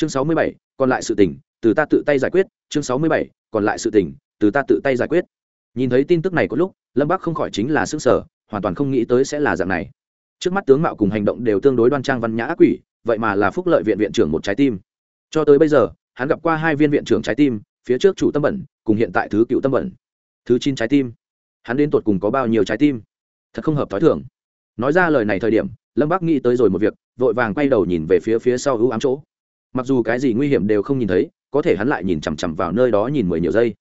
chương sáu mươi bảy, còn lại sự tỉnh từ ta tự tay giải quyết. Chương sáu mươi bảy, còn lại sự tỉnh từ ta tự tay giải quyết. Nhìn thấy tin tức này có lúc, lâm bắc không khỏi chính là xương sở hoàn toàn không nghĩ tới sẽ là dạng này. Trước mắt tướng mạo cùng hành động đều tương đối đoan trang văn nhã ác quỷ, vậy mà là phúc lợi viện viện trưởng một trái tim. Cho tới bây giờ, hắn gặp qua hai viên viện trưởng trái tim, phía trước chủ tâm bẩn, cùng hiện tại thứ cựu tâm bẩn. Thứ chín trái tim. Hắn đến tột cùng có bao nhiêu trái tim? Thật không hợp t h ó i thưởng nói ra lời này thời điểm, lâm bắc nghĩ tới rồi một việc, vội vàng quay đầu nhìn về phía phía sau u ám chỗ mặc dù cái gì nguy hiểm đều không nhìn thấy, có thể hắn lại nhìn chằm chằm vào nơi đó nhìn mười nhiều giây.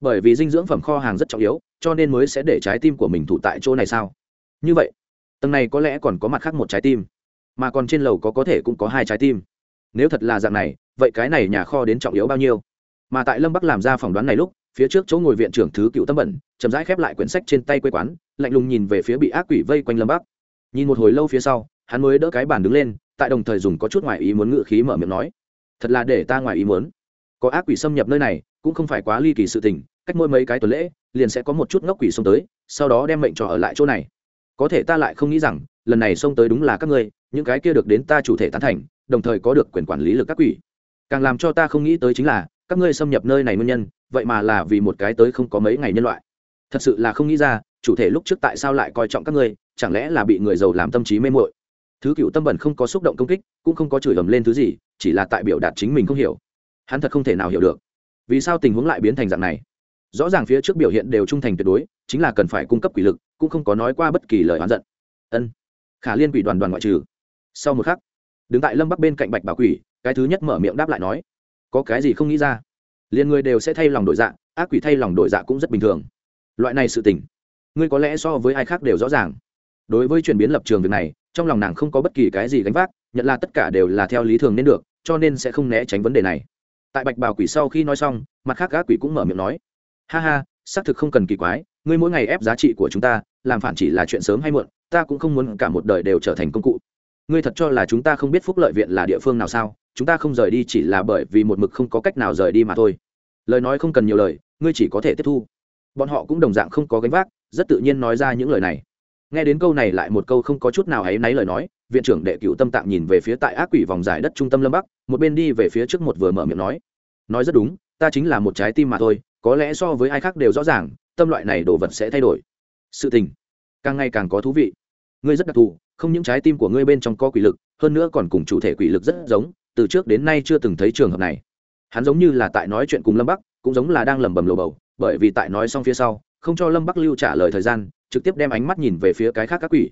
Bởi vì dinh dưỡng phẩm kho hàng rất trọng yếu, cho nên mới sẽ để trái tim của mình thủ tại chỗ này sao? Như vậy, tầng này có lẽ còn có mặt khác một trái tim, mà còn trên lầu có có thể cũng có hai trái tim. Nếu thật là dạng này, vậy cái này nhà kho đến trọng yếu bao nhiêu? Mà tại lâm bắc làm ra phỏng đoán này lúc, phía trước chỗ ngồi viện trưởng thứ cựu tâm bẩn, chậm rãi khép lại quyển sách trên tay quê quán, lạnh lùng nhìn về phía bị ác quỷ vây quanh lâm bắc. Nhìn một hồi lâu phía sau, hắn mới đỡ cái bàn đứng lên, tại đồng thời dùng có chút ngoại ý muốn ngự khí mở miệng nói thật là để ta ngoài ý muốn. Có ác quỷ xâm nhập nơi này, cũng không phải quá ly kỳ sự tình, cách mỗi mấy cái tuần lễ, liền sẽ có một chút ngốc quỷ xông tới, sau đó đem mệnh trò ở lại chỗ này. Có thể ta lại không nghĩ rằng, lần này xông tới đúng là các ngươi, những cái kia được đến ta chủ thể tán thành, đồng thời có được quyền quản lý lực các quỷ. Càng làm cho ta không nghĩ tới chính là, các ngươi xâm nhập nơi này nguyên nhân, vậy mà là vì một cái tới không có mấy ngày nhân loại. Thật sự là không nghĩ ra, chủ thể lúc trước tại sao lại coi trọng các ngươi, chẳng lẽ là bị người giàu làm tâm trí mê mội thứ cựu tâm bẩn không có xúc động công kích, cũng không có chửi ầm lên thứ gì, chỉ là tại biểu đạt chính mình không hiểu. Hắn thật không thể nào hiểu được. Vì sao tình huống lại biến thành dạng này? Rõ ràng phía trước biểu hiện đều trung thành tuyệt đối, chính là cần phải cung cấp quỷ lực, cũng không có nói qua bất kỳ lời oán giận. Ân. Khả liên quỷ đoàn đoàn ngoại trừ. Sau một khắc, đứng tại lâm bắc bên cạnh bạch bảo quỷ, cái thứ nhất mở miệng đáp lại nói, có cái gì không nghĩ ra? Liền người đều sẽ thay lòng đổi dạ ác quỷ thay lòng đổi dạ cũng rất bình thường. Loại này sự tình, ngươi có lẽ so với ai khác đều rõ ràng. Đối với chuyển biến lập trường việc này trong lòng nàng không có bất kỳ cái gì gánh vác, nhận là tất cả đều là theo lý thường nên được, cho nên sẽ không né tránh vấn đề này. Tại bạch bào quỷ sau khi nói xong, mặt khác gã quỷ cũng mở miệng nói, ha ha, xác thực không cần kỳ quái, ngươi mỗi ngày ép giá trị của chúng ta, làm phản chỉ là chuyện sớm hay muộn, ta cũng không muốn cả một đời đều trở thành công cụ. Ngươi thật cho là chúng ta không biết phúc lợi viện là địa phương nào sao? Chúng ta không rời đi chỉ là bởi vì một mực không có cách nào rời đi mà thôi. Lời nói không cần nhiều lời, ngươi chỉ có thể tiếp thu. Bọn họ cũng đồng dạng không có gánh vác, rất tự nhiên nói ra những lời này nghe đến câu này lại một câu không có chút nào áy náy lời nói, viện trưởng đệ cựu tâm tạm nhìn về phía tại ác quỷ vòng giải đất trung tâm lâm bắc, một bên đi về phía trước một vừa mở miệng nói. Nói rất đúng, ta chính là một trái tim mà thôi, có lẽ so với ai khác đều rõ ràng, tâm loại này đồ vật sẽ thay đổi. Sự tình, càng ngày càng có thú vị. Ngươi rất đặc thù, không những trái tim của ngươi bên trong có quỷ lực, hơn nữa còn cùng chủ thể quỷ lực rất giống, từ trước đến nay chưa từng thấy trường hợp này. Hắn giống như là tại nói chuyện cùng lâm bắc, cũng giống là đang lẩm bẩm lồ bầu, bởi vì tại nói xong phía sau, không cho lâm bắc lưu trả lời thời gian trực tiếp đem ánh mắt nhìn về phía cái khác các quỷ.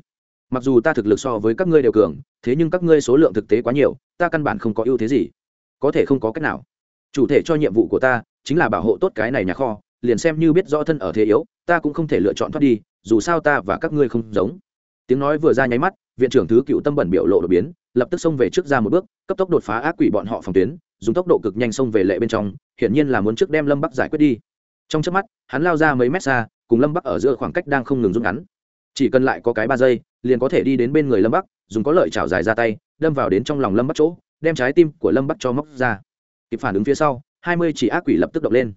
Mặc dù ta thực lực so với các ngươi đều cường, thế nhưng các ngươi số lượng thực tế quá nhiều, ta căn bản không có ưu thế gì. Có thể không có cách nào. Chủ thể cho nhiệm vụ của ta chính là bảo hộ tốt cái này nhà kho, liền xem như biết rõ thân ở thế yếu, ta cũng không thể lựa chọn thoát đi, dù sao ta và các ngươi không giống. Tiếng nói vừa ra nháy mắt, viện trưởng thứ cựu tâm bẩn biểu lộ đột biến, lập tức xông về trước ra một bước, cấp tốc đột phá ác quỷ bọn họ phòng tuyến, dùng tốc độ cực nhanh xông về lệ bên trong, hiển nhiên là muốn trước đem lâm bắc giải quyết đi. Trong trước mắt, hắn lao ra mấy mét xa cùng lâm bắc ở giữa khoảng cách đang không ngừng rút ngắn chỉ cần lại có cái ba giây liền có thể đi đến bên người lâm bắc dùng có lợi chảo dài ra tay đâm vào đến trong lòng lâm bắc chỗ đem trái tim của lâm bắc cho móc ra kịp phản ứng phía sau hai mươi chỉ ác quỷ lập tức động lên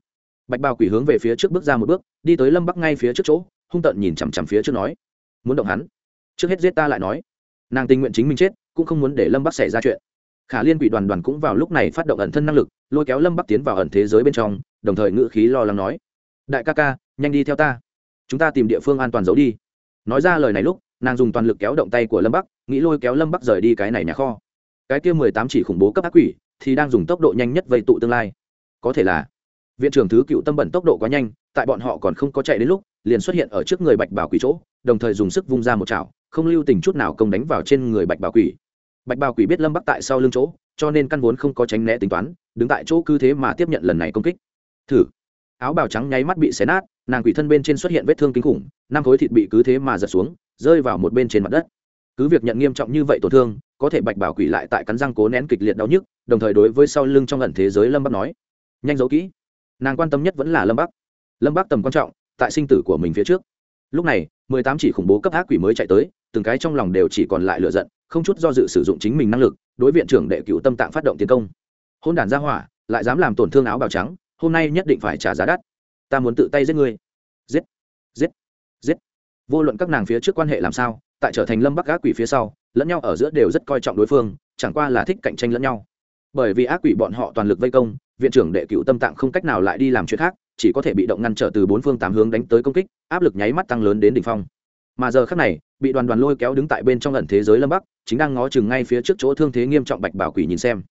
bạch bào quỷ hướng về phía trước bước ra một bước đi tới lâm bắc ngay phía trước chỗ hung tợn nhìn chằm chằm phía trước nói muốn động hắn trước hết giết ta lại nói nàng tình nguyện chính mình chết cũng không muốn để lâm bắc xảy ra chuyện khả liên quỷ đoàn đoàn cũng vào lúc này phát động ẩn thân năng lực lôi kéo lâm bắc tiến vào ẩn thế giới bên trong đồng thời ngữ khí lo lắng nói đại ca ca nhanh đi theo ta chúng ta tìm địa phương an toàn giấu đi. Nói ra lời này lúc, nàng dùng toàn lực kéo động tay của lâm bắc, nghĩ lôi kéo lâm bắc rời đi cái này nhà kho. Cái kia mười tám chỉ khủng bố cấp ác quỷ thì đang dùng tốc độ nhanh nhất vây tụ tương lai. Có thể là, viện trưởng thứ cựu tâm bẩn tốc độ quá nhanh, tại bọn họ còn không có chạy đến lúc, liền xuất hiện ở trước người bạch bảo quỷ chỗ, đồng thời dùng sức vung ra một chảo, không lưu tình chút nào công đánh vào trên người bạch bảo quỷ. Bạch bảo quỷ biết lâm bắc tại sau lưng chỗ, cho nên căn vốn không có tránh né tính toán, đứng tại chỗ cứ thế mà tiếp nhận lần này công kích. Thử. Áo bào trắng nháy mắt bị xé nát nàng quỷ thân bên trên xuất hiện vết thương kinh khủng, năm khối thịt bị cứ thế mà giật xuống, rơi vào một bên trên mặt đất. Cứ việc nhận nghiêm trọng như vậy tổn thương, có thể bạch bảo quỷ lại tại cắn răng cố nén kịch liệt đau nhức, đồng thời đối với sau lưng trong ẩn thế giới lâm bắc nói, nhanh giấu kỹ. Nàng quan tâm nhất vẫn là lâm bắc. Lâm bắc tầm quan trọng, tại sinh tử của mình phía trước. Lúc này, mười tám chỉ khủng bố cấp ác quỷ mới chạy tới, từng cái trong lòng đều chỉ còn lại lựa giận, không chút do dự sử dụng chính mình năng lực, đối viện trưởng đệ cựu tâm tạng phát động tiến công. Hôn đản ra hỏa, lại dám làm tổn thương áo bào trắng, hôm nay nhất định phải trả giá đắt ta muốn tự tay giết ngươi. Giết giết giết. Vô luận các nàng phía trước quan hệ làm sao, tại trở thành lâm bắc ác quỷ phía sau, lẫn nhau ở giữa đều rất coi trọng đối phương, chẳng qua là thích cạnh tranh lẫn nhau. Bởi vì ác quỷ bọn họ toàn lực vây công, viện trưởng đệ cựu tâm tạng không cách nào lại đi làm chuyện khác, chỉ có thể bị động ngăn trở từ bốn phương tám hướng đánh tới công kích, áp lực nháy mắt tăng lớn đến đỉnh phong. Mà giờ khác này, bị đoàn đoàn lôi kéo đứng tại bên trong ẩn thế giới lâm bắc, chính đang ngó chừng ngay phía trước chỗ thương thế nghiêm trọng bạch bảo quỷ nhìn xem.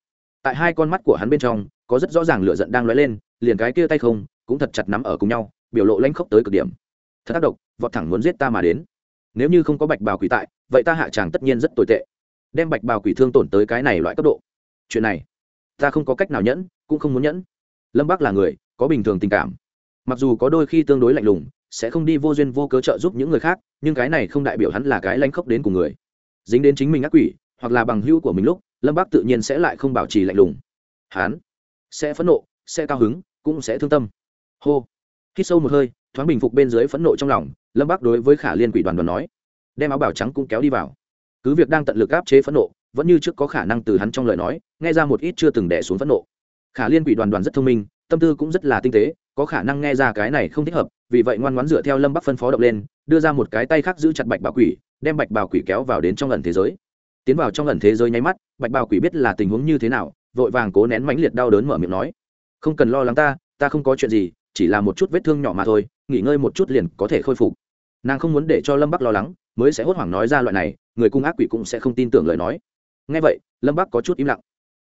Tại hai con mắt của hắn bên trong, có rất rõ ràng lửa giận đang lóe lên, liền cái kia tay không cũng thật chặt nắm ở cùng nhau, biểu lộ lãnh khốc tới cực điểm. Thật tác động vọt thẳng muốn giết ta mà đến. Nếu như không có bạch bào quỷ tại, vậy ta hạ tràng tất nhiên rất tồi tệ. Đem bạch bào quỷ thương tổn tới cái này loại cấp độ. Chuyện này, ta không có cách nào nhẫn, cũng không muốn nhẫn. Lâm bắc là người, có bình thường tình cảm. Mặc dù có đôi khi tương đối lạnh lùng, sẽ không đi vô duyên vô cớ trợ giúp những người khác, nhưng cái này không đại biểu hắn là cái lãnh khốc đến của người. Dính đến chính mình ác quỷ, hoặc là bằng hữu của mình lúc, lâm bắc tự nhiên sẽ lại không bảo trì lạnh lùng. Hắn sẽ phẫn nộ, sẽ cao hứng, cũng sẽ thương tâm hô khi sâu một hơi thoáng bình phục bên dưới phẫn nộ trong lòng lâm bắc đối với khả liên quỷ đoàn đoàn nói đem áo bảo trắng cũng kéo đi vào cứ việc đang tận lực áp chế phẫn nộ vẫn như trước có khả năng từ hắn trong lời nói nghe ra một ít chưa từng đẻ xuống phẫn nộ khả liên quỷ đoàn đoàn rất thông minh tâm tư cũng rất là tinh tế có khả năng nghe ra cái này không thích hợp vì vậy ngoan ngoãn dựa theo lâm bắc phân phó động lên đưa ra một cái tay khác giữ chặt bạch bảo quỷ đem bạch bảo quỷ kéo vào đến trong lần thế giới tiến vào trong lần thế giới nháy mắt bạch bảo quỷ biết là tình huống như thế nào vội vàng cố nén mãnh liệt đau đớn mở miệng nói không cần lo lắng ta ta không có chuyện gì chỉ là một chút vết thương nhỏ mà thôi, nghỉ ngơi một chút liền có thể khôi phục. Nàng không muốn để cho lâm bắc lo lắng, mới sẽ hốt hoảng nói ra loại này, người cung ác quỷ cũng sẽ không tin tưởng lời nói. Ngay vậy, lâm bắc có chút im lặng.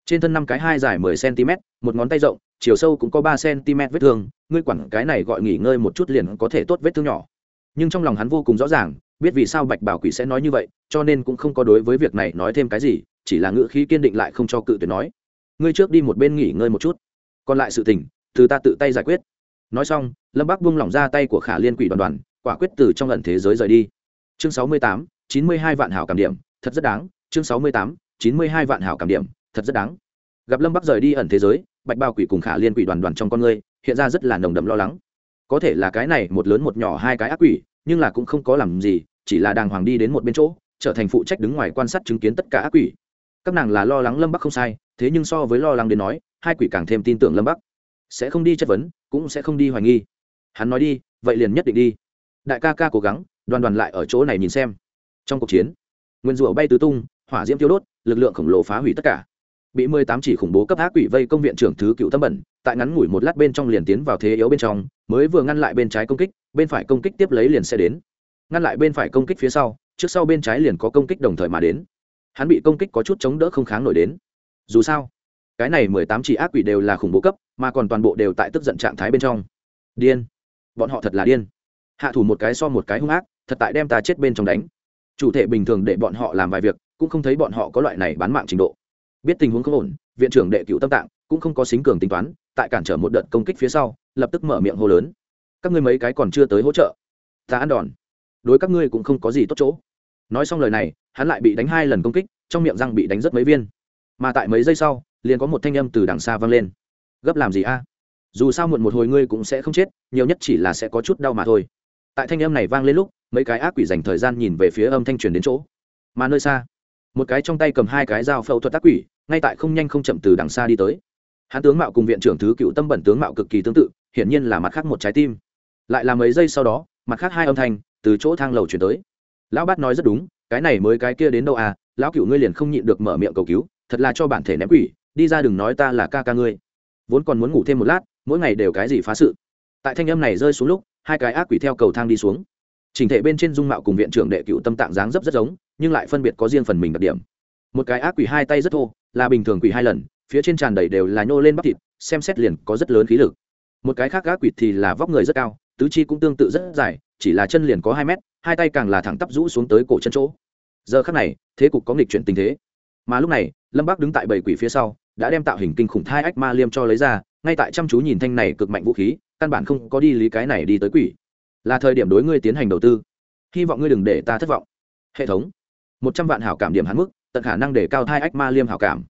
Trên thân năm cái hai dài mười cm một ngón tay rộng, chiều sâu cũng có ba cm vết thương, ngươi quản cái này gọi nghỉ ngơi một chút liền có thể tốt vết thương nhỏ. Nhưng trong lòng hắn vô cùng rõ ràng, biết vì sao bạch bảo quỷ sẽ nói như vậy, cho nên cũng không có đối với việc này nói thêm cái gì, chỉ là ngữ khí kiên định lại không cho cự tuyệt nói. Ngươi trước đi một bên nghỉ ngơi một chút. Còn lại sự tình từ ta tự tay giải quyết nói xong, lâm bắc buông lỏng ra tay của khả liên quỷ đoàn đoàn, quả quyết từ trong lần thế giới rời đi. Chương sáu mươi tám, chín mươi hai vạn hảo cảm điểm, thật rất đáng. Chương sáu mươi tám, chín mươi hai vạn hảo cảm điểm, thật rất đáng. Gặp lâm bắc rời đi ẩn thế giới, bạch bao quỷ cùng khả liên quỷ đoàn đoàn trong con người hiện ra rất là nồng đậm lo lắng. Có thể là cái này một lớn một nhỏ hai cái ác quỷ, nhưng là cũng không có làm gì, chỉ là đàng hoàng đi đến một bên chỗ, trở thành phụ trách đứng ngoài quan sát chứng kiến tất cả ác quỷ. Các nàng là lo lắng lâm bắc không sai, thế nhưng so với lo lắng đến nói, hai quỷ càng thêm tin tưởng lâm bắc sẽ không đi chất vấn, cũng sẽ không đi hoài nghi. Hắn nói đi, vậy liền nhất định đi. Đại ca ca cố gắng, đoàn đoàn lại ở chỗ này nhìn xem. Trong cuộc chiến, nguyên rủa bay tứ tung, hỏa diễm tiêu đốt, lực lượng khổng lồ phá hủy tất cả. Bị mười tám chỉ khủng bố cấp ác quỷ vây công viện trưởng thứ cựu tâm bẩn, tại ngắn ngủi một lát bên trong liền tiến vào thế yếu bên trong, mới vừa ngăn lại bên trái công kích, bên phải công kích tiếp lấy liền sẽ đến. Ngăn lại bên phải công kích phía sau, trước sau bên trái liền có công kích đồng thời mà đến. Hắn bị công kích có chút chống đỡ không kháng nổi đến. Dù sao cái này mười tám chỉ ác quỷ đều là khủng bố cấp, mà còn toàn bộ đều tại tức giận trạng thái bên trong. Điên. Bọn họ thật là điên. Hạ thủ một cái so một cái hung ác, thật tại đem ta chết bên trong đánh. Chủ thể bình thường để bọn họ làm vài việc, cũng không thấy bọn họ có loại này bán mạng trình độ. Biết tình huống không ổn, viện trưởng đệ cựu tâm tạng, cũng không có xính cường tính toán, tại cản trở một đợt công kích phía sau, lập tức mở miệng hô lớn. Các ngươi mấy cái còn chưa tới hỗ trợ. Ta ăn đòn. Đối các ngươi cũng không có gì tốt chỗ. Nói xong lời này, hắn lại bị đánh hai lần công kích, trong miệng răng bị đánh rất mấy viên. Mà tại mấy giây sau liền có một thanh âm từ đằng xa vang lên. Gấp làm gì a? Dù sao muộn một hồi ngươi cũng sẽ không chết, nhiều nhất chỉ là sẽ có chút đau mà thôi. Tại thanh âm này vang lên lúc, mấy cái ác quỷ dành thời gian nhìn về phía âm thanh truyền đến chỗ. Mà nơi xa, một cái trong tay cầm hai cái dao phẫu thuật ác quỷ, ngay tại không nhanh không chậm từ đằng xa đi tới. Hãn tướng mạo cùng viện trưởng thứ cựu tâm bẩn tướng mạo cực kỳ tương tự, hiển nhiên là mặt khác một trái tim. Lại là mấy giây sau đó, mặt khác hai âm thanh từ chỗ thang lầu chuyển tới. Lão bát nói rất đúng, cái này mới cái kia đến đâu à lão cựu ngươi liền không nhịn được mở miệng cầu cứu, thật là cho bản thể ném quỷ đi ra đừng nói ta là ca ca ngươi. Vốn còn muốn ngủ thêm một lát, mỗi ngày đều cái gì phá sự. Tại thanh âm này rơi xuống lúc, hai cái ác quỷ theo cầu thang đi xuống. Trình thể bên trên dung mạo cùng viện trưởng đệ cựu tâm tạng dáng dấp rất giống, nhưng lại phân biệt có riêng phần mình đặc điểm. Một cái ác quỷ hai tay rất thô, là bình thường quỷ hai lần, phía trên tràn đầy đều là nhô lên bắp thịt, xem xét liền có rất lớn khí lực. Một cái khác ác quỷ thì là vóc người rất cao, tứ chi cũng tương tự rất dài, chỉ là chân liền có hai mét, hai tay càng là thẳng tắp rũ xuống tới cổ chân chỗ. Giờ khác này, thế cục có nghịch chuyển tình thế mà lúc này, lâm bác đứng tại bảy quỷ phía sau, đã đem tạo hình kinh khủng thai ách ma liêm cho lấy ra, ngay tại chăm chú nhìn thanh này cực mạnh vũ khí, căn bản không có đi lý cái này đi tới quỷ. Là thời điểm đối ngươi tiến hành đầu tư. Hy vọng ngươi đừng để ta thất vọng. Hệ thống. Một trăm vạn hảo cảm điểm hắn mức, tận khả năng để cao thai ách ma liêm hảo cảm.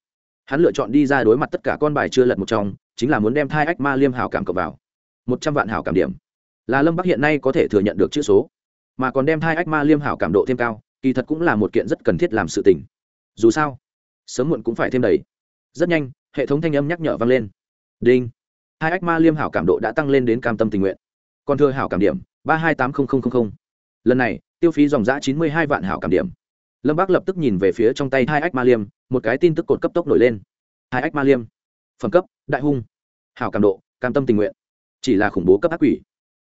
Hắn lựa chọn đi ra đối mặt tất cả con bài chưa lật một trong, chính là muốn đem thai ách ma liêm hảo cảm cập vào. Một trăm vạn hảo cảm điểm. Là lâm bắc hiện nay có thể thừa nhận được chữ số, mà còn đem thai ách ma liêm hảo cảm độ thêm cao, kỳ thật cũng là một kiện rất cần thiết làm sự tình. Dù sao sớm muộn cũng phải thêm đầy. Rất nhanh, hệ thống thanh âm nhắc nhở vang lên. Đinh. Hai ách ma liêm hảo cảm độ đã tăng lên đến cam tâm tình nguyện. Còn thừa hảo cảm điểm, ba hai tám nghìn lần này, tiêu phí dòng giã chín mươi hai vạn hảo cảm điểm. Lâm bác lập tức nhìn về phía trong tay hai ách ma liêm, một cái tin tức cột cấp tốc nổi lên. Hai ách ma liêm. Phẩm cấp, đại hung. Hảo cảm độ, cam tâm tình nguyện. Chỉ là khủng bố cấp ác quỷ.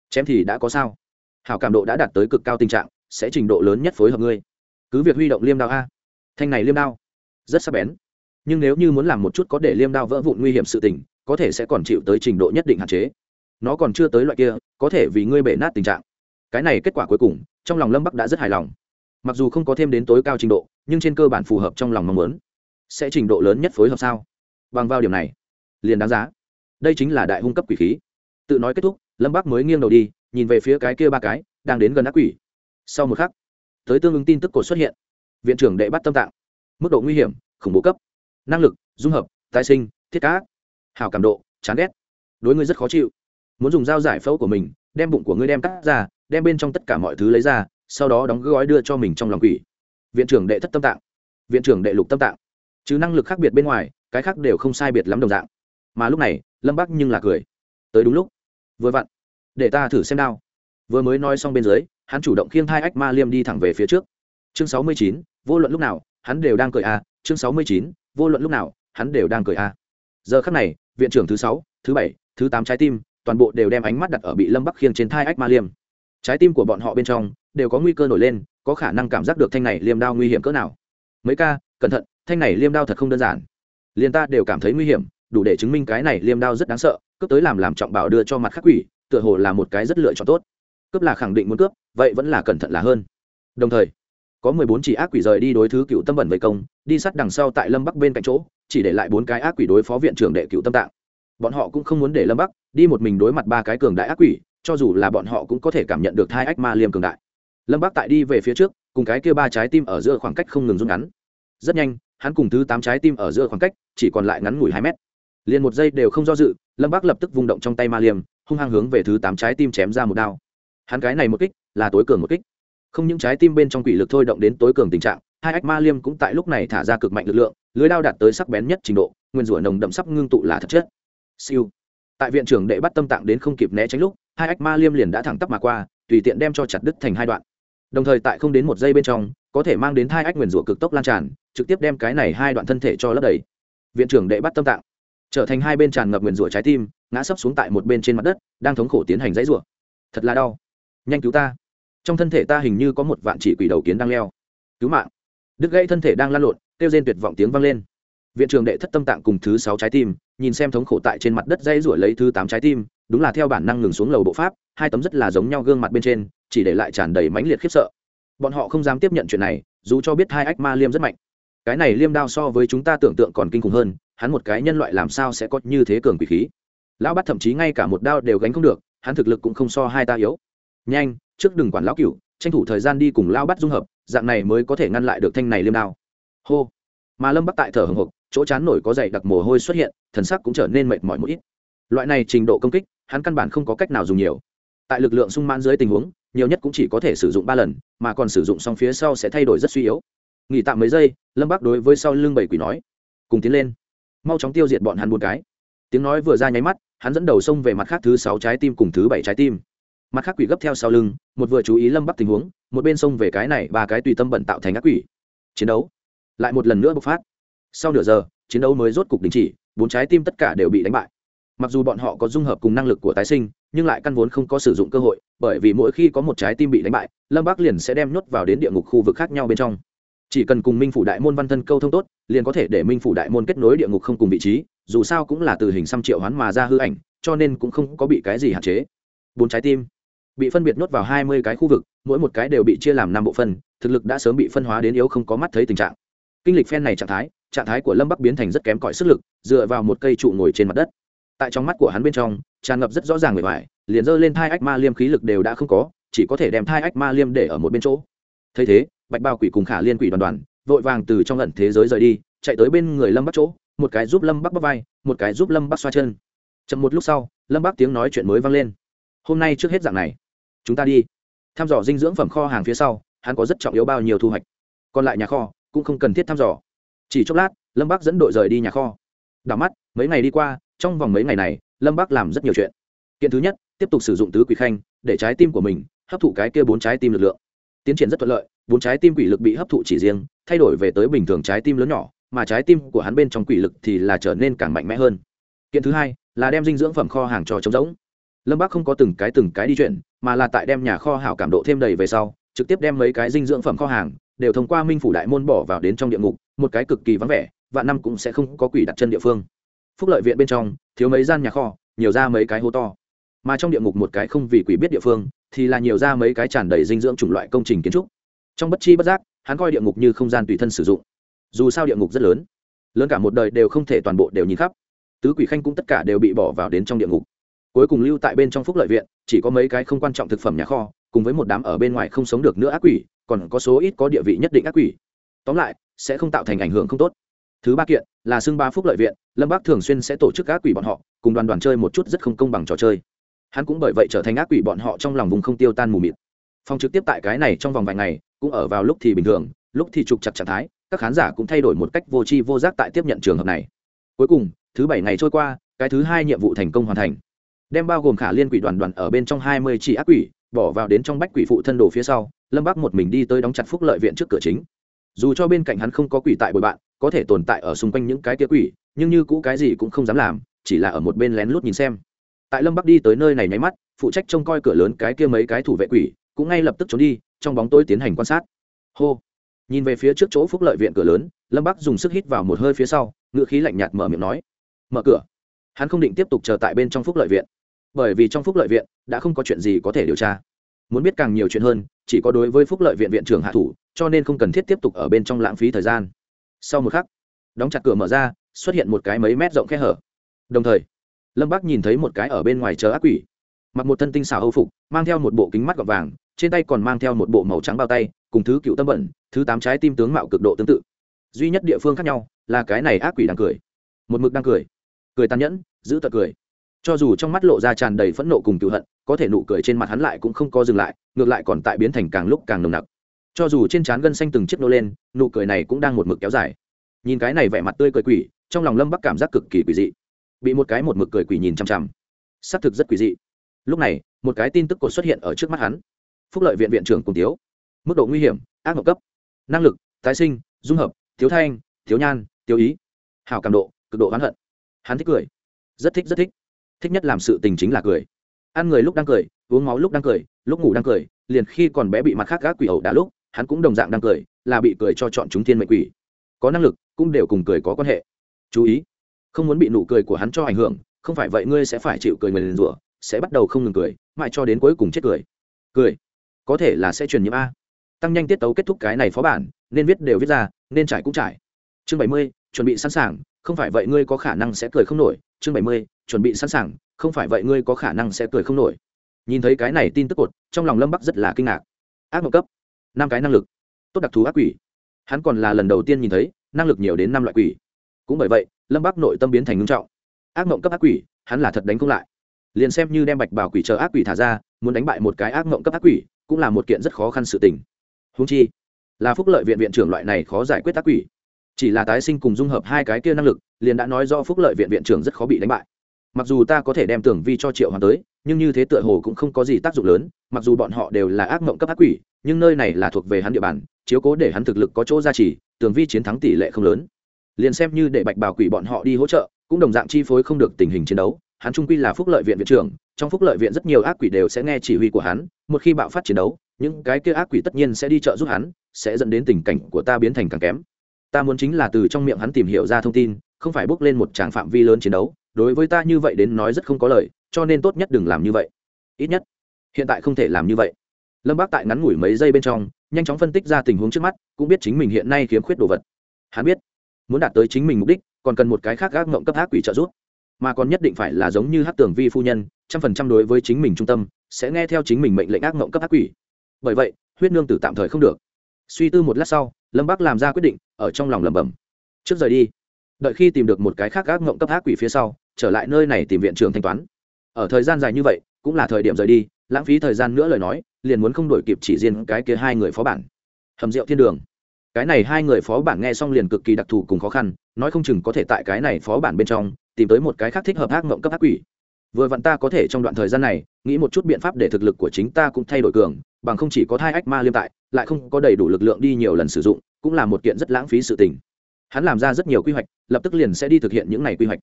Chém thì đã có sao? Hảo cảm độ đã đạt tới cực cao tình trạng, sẽ trình độ lớn nhất phối hợp ngươi. Cứ việc huy động liêm đao a. Thanh này liêm đao rất sắc bén. Nhưng nếu như muốn làm một chút có để liêm đao vỡ vụn nguy hiểm sự tình, có thể sẽ còn chịu tới trình độ nhất định hạn chế. Nó còn chưa tới loại kia, có thể vì ngươi bể nát tình trạng. Cái này kết quả cuối cùng, trong lòng lâm bắc đã rất hài lòng. Mặc dù không có thêm đến tối cao trình độ, nhưng trên cơ bản phù hợp trong lòng mong muốn. Sẽ trình độ lớn nhất phối hợp sao? Bằng vào điểm này, liền đáng giá. Đây chính là đại hung cấp quỷ khí. Tự nói kết thúc, lâm bắc mới nghiêng đầu đi, nhìn về phía cái kia ba cái, đang đến gần ác quỷ. Sau một khắc, tới tương ứng tin tức cột xuất hiện. Viện trưởng đệ bắt tâm tạng mức độ nguy hiểm, khủng bố cấp. Năng lực, dung hợp, tái sinh, thiết cá. Hào cảm độ, chán ghét. Đối ngươi rất khó chịu. Muốn dùng dao giải phẫu của mình, đem bụng của ngươi đem cắt ra, đem bên trong tất cả mọi thứ lấy ra, sau đó đóng gói đưa cho mình trong lòng quỷ. Viện trưởng đệ thất tâm tạng. Viện trưởng đệ lục tâm tạng. Chứ năng lực khác biệt bên ngoài, cái khác đều không sai biệt lắm đồng dạng. Mà lúc này, lâm bắc nhưng là cười. Tới đúng lúc. Vừa vặn. Để ta thử xem nào vừa mới nói xong bên dưới, hắn chủ động khiêng hai ách ma liêm đi thẳng về phía trước. Chương sáu mươi chín, vô luận lúc nào hắn đều đang cười a chương sáu mươi chín, vô luận lúc nào, hắn đều đang cười a giờ khắc này, viện trưởng thứ sáu, thứ bảy, thứ tám trái tim, toàn bộ đều đem ánh mắt đặt ở bị lâm bắc khiêng trên thai ách ma liêm. Trái tim của bọn họ bên trong, đều có nguy cơ nổi lên, có khả năng cảm giác được thanh này liêm đao nguy hiểm cỡ nào. Mấy ca, cẩn thận, thanh này liêm đao thật không đơn giản. Liền ta đều cảm thấy nguy hiểm, đủ để chứng minh cái này liêm đao rất đáng sợ, cướp tới làm làm trọng bảo đưa cho mặt khắc quỷ, tựa hồ là một cái rất lựa chọn tốt. Cướp là khẳng định muốn cướp, vậy vẫn là cẩn thận là hơn. Đồng thời có mười bốn chỉ ác quỷ rời đi đối thứ cựu tâm bẩn vây công, đi sát đằng sau tại lâm bắc bên cạnh chỗ, chỉ để lại bốn cái ác quỷ đối phó viện trưởng đệ cựu tâm tạng. Bọn họ cũng không muốn để lâm bắc đi một mình đối mặt ba cái cường đại ác quỷ, cho dù là bọn họ cũng có thể cảm nhận được thai ách ma liêm cường đại. Lâm bắc tại đi về phía trước, cùng cái kia ba trái tim ở giữa khoảng cách không ngừng rút ngắn. Rất nhanh, hắn cùng thứ tám trái tim ở giữa khoảng cách chỉ còn lại ngắn ngủi hai mét. Liền một giây đều không do dự, lâm bắc lập tức vung động trong tay ma liêm, hung hăng hướng về thứ tám trái tim chém ra một đao. Hắn cái này một kích là tối cường một kích không những trái tim bên trong quỷ lực thôi động đến tối cường tình trạng, hai ách ma liêm cũng tại lúc này thả ra cực mạnh lực lượng, lưới đao đạt tới sắc bén nhất trình độ, nguyên rủa nồng đậm sắp ngưng tụ là thật chất siêu. Tại viện trưởng đệ bắt tâm tạng đến không kịp né tránh lúc, hai ách ma liêm liền đã thẳng tắp mà qua, tùy tiện đem cho chặt đứt thành hai đoạn. Đồng thời tại không đến một giây bên trong, có thể mang đến hai ách nguyền rủa cực tốc lan tràn, trực tiếp đem cái này hai đoạn thân thể cho lấp đầy. Viện trưởng đệ bắt tâm tạng. Trở thành hai bên tràn ngập nguyền rủa trái tim, ngã sấp xuống tại một bên trên mặt đất, đang thống khổ tiến hành dãy rủa. Thật là đau. Nhanh cứu ta trong thân thể ta hình như có một vạn chỉ quỷ đầu kiến đang leo. Cứu mạng. Đứt gãy thân thể đang lan lộn, kêu rên tuyệt vọng tiếng vang lên. Viện trường đệ thất tâm tạng cùng thứ sáu trái tim, nhìn xem thống khổ tại trên mặt đất dây rủi lấy thứ tám trái tim, đúng là theo bản năng ngừng xuống lầu bộ pháp, hai tấm rất là giống nhau gương mặt bên trên, chỉ để lại tràn đầy mãnh liệt khiếp sợ. Bọn họ không dám tiếp nhận chuyện này, dù cho biết hai ách ma liêm rất mạnh. Cái này liêm đao so với chúng ta tưởng tượng còn kinh khủng hơn, hắn một cái nhân loại làm sao sẽ có như thế cường quỷ khí? Lão bắt thậm chí ngay cả một đao đều gánh không được, hắn thực lực cũng không so hai ta yếu. Nhanh trước đừng quản lão cửu, tranh thủ thời gian đi cùng lao bắt dung hợp, dạng này mới có thể ngăn lại được thanh này liêm đao. Hô. Mà lâm bắc tại thở hồng hộc, chỗ chán nổi có dày đặc mồ hôi xuất hiện, thần sắc cũng trở nên mệt mỏi một ít. Loại này trình độ công kích, hắn căn bản không có cách nào dùng nhiều. Tại lực lượng sung mãn dưới tình huống, nhiều nhất cũng chỉ có thể sử dụng ba lần, mà còn sử dụng xong phía sau sẽ thay đổi rất suy yếu. Nghỉ tạm mấy giây, lâm bắc đối với sau lưng bảy quỷ nói. Cùng tiến lên. Mau chóng tiêu diệt bọn hắn một cái. Tiếng nói vừa ra nháy mắt, hắn dẫn đầu xông về mặt khác thứ sáu trái tim cùng thứ bảy trái tim mặt khác quỷ gấp theo sau lưng, một vừa chú ý lâm bắc tình huống, một bên xông về cái này ba cái tùy tâm bận tạo thành ác quỷ. Chiến đấu lại một lần nữa bộc phát. Sau nửa giờ, chiến đấu mới rốt cục đình chỉ, bốn trái tim tất cả đều bị đánh bại. Mặc dù bọn họ có dung hợp cùng năng lực của tái sinh, nhưng lại căn vốn không có sử dụng cơ hội, bởi vì mỗi khi có một trái tim bị đánh bại, lâm bắc liền sẽ đem nhốt vào đến địa ngục khu vực khác nhau bên trong. Chỉ cần cùng minh phủ đại môn văn thân câu thông tốt, liền có thể để minh phủ đại môn kết nối địa ngục không cùng vị trí, dù sao cũng là từ hình xăm triệu hoán mà ra hư ảnh, cho nên cũng không có bị cái gì hạn chế. Bốn trái tim bị phân biệt nhốt vào hai mươi cái khu vực, mỗi một cái đều bị chia làm năm bộ phân, thực lực đã sớm bị phân hóa đến yếu không có mắt thấy tình trạng. Kinh lịch phen này trạng thái trạng thái của lâm bắc biến thành rất kém cỏi sức lực, dựa vào một cây trụ ngồi trên mặt đất. Tại trong mắt của hắn bên trong, tràn ngập rất rõ ràng người ngoài liền giơ lên thai ách ma liêm khí lực đều đã không có, chỉ có thể đem thai ách ma liêm để ở một bên chỗ. Thấy thế, bạch bao quỷ cùng khả liên quỷ đoàn đoàn, vội vàng từ trong ẩn thế giới rời đi, chạy tới bên người lâm bắc chỗ, một cái giúp lâm bắc bắp vai, một cái giúp lâm bắc xoa chân. Chậm một lúc sau, lâm bắc tiếng nói chuyện mới vang lên. Hôm nay trước hết dạng này chúng ta đi. Thăm dò dinh dưỡng phẩm kho hàng phía sau, hắn có rất trọng yếu bao nhiêu thu hoạch. Còn lại nhà kho, cũng không cần thiết thăm dò. Chỉ chốc lát, lâm bắc dẫn đội rời đi nhà kho. Đảo mắt, mấy ngày đi qua, trong vòng mấy ngày này, lâm bắc làm rất nhiều chuyện. Kiện thứ nhất, tiếp tục sử dụng tứ quỷ khanh, để trái tim của mình hấp thụ cái kia bốn trái tim lực lượng. Tiến triển rất thuận lợi, bốn trái tim quỷ lực bị hấp thụ chỉ riêng, thay đổi về tới bình thường trái tim lớn nhỏ, mà trái tim của hắn bên trong quỷ lực thì là trở nên càng mạnh mẽ hơn. Kiện thứ hai, là đem dinh dưỡng phẩm kho hàng trò trống rỗng lâm bác không có từng cái từng cái đi chuyển mà là tại đem nhà kho hảo cảm độ thêm đầy về sau, trực tiếp đem mấy cái dinh dưỡng phẩm kho hàng, đều thông qua minh phủ đại môn bỏ vào đến trong địa ngục, một cái cực kỳ vắng vẻ và năm cũng sẽ không có quỷ đặt chân địa phương. Phúc lợi viện bên trong, thiếu mấy gian nhà kho, nhiều ra mấy cái hố to. Mà trong địa ngục một cái không vì quỷ biết địa phương, thì là nhiều ra mấy cái tràn đầy dinh dưỡng chủng loại công trình kiến trúc. Trong bất chi bất giác, hắn coi địa ngục như không gian tùy thân sử dụng. Dù sao địa ngục rất lớn lớn cả một đời đều không thể toàn bộ đều nhìn khắp. Tứ quỷ khanh cũng tất cả đều bị bỏ vào đến trong địa ngục cuối cùng lưu tại bên trong phúc lợi viện, chỉ có mấy cái không quan trọng thực phẩm nhà kho, cùng với một đám ở bên ngoài không sống được nữa ác quỷ, còn có số ít có địa vị nhất định ác quỷ. Tóm lại, sẽ không tạo thành ảnh hưởng không tốt. Thứ ba kiện, là xưng ba phúc lợi viện, lâm bác thường xuyên sẽ tổ chức ác quỷ bọn họ, cùng đoàn đoàn chơi một chút rất không công bằng trò chơi. Hắn cũng bởi vậy trở thành ác quỷ bọn họ trong lòng vùng không tiêu tan mù mịt. Phòng trực tiếp tại cái này trong vòng vài ngày, cũng ở vào lúc thì bình thường, lúc thì trục chặt trạng thái, các khán giả cũng thay đổi một cách vô tri vô giác tại tiếp nhận trường hợp này. Cuối cùng, thứ bảy ngày trôi qua, cái thứ hai nhiệm vụ thành công hoàn thành đem bao gồm khả liên quỷ đoàn đoàn ở bên trong hai mươi chỉ ác quỷ, bỏ vào đến trong bách quỷ phụ thân đồ phía sau, lâm bắc một mình đi tới đóng chặt phúc lợi viện trước cửa chính. Dù cho bên cạnh hắn không có quỷ tại bồi bạn, có thể tồn tại ở xung quanh những cái tia quỷ, nhưng như cũ cái gì cũng không dám làm, chỉ là ở một bên lén lút nhìn xem. Tại lâm bắc đi tới nơi này nháy mắt, phụ trách trông coi cửa lớn cái kia mấy cái thủ vệ quỷ, cũng ngay lập tức trốn đi, trong bóng tôi tiến hành quan sát. Hô! Nhìn về phía trước chỗ phúc lợi viện cửa lớn, lâm bắc dùng sức hít vào một hơi phía sau ngựa khí lạnh nhạt mở miệng nói, mở cửa hắn không định tiếp tục chờ tại bên trong phúc lợi viện. Bởi vì trong phúc lợi viện, đã không có chuyện gì có thể điều tra. Muốn biết càng nhiều chuyện hơn, chỉ có đối với phúc lợi viện viện trưởng hạ thủ, cho nên không cần thiết tiếp tục ở bên trong lãng phí thời gian. Sau một khắc, đóng chặt cửa mở ra, xuất hiện một cái mấy mét rộng khe hở. Đồng thời, lâm bắc nhìn thấy một cái ở bên ngoài chờ ác quỷ. Mặc một thân tinh xào hâu phục, mang theo một bộ kính mắt gọt vàng, trên tay còn mang theo một bộ màu trắng bao tay, cùng thứ cựu tâm bẩn, thứ tám trái tim tướng mạo cực độ tương tự. Duy nhất địa phương khác nhau là cái này ác quỷ đang cười. Một mực đang cười cười tàn nhẫn, giữ tật cười. Cho dù trong mắt lộ ra tràn đầy phẫn nộ cùng cựu hận, có thể nụ cười trên mặt hắn lại cũng không có dừng lại, ngược lại còn tại biến thành càng lúc càng nồng nặc. Cho dù trên trán gân xanh từng chiếc nô lên, nụ cười này cũng đang một mực kéo dài. Nhìn cái này vẻ mặt tươi cười quỷ, trong lòng lâm bắc cảm giác cực kỳ quỷ dị. Bị một cái một mực cười quỷ nhìn chằm chằm. Xác thực rất quỷ dị. Lúc này, một cái tin tức cột xuất hiện ở trước mắt hắn. Phúc lợi viện viện trưởng cùng tiếu mức độ nguy hiểm, ác mộng cấp. Năng lực, tái sinh, dung hợp, thiếu thanh, thiếu nhan, thiếu ý. Hào cảm độ, cực độ oán hận hắn thích cười. Rất thích rất thích. Thích nhất làm sự tình chính là cười. Ăn người lúc đang cười, uống máu lúc đang cười, lúc ngủ đang cười, liền khi còn bé bị mặt khác gác quỷ ẩu đã lúc, hắn cũng đồng dạng đang cười, là bị cười cho chọn chúng thiên mệnh quỷ. Có năng lực, cũng đều cùng cười có quan hệ. Chú ý, không muốn bị nụ cười của hắn cho ảnh hưởng, không phải vậy ngươi sẽ phải chịu cười người liền rủa, sẽ bắt đầu không ngừng cười, mãi cho đến cuối cùng chết cười. Cười, có thể là sẽ truyền nhiễm a. Tăng nhanh tiết tấu kết thúc cái này phó bản, nên viết đều viết ra, nên trải cũng trải. Chương bảy mươi, chuẩn bị sẵn sàng không phải vậy ngươi có khả năng sẽ cười không nổi, chương bảy mươi, chuẩn bị sẵn sàng, không phải vậy ngươi có khả năng sẽ cười không nổi. Nhìn thấy cái này tin tức cột, trong lòng lâm bắc rất là kinh ngạc. Ác mộng cấp, năm cái năng lực, tốt đặc thù ác quỷ. Hắn còn là lần đầu tiên nhìn thấy, năng lực nhiều đến năm loại quỷ. Cũng bởi vậy, lâm bắc nội tâm biến thành ngưng trọng. Ác mộng cấp ác quỷ, hắn là thật đánh không lại. Liền xem như đem bạch bảo quỷ chờ ác quỷ thả ra, muốn đánh bại một cái ác mộng cấp ác quỷ, cũng là một kiện rất khó khăn sự tình. Húng chi, là phúc lợi viện viện trưởng loại này khó giải quyết ác quỷ chỉ là tái sinh cùng dung hợp hai cái kia năng lực, liền đã nói do phúc lợi viện viện trưởng rất khó bị đánh bại. Mặc dù ta có thể đem tưởng vi cho triệu hoàn tới, nhưng như thế tựa hồ cũng không có gì tác dụng lớn, mặc dù bọn họ đều là ác mộng cấp ác quỷ, nhưng nơi này là thuộc về hắn địa bàn, chiếu cố để hắn thực lực có chỗ gia trì, tưởng vi chiến thắng tỷ lệ không lớn. Liền xem như để bạch bảo quỷ bọn họ đi hỗ trợ, cũng đồng dạng chi phối không được tình hình chiến đấu, hắn trung quy là phúc lợi viện viện trưởng, trong phúc lợi viện rất nhiều ác quỷ đều sẽ nghe chỉ huy của hắn, một khi bạo phát chiến đấu, những cái kia ác quỷ tất nhiên sẽ đi trợ giúp hắn, sẽ dẫn đến tình cảnh của ta biến thành càng kém ta muốn chính là từ trong miệng hắn tìm hiểu ra thông tin, không phải bước lên một tràng phạm vi lớn chiến đấu, đối với ta như vậy đến nói rất không có lời, cho nên tốt nhất đừng làm như vậy. Ít nhất, hiện tại không thể làm như vậy. Lâm bác tại ngắn ngủi mấy giây bên trong, nhanh chóng phân tích ra tình huống trước mắt, cũng biết chính mình hiện nay khiếm khuyết đồ vật. Hắn biết, muốn đạt tới chính mình mục đích, còn cần một cái khác gác ngộng cấp ác quỷ trợ giúp. Mà còn nhất định phải là giống như hát tường vi phu nhân, trăm phần trăm đối với chính mình trung tâm, sẽ nghe theo chính mình mệnh lệnh ác ngộng cấp ác quỷ. Bởi vậy, huyết nương tử tạm thời không được. Suy tư một lát sau lâm bắc làm ra quyết định, ở trong lòng lẩm bẩm. Trước rời đi, đợi khi tìm được một cái khác gác ngộng cấp ác quỷ phía sau, trở lại nơi này tìm viện trưởng thanh toán. Ở thời gian dài như vậy, cũng là thời điểm rời đi, lãng phí thời gian nữa lời nói, liền muốn không đổi kịp chỉ riêng cái kia hai người phó bản. Hầm rượu thiên đường. Cái này hai người phó bản nghe xong liền cực kỳ đặc thù cùng khó khăn, nói không chừng có thể tại cái này phó bản bên trong, tìm tới một cái khác thích hợp ác mộng cấp ác quỷ. Vừa vặn ta có thể trong đoạn thời gian này, nghĩ một chút biện pháp để thực lực của chính ta cũng thay đổi cường, bằng không chỉ có hai ách ma liêm tại lại không có đầy đủ lực lượng đi nhiều lần sử dụng, cũng là một kiện rất lãng phí sự tình. Hắn làm ra rất nhiều quy hoạch, lập tức liền sẽ đi thực hiện những này quy hoạch.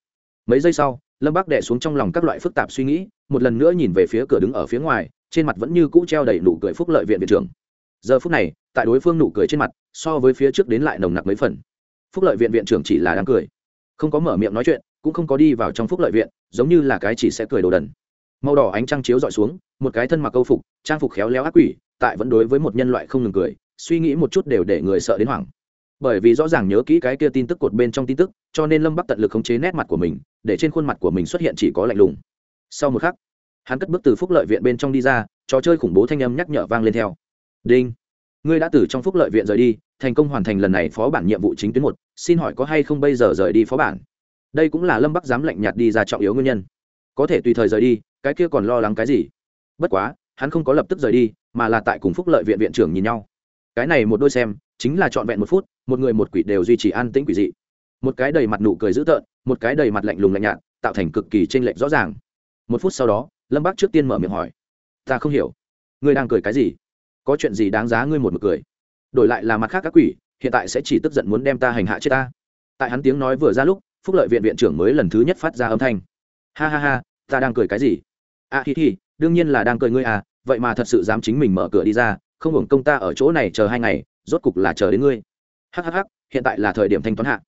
Mấy giây sau, lâm bắc đệ xuống trong lòng các loại phức tạp suy nghĩ, một lần nữa nhìn về phía cửa đứng ở phía ngoài, trên mặt vẫn như cũ treo đầy nụ cười phúc lợi viện viện trưởng. Giờ phút này, tại đối phương nụ cười trên mặt, so với phía trước đến lại nồng nặc mấy phần. Phúc lợi viện viện trưởng chỉ là đang cười. Không có mở miệng nói chuyện, cũng không có đi vào trong phúc lợi viện, giống như là cái chỉ sẽ cười đồ đần. Màu đỏ ánh trăng chiếu dọi xuống, một cái thân mặc câu phục, trang phục khéo léo ác quỷ tại vẫn đối với một nhân loại không ngừng cười, suy nghĩ một chút đều để người sợ đến hoảng. Bởi vì rõ ràng nhớ kỹ cái kia tin tức cột bên trong tin tức, cho nên lâm bắc tận lực khống chế nét mặt của mình, để trên khuôn mặt của mình xuất hiện chỉ có lạnh lùng. Sau một khắc, hắn cất bước từ phúc lợi viện bên trong đi ra, trò chơi khủng bố thanh âm nhắc nhở vang lên theo. Đinh, ngươi đã từ trong phúc lợi viện rời đi, thành công hoàn thành lần này phó bản nhiệm vụ chính tuyến một, xin hỏi có hay không bây giờ rời đi phó bản? Đây cũng là lâm bắc dám lạnh nhạt đi ra trọng yếu nguyên nhân. Có thể tùy thời rời đi, cái kia còn lo lắng cái gì? Bất quá hắn không có lập tức rời đi mà là tại cùng phúc lợi viện viện trưởng nhìn nhau. Cái này một đôi xem chính là trọn vẹn một phút một người một quỷ đều duy trì an tĩnh quỷ dị. Một cái đầy mặt nụ cười dữ tợn một cái đầy mặt lạnh lùng lạnh nhạt tạo thành cực kỳ tranh lệch rõ ràng. Một phút sau đó lâm bác trước tiên mở miệng hỏi ta không hiểu ngươi đang cười cái gì? Có chuyện gì đáng giá ngươi một mực cười? Đổi lại là mặt khác các quỷ hiện tại sẽ chỉ tức giận muốn đem ta hành hạ chết ta. Tại hắn tiếng nói vừa ra lúc phúc lợi viện viện trưởng mới lần thứ nhất phát ra âm thanh. Ha ha ha ta đang cười cái gì? A à, hi hi đương nhiên là đang cười ngươi à vậy mà thật sự dám chính mình mở cửa đi ra, không hưởng công ta ở chỗ này chờ hai ngày, rốt cục là chờ đến ngươi. Hhh hiện tại là thời điểm thanh toán hạ.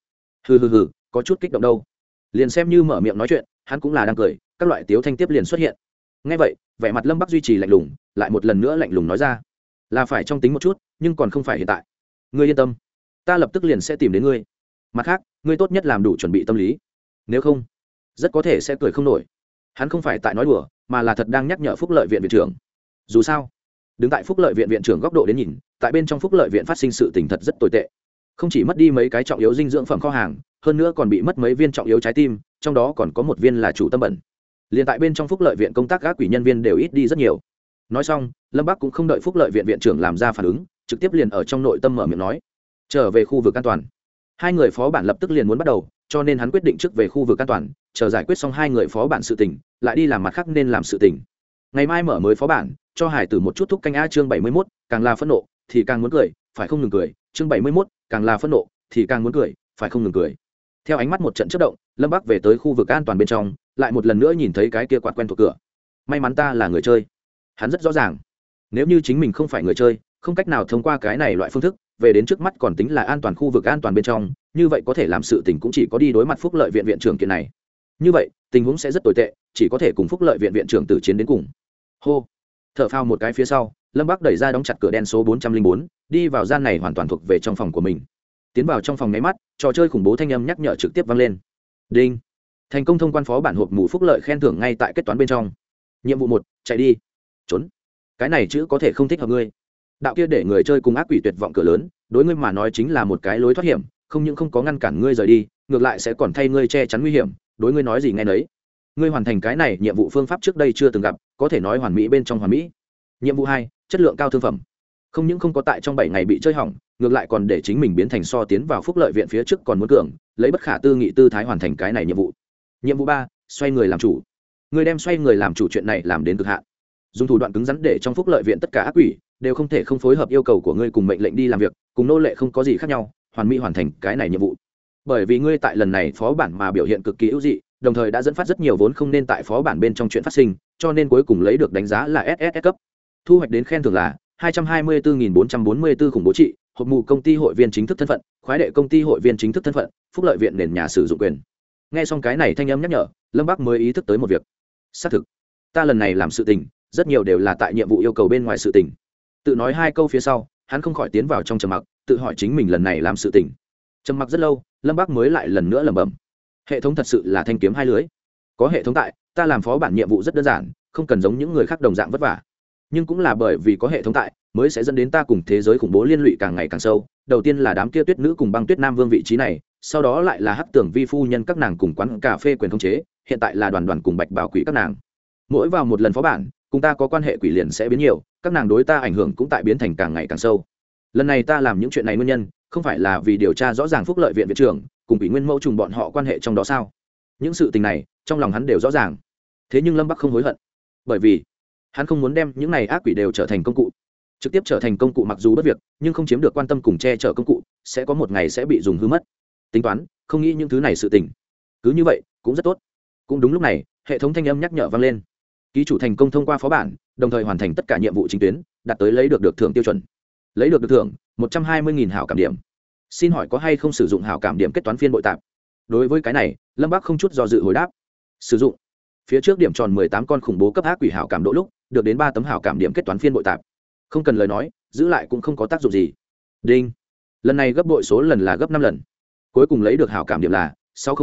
Hừ hừ hừ, có chút kích động đâu. Liền xem như mở miệng nói chuyện, hắn cũng là đang cười, các loại tiếu thanh tiếp liền xuất hiện. Ngay vậy, vẻ mặt lâm bắc duy trì lạnh lùng, lại một lần nữa lạnh lùng nói ra. Là phải trong tính một chút, nhưng còn không phải hiện tại. Ngươi yên tâm, ta lập tức liền sẽ tìm đến ngươi. Mặt khác, ngươi tốt nhất làm đủ chuẩn bị tâm lý. Nếu không, rất có thể sẽ cười không nổi. Hắn không phải tại nói đùa mà là thật đang nhắc nhở phúc lợi viện viện trưởng. Dù sao, đứng tại phúc lợi viện viện trưởng góc độ đến nhìn, tại bên trong phúc lợi viện phát sinh sự tình thật rất tồi tệ. Không chỉ mất đi mấy cái trọng yếu dinh dưỡng phẩm kho hàng, hơn nữa còn bị mất mấy viên trọng yếu trái tim, trong đó còn có một viên là chủ tâm bẩn. Liền tại bên trong phúc lợi viện công tác các quỷ nhân viên đều ít đi rất nhiều. Nói xong, lâm bắc cũng không đợi phúc lợi viện viện trưởng làm ra phản ứng, trực tiếp liền ở trong nội tâm mở miệng nói, trở về khu vực an toàn. Hai người phó bản lập tức liền muốn bắt đầu, cho nên hắn quyết định trước về khu vực an toàn chờ giải quyết xong hai người phó bản sự tình, lại đi làm mặt khác nên làm sự tình. Ngày mai mở mới phó bản, cho hải tử một chút thúc canh a chương bảy mươi mốt, càng là phẫn nộ, thì càng muốn cười, phải không ngừng cười. Chương bảy mươi mốt, càng là phẫn nộ, thì càng muốn cười, phải không ngừng cười. Theo ánh mắt một trận chớp động, lâm bắc về tới khu vực an toàn bên trong, lại một lần nữa nhìn thấy cái kia quạt quen thuộc cửa. May mắn ta là người chơi. Hắn rất rõ ràng. Nếu như chính mình không phải người chơi, không cách nào thông qua cái này loại phương thức, về đến trước mắt còn tính là an toàn khu vực an toàn bên trong, như vậy có thể làm sự tình cũng chỉ có đi đối mặt phúc lợi viện viện trưởng kiện này như vậy, tình huống sẽ rất tồi tệ, chỉ có thể cùng phúc lợi viện viện trưởng tử chiến đến cùng. Hô. T h ở phao một cái phía sau, lâm bắc đẩy ra đóng chặt cửa đen số bốn trăm linh bốn, đi vào gian này hoàn toàn thuộc về trong phòng của mình. Tiến vào trong phòng nháy mắt, trò chơi khủng bố thanh âm nhắc nhở trực tiếp vang lên. Đinh. Thành công thông quan phó bản hộp mù phúc lợi khen thưởng ngay tại kết toán bên trong. Nhiệm vụ một, chạy đi. Trốn. Cái này chữ có thể không thích hợp ngươi. Đạo kia để người chơi cùng ác quỷ tuyệt vọng cửa lớn, đối ngươi mà nói chính là một cái lối thoát hiểm, không những không có ngăn cản ngươi rời đi ngược lại sẽ còn thay ngươi che chắn nguy hiểm, đối ngươi nói gì nghe nấy. Ngươi hoàn thành cái này, nhiệm vụ phương pháp trước đây chưa từng gặp, có thể nói hoàn mỹ bên trong hoàn mỹ. Nhiệm vụ hai, chất lượng cao thương phẩm. Không những không có tại trong bảy ngày bị chơi hỏng, ngược lại còn để chính mình biến thành so tiến vào phúc lợi viện phía trước còn muốn cường, lấy bất khả tư nghị tư thái hoàn thành cái này nhiệm vụ. Nhiệm vụ ba, xoay người làm chủ. Người đem xoay người làm chủ chuyện này làm đến cực hạn. Dùng thủ đoạn cứng rắn để trong phúc lợi viện tất cả ác quỷ, đều không thể không phối hợp yêu cầu của ngươi cùng mệnh lệnh đi làm việc, cùng nô lệ không có gì khác nhau, hoàn mỹ hoàn thành cái này nhiệm vụ bởi vì ngươi tại lần này phó bản mà biểu hiện cực kỳ ưu dị, đồng thời đã dẫn phát rất nhiều vốn không nên tại phó bản bên trong chuyện phát sinh, cho nên cuối cùng lấy được đánh giá là ss cấp. Thu hoạch đến khen thưởng là 224.444 khủng bố trị, hộp mù công ty hội viên chính thức thân phận, khoái đệ công ty hội viên chính thức thân phận, phúc lợi viện nền nhà sử dụng quyền. Nghe xong cái này thanh âm nhắc nhở, lâm bắc mới ý thức tới một việc. Xác thực, ta lần này làm sự tình, rất nhiều đều là tại nhiệm vụ yêu cầu bên ngoài sự tình. Tự nói hai câu phía sau, hắn không khỏi tiến vào trong trầm mặc, tự hỏi chính mình lần này làm sự tình trầm mặc rất lâu, lâm bác mới lại lần nữa lẩm bẩm. Hệ thống thật sự là thanh kiếm hai lưới. Có hệ thống tại, ta làm phó bản nhiệm vụ rất đơn giản, không cần giống những người khác đồng dạng vất vả. Nhưng cũng là bởi vì có hệ thống tại, mới sẽ dẫn đến ta cùng thế giới khủng bố liên lụy càng ngày càng sâu. Đầu tiên là đám kia tuyết nữ cùng băng tuyết nam vương vị trí này, sau đó lại là hắc tưởng vi phu nhân các nàng cùng quán cà phê quyền khống chế, hiện tại là đoàn đoàn cùng bạch bảo quỷ các nàng. Mỗi vào một lần phó bản, cùng ta có quan hệ quỷ liền sẽ biến nhiều, các nàng đối ta ảnh hưởng cũng tại biến thành càng ngày càng sâu. Lần này ta làm những chuyện này nguyên nhân không phải là vì điều tra rõ ràng phúc lợi viện viện trưởng cùng ủy nguyên mẫu trùng bọn họ quan hệ trong đó sao? Những sự tình này, trong lòng hắn đều rõ ràng. Thế nhưng lâm bắc không hối hận, bởi vì hắn không muốn đem những này ác quỷ đều trở thành công cụ. Trực tiếp trở thành công cụ mặc dù bất việc, nhưng không chiếm được quan tâm cùng che chở công cụ, sẽ có một ngày sẽ bị dùng hư mất. Tính toán, không nghĩ những thứ này sự tình. Cứ như vậy, cũng rất tốt. Cũng đúng lúc này, hệ thống thanh âm nhắc nhở vang lên. Ký chủ thành công thông qua phó bản, đồng thời hoàn thành tất cả nhiệm vụ chính tuyến, đạt tới lấy được được thưởng tiêu chuẩn lấy được được thưởng, một trăm hai mươi hảo cảm điểm. Xin hỏi có hay không sử dụng hảo cảm điểm kết toán phiên bội tạp? Đối với cái này, lâm bắc không chút do dự hồi đáp. Sử dụng. Phía trước điểm tròn mười tám con khủng bố cấp ác quỷ hảo cảm độ lúc, được đến ba tấm hảo cảm điểm kết toán phiên bội tạp. Không cần lời nói, giữ lại cũng không có tác dụng gì. Đinh. Lần này gấp bội số lần là gấp năm lần. Cuối cùng lấy được hảo cảm điểm là sáu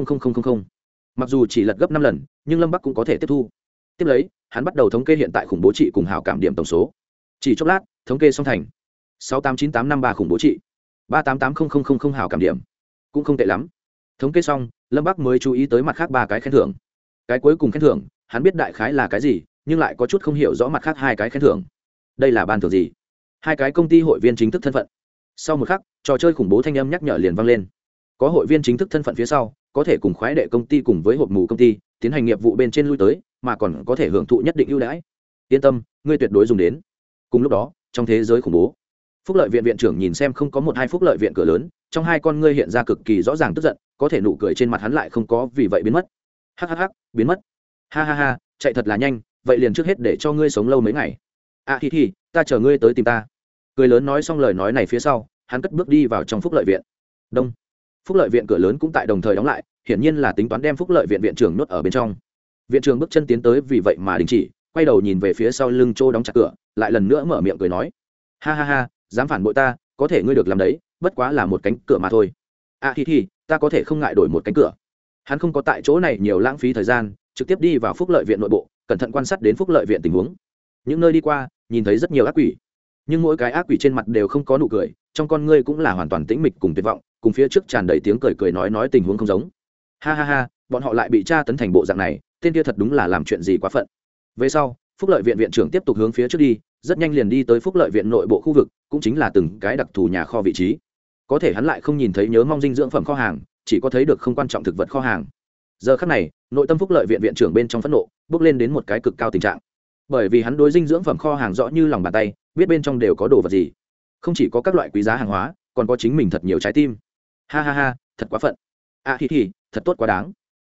mặc dù chỉ lật gấp năm lần, nhưng lâm bắc cũng có thể tiếp thu. Tiếp lấy, hắn bắt đầu thống kê hiện tại khủng bố trị cùng hảo cảm điểm tổng số. Chỉ chốc lát, thống kê xong thành sáu tám chín tám năm ba khủng bố trị. ba tám tám không hảo cảm điểm. Cũng không tệ lắm. Thống kê xong, lâm bắc mới chú ý tới mặt khác ba cái khen thưởng. Cái cuối cùng khen thưởng, hắn biết đại khái là cái gì, nhưng lại có chút không hiểu rõ mặt khác hai cái khen thưởng. Đây là ban thưởng gì? Hai cái công ty hội viên chính thức thân phận. Sau một khắc, trò chơi khủng bố thanh âm nhắc nhở liền vang lên. Có hội viên chính thức thân phận phía sau, có thể cùng khoái đệ công ty cùng với hộp mù công ty, tiến hành nghiệp vụ bên trên lui tới, mà còn có thể hưởng thụ nhất định ưu đãi. Yên tâm, ngươi tuyệt đối dùng đến. Cùng lúc đó, trong thế giới khủng bố phúc lợi viện viện trưởng nhìn xem không có một hai phúc lợi viện cửa lớn, trong hai con ngươi hiện ra cực kỳ rõ ràng tức giận, có thể nụ cười trên mặt hắn lại không có vì vậy biến mất. Hhh biến mất. Ha ha ha, chạy thật là nhanh, vậy liền trước hết để cho ngươi sống lâu mấy ngày. À thì thì, ta chờ ngươi tới tìm ta. Cười lớn nói xong lời nói này phía sau, hắn cất bước đi vào trong phúc lợi viện. Đông. Phúc lợi viện cửa lớn cũng tại đồng thời đóng lại, hiển nhiên là tính toán đem phúc lợi viện viện trưởng nuốt ở bên trong. Viện trưởng bước chân tiến tới vì vậy mà đình chỉ, quay đầu nhìn về phía sau lưng chỗ đóng chặt cửa, lại lần nữa mở miệng cười nói. Ha ha ha dám phản bội ta, có thể ngươi được làm đấy, bất quá là một cánh cửa mà thôi. À thì thì ta có thể không ngại đổi một cánh cửa. Hắn không có tại chỗ này nhiều lãng phí thời gian, trực tiếp đi vào phúc lợi viện nội bộ, cẩn thận quan sát đến phúc lợi viện tình huống. Những nơi đi qua, nhìn thấy rất nhiều ác quỷ. Nhưng mỗi cái ác quỷ trên mặt đều không có nụ cười, trong con ngươi cũng là hoàn toàn tĩnh mịch cùng tuyệt vọng, cùng phía trước tràn đầy tiếng cười cười nói nói tình huống không giống. Ha ha ha, bọn họ lại bị tra tấn thành bộ dạng này, tên kia thật đúng là làm chuyện gì quá phận. Về sau, phúc lợi viện viện trưởng tiếp tục hướng phía trước đi rất nhanh liền đi tới phúc lợi viện nội bộ khu vực, cũng chính là từng cái đặc thù nhà kho vị trí. Có thể hắn lại không nhìn thấy nhớ mong dinh dưỡng phẩm kho hàng, chỉ có thấy được không quan trọng thực vật kho hàng. Giờ khắc này, nội tâm phúc lợi viện viện trưởng bên trong phẫn nộ, bước lên đến một cái cực cao tình trạng. Bởi vì hắn đối dinh dưỡng phẩm kho hàng rõ như lòng bàn tay, biết bên trong đều có đồ vật gì. Không chỉ có các loại quý giá hàng hóa, còn có chính mình thật nhiều trái tim. Ha ha ha, thật quá phận. À thì thì thật tốt quá đáng.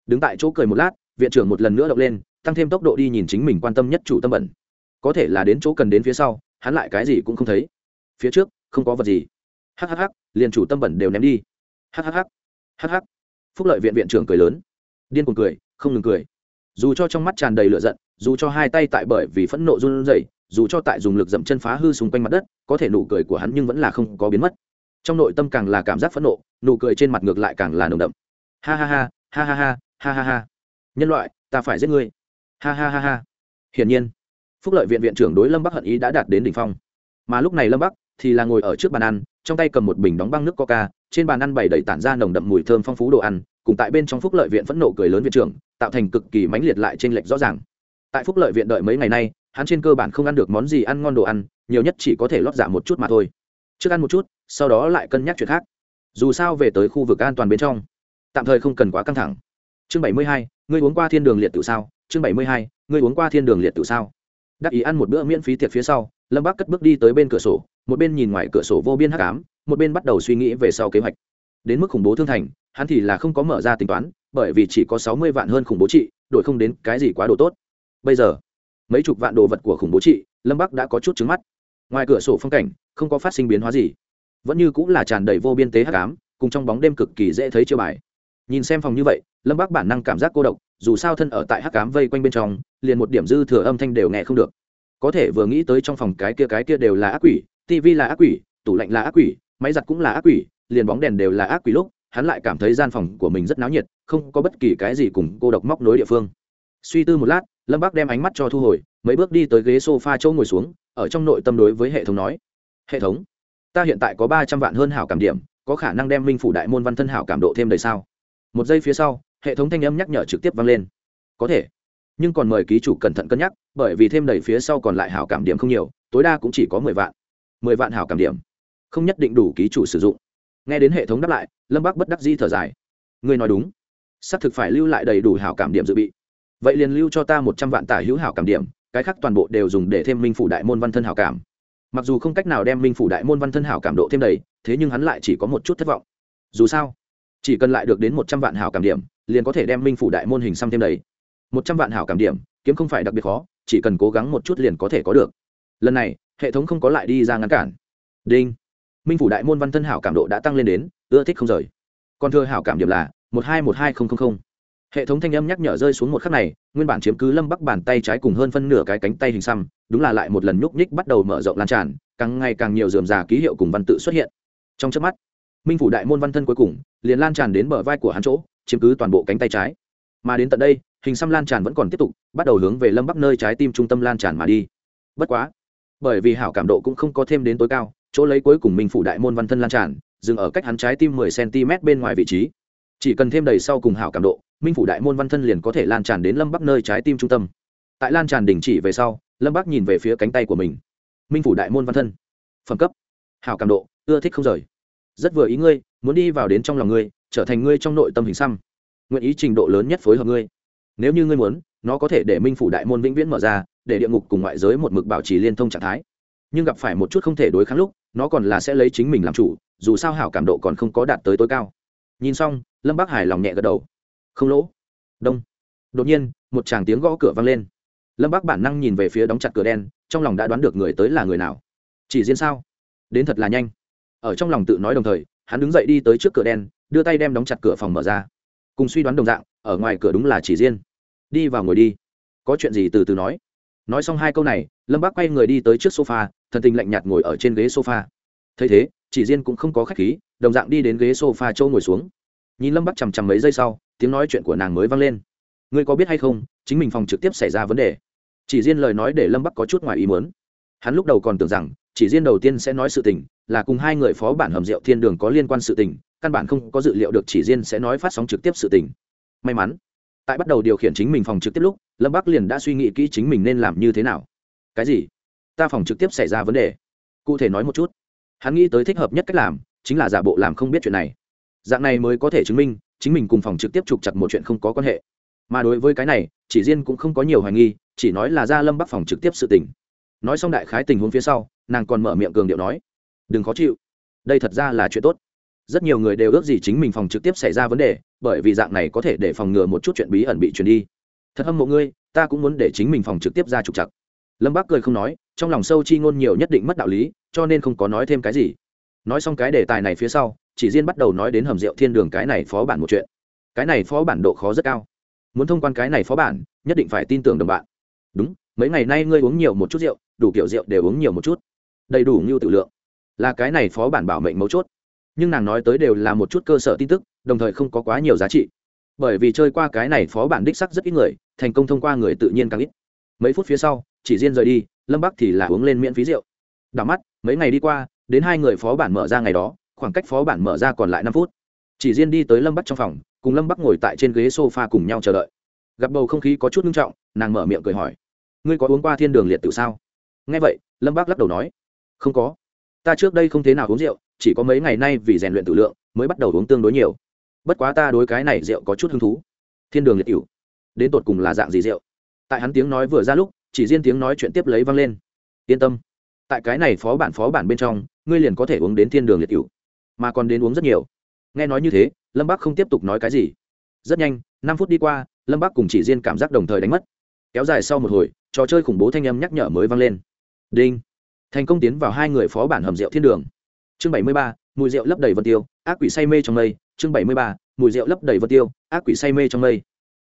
Đứng tại chỗ cười một lát, viện trưởng một lần nữa động lên, tăng thêm tốc độ đi nhìn chính mình quan tâm nhất chủ tâm bẩn có thể là đến chỗ cần đến phía sau, hắn lại cái gì cũng không thấy. Phía trước, không có vật gì. Hhh liền chủ tâm bẩn đều ném đi. Hhh hh phúc lợi viện viện trưởng cười lớn. Điên cuồng cười, không ngừng cười. Dù cho trong mắt tràn đầy lửa giận, dù cho hai tay tại bởi vì phẫn nộ run rẩy, dù cho tại dùng lực dậm chân phá hư xung quanh mặt đất, có thể nụ cười của hắn nhưng vẫn là không có biến mất. Trong nội tâm càng là cảm giác phẫn nộ, nụ cười trên mặt ngược lại càng là nồng đậm. Ha ha ha ha ha ha ha ha ha. Nhân loại, ta phải giết ngươi. Ha ha ha ha. Hiển nhiên phúc lợi viện viện trưởng đối lâm bắc hận ý đã đạt đến đỉnh phong. Mà lúc này lâm bắc thì là ngồi ở trước bàn ăn, trong tay cầm một bình đóng băng nước coca, trên bàn ăn bày đầy tản ra nồng đậm mùi thơm phong phú đồ ăn, cùng tại bên trong phúc lợi viện phẫn nộ cười lớn viện trưởng, tạo thành cực kỳ mãnh liệt lại trên lệch rõ ràng. Tại phúc lợi viện đợi mấy ngày nay, hắn trên cơ bản không ăn được món gì ăn ngon đồ ăn, nhiều nhất chỉ có thể lót dạ một chút mà thôi. Trước ăn một chút, sau đó lại cân nhắc chuyện khác. Dù sao về tới khu vực an toàn bên trong, tạm thời không cần quá căng thẳng. Chương bảy mươi hai, ngươi uống qua thiên đường liệt tự sao? Chương bảy mươi hai, ngươi uống qua thiên đường liệt tự sao? Đắc ý ăn một bữa miễn phí tiệc phía sau, lâm bác cất bước đi tới bên cửa sổ, một bên nhìn ngoài cửa sổ vô biên hắc ám, một bên bắt đầu suy nghĩ về sau kế hoạch. Đến mức khủng bố thương thành, hắn thì là không có mở ra tính toán, bởi vì chỉ có sáu mươi vạn hơn khủng bố trị, đổi không đến cái gì quá đồ tốt. Bây giờ, mấy chục vạn đồ vật của khủng bố trị, lâm bắc đã có chút trứng mắt. Ngoài cửa sổ phong cảnh, không có phát sinh biến hóa gì. Vẫn như cũng là tràn đầy vô biên tế hắc ám, cùng trong bóng đêm cực kỳ dễ thấy chiêu bài. Nhìn xem phòng như vậy, lâm bắc bản năng cảm giác cô độc, dù sao thân ở tại hắc ám vây quanh bên trong liền một điểm dư thừa âm thanh đều nghe không được. Có thể vừa nghĩ tới trong phòng cái kia cái kia đều là ác quỷ tivi là ác quỷ, tủ lạnh là ác quỷ, máy giặt cũng là ác quỷ, liền bóng đèn đều là ác quỷ lúc, hắn lại cảm thấy gian phòng của mình rất náo nhiệt, không có bất kỳ cái gì cùng cô độc móc nối địa phương. Suy tư một lát, lâm bác đem ánh mắt cho thu hồi, mấy bước đi tới ghế s o f a chỗ ngồi xuống, ở trong nội tâm đối với hệ thống nói, hệ thống, ta hiện tại có ba trăm vạn hơn hảo cảm điểm, có khả năng đem minh phủ đại môn văn thân hảo cảm độ thêm đầy sao? Một giây phía sau, hệ thống thanh âm nhắc nhở trực tiếp vang lên. Có thể nhưng còn mời ký chủ cẩn thận cân nhắc, bởi vì thêm đầy phía sau còn lại hảo cảm điểm không nhiều, tối đa cũng chỉ có mười vạn. Mười vạn hảo cảm điểm. Không nhất định đủ ký chủ sử dụng. Nghe đến hệ thống đáp lại, lâm bác bất đắc di thở dài. Ngươi nói đúng. Xác thực phải lưu lại đầy đủ hảo cảm điểm dự bị. Vậy liền lưu cho ta một trăm vạn tả hữu hảo cảm điểm, cái khác toàn bộ đều dùng để thêm minh phủ đại môn văn thân hảo cảm. Mặc dù không cách nào đem minh phủ đại môn văn thân hảo cảm độ thêm đầy, thế nhưng hắn lại chỉ có một chút thất vọng. Dù sao, chỉ cần lại được đến một trăm vạn hảo cảm điểm, liền có thể đem minh phủ đại môn hình xăm thêm đầy một trăm vạn hảo cảm điểm, kiếm không phải đặc biệt khó, chỉ cần cố gắng một chút liền có thể có được. Lần này, hệ thống không có lại đi ra ngăn cản. Đinh. Minh phủ đại môn văn thân hảo cảm độ đã tăng lên đến, ưa thích không rời. Còn thưa hảo cảm điểm là một hai một hai không không không. Hệ thống thanh âm nhắc nhở rơi xuống một khắc này, nguyên bản chiếm cứ lâm bắc bàn tay trái cùng hơn phân nửa cái cánh tay hình xăm, đúng là lại một lần nhúc nhích bắt đầu mở rộng lan tràn, càng ngày càng nhiều dườm già ký hiệu cùng văn tự xuất hiện. Trong trước mắt, minh phủ đại môn văn thân cuối cùng, liền lan tràn đến bờ vai của hắn chỗ, chiếm cứ toàn bộ cánh tay trái. Mà đến tận đây hình xăm lan tràn vẫn còn tiếp tục, bắt đầu hướng về lâm bắc nơi trái tim trung tâm lan tràn mà đi. Bất quá, bởi vì hảo cảm độ cũng không có thêm đến tối cao, chỗ lấy cuối cùng minh phủ đại môn văn thân lan tràn, dừng ở cách hắn trái tim 10 cm bên ngoài vị trí. Chỉ cần thêm đầy sau cùng hảo cảm độ, minh phủ đại môn văn thân liền có thể lan tràn đến lâm bắc nơi trái tim trung tâm. Tại lan tràn đình chỉ về sau, lâm bắc nhìn về phía cánh tay của mình. Minh phủ đại môn văn thân. Phẩm cấp. Hảo cảm độ, ưa thích không rời. Rất vừa ý ngươi, muốn đi vào đến trong lòng ngươi, trở thành ngươi trong nội tâm hình xăm. Nguyện ý trình độ lớn nhất phối hợp ngươi nếu như ngươi muốn, nó có thể để minh phủ đại môn vĩnh viễn mở ra, để địa ngục cùng ngoại giới một mực bảo trì liên thông trạng thái. Nhưng gặp phải một chút không thể đối kháng lúc, nó còn là sẽ lấy chính mình làm chủ, dù sao hảo cảm độ còn không có đạt tới tối cao. Nhìn xong, lâm bác hải lòng nhẹ gật đầu. Không lỗ. Đông. Đột nhiên, một chàng tiếng gõ cửa vang lên. Lâm bác bản năng nhìn về phía đóng chặt cửa đen, trong lòng đã đoán được người tới là người nào. Chỉ riêng sao? Đến thật là nhanh. Ở trong lòng tự nói đồng thời, hắn đứng dậy đi tới trước cửa đen, đưa tay đem đóng chặt cửa phòng mở ra cùng suy đoán đồng dạng, ở ngoài cửa đúng là chỉ riêng. Đi vào ngồi đi. Có chuyện gì từ từ nói. Nói xong hai câu này, lâm bác quay người đi tới trước sofa, thần tình lạnh nhạt ngồi ở trên ghế sofa. Thấy thế, chỉ riêng cũng không có khách khí, đồng dạng đi đến ghế sofa châu ngồi xuống. Nhìn lâm bắc chằm chằm mấy giây sau, tiếng nói chuyện của nàng mới vang lên. Ngươi có biết hay không, chính mình phòng trực tiếp xảy ra vấn đề. Chỉ riêng lời nói để lâm bắc có chút ngoài ý muốn. Hắn lúc đầu còn tưởng rằng, chỉ riêng đầu tiên sẽ nói sự tình, là cùng hai người phó bản hầm rượu thiên đường có liên quan sự tình căn bản không có dự liệu được chỉ riêng sẽ nói phát sóng trực tiếp sự tình. May mắn, tại bắt đầu điều khiển chính mình phòng trực tiếp lúc, lâm bắc liền đã suy nghĩ kỹ chính mình nên làm như thế nào. Cái gì? Ta phòng trực tiếp xảy ra vấn đề. Cụ thể nói một chút. Hắn nghĩ tới thích hợp nhất cách làm, chính là giả bộ làm không biết chuyện này. Dạng này mới có thể chứng minh, chính mình cùng phòng trực tiếp trục chặt một chuyện không có quan hệ. Mà đối với cái này, chỉ riêng cũng không có nhiều hoài nghi, chỉ nói là ra lâm bắc phòng trực tiếp sự tình. Nói xong đại khái tình huống phía sau, nàng còn mở miệng cường điệu nói, đừng khó chịu. Đây thật ra là chuyện tốt rất nhiều người đều ước gì chính mình phòng trực tiếp xảy ra vấn đề, bởi vì dạng này có thể để phòng ngừa một chút chuyện bí ẩn bị truyền đi. Thật hâm mộ ngươi, ta cũng muốn để chính mình phòng trực tiếp ra trục chặt lâm bác cười không nói, trong lòng sâu chi ngôn nhiều nhất định mất đạo lý, cho nên không có nói thêm cái gì. Nói xong cái đề tài này phía sau, chỉ riêng bắt đầu nói đến hầm rượu thiên đường cái này phó bản một chuyện. Cái này phó bản độ khó rất cao. Muốn thông quan cái này phó bản, nhất định phải tin tưởng đồng bạn. Đúng, mấy ngày nay ngươi uống nhiều một chút rượu, đủ kiểu rượu đều uống nhiều một chút. Đầy đủ như tự lượng. Là cái này phó bản bảo mệnh mấu chốt nhưng nàng nói tới đều là một chút cơ sở tin tức, đồng thời không có quá nhiều giá trị. Bởi vì chơi qua cái này phó bản đích sắc rất ít người, thành công thông qua người tự nhiên càng ít. Mấy phút phía sau, chỉ riêng rời đi, lâm bắc thì là uống lên miễn phí rượu. Đảo mắt, mấy ngày đi qua, đến hai người phó bản mở ra ngày đó, khoảng cách phó bản mở ra còn lại năm phút. Chỉ riêng đi tới lâm bắc trong phòng, cùng lâm bắc ngồi tại trên ghế s o f a cùng nhau chờ đợi. Gặp bầu không khí có chút nghiêm trọng, nàng mở miệng cười hỏi, ngươi có uống qua thiên đường liệt tự sao? Nghe vậy, lâm bắc lắc đầu nói, không có. Ta trước đây không thế nào uống rượu chỉ có mấy ngày nay vì rèn luyện tự lượng mới bắt đầu uống tương đối nhiều. Bất quá ta đối cái này rượu có chút hứng thú. Thiên đường liệt cựu đến tột cùng là dạng gì rượu? Tại hắn tiếng nói vừa ra lúc, chỉ riêng tiếng nói chuyện tiếp lấy vang lên. Yên tâm. Tại cái này phó bản phó bản bên trong, ngươi liền có thể uống đến thiên đường liệt cựu mà còn đến uống rất nhiều. Nghe nói như thế, lâm bắc không tiếp tục nói cái gì. Rất nhanh, năm phút đi qua, lâm bắc cùng chỉ riêng cảm giác đồng thời đánh mất. Kéo dài sau một hồi, trò chơi khủng bố thanh âm nhắc nhở mới vang lên. Đinh. Thành công tiến vào hai người phó bản hầm rượu thiên đường chương bảy mươi ba, mùi rượu lấp đầy vân tiêu, ác quỷ say mê trong mây. Chương bảy mươi ba, mùi rượu lấp đầy vân tiêu, ác quỷ say mê trong mây.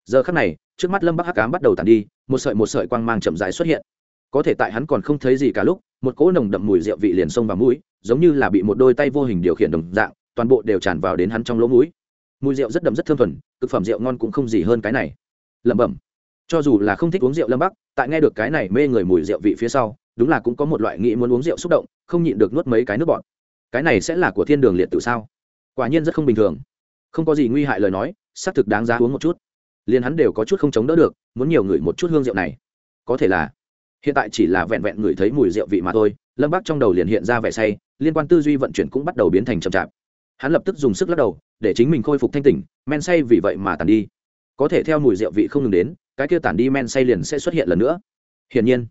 Giờ khắc này, trước mắt lâm bắc hắc cám bắt đầu tàn đi, một sợi một sợi quang mang chậm dài xuất hiện. Có thể tại hắn còn không thấy gì cả lúc, một cỗ nồng đậm mùi rượu vị liền xông vào mũi, giống như là bị một đôi tay vô hình điều khiển đồng dạng, toàn bộ đều tràn vào đến hắn trong lỗ mũi. Mùi rượu rất đậm rất thơm thuần thực phẩm rượu ngon cũng không gì hơn cái này. Lẩm bẩm. Cho dù là không thích uống rượu lâm bắc, tại nghe được cái này mê người mùi rượu vị phía sau, đúng là cũng có một loại nghĩ muốn uống rượu xúc động, không nhịn được nuốt mấy cái nước bọt cái này sẽ là của thiên đường liệt tự sao? Quả nhiên rất không bình thường. Không có gì nguy hại lời nói, xác thực đáng giá uống một chút. Liền hắn đều có chút không chống đỡ được, muốn nhiều người một chút hương rượu này. Có thể là, hiện tại chỉ là vẹn vẹn người thấy mùi rượu vị mà thôi, lâm bác trong đầu liền hiện ra vẻ say, liên quan tư duy vận chuyển cũng bắt đầu biến thành chậm chạp. Hắn lập tức dùng sức lắc đầu, để chính mình khôi phục thanh tỉnh, men say vì vậy mà tàn đi. Có thể theo mùi rượu vị không ngừng đến, cái kia tàn đi men say liền sẽ xuất hiện lần nữa. Hiển nhiên,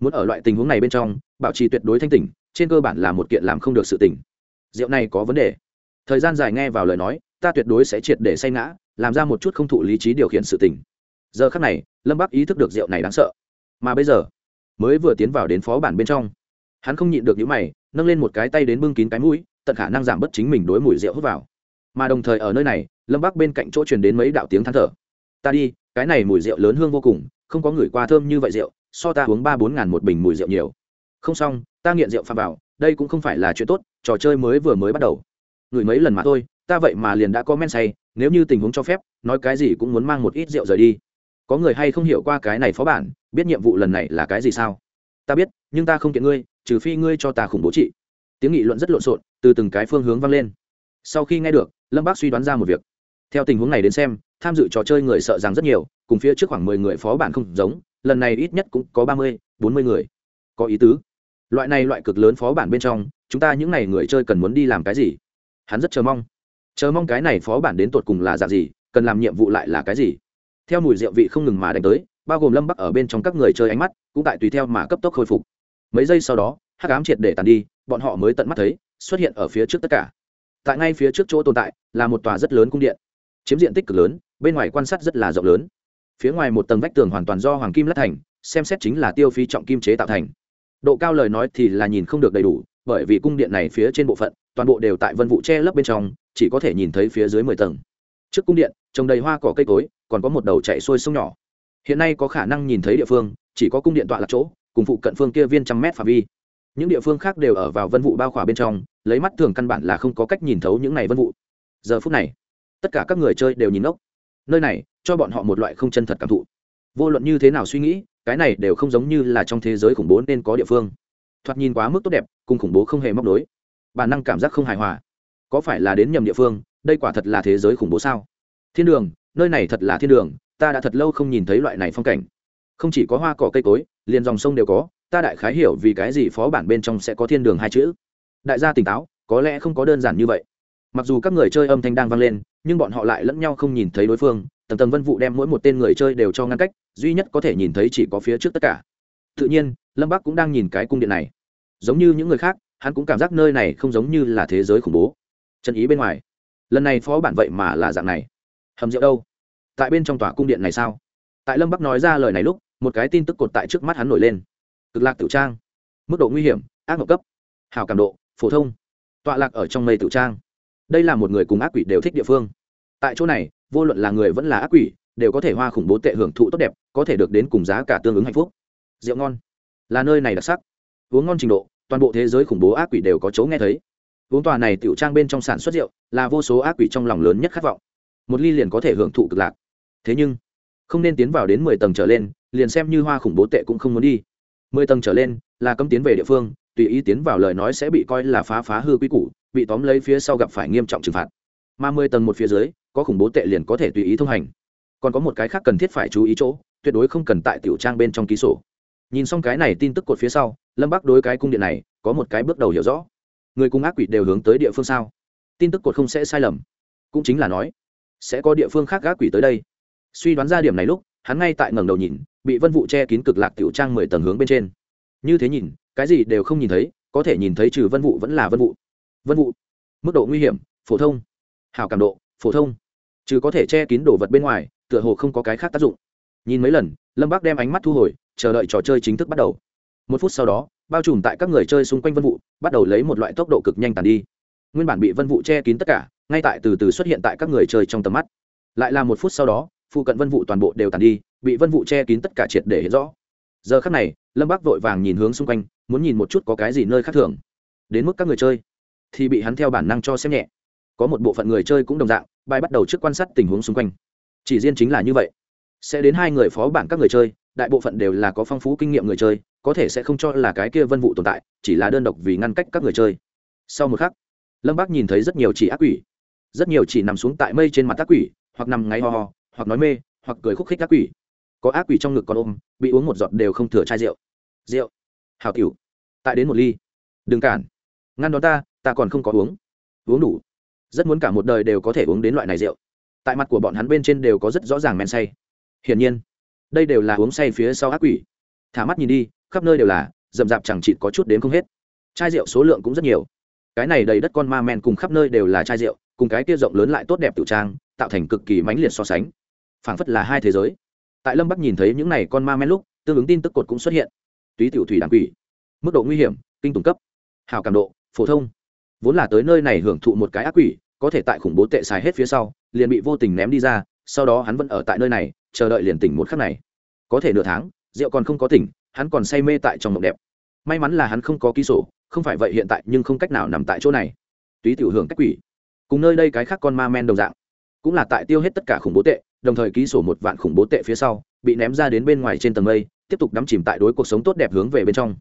muốn ở loại tình huống này bên trong, bảo trì tuyệt đối thanh tỉnh trên cơ bản là một kiện làm không được sự tỉnh rượu này có vấn đề. Thời gian dài nghe vào lời nói, ta tuyệt đối sẽ triệt để say ngã, làm ra một chút không thụ lý trí điều khiển sự tình. Giờ khắc này, lâm bắc ý thức được rượu này đáng sợ. Mà bây giờ, mới vừa tiến vào đến phó bản bên trong, hắn không nhịn được những mày, nâng lên một cái tay đến bưng kín cái mũi, tận khả năng giảm bớt chính mình đối mùi rượu hút vào. Mà đồng thời ở nơi này, lâm bắc bên cạnh chỗ truyền đến mấy đạo tiếng than thở. Ta đi, cái này mùi rượu lớn hương vô cùng, không có người qua thơm như vậy rượu, so ta uống ba bốn ngàn một bình mùi rượu nhiều không xong, ta nghiện rượu pha vào, đây cũng không phải là chuyện tốt, trò chơi mới vừa mới bắt đầu. Ngửi mấy lần mà thôi, ta vậy mà liền đã có men say, nếu như tình huống cho phép, nói cái gì cũng muốn mang một ít rượu rời đi. Có người hay không hiểu qua cái này phó bản, biết nhiệm vụ lần này là cái gì sao? Ta biết, nhưng ta không kiện ngươi, trừ phi ngươi cho ta khủng bố trị. Tiếng nghị luận rất lộn xộn, từ từng cái phương hướng vang lên. Sau khi nghe được, lâm bác suy đoán ra một việc. Theo tình huống này đến xem, tham dự trò chơi người sợ rằng rất nhiều, cùng phía trước khoảng mười người phó bản không giống, lần này ít nhất cũng có ba mươi, bốn mươi người. Có ý tứ loại này loại cực lớn phó bản bên trong, chúng ta những n à y người chơi cần muốn đi làm cái gì? Hắn rất chờ mong. Chờ mong cái này phó bản đến tột cùng là dạng gì, cần làm nhiệm vụ lại là cái gì? Theo mùi rượu vị không ngừng mà đánh tới, bao gồm lâm bắc ở bên trong các người chơi ánh mắt, cũng tại tùy theo mà cấp tốc khôi phục. Mấy giây sau đó, hắc ám triệt để tàn đi, bọn họ mới tận mắt thấy, xuất hiện ở phía trước tất cả. Tại ngay phía trước chỗ tồn tại, là một tòa rất lớn cung điện. Chiếm diện tích cực lớn, bên ngoài quan sát rất là rộng lớn. Phía ngoài một tầng vách tường hoàn toàn do hoàng kim lát thành, xem xét chính là tiêu phí trọng kim chế tạo thành độ cao lời nói thì là nhìn không được đầy đủ bởi vì cung điện này phía trên bộ phận toàn bộ đều tại vân vụ che lấp bên trong chỉ có thể nhìn thấy phía dưới mười tầng. Trước cung điện trồng đầy hoa cỏ cây cối còn có một đầu chạy xuôi sông nhỏ. Hiện nay có khả năng nhìn thấy địa phương chỉ có cung điện tọa lạc chỗ cùng phụ cận phương kia viên trăm mét phạm vi. Những địa phương khác đều ở vào vân vụ bao khỏa bên trong lấy mắt thường căn bản là không có cách nhìn thấu những này vân vụ. Giờ phút này tất cả các người chơi đều nhìn ngốc, nơi này cho bọn họ một loại không chân thật cảm thụ. Vô luận như thế nào suy nghĩ cái này đều không giống như là trong thế giới khủng bố nên có địa phương. Thoạt nhìn quá mức tốt đẹp, cùng khủng bố không hề móc đối bản năng cảm giác không hài hòa. Có phải là đến nhầm địa phương, đây quả thật là thế giới khủng bố sao? Thiên đường, nơi này thật là thiên đường, ta đã thật lâu không nhìn thấy loại này phong cảnh. Không chỉ có hoa, cỏ, cây cối, liền dòng sông đều có, ta đại khái hiểu vì cái gì phó bản bên trong sẽ có thiên đường hai chữ. Đại gia tỉnh táo, có lẽ không có đơn giản như vậy. Mặc dù các người chơi âm thanh đang vang lên, nhưng bọn họ lại lẫn nhau không nhìn thấy đối phương tầng tầng vân vụ đem mỗi một tên người chơi đều cho ngăn cách duy nhất có thể nhìn thấy chỉ có phía trước tất cả. Tự nhiên, lâm bắc cũng đang nhìn cái cung điện này. Giống như những người khác, hắn cũng cảm giác nơi này không giống như là thế giới khủng bố. Chân ý bên ngoài. Lần này phó bản vậy mà là dạng này. Hầm rượu đâu? Tại bên trong tòa cung điện này sao? Tại lâm bắc nói ra lời này lúc, một cái tin tức cột tại trước mắt hắn nổi lên. Cực lạc tiểu trang. Mức độ nguy hiểm, ác mộng cấp. Hào cảm độ, phổ thông. Tọa lạc ở trong mây tiểu trang. Đây là một người cùng ác quỷ đều thích địa phương. Tại chỗ này, vô luận là người vẫn là ác quỷ đều có thể hoa khủng bố tệ hưởng thụ tốt đẹp, có thể được đến cùng giá cả tương ứng hạnh phúc. Rượu ngon là nơi này đặc sắc. Uống ngon trình độ, toàn bộ thế giới khủng bố ác quỷ đều có chỗ nghe thấy. Uống tòa này tiểu trang bên trong sản xuất rượu là vô số ác quỷ trong lòng lớn nhất khát vọng. Một ly liền có thể hưởng thụ cực lạc. Thế nhưng, không nên tiến vào đến mười tầng trở lên, liền xem như hoa khủng bố tệ cũng không muốn đi. Mười tầng trở lên là cấm tiến về địa phương, tùy ý tiến vào lời nói sẽ bị coi là phá phá hư quy củ, bị tóm lấy phía sau gặp phải nghiêm trọng trừng phạt. Mà mười tầng một phía dưới, có khủng bố tệ liền có thể tùy ý thông hành còn có một cái khác cần thiết phải chú ý chỗ, tuyệt đối không cần tại tiểu trang bên trong ký sổ. Nhìn xong cái này tin tức cột phía sau, lâm bắc đối cái cung điện này có một cái bước đầu hiểu rõ. Người cung ác quỷ đều hướng tới địa phương sao? Tin tức cột không sẽ sai lầm. Cũng chính là nói, sẽ có địa phương khác ác quỷ tới đây. Suy đoán ra điểm này lúc, hắn ngay tại ngẩng đầu nhìn, bị vân vụ che kín cực lạc tiểu trang mười tầng hướng bên trên. Như thế nhìn, cái gì đều không nhìn thấy, có thể nhìn thấy trừ vân vụ vẫn là vân vụ vân vụ mức độ nguy hiểm, phổ thông. Hào cảm độ, phổ thông. Trừ có thể che kín đồ vật bên ngoài tựa hồ không có cái khác tác dụng. Nhìn mấy lần, lâm bác đem ánh mắt thu hồi, chờ đợi trò chơi chính thức bắt đầu. Một phút sau đó, bao trùm tại các người chơi xung quanh vân vụ bắt đầu lấy một loại tốc độ cực nhanh tàn đi. Nguyên bản bị vân vụ che kín tất cả, ngay tại từ từ xuất hiện tại các người chơi trong tầm mắt. Lại là một phút sau đó, phụ cận vân vụ toàn bộ đều tàn đi, bị vân vụ che kín tất cả triệt để hiện rõ. Giờ khắc này, lâm bác vội vàng nhìn hướng xung quanh, muốn nhìn một chút có cái gì nơi khác thường. Đến mức các người chơi, thì bị hắn theo bản năng cho xem nhẹ. Có một bộ phận người chơi cũng đồng dạng bài bắt đầu trước quan sát tình huống xung quanh chỉ riêng chính là như vậy. Sẽ đến hai người phó bản các người chơi, đại bộ phận đều là có phong phú kinh nghiệm người chơi, có thể sẽ không cho là cái kia vân vụ tồn tại, chỉ là đơn độc vì ngăn cách các người chơi. Sau một khắc, lâm bác nhìn thấy rất nhiều chỉ ác quỷ. Rất nhiều chỉ nằm xuống tại mây trên mặt ác quỷ, hoặc nằm ngáy ho ho, hoặc nói mê, hoặc cười khúc khích ác quỷ. Có ác quỷ trong ngực còn ôm, bị uống một giọt đều không thừa chai rượu. Rượu. Hào cửu tại đến một ly. Đừng cản. Ngăn đón ta ta còn không có uống. Uống đủ. Rất muốn cả một đời đều có thể uống đến loại này rượu tại mặt của bọn hắn bên trên đều có rất rõ ràng men say. Hiển nhiên, đây đều là uống say phía sau ác quỷ. Thả mắt nhìn đi, khắp nơi đều là, rậm rạp chẳng chịt có chút đến không hết. Chai rượu số lượng cũng rất nhiều. Cái này đầy đất con ma men cùng khắp nơi đều là chai rượu, cùng cái kia rộng lớn lại tốt đẹp tiểu trang, tạo thành cực kỳ mãnh liệt so sánh. Phảng phất là hai thế giới. Tại lâm bắc nhìn thấy những này con ma men lúc, tương ứng tin tức cột cũng xuất hiện. Túy tiểu thủy đảng quỷ. Mức độ nguy hiểm, kinh tùng cấp. Hào cảm độ, phổ thông. Vốn là tới nơi này hưởng thụ một cái ác quỷ, có thể tại khủng bố tệ xài hết phía sau liền bị vô tình ném đi ra, sau đó hắn vẫn ở tại nơi này, chờ đợi liền tỉnh một khắc này. Có thể nửa tháng, rượu còn không có tỉnh, hắn còn say mê tại trong mộng đẹp. May mắn là hắn không có ký sổ, không phải vậy hiện tại nhưng không cách nào nằm tại chỗ này. Túy tiểu hưởng cách quỷ. Cùng nơi đây cái khác con ma men đồng dạng. Cũng là tại tiêu hết tất cả khủng bố tệ, đồng thời ký sổ một vạn khủng bố tệ phía sau, bị ném ra đến bên ngoài trên tầng mây, tiếp tục đắm chìm tại đối cuộc sống tốt đẹp hướng về bên trong.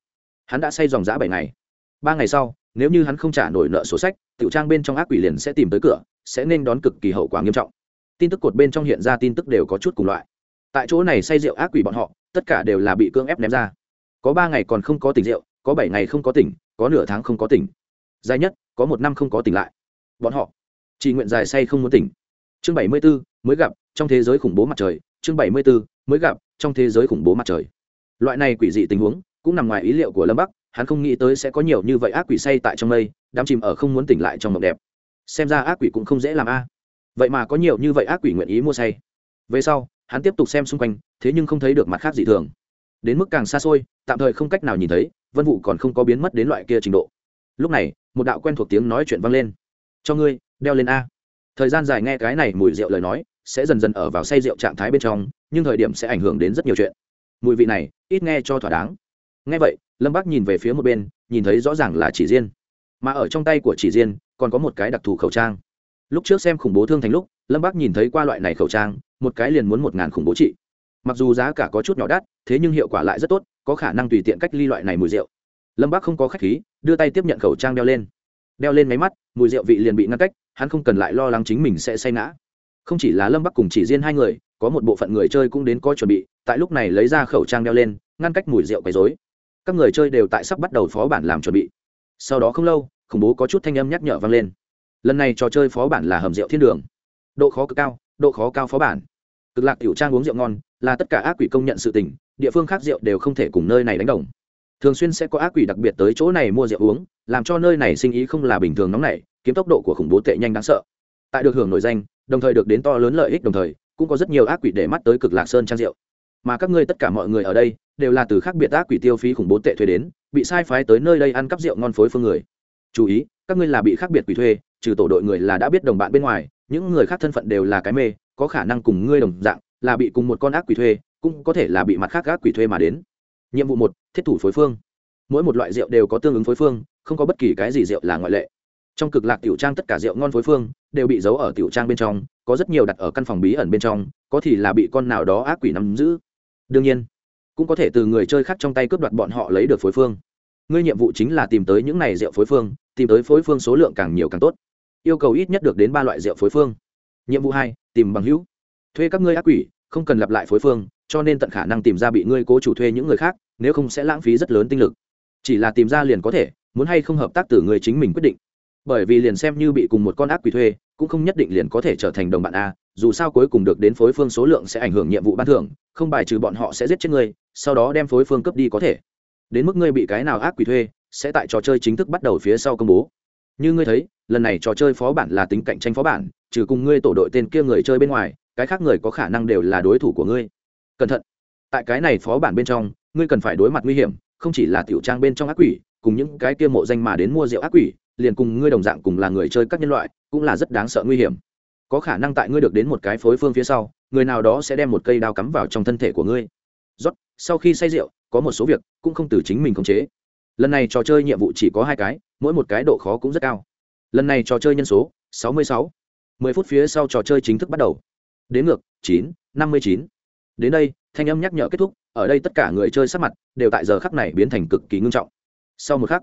Hắn đã say dòng dã bảy ngày. Ba ngày sau, nếu như hắn không trả nổi nợ sổ sách, tiểu trang bên trong ác quỷ liền sẽ tìm tới cửa sẽ nên đón cực kỳ hậu quả nghiêm trọng. Tin tức cột bên trong hiện ra tin tức đều có chút cùng loại. Tại chỗ này say rượu ác quỷ bọn họ, tất cả đều là bị cưỡng ép ném ra. Có ba ngày còn không có tỉnh rượu, có bảy ngày không có tỉnh, có nửa tháng không có tỉnh. Dài nhất, có một năm không có tỉnh lại. Bọn họ, chỉ nguyện dài say không muốn tỉnh. Chương bảy mươi b ố mới gặp, trong thế giới khủng bố mặt trời. Chương bảy mươi b ố mới gặp, trong thế giới khủng bố mặt trời. Loại này quỷ dị tình huống, cũng nằm ngoài ý liệu của lâm bắc. Hắn không nghĩ tới sẽ có nhiều như vậy ác quỷ say tại trong mây đám chìm ở không muốn tỉnh lại trong mộng đẹp xem ra ác quỷ cũng không dễ làm a. Vậy mà có nhiều như vậy ác quỷ nguyện ý mua say. Về sau, hắn tiếp tục xem xung quanh, thế nhưng không thấy được mặt khác gì thường. Đến mức càng xa xôi, tạm thời không cách nào nhìn thấy, vân vụ còn không có biến mất đến loại kia trình độ. Lúc này, một đạo quen thuộc tiếng nói chuyện vang lên. Cho ngươi, đeo lên a. Thời gian dài nghe cái này mùi rượu lời nói, sẽ dần dần ở vào say rượu trạng thái bên trong, nhưng thời điểm sẽ ảnh hưởng đến rất nhiều chuyện. Mùi vị này, ít nghe cho thỏa đáng. Nghe vậy, lâm bác nhìn về phía một bên, nhìn thấy rõ ràng là chỉ riêng mà ở trong tay của chỉ riêng, còn có một cái đặc thù khẩu trang. Lúc trước xem khủng bố thương thành lúc, lâm bác nhìn thấy qua loại này khẩu trang, một cái liền muốn một ngàn khủng bố trị. Mặc dù giá cả có chút nhỏ đắt, thế nhưng hiệu quả lại rất tốt, có khả năng tùy tiện cách ly loại này mùi rượu. Lâm bác không có khách khí, đưa tay tiếp nhận khẩu trang đeo lên. Đeo lên máy mắt, mùi rượu vị liền bị ngăn cách, hắn không cần lại lo lắng chính mình sẽ say ngã không chỉ là lâm bắc cùng chỉ riêng hai người, có một bộ phận người chơi cũng đến có chuẩn bị, tại lúc này lấy ra khẩu trang đeo lên, ngăn cách mùi rượu quấy dối các người chơi đều tại sắp bắt đầu phó bản làm chuẩn bị sau đó không lâu, khủng bố có chút thanh âm nhắc nhở vang lên. Lần này trò chơi phó bản là hầm rượu thiên đường. Độ khó cực cao, độ khó cao phó bản. Cực lạc tiểu trang uống rượu ngon, là tất cả ác quỷ công nhận sự tình, địa phương khác rượu đều không thể cùng nơi này đánh đồng. Thường xuyên sẽ có ác quỷ đặc biệt tới chỗ này mua rượu uống, làm cho nơi này sinh ý không là bình thường nóng nảy, kiếm tốc độ của khủng bố tệ nhanh đáng sợ. Tại được hưởng nổi danh, đồng thời được đến to lớn lợi ích đồng thời, cũng có rất nhiều ác quỷ để mắt tới cực lạc sơn trang rượu mà các ngươi tất cả mọi người ở đây đều là từ khác biệt ác quỷ tiêu phí khủng bố tệ thuê đến, bị sai phái tới nơi đây ăn cắp rượu ngon phối phương người. Chú ý, các ngươi là bị khác biệt quỷ thuê, trừ tổ đội người là đã biết đồng bạn bên ngoài, những người khác thân phận đều là cái mê, có khả năng cùng ngươi đồng dạng, là bị cùng một con ác quỷ thuê, cũng có thể là bị mặt khác ác quỷ thuê mà đến. Nhiệm vụ một, thiết thủ phối phương. Mỗi một loại rượu đều có tương ứng phối phương, không có bất kỳ cái gì rượu là ngoại lệ. Trong cực lạc tiểu trang tất cả rượu ngon phối phương đều bị giấu ở tiểu trang bên trong, có rất nhiều đặt ở căn phòng bí ẩn bên trong, có thì là bị con nào đó ác quỷ nắm giữ đương nhiên, cũng có thể từ người chơi khác trong tay cướp đoạt bọn họ lấy được phối phương. Ngươi nhiệm vụ chính là tìm tới những này rượu phối phương, tìm tới phối phương số lượng càng nhiều càng tốt. Yêu cầu ít nhất được đến ba loại rượu phối phương. Nhiệm vụ hai, tìm bằng hữu. Thuê các ngươi ác quỷ, không cần lặp lại phối phương, cho nên tận khả năng tìm ra bị ngươi cố chủ thuê những người khác, nếu không sẽ lãng phí rất lớn tinh lực. Chỉ là tìm ra liền có thể, muốn hay không hợp tác từ người chính mình quyết định. Bởi vì liền xem như bị cùng một con ác quỷ thuê, cũng không nhất định liền có thể trở thành đồng bạn a dù sao cuối cùng được đến phối phương số lượng sẽ ảnh hưởng nhiệm vụ ban thưởng, không bài trừ bọn họ sẽ giết chết ngươi, sau đó đem phối phương cướp đi có thể. Đến mức ngươi bị cái nào ác quỷ thuê, sẽ tại trò chơi chính thức bắt đầu phía sau công bố. Như ngươi thấy, lần này trò chơi phó bản là tính cạnh tranh phó bản, trừ cùng ngươi tổ đội tên kia người chơi bên ngoài, cái khác người có khả năng đều là đối thủ của ngươi. Cẩn thận. Tại cái này phó bản bên trong, ngươi cần phải đối mặt nguy hiểm, không chỉ là tiểu trang bên trong ác quỷ, cùng những cái kia mộ danh mà đến mua rượu ác quỷ, liền cùng ngươi đồng dạng cùng là người chơi các nhân loại, cũng là rất đáng sợ nguy hiểm có khả năng tại ngươi được đến một cái phối phương phía sau người nào đó sẽ đem một cây đao cắm vào trong thân thể của ngươi. Rót sau khi say rượu có một số việc cũng không từ chính mình khống chế. Lần này trò chơi nhiệm vụ chỉ có hai cái mỗi một cái độ khó cũng rất cao. Lần này trò chơi nhân số 66. 10 phút phía sau trò chơi chính thức bắt đầu. Đến ngược 9, 59. đến đây thanh âm nhắc nhở kết thúc ở đây tất cả người chơi sắc mặt đều tại giờ khắc này biến thành cực kỳ ngưng trọng. Sau một khắc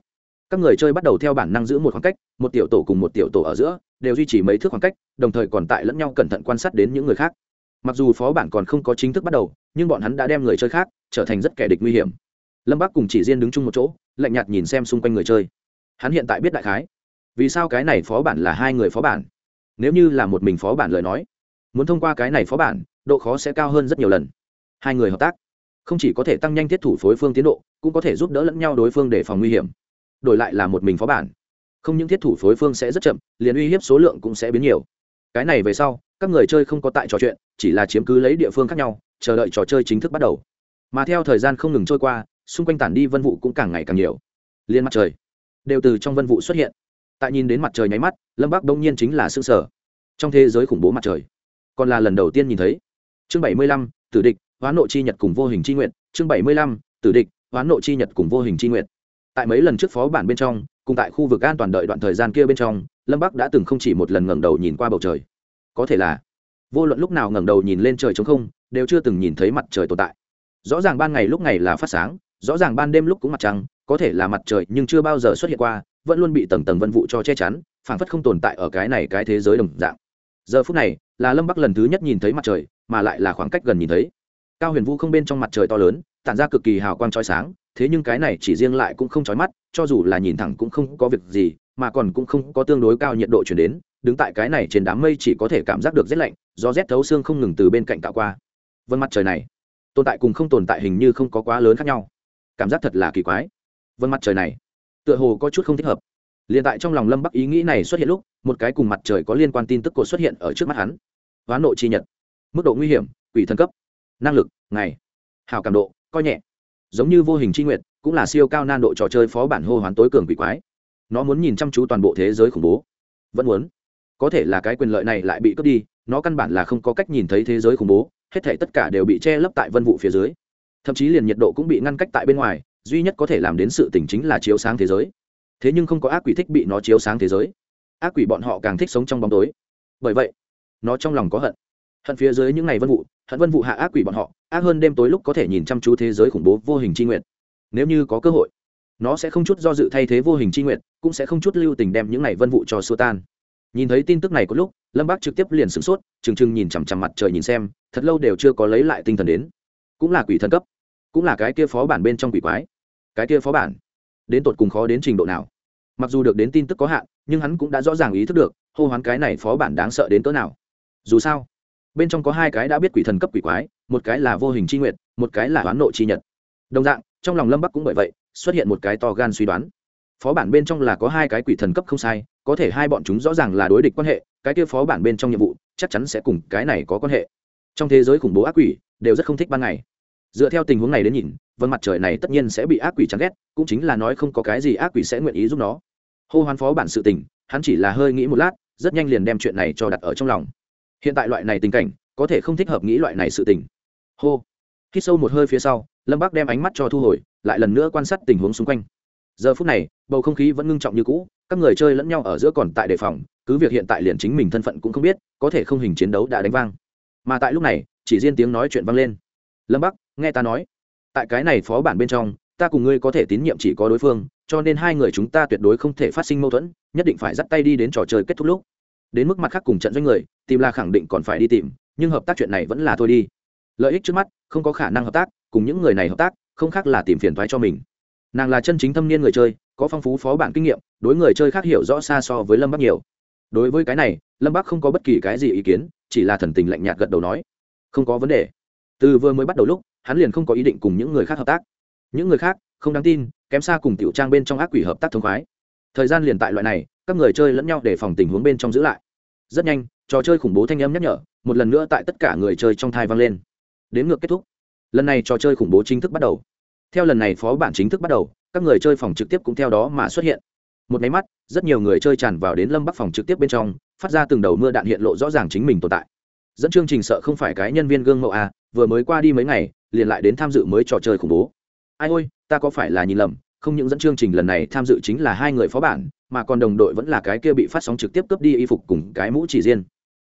các người chơi bắt đầu theo bản năng giữ một khoảng cách, một tiểu tổ cùng một tiểu tổ ở giữa, đều duy trì mấy thước khoảng cách, đồng thời còn tại lẫn nhau cẩn thận quan sát đến những người khác. Mặc dù phó bản còn không có chính thức bắt đầu, nhưng bọn hắn đã đem người chơi khác trở thành rất kẻ địch nguy hiểm. Lâm bắc cùng chỉ riêng đứng chung một chỗ, lạnh nhạt nhìn xem xung quanh người chơi. Hắn hiện tại biết đại khái, vì sao cái này phó bản là hai người phó bản. Nếu như là một mình phó bản lời nói, muốn thông qua cái này phó bản, độ khó sẽ cao hơn rất nhiều lần. Hai người hợp tác, không chỉ có thể tăng nhanh thiết thủ phối phương tiến độ, cũng có thể giúp đỡ lẫn nhau đối phương để phòng nguy hiểm đổi lại là một mình phó bản. Không những thiết thủ phối phương sẽ rất chậm, liền uy hiếp số lượng cũng sẽ biến nhiều. Cái này về sau, các người chơi không có tại trò chuyện, chỉ là chiếm cứ lấy địa phương khác nhau, chờ đợi trò chơi chính thức bắt đầu. Mà theo thời gian không ngừng trôi qua, xung quanh tản đi vân vụ cũng càng ngày càng nhiều. Liên mặt trời đều từ trong vân vụ xuất hiện. Tại nhìn đến mặt trời nháy mắt, lâm bắc đông nhiên chính là xương sở trong thế giới khủng bố mặt trời, còn là lần đầu tiên nhìn thấy. Chương bảy mươi lăm, tử địch, hoán nộ chi nhật cùng vô hình chi nguyện. Chương bảy mươi lăm, tử địch, hoán nộ chi nhật cùng vô hình chi nguyện tại mấy lần trước phó bản bên trong, cùng tại khu vực an toàn đợi đoạn thời gian kia bên trong, lâm bắc đã từng không chỉ một lần ngẩng đầu nhìn qua bầu trời. Có thể là, vô luận lúc nào ngẩng đầu nhìn lên trời trống không, đều chưa từng nhìn thấy mặt trời tồn tại. Rõ ràng ban ngày lúc ngày là phát sáng, rõ ràng ban đêm lúc cũng mặt trăng, có thể là mặt trời nhưng chưa bao giờ xuất hiện qua, vẫn luôn bị tầng tầng vân vụ cho che chắn, phảng phất không tồn tại ở cái này cái thế giới đồng dạng. Giờ phút này, là lâm bắc lần thứ nhất nhìn thấy mặt trời, mà lại là khoảng cách gần nhìn thấy. Cao huyền vũ không bên trong mặt trời to lớn, tản ra cực kỳ hào quang trói sáng thế nhưng cái này chỉ riêng lại cũng không chói mắt, cho dù là nhìn thẳng cũng không có việc gì, mà còn cũng không có tương đối cao nhiệt độ chuyển đến, đứng tại cái này trên đám mây chỉ có thể cảm giác được rét lạnh do rét thấu xương không ngừng từ bên cạnh tạo qua. Vân mặt trời này, tồn tại cùng không tồn tại hình như không có quá lớn khác nhau. Cảm giác thật là kỳ quái. Vân mặt trời này, tựa hồ có chút không thích hợp. Liền tại trong lòng lâm bắc ý nghĩ này xuất hiện lúc, một cái cùng mặt trời có liên quan tin tức cột xuất hiện ở trước mắt hắn. Hoán nộ chi nhật, mức độ nguy hiểm, quỷ thân cấp, năng lực, ngày, hào cảm độ, coi nhẹ giống như vô hình chi nguyệt, cũng là siêu cao nan độ trò chơi phó bản hô hoán tối cường quỷ quái. Nó muốn nhìn chăm chú toàn bộ thế giới khủng bố. Vẫn muốn. Có thể là cái quyền lợi này lại bị cướp đi, nó căn bản là không có cách nhìn thấy thế giới khủng bố, hết thể tất cả đều bị che lấp tại vân vụ phía dưới. Thậm chí liền nhiệt độ cũng bị ngăn cách tại bên ngoài, duy nhất có thể làm đến sự tỉnh chính là chiếu sáng thế giới. Thế nhưng không có ác quỷ thích bị nó chiếu sáng thế giới. Ác quỷ bọn họ càng thích sống trong bóng tối. Bởi vậy, nó trong lòng có hận hận phía dưới những ngày vân vụ, hận vân vụ hạ ác quỷ bọn họ, ác hơn đêm tối lúc có thể nhìn chăm chú thế giới khủng bố vô hình c h i nguyện nếu như có cơ hội, nó sẽ không chút do dự thay thế vô hình c h i nguyện cũng sẽ không chút lưu tình đem những ngày vân vụ cho xua tan. Nhìn thấy tin tức này có lúc, lâm bác trực tiếp liền sửng sốt, trừng trừng nhìn chằm chằm mặt trời nhìn xem, thật lâu đều chưa có lấy lại tinh thần đến. Cũng là quỷ thần cấp, cũng là cái kia phó bản bên trong quỷ quái. Cái kia phó bản, đến tột cùng khó đến trình độ nào? Mặc dù được đến tin tức có hạn, nhưng hắn cũng đã rõ ràng ý thức được, hô hoán cái này phó bản đáng sợ đến cỡ nào. Dù sao bên trong có hai cái đã biết quỷ thần cấp quỷ quái, một cái là vô hình c h i nguyện một cái là hoán nộ chi nhật. Đồng dạng, trong lòng lâm bắc cũng bởi vậy, xuất hiện một cái to gan suy đoán. Phó bản bên trong là có hai cái quỷ thần cấp không sai, có thể hai bọn chúng rõ ràng là đối địch quan hệ, cái kia phó bản bên trong nhiệm vụ, chắc chắn sẽ cùng cái này có quan hệ. Trong thế giới khủng bố ác quỷ, đều rất không thích ban ngày. Dựa theo tình huống này đến nhìn, vân mặt trời này tất nhiên sẽ bị ác quỷ chán ghét, cũng chính là nói không có cái gì ác quỷ sẽ nguyện ý giúp nó. Hô hoán phó bản sự tình, hắn chỉ là hơi nghĩ một lát, rất nhanh liền đem chuyện này cho đặt ở trong lòng hiện tại loại này tình cảnh, có thể không thích hợp nghĩ loại này sự tình. Hô. Khi sâu một hơi phía sau, lâm bác đem ánh mắt cho thu hồi, lại lần nữa quan sát tình huống xung quanh. Giờ phút này, bầu không khí vẫn ngưng trọng như cũ, các người chơi lẫn nhau ở giữa còn tại đề phòng, cứ việc hiện tại liền chính mình thân phận cũng không biết, có thể không hình chiến đấu đã đánh vang. Mà tại lúc này, chỉ riêng tiếng nói chuyện vang lên. Lâm bắc, nghe ta nói. Tại cái này phó bản bên trong, ta cùng ngươi có thể tín nhiệm chỉ có đối phương, cho nên hai người chúng ta tuyệt đối không thể phát sinh mâu thuẫn, nhất định phải dắt tay đi đến trò chơi kết thúc lúc đến mức mặt khác cùng trận doanh người, tìm là khẳng định còn phải đi tìm, nhưng hợp tác chuyện này vẫn là thôi đi. Lợi ích trước mắt, không có khả năng hợp tác, cùng những người này hợp tác, không khác là tìm phiền thoái cho mình. Nàng là chân chính thâm niên người chơi, có phong phú phó bản kinh nghiệm, đối người chơi khác hiểu rõ xa so với lâm bắc nhiều. Đối với cái này, lâm bắc không có bất kỳ cái gì ý kiến, chỉ là thần tình lạnh nhạt gật đầu nói, không có vấn đề. Từ vừa mới bắt đầu lúc, hắn liền không có ý định cùng những người khác hợp tác. Những người khác, không đáng tin, kém xa cùng tiểu trang bên trong ác quỷ hợp tác thông khoái thời gian liền tại loại này, các người chơi lẫn nhau để phòng tình huống bên trong giữ lại. Rất nhanh, trò chơi khủng bố thanh âm nhắc nhở, một lần nữa tại tất cả người chơi trong thai vang lên. Đến ngược kết thúc. Lần này trò chơi khủng bố chính thức bắt đầu. Theo lần này phó bản chính thức bắt đầu, các người chơi phòng trực tiếp cũng theo đó mà xuất hiện. Một máy mắt, rất nhiều người chơi tràn vào đến lâm bắc phòng trực tiếp bên trong, phát ra từng đầu mưa đạn hiện lộ rõ ràng chính mình tồn tại. Dẫn chương trình sợ không phải cái nhân viên gương mẫu a vừa mới qua đi mấy ngày, liền lại đến tham dự mới trò chơi khủng bố. Ai ôi, ta có phải là nhìn lầm không những dẫn chương trình lần này tham dự chính là hai người phó bản, mà còn đồng đội vẫn là cái kia bị phát sóng trực tiếp cướp đi y phục cùng cái mũ chỉ riêng.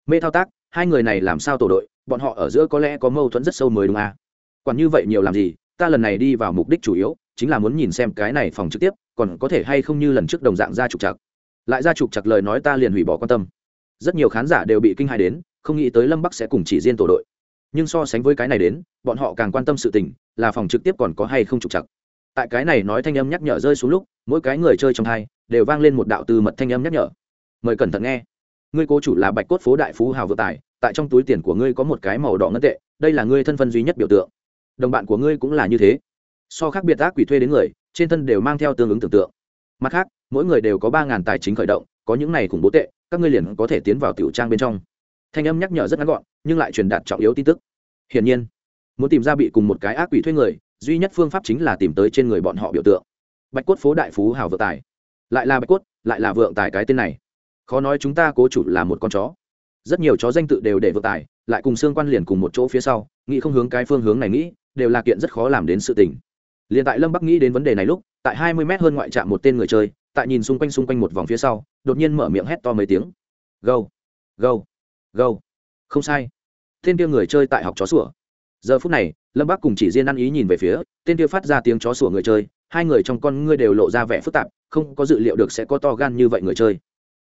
Mê thao tác, hai người này làm sao tổ đội, bọn họ ở giữa có lẽ có mâu thuẫn rất sâu mới đúng à? Còn như vậy nhiều làm gì, ta lần này đi vào mục đích chủ yếu, chính là muốn nhìn xem cái này phòng trực tiếp, còn có thể hay không như lần trước đồng dạng ra trục chặt lại ra trục chặt lời nói ta liền hủy bỏ quan tâm. Rất nhiều khán giả đều bị kinh hài đến, không nghĩ tới lâm bắc sẽ cùng chỉ riêng tổ đội. Nhưng so sánh với cái này đến, bọn họ càng quan tâm sự tình, là phòng trực tiếp còn có hay không trục chặt tại cái này nói thanh âm nhắc nhở rơi xuống lúc, mỗi cái người chơi trong hai đều vang lên một đạo từ mật thanh âm nhắc nhở. Mời cẩn thận nghe. Ngươi cố chủ là bạch cốt phố đại phú hào vượng tài, tại trong túi tiền của ngươi có một cái màu đỏ ngân tệ, đây là ngươi thân phân duy nhất biểu tượng. Đồng bạn của ngươi cũng là như thế. So khác biệt ác quỷ thuê đến người, trên thân đều mang theo tương ứng tưởng tượng. Mặt khác, mỗi người đều có ba ngàn tài chính khởi động, có những này khủng bố tệ, các ngươi liền có thể tiến vào tiểu trang bên trong. Thanh âm nhắc nhở rất ngắn gọn, nhưng lại truyền đạt trọng yếu tin tức. Hiển nhiên, muốn tìm ra bị cùng một cái ác quỷ thuê người duy nhất phương pháp chính là tìm tới trên người bọn họ biểu tượng. Bạch cốt phố đại phú hào vượng tài. Lại là bạch cốt, lại là vượng tài cái tên này. Khó nói chúng ta cố chủ là một con chó. Rất nhiều chó danh tự đều để vượng tài, lại cùng xương quan liền cùng một chỗ phía sau, nghĩ không hướng cái phương hướng này nghĩ, đều là kiện rất khó làm đến sự tình. Liền tại lâm bắc nghĩ đến vấn đề này lúc, tại hai mươi mét hơn ngoại trạm một tên người chơi, tại nhìn xung quanh xung quanh một vòng phía sau, đột nhiên mở miệng hét to mấy tiếng. Gâu gâu gâu. Không sai. Tên kia người chơi tại học chó sủa giờ phút này, lâm bác cùng chỉ riêng ăn ý nhìn về phía, tên kia phát ra tiếng chó sủa người chơi, hai người trong con ngươi đều lộ ra vẻ phức tạp, không có dự liệu được sẽ có to gan như vậy người chơi.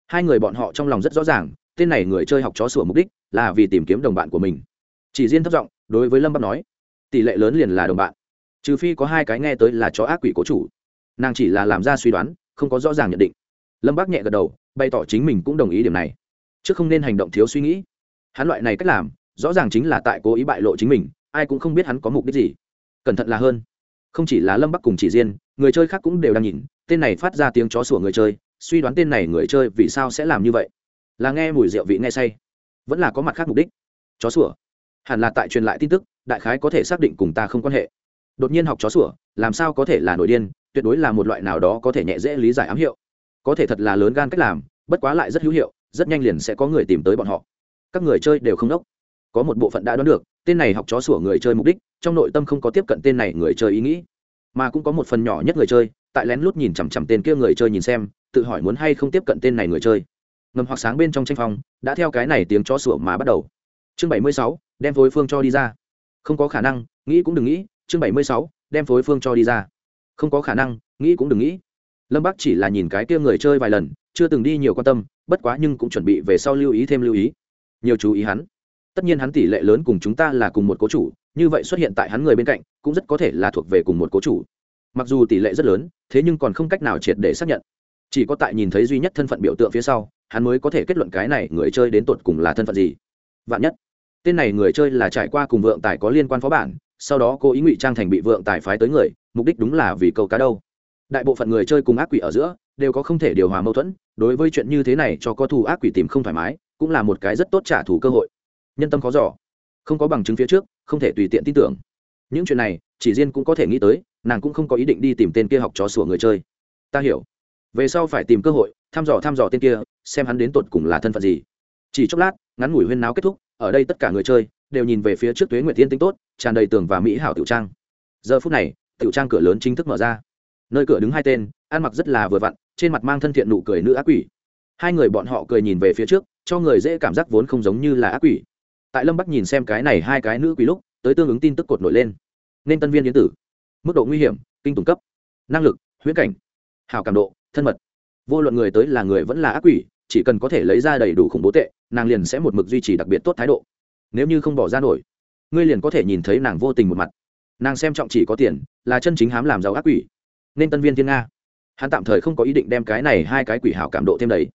Hai người bọn họ trong lòng rất rõ ràng, tên này người chơi học chó sủa mục đích là vì tìm kiếm đồng bạn của mình. Chỉ riêng thất giọng, đối với lâm bác nói, tỷ lệ lớn liền là đồng bạn, trừ phi có hai cái nghe tới là chó ác quỷ cố chủ. Nàng chỉ là làm ra suy đoán, không có rõ ràng nhận định. Lâm bác nhẹ gật đầu, bày tỏ chính mình cũng đồng ý điểm này. Chứ không nên hành động thiếu suy nghĩ. Hắn loại này cách làm, rõ ràng chính là tại cố ý bại lộ chính mình ai cũng không biết hắn có mục đích gì. Cẩn thận là hơn. Không chỉ là lâm bắc cùng chỉ riêng người chơi khác cũng đều đang nhìn, tên này phát ra tiếng chó sủa người chơi, suy đoán tên này người chơi vì sao sẽ làm như vậy. Là nghe mùi rượu vị nghe say, vẫn là có mặt khác mục đích. Chó sủa. Hẳn là tại truyền lại tin tức, đại khái có thể xác định cùng ta không quan hệ. Đột nhiên học chó sủa, làm sao có thể là nổi điên, tuyệt đối là một loại nào đó có thể nhẹ dễ lý giải ám hiệu. Có thể thật là lớn gan cách làm, bất quá lại rất hữu hiệu, rất nhanh liền sẽ có người tìm tới bọn họ. Các người chơi đều không đốc. Có một bộ phận đã đoán được tên này học chó sủa người chơi mục đích, trong nội tâm không có tiếp cận tên này người chơi ý nghĩ, mà cũng có một phần nhỏ nhất người chơi, tại lén lút nhìn chằm chằm tên kia người chơi nhìn xem, tự hỏi muốn hay không tiếp cận tên này người chơi. Ngầm hoặc sáng bên trong tranh phòng, đã theo cái này tiếng chó sủa mà bắt đầu. Chương bảy mươi sáu, đem phối phương cho đi ra. Không có khả năng, nghĩ cũng đừng nghĩ, chương bảy mươi sáu, đem phối phương cho đi ra. Không có khả năng, nghĩ cũng đừng nghĩ. Lâm bắc chỉ là nhìn cái kia người chơi vài lần, chưa từng đi nhiều quan tâm, bất quá nhưng cũng chuẩn bị về sau lưu ý thêm lưu ý. Nhiều chú ý hắn tất nhiên hắn tỷ lệ lớn cùng chúng ta là cùng một cố chủ, như vậy xuất hiện tại hắn người bên cạnh, cũng rất có thể là thuộc về cùng một cố chủ. Mặc dù tỷ lệ rất lớn, thế nhưng còn không cách nào triệt để xác nhận. Chỉ có tại nhìn thấy duy nhất thân phận biểu tượng phía sau, hắn mới có thể kết luận cái này người chơi đến tột cùng là thân phận gì. Vạn nhất, tên này người chơi là trải qua cùng vượng tài có liên quan phó bản, sau đó cô ý ngụy trang thành bị vượng tài phái tới người, mục đích đúng là vì câu cá đâu. Đại bộ phận người chơi cùng ác quỷ ở giữa, đều có không thể điều hòa mâu thuẫn, đối với chuyện như thế này cho có thù ác quỷ tìm không thoải mái, cũng là một cái rất tốt trả thù cơ hội nhân tâm khó giỏ không có bằng chứng phía trước, không thể tùy tiện tin tưởng. Những chuyện này, chỉ riêng cũng có thể nghĩ tới, nàng cũng không có ý định đi tìm tên kia học trò sủa người chơi. Ta hiểu. Về sau phải tìm cơ hội, thăm dò thăm dò tên kia, xem hắn đến tột cùng là thân phận gì. Chỉ chốc lát, ngắn ngủi huyên náo kết thúc, ở đây tất cả người chơi đều nhìn về phía trước tuế nguyệt tiên tinh tốt, tràn đầy tường và mỹ hảo tiểu trang. Giờ phút này, tiểu trang cửa lớn chính thức mở ra. Nơi cửa đứng hai tên, ăn mặc rất là vừa vặn, trên mặt mang thân thiện nụ cười nữ ác quỷ. Hai người bọn họ cười nhìn về phía trước, cho người dễ cảm giác vốn không giống như là ác quỷ tại lâm bắc nhìn xem cái này hai cái nữ quỷ lúc, tới tương ứng tin tức cột nổi lên. Nên tân viên yến tử. Mức độ nguy hiểm, kinh tùng cấp. Năng lực, huyễn cảnh. Hào cảm độ, thân mật. Vô luận người tới là người vẫn là ác quỷ, chỉ cần có thể lấy ra đầy đủ khủng bố tệ, nàng liền sẽ một mực duy trì đặc biệt tốt thái độ. Nếu như không bỏ ra nổi, ngươi liền có thể nhìn thấy nàng vô tình một mặt. Nàng xem trọng chỉ có tiền, là chân chính hám làm giàu ác quỷ. Nên tân viên thiên nga. Hắn tạm thời không có ý định đem cái này hai cái quỷ hảo cảm độ thêm đầy.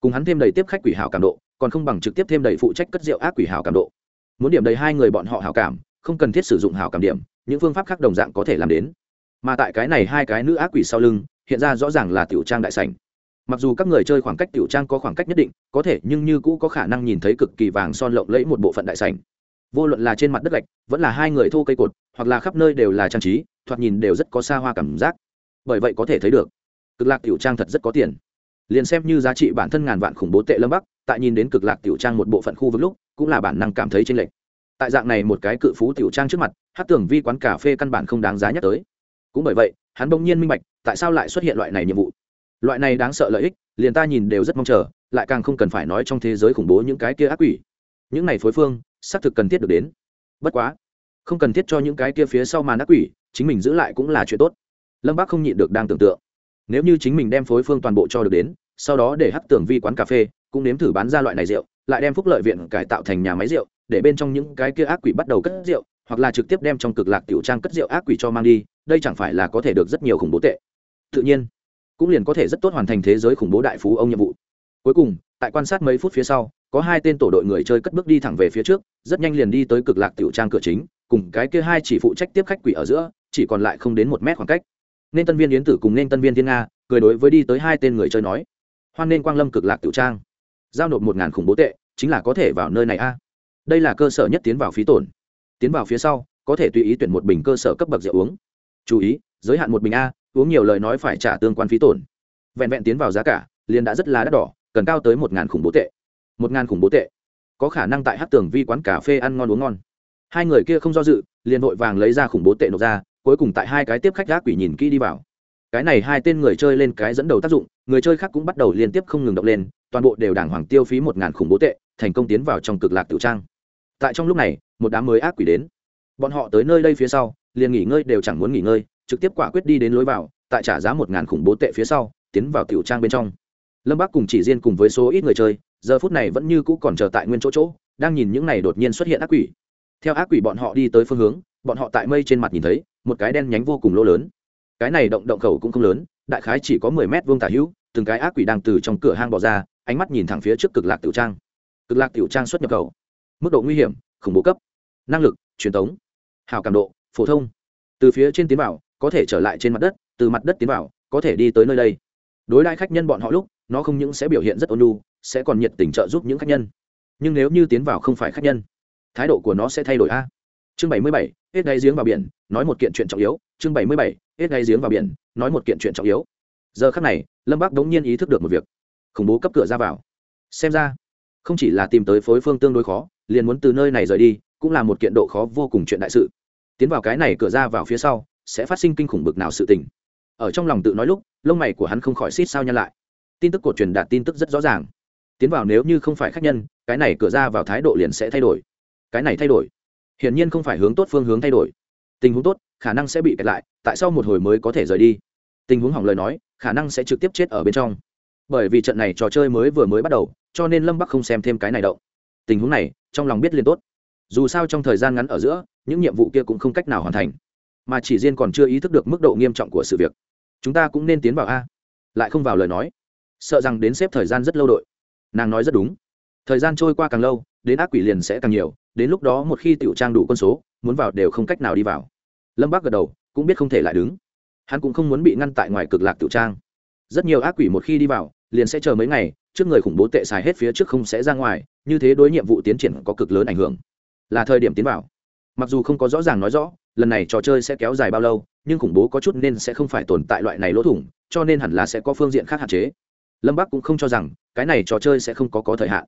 Cùng hắn thêm đầy tiếp khách quỷ hảo cảm độ còn không bằng trực tiếp thêm đầy phụ trách cất rượu ác quỷ hảo cảm độ. Muốn điểm đầy hai người bọn họ hảo cảm, không cần thiết sử dụng hảo cảm điểm, những phương pháp khác đồng dạng có thể làm đến. Mà tại cái này hai cái nữ ác quỷ sau lưng, hiện ra rõ ràng là tiểu trang đại sảnh. Mặc dù các người chơi khoảng cách tiểu trang có khoảng cách nhất định, có thể, nhưng như cũ có khả năng nhìn thấy cực kỳ vàng son lộng lẫy một bộ phận đại sảnh. Vô luận là trên mặt đất gạch, vẫn là hai người thô cây cột, hoặc là khắp nơi đều là trang trí, thoạt nhìn đều rất có xa hoa cảm giác. Bởi vậy có thể thấy được, cực lạc tiểu trang thật rất có tiền. Liền xem như giá trị bản thân ngàn vạn khủng bố tệ lâm bắc tại nhìn đến cực lạc tiểu trang một bộ phận khu vực lúc, cũng là bản năng cảm thấy chênh lệch. Tại dạng này một cái cự phú tiểu trang trước mặt, hát tưởng vi quán cà phê căn bản không đáng giá nhắc tới. Cũng bởi vậy, hắn bỗng nhiên minh bạch, tại sao lại xuất hiện loại này nhiệm vụ. Loại này đáng sợ lợi ích, liền ta nhìn đều rất mong chờ, lại càng không cần phải nói trong thế giới khủng bố những cái kia ác quỷ. Những này phối phương, xác thực cần thiết được đến. Bất quá, không cần thiết cho những cái kia phía sau màn ác quỷ, chính mình giữ lại cũng là chuyện tốt. Lâm bác không nhịn được đang tưởng tượng. Nếu như chính mình đem phối phương toàn bộ cho được đến sau đó để hắc tưởng vi quán cà phê, cũng nếm thử bán ra loại này rượu, lại đem phúc lợi viện cải tạo thành nhà máy rượu, để bên trong những cái kia ác quỷ bắt đầu cất rượu, hoặc là trực tiếp đem trong cực lạc tiểu trang cất rượu ác quỷ cho mang đi, đây chẳng phải là có thể được rất nhiều khủng bố tệ. Tự nhiên, cũng liền có thể rất tốt hoàn thành thế giới khủng bố đại phú ông nhiệm vụ. Cuối cùng, tại quan sát mấy phút phía sau, có hai tên tổ đội người chơi cất bước đi thẳng về phía trước, rất nhanh liền đi tới cực lạc tiểu trang cửa chính, cùng cái kia hai chỉ phụ trách tiếp khách quỷ ở giữa, chỉ còn lại không đến một mét khoảng cách. Nên tân viên yến tử cùng nên tân viên thiên nga, cười đối với đi tới hai tên người chơi nói hoan nên quang lâm cực lạc tiểu trang. Giao nộp một ngàn khủng bố tệ, chính là có thể vào nơi này a. Đây là cơ sở nhất tiến vào phí tổn. Tiến vào phía sau, có thể tùy ý tuyển một bình cơ sở cấp bậc rượu uống. Chú ý, giới hạn một bình a, uống nhiều lời nói phải trả tương quan phí tổn. Vẹn vẹn tiến vào giá cả, liền đã rất là đắt đỏ, cần cao tới một ngàn khủng bố tệ. Một ngàn khủng bố tệ. Có khả năng tại hát tường vi quán cà phê ăn ngon uống ngon. Hai người kia không do dự, liền vội vàng lấy ra khủng bố tệ nộp ra, cuối cùng tại hai cái tiếp khách gác quỷ nhìn kỹ đi vào cái này hai tên người chơi lên cái dẫn đầu tác dụng, người chơi khác cũng bắt đầu liên tiếp không ngừng động lên, toàn bộ đều đàng hoàng tiêu phí một ngàn khủng bố tệ, thành công tiến vào trong cực lạc tiểu trang. Tại trong lúc này, một đám mới ác quỷ đến. Bọn họ tới nơi đây phía sau, liền nghỉ ngơi đều chẳng muốn nghỉ ngơi, trực tiếp quả quyết đi đến lối vào, tại trả giá một ngàn khủng bố tệ phía sau, tiến vào tiểu trang bên trong. Lâm bác cùng chỉ riêng cùng với số ít người chơi, giờ phút này vẫn như cũ còn chờ tại nguyên chỗ chỗ, đang nhìn những này đột nhiên xuất hiện ác quỷ. Theo ác quỷ bọn họ đi tới phương hướng, bọn họ tại mây trên mặt nhìn thấy, một cái đen nhánh vô cùng lỗ lớn cái này động động khẩu cũng không lớn, đại khái chỉ có mười mét vuông tả hữu, từng cái ác quỷ đang từ trong cửa hang bỏ ra, ánh mắt nhìn thẳng phía trước cực lạc tiểu trang. Cực lạc tiểu trang xuất nhập khẩu. Mức độ nguy hiểm, khủng bố cấp. Năng lực, truyền thống hào cảm độ, phổ thông. Từ phía trên tiến vào, có thể trở lại trên mặt đất, từ mặt đất tiến vào, có thể đi tới nơi đây. Đối đãi khách nhân bọn họ lúc, nó không những sẽ biểu hiện rất ôn nhu, sẽ còn nhiệt tình trợ giúp những khách nhân. Nhưng nếu như tiến vào không phải khách nhân, thái độ của nó sẽ thay đổi a chương bảy mươi bảy, hết đáy giếng vào biển, nói một kiện chuyện trọng yếu. Chương bảy mươi bảy, hết đáy giếng vào biển, nói một kiện chuyện trọng yếu. Giờ khắc này, lâm bắc đống nhiên ý thức được một việc. Khủng bố cấp cửa ra vào. Xem ra, không chỉ là tìm tới phối phương tương đối khó, liền muốn từ nơi này rời đi, cũng là một kiện độ khó vô cùng chuyện đại sự. Tiến vào cái này cửa ra vào phía sau, sẽ phát sinh kinh khủng bực nào sự tình. Ở trong lòng tự nói lúc, lông mày của hắn không khỏi xít sao nhăn lại. Tin tức của truyền đạt tin tức rất rõ ràng. Tiến vào nếu như không phải khách nhân, cái này cửa ra vào thái độ liền sẽ thay đổi. Cái này thay đổi hiển nhiên không phải hướng tốt phương hướng thay đổi. Tình huống tốt, khả năng sẽ bị kẹt lại, tại sao một hồi mới có thể rời đi? Tình huống hỏng lời nói, khả năng sẽ trực tiếp chết ở bên trong. Bởi vì trận này trò chơi mới vừa mới bắt đầu, cho nên lâm bắc không xem thêm cái này động tình huống này, trong lòng biết liền tốt. Dù sao trong thời gian ngắn ở giữa, những nhiệm vụ kia cũng không cách nào hoàn thành. Mà chỉ riêng còn chưa ý thức được mức độ nghiêm trọng của sự việc. Chúng ta cũng nên tiến vào a. Lại không vào lời nói. Sợ rằng đến xếp thời gian rất lâu đội. Nàng nói rất đúng. Thời gian trôi qua càng lâu, đến ác quỷ liền sẽ càng nhiều đến lúc đó một khi tiểu trang đủ quân số, muốn vào đều không cách nào đi vào. Lâm bác gật đầu, cũng biết không thể lại đứng. Hắn cũng không muốn bị ngăn tại ngoài cực lạc tiểu trang. Rất nhiều ác quỷ một khi đi vào, liền sẽ chờ mấy ngày, trước người khủng bố tệ xài hết phía trước không sẽ ra ngoài, như thế đối nhiệm vụ tiến triển có cực lớn ảnh hưởng. Là thời điểm tiến vào. Mặc dù không có rõ ràng nói rõ, lần này trò chơi sẽ kéo dài bao lâu, nhưng khủng bố có chút nên sẽ không phải tồn tại loại này lỗ thủng, cho nên hẳn là sẽ có phương diện khác hạn chế. Lâm bắc cũng không cho rằng, cái này trò chơi sẽ không có có thời hạn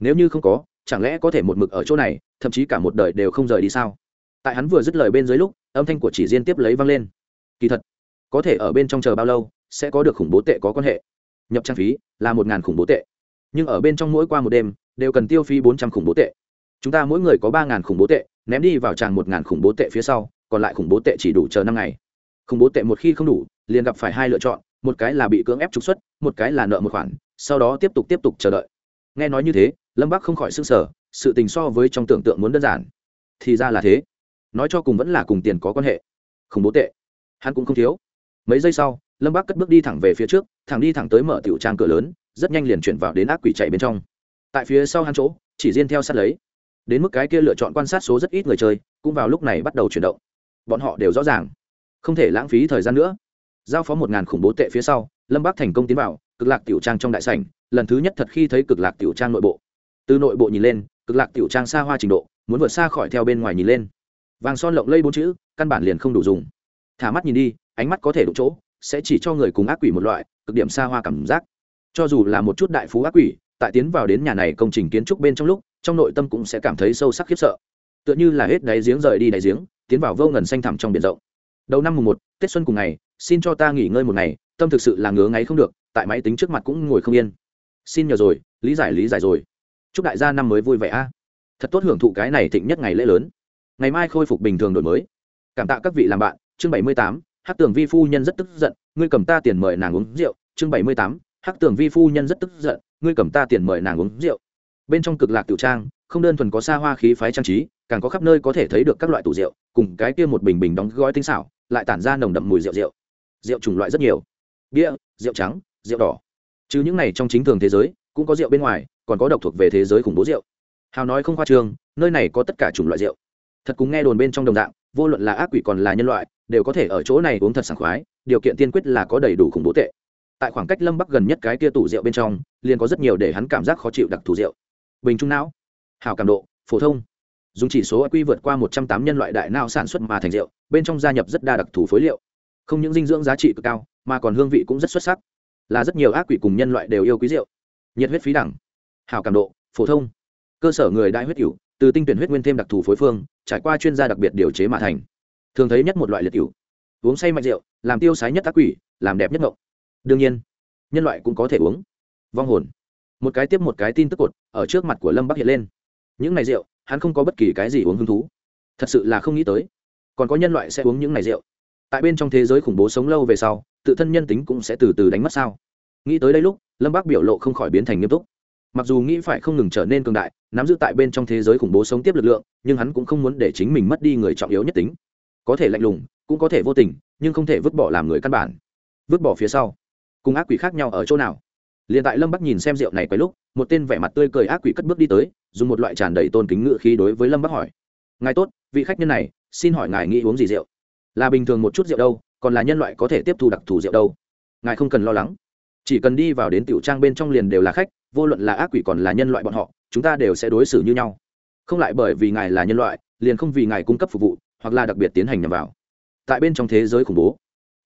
nếu như không có, chẳng lẽ có thể một mực ở chỗ này, thậm chí cả một đời đều không rời đi sao? Tại hắn vừa dứt lời bên dưới lúc, âm thanh của chỉ riêng tiếp lấy vang lên. Kỳ thật, có thể ở bên trong chờ bao lâu, sẽ có được khủng bố tệ có quan hệ. Nhập trang phí là một ngàn khủng bố tệ. Nhưng ở bên trong mỗi qua một đêm, đều cần tiêu phí bốn trăm khủng bố tệ. Chúng ta mỗi người có ba ngàn khủng bố tệ, ném đi vào tràng một ngàn khủng bố tệ phía sau, còn lại khủng bố tệ chỉ đủ chờ năm ngày. Khủng bố tệ một khi không đủ, liền gặp phải hai lựa chọn, một cái là bị cưỡng ép trục xuất, một cái là nợ một khoản, sau đó tiếp tục tiếp tục chờ đợi. Nghe nói như thế lâm bắc không khỏi s ư n g sở sự tình so với trong tưởng tượng muốn đơn giản. Thì ra là thế. Nói cho cùng vẫn là cùng tiền có quan hệ. Khủng bố tệ. Hắn cũng không thiếu. Mấy giây sau, lâm bắc cất bước đi thẳng về phía trước, thẳng đi thẳng tới mở tiểu trang cửa lớn, rất nhanh liền chuyển vào đến ác quỷ chạy bên trong. Tại phía sau hắn chỗ, chỉ riêng theo sát lấy. Đến mức cái kia lựa chọn quan sát số rất ít người chơi, cũng vào lúc này bắt đầu chuyển động. Bọn họ đều rõ ràng. Không thể lãng phí thời gian nữa. Giao phó một ngàn khủng bố tệ phía sau, lâm bắc thành công tiến vào, cực lạc tiểu trang trong đại sảnh, lần thứ nhất thật khi thấy cực lạc tiểu trang nội bộ từ nội bộ nhìn lên, cực lạc tiểu trang xa hoa trình độ, muốn vượt xa khỏi theo bên ngoài nhìn lên. Vàng son lộng lây bốn chữ, căn bản liền không đủ dùng. Thả mắt nhìn đi, ánh mắt có thể đụng chỗ, sẽ chỉ cho người cùng ác quỷ một loại, cực điểm xa hoa cảm giác. Cho dù là một chút đại phú ác quỷ, tại tiến vào đến nhà này công trình kiến trúc bên trong lúc, trong nội tâm cũng sẽ cảm thấy sâu sắc khiếp sợ. Tựa như là hết đáy giếng rời đi đáy giếng, tiến vào vô ngần xanh thẳm trong biển rộng. Đầu năm mùng một, tết xuân cùng ngày, xin cho ta nghỉ ngơi một ngày, tâm thực sự là ngứa ngáy không được, tại máy tính trước mặt cũng ngồi không yên. Xin nhờ rồi, lý giải lý giải rồi chúc đại gia năm mới vui vẻ a. Thật tốt hưởng thụ cái này thịnh nhất ngày lễ lớn. Ngày mai khôi phục bình thường đổi mới. Cảm tạ các vị làm bạn. Chương bảy mươi tám hát tường vi phu nhân rất tức giận. Ngươi cầm ta tiền mời nàng uống rượu. Chương bảy mươi tám hát tường vi phu nhân rất tức giận. Ngươi cầm ta tiền mời nàng uống rượu. Bên trong cực lạc tiểu trang, không đơn thuần có xa hoa khí phái trang trí, càng có khắp nơi có thể thấy được các loại tủ rượu, cùng cái kia một bình bình đóng gói tinh xảo, lại tản ra nồng đậm mùi rượu rượu. Rượu chủng loại rất nhiều. Bia, rượu trắng, rượu đỏ. Chứ những này trong chính thường thế giới, cũng có rượu bên ngoài còn có độc thuộc về thế giới khủng bố rượu. Hào nói không khoa trương, nơi này có tất cả chủng loại rượu. Thật cũng nghe đồn bên trong đồng dạng, vô luận là ác quỷ còn là nhân loại, đều có thể ở chỗ này uống thật sảng khoái, điều kiện tiên quyết là có đầy đủ khủng bố tệ. Tại khoảng cách lâm bắc gần nhất cái kia tủ rượu bên trong, liền có rất nhiều để hắn cảm giác khó chịu đặc thù rượu. Bình trung não, hào cảm độ, phổ thông. Dùng chỉ số q vượt qua một trăm tám nhân loại đại não sản xuất mà thành rượu, bên trong gia nhập rất đa đặc thù phối liệu. Không những dinh dưỡng giá trị cực cao, mà còn hương vị cũng rất xuất sắc. Là rất nhiều ác quỷ cùng nhân loại đều yêu quý rượu. Nhiệt huyết phí đẳng hào cảm độ, phổ thông. Cơ sở người đại huyết cựu từ tinh tuyển huyết nguyên thêm đặc thù phối phương, trải qua chuyên gia đặc biệt điều chế mà thành. Thường thấy nhất một loại liệt cựu uống say mạnh rượu, làm tiêu sái nhất ác quỷ, làm đẹp nhất ngộng. Đương nhiên, nhân loại cũng có thể uống. Vong hồn. Một cái tiếp một cái tin tức cột, ở trước mặt của lâm bắc hiện lên. Những này rượu, hắn không có bất kỳ cái gì uống hứng thú. Thật sự là không nghĩ tới. Còn có nhân loại sẽ uống những này rượu. Tại bên trong thế giới khủng bố sống lâu về sau, tự thân nhân tính cũng sẽ từ từ đánh mất sao. Nghĩ tới đây lúc, lâm Bắc biểu lộ không khỏi biến thành nghiêm túc mặc dù nghĩ phải không ngừng trở nên cường đại, nắm giữ tại bên trong thế giới khủng bố sống tiếp lực lượng, nhưng hắn cũng không muốn để chính mình mất đi người trọng yếu nhất tính. Có thể lạnh lùng, cũng có thể vô tình, nhưng không thể vứt bỏ làm người căn bản. Vứt bỏ phía sau. Cùng ác quỷ khác nhau ở chỗ nào? Liền tại lâm bắc nhìn xem rượu này quay lúc, một tên vẻ mặt tươi cười ác quỷ cất bước đi tới, dùng một loại tràn đầy tôn kính ngự khí đối với lâm bắc hỏi. Ngài tốt, vị khách nhân này, xin hỏi ngài nghĩ uống gì rượu? Là bình thường một chút rượu đâu, còn là nhân loại có thể tiếp thu đặc thù rượu đâu. Ngài không cần lo lắng chỉ cần đi vào đến tiểu trang bên trong liền đều là khách, vô luận là ác quỷ còn là nhân loại bọn họ, chúng ta đều sẽ đối xử như nhau. Không lại bởi vì ngài là nhân loại, liền không vì ngài cung cấp phục vụ, hoặc là đặc biệt tiến hành nhằm vào. Tại bên trong thế giới khủng bố,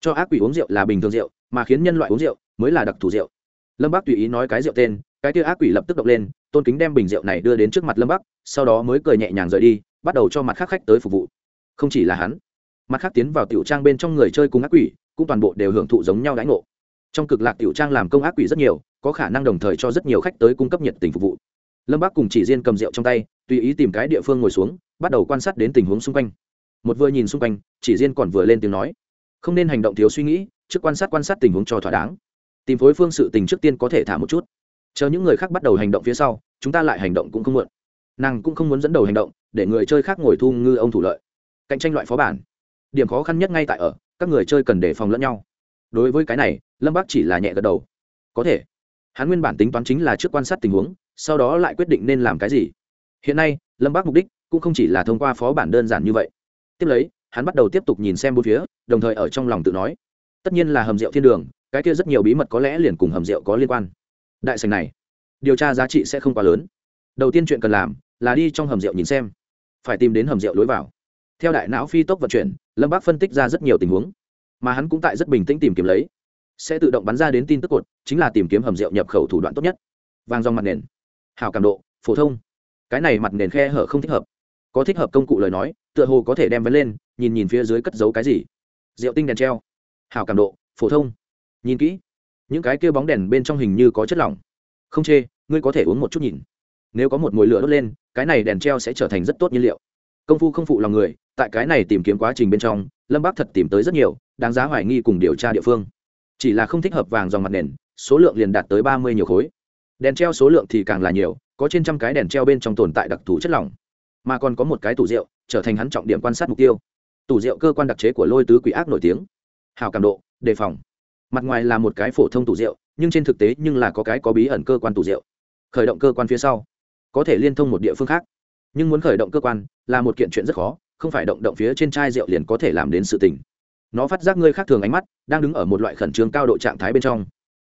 cho ác quỷ uống rượu là bình thường rượu, mà khiến nhân loại uống rượu mới là đặc thù rượu. Lâm bắc tùy ý nói cái rượu tên, cái tia ác quỷ lập tức động lên, tôn kính đem bình rượu này đưa đến trước mặt lâm bắc, sau đó mới cười nhẹ nhàng rời đi, bắt đầu cho mặt khác khách tới phục vụ. Không chỉ là hắn, mặt khác tiến vào tiểu trang bên trong người chơi cùng ác quỷ, cũng toàn bộ đều hưởng thụ giống nhau đãi ngộ trong cực lạc tiểu trang làm công ác quỷ rất nhiều, có khả năng đồng thời cho rất nhiều khách tới cung cấp nhiệt tình phục vụ. Lâm bác cùng chỉ riêng cầm rượu trong tay, tùy ý tìm cái địa phương ngồi xuống, bắt đầu quan sát đến tình huống xung quanh. Một vừa nhìn xung quanh, chỉ riêng còn vừa lên tiếng nói, không nên hành động thiếu suy nghĩ, trước quan sát quan sát tình huống cho thỏa đáng. Tìm phối phương sự tình trước tiên có thể thả một chút. Chờ những người khác bắt đầu hành động phía sau, chúng ta lại hành động cũng không muộn. Nàng cũng không muốn dẫn đầu hành động, để người chơi khác ngồi thu ngư ông thủ lợi. Cạnh tranh loại phó bản. Điểm khó khăn nhất ngay tại ở, các người chơi cần đề phòng lẫn nhau đối với cái này, lâm bác chỉ là nhẹ gật đầu. Có thể. Hắn nguyên bản tính toán chính là trước quan sát tình huống, sau đó lại quyết định nên làm cái gì. Hiện nay, lâm bác mục đích cũng không chỉ là thông qua phó bản đơn giản như vậy. Tiếp lấy, hắn bắt đầu tiếp tục nhìn xem bốn phía, đồng thời ở trong lòng tự nói. Tất nhiên là hầm rượu thiên đường, cái kia rất nhiều bí mật có lẽ liền cùng hầm rượu có liên quan. Đại sành này, điều tra giá trị sẽ không quá lớn. Đầu tiên chuyện cần làm là đi trong hầm rượu nhìn xem. Phải tìm đến hầm rượu lối vào. Theo đại não phi tốc vận chuyển, lâm bác phân tích ra rất nhiều tình huống mà hắn cũng tại rất bình tĩnh tìm kiếm lấy. Sẽ tự động bắn ra đến tin tức cột, chính là tìm kiếm hầm rượu nhập khẩu thủ đoạn tốt nhất. Vàng dòng mặt nền. Hào cảm độ, phổ thông. Cái này mặt nền khe hở không thích hợp. Có thích hợp công cụ lời nói, tựa hồ có thể đem vấn lên, nhìn nhìn phía dưới cất giấu cái gì. Rượu tinh đèn treo. Hào cảm độ, phổ thông. Nhìn kỹ. Những cái kia bóng đèn bên trong hình như có chất lỏng. Không chê, ngươi có thể uống một chút nhìn. Nếu có một mồi lửa đốt lên, cái này đèn treo sẽ trở thành rất tốt nhiên liệu. Công phu không phụ lòng người, tại cái này tìm kiếm quá trình bên trong lâm bác thật tìm tới rất nhiều, đáng giá hoài nghi cùng điều tra địa phương. Chỉ là không thích hợp vàng dòng mặt nền, số lượng liền đạt tới ba mươi nhiều khối. Đèn treo số lượng thì càng là nhiều, có trên trăm cái đèn treo bên trong tồn tại đặc thù chất lỏng. Mà còn có một cái tủ rượu, trở thành hắn trọng điểm quan sát mục tiêu. Tủ rượu cơ quan đặc chế của lôi tứ quỷ ác nổi tiếng. Hào cảm độ, đề phòng. Mặt ngoài là một cái phổ thông tủ rượu, nhưng trên thực tế nhưng là có cái có bí ẩn cơ quan tủ rượu. Khởi động cơ quan phía sau, có thể liên thông một địa phương khác. Nhưng muốn khởi động cơ quan là một kiện chuyện rất khó không phải động động phía trên chai rượu liền có thể làm đến sự tình. Nó phát giác ngươi khác thường ánh mắt, đang đứng ở một loại khẩn trương cao độ trạng thái bên trong.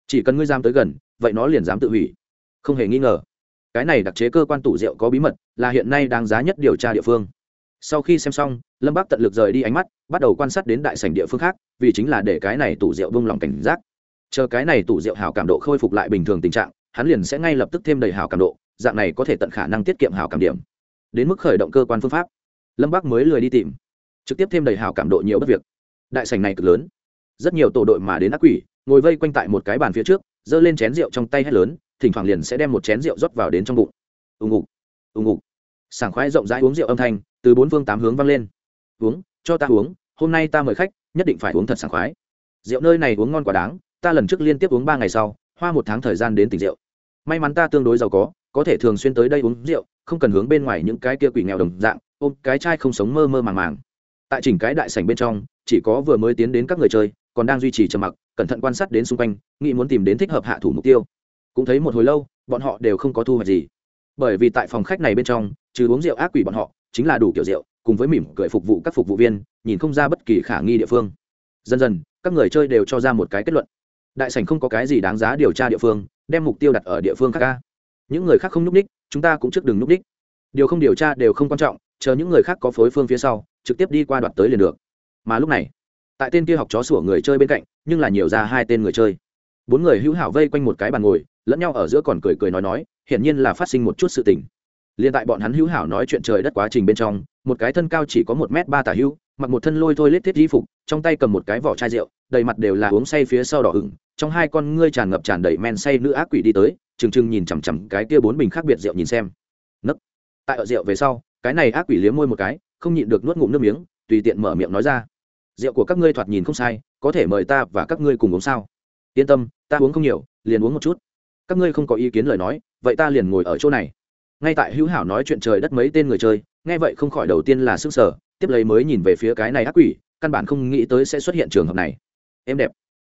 Chỉ cần ngươi dám tới gần, vậy nó liền dám tự hủy. Không hề nghi ngờ. Cái này đặc chế cơ quan tủ rượu có bí mật, là hiện nay đáng giá nhất điều tra địa phương. Sau khi xem xong, lâm bác tận lực rời đi ánh mắt, bắt đầu quan sát đến đại sảnh địa phương khác, vì chính là để cái này tủ rượu vung lòng cảnh giác. Chờ cái này tủ rượu hào cảm độ khôi phục lại bình thường tình trạng, hắn liền sẽ ngay lập tức thêm đầy hào cảm độ, dạng này có thể tận khả năng tiết kiệm hào cảm điểm. Đến mức khởi động cơ quan phương pháp lâm bác mới lười đi tìm. Trực tiếp thêm đầy hào cảm độ nhiều bất việc. Đại sảnh này cực lớn. Rất nhiều tổ đội mà đến ác quỷ, ngồi vây quanh tại một cái bàn phía trước, giơ lên chén rượu trong tay hết lớn, thỉnh thoảng liền sẽ đem một chén rượu rót vào đến trong bụng. Ùng ục ùng ục sảng khoái rộng rãi uống rượu âm thanh, từ bốn phương tám hướng vang lên. Uống, cho ta uống, hôm nay ta mời khách, nhất định phải uống thật sảng khoái. Rượu nơi này uống ngon quá đáng, ta lần trước liên tiếp uống ba ngày sau, hoa một tháng thời gian đến tỉnh rượu. May mắn ta tương đối giàu có có thể thường xuyên tới đây uống rượu, không cần hướng bên ngoài những cái kia quỷ nghèo đồng dạng ôm cái chai không sống mơ mơ màng màng. Tại chỉnh cái đại sảnh bên trong, chỉ có vừa mới tiến đến các người chơi, còn đang duy trì trầm mặc, cẩn thận quan sát đến xung quanh, nghĩ muốn tìm đến thích hợp hạ thủ mục tiêu. Cũng thấy một hồi lâu, bọn họ đều không có thu hoạch gì. Bởi vì tại phòng khách này bên trong, trừ uống rượu ác quỷ bọn họ, chính là đủ kiểu rượu, cùng với mỉm cười phục vụ các phục vụ viên, nhìn không ra bất kỳ khả nghi địa phương. Dần dần, các người chơi đều cho ra một cái kết luận. Đại sảnh không có cái gì đáng giá điều tra địa phương, đem mục tiêu đặt ở địa phương khác ca những người khác không nhúc ních chúng ta cũng trước đừng nhúc ních điều không điều tra đều không quan trọng chờ những người khác có phối phương phía sau, trực tiếp đi qua đoạt tới liền được. Mà lúc này, tại tên kia học chó sủa người chơi bên cạnh, nhưng là nhiều ra hai tên người chơi. Bốn người hữu hảo vây quanh một cái bàn ngồi, lẫn nhau ở giữa còn cười cười nói nói, hiển nhiên là phát sinh một chút sự tình. Liền tại bọn hắn hữu hảo nói chuyện trời đất quá trình bên trong, một cái thân cao chỉ có một m ba tả hữu, mặc một thân lôi thôi lết thiết di phục, trong tay cầm một cái vỏ chai rượu, đầy mặt đều là uống say phía sau đỏ ửng, trong hai con ngươi tràn ngập tràn đầy men say nữ ác quỷ đi tới, trừng trừng nhìn chằm chằm cái kia bốn bình khác biệt rượu nhìn xem. Nấc. Tại ở rượu về sau cái này ác quỷ liếm môi một cái, không nhịn được nuốt ngụm nước miếng, tùy tiện mở miệng nói ra. Rượu của các ngươi thoạt nhìn không sai, có thể mời ta và các ngươi cùng uống sao? Yên tâm, ta uống không nhiều, liền uống một chút. Các ngươi không có ý kiến lời nói, vậy ta liền ngồi ở chỗ này. Ngay tại hữu hảo nói chuyện trời đất mấy tên người chơi, nghe vậy không khỏi đầu tiên là sức sở tiếp lấy mới nhìn về phía cái này ác quỷ, căn bản không nghĩ tới sẽ xuất hiện trường hợp này. Em đẹp.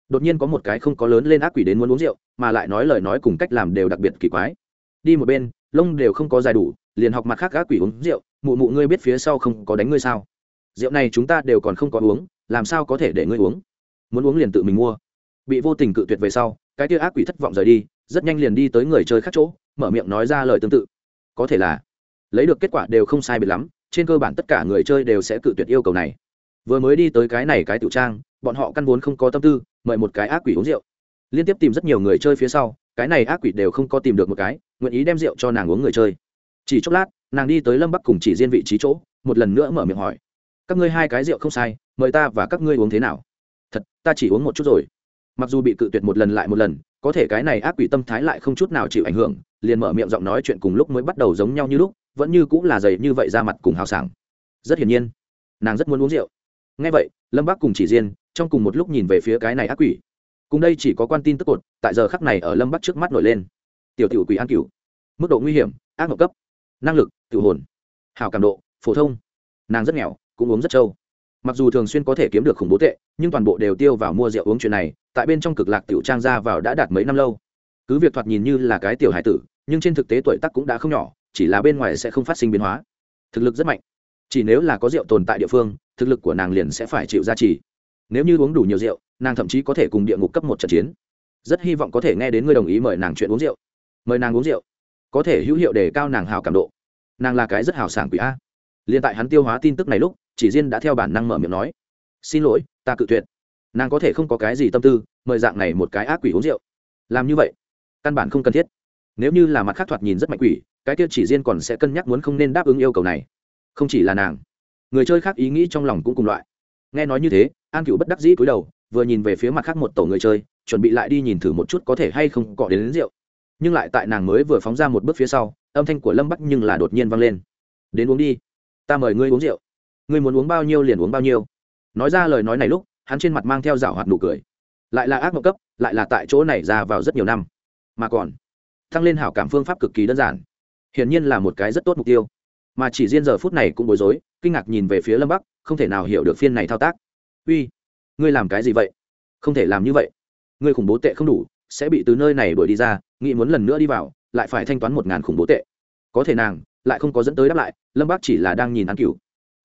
Đột nhiên có một cái không có lớn lên ác quỷ đến muốn uống rượu, mà lại nói lời nói cùng cách làm đều đặc biệt kỳ quái. Đi một bên lông đều không có dài đủ, liền học mặt khác ác quỷ uống rượu, mụ mụ ngươi biết phía sau không có đánh ngươi sao? Rượu này chúng ta đều còn không có uống, làm sao có thể để ngươi uống? Muốn uống liền tự mình mua. Bị vô tình cự tuyệt về sau, cái tia ác quỷ thất vọng rời đi, rất nhanh liền đi tới người chơi khác chỗ, mở miệng nói ra lời tương tự. Có thể là, lấy được kết quả đều không sai biệt lắm, trên cơ bản tất cả người chơi đều sẽ cự tuyệt yêu cầu này. Vừa mới đi tới cái này cái tiểu trang, bọn họ căn vốn không có tâm tư, mời một cái ác quỷ uống rượu. Liên tiếp tìm rất nhiều người chơi phía sau cái này ác quỷ đều không có tìm được một cái, nguyện ý đem rượu cho nàng uống người chơi. Chỉ chốc lát, nàng đi tới lâm bắc cùng chỉ riêng vị trí chỗ, một lần nữa mở miệng hỏi. Các ngươi hai cái rượu không sai, mời ta và các ngươi uống thế nào? Thật, ta chỉ uống một chút rồi. Mặc dù bị cự tuyệt một lần lại một lần, có thể cái này ác quỷ tâm thái lại không chút nào chịu ảnh hưởng, liền mở miệng giọng nói chuyện cùng lúc mới bắt đầu giống nhau như lúc, vẫn như cũng là dày như vậy ra mặt cùng hào sảng. Rất hiển nhiên, nàng rất muốn uống rượu. Ngay vậy, lâm bác cùng chỉ riêng, trong cùng một lúc nhìn về phía cái này ác quỷ cùng đây chỉ có quan tin tức cột, tại giờ khắc này ở lâm bắc trước mắt nổi lên. Tiểu tiểu quỷ an cửu. Mức độ nguy hiểm, ác mộng cấp. Năng lực, tự hồn. Hào cảm độ, phổ thông. Nàng rất nghèo, cũng uống rất trâu. Mặc dù thường xuyên có thể kiếm được khủng bố tệ, nhưng toàn bộ đều tiêu vào mua rượu uống chuyện này, tại bên trong cực lạc tiểu trang ra vào đã đạt mấy năm lâu. Cứ việc thoạt nhìn như là cái tiểu hải tử, nhưng trên thực tế tuổi tác cũng đã không nhỏ, chỉ là bên ngoài sẽ không phát sinh biến hóa. Thực lực rất mạnh. Chỉ nếu là có rượu tồn tại địa phương, thực lực của nàng liền sẽ phải chịu gia trì. Nếu như uống đủ nhiều rượu nàng thậm chí có thể cùng địa ngục cấp một trận chiến. Rất hy vọng có thể nghe đến ngươi đồng ý mời nàng chuyện uống rượu. Mời nàng uống rượu. Có thể hữu hiệu để cao nàng hào cảm độ. Nàng là cái rất hào sảng quỷ a. Liền tại hắn tiêu hóa tin tức này lúc, chỉ riêng đã theo bản năng mở miệng nói. Xin lỗi, ta cự tuyệt. Nàng có thể không có cái gì tâm tư, mời dạng này một cái ác quỷ uống rượu. Làm như vậy, căn bản không cần thiết. Nếu như là mặt khác thoạt nhìn rất mạnh quỷ, cái tiêu chỉ riêng còn sẽ cân nhắc muốn không nên đáp ứng yêu cầu này. Không chỉ là nàng, người chơi khác ý nghĩ trong lòng cũng cùng loại. Nghe nói như thế, an cựu bất đắc dĩ cúi đầu vừa nhìn về phía mặt khác một tổ người chơi chuẩn bị lại đi nhìn thử một chút có thể hay không cọ đến, đến rượu. Nhưng lại tại nàng mới vừa phóng ra một bước phía sau âm thanh của lâm bắc nhưng là đột nhiên vang lên. Đến uống đi. Ta mời ngươi uống rượu. Ngươi muốn uống bao nhiêu liền uống bao nhiêu. Nói ra lời nói này lúc hắn trên mặt mang theo rảo hoạt nụ cười. Lại là ác mộng cấp lại là tại chỗ này ra vào rất nhiều năm. Mà còn tăng lên hảo cảm phương pháp cực kỳ đơn giản. Hiển nhiên là một cái rất tốt mục tiêu. Mà chỉ riêng giờ phút này cũng bối rối kinh ngạc nhìn về phía lâm bắc không thể nào hiểu được phiên này thao tác. Uy ngươi làm cái gì vậy? Không thể làm như vậy. Ngươi khủng bố tệ không đủ, sẽ bị từ nơi này đuổi đi ra, nghĩ muốn lần nữa đi vào, lại phải thanh toán một ngàn khủng bố tệ. Có thể nàng, lại không có dẫn tới đáp lại, lâm bác chỉ là đang nhìn an cửu.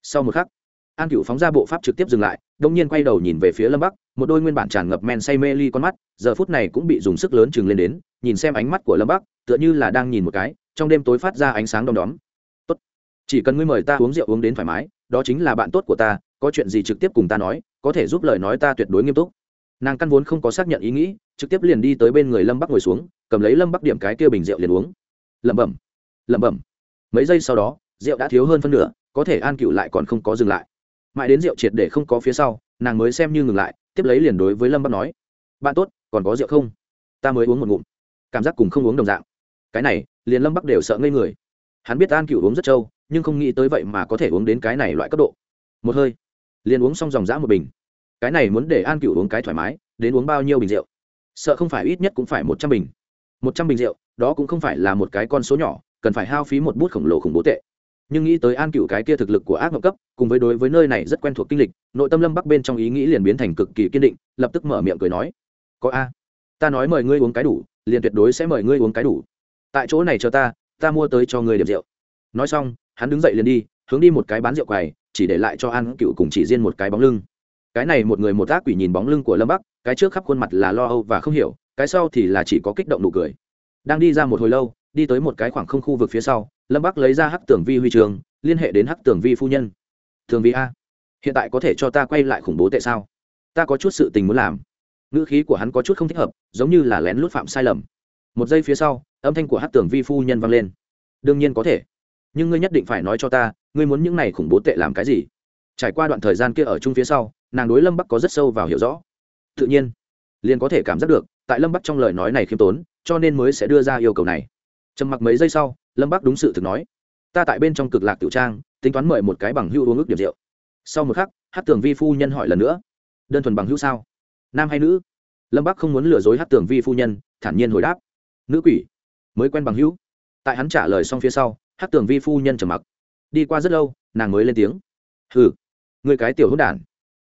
Sau một khắc, an cửu phóng ra bộ pháp trực tiếp dừng lại đông nhiên quay đầu nhìn về phía lâm bắc, một đôi nguyên bản tràn ngập men say mê ly con mắt, giờ phút này cũng bị dùng sức lớn chừng lên đến, nhìn xem ánh mắt của lâm bắc, tựa như là đang nhìn một cái, trong đêm tối phát ra ánh sáng đom đóm. Tốt, chỉ cần ngươi mời ta uống rượu uống đến thoải mái, đó chính là bạn tốt của ta có chuyện gì trực tiếp cùng ta nói, có thể giúp lời nói ta tuyệt đối nghiêm túc. Nàng căn vốn không có xác nhận ý nghĩ, trực tiếp liền đi tới bên người lâm bắc ngồi xuống, cầm lấy lâm bắc điểm cái kia bình rượu liền uống. Lẩm bẩm lẩm bẩm. Mấy giây sau đó, rượu đã thiếu hơn phân nửa, có thể an cựu lại còn không có dừng lại. Mãi đến rượu triệt để không có phía sau, nàng mới xem như ngừng lại, tiếp lấy liền đối với lâm bắc nói, bạn tốt, còn có rượu không? Ta mới uống một ngụm. Cảm giác cùng không uống đồng dạng. Cái này, liền lâm bắc đều sợ ngây người. Hắn biết an cựu uống rất trâu, nhưng không nghĩ tới vậy mà có thể uống đến cái này loại cấp độ. Một hơi liền uống xong dòng dã một bình. Cái này muốn để an cựu uống cái thoải mái, đến uống bao nhiêu bình rượu? Sợ không phải ít nhất cũng phải một trăm bình. Một trăm bình rượu, đó cũng không phải là một cái con số nhỏ, cần phải hao phí một bút khổng lồ khủng bố tệ. Nhưng nghĩ tới an cựu cái kia thực lực của ác mộng cấp, cùng với đối với nơi này rất quen thuộc kinh lịch, nội tâm lâm bắc bên trong ý nghĩ liền biến thành cực kỳ kiên định, lập tức mở miệng cười nói, có a, ta nói mời ngươi uống cái đủ, liền tuyệt đối sẽ mời ngươi uống cái đủ. Tại chỗ này chờ ta ta mua tới cho ngươi điểm rượu. Nói xong, hắn đứng dậy liền đi, hướng đi một cái bán rượu quầy chỉ để lại cho an cựu cùng chỉ riêng một cái bóng lưng. Cái này một người một ác quỷ nhìn bóng lưng của lâm bắc, cái trước khắp khuôn mặt là lo âu và không hiểu, cái sau thì là chỉ có kích động nụ cười. Đang đi ra một hồi lâu, đi tới một cái khoảng không khu vực phía sau, lâm bắc lấy ra hắc tưởng vi huy trường, liên hệ đến hắc tưởng vi phu nhân. Thường vi a, hiện tại có thể cho ta quay lại khủng bố tệ sao? Ta có chút sự tình muốn làm. Ngữ khí của hắn có chút không thích hợp, giống như là lén lút phạm sai lầm. Một giây phía sau, âm thanh của hát tưởng vi phu nhân vang lên. Đương nhiên có thể, nhưng ngươi nhất định phải nói cho ta ngươi muốn những này khủng bố tệ làm cái gì? Trải qua đoạn thời gian kia ở chung phía sau, nàng đối lâm bắc có rất sâu vào hiểu rõ. Tự nhiên, liền có thể cảm giác được, tại lâm bắc trong lời nói này khiêm tốn, cho nên mới sẽ đưa ra yêu cầu này. Trầm mặc mấy giây sau, lâm bắc đúng sự thực nói, ta tại bên trong cực lạc tiểu trang, tính toán mời một cái bằng hưu uống ước điểm rượu. Sau một khắc hát tường vi phu nhân hỏi lần nữa, đơn thuần bằng hữu sao? Nam hay nữ? Lâm bắc không muốn lừa dối hát tường vi phu nhân, thản nhiên hồi đáp, nữ quỷ, mới quen bằng hữu. Tại hắn trả lời xong phía sau hát tường vi phu nhân trầm mặc đi qua rất lâu, nàng mới lên tiếng. Hừ người cái tiểu hữu đản.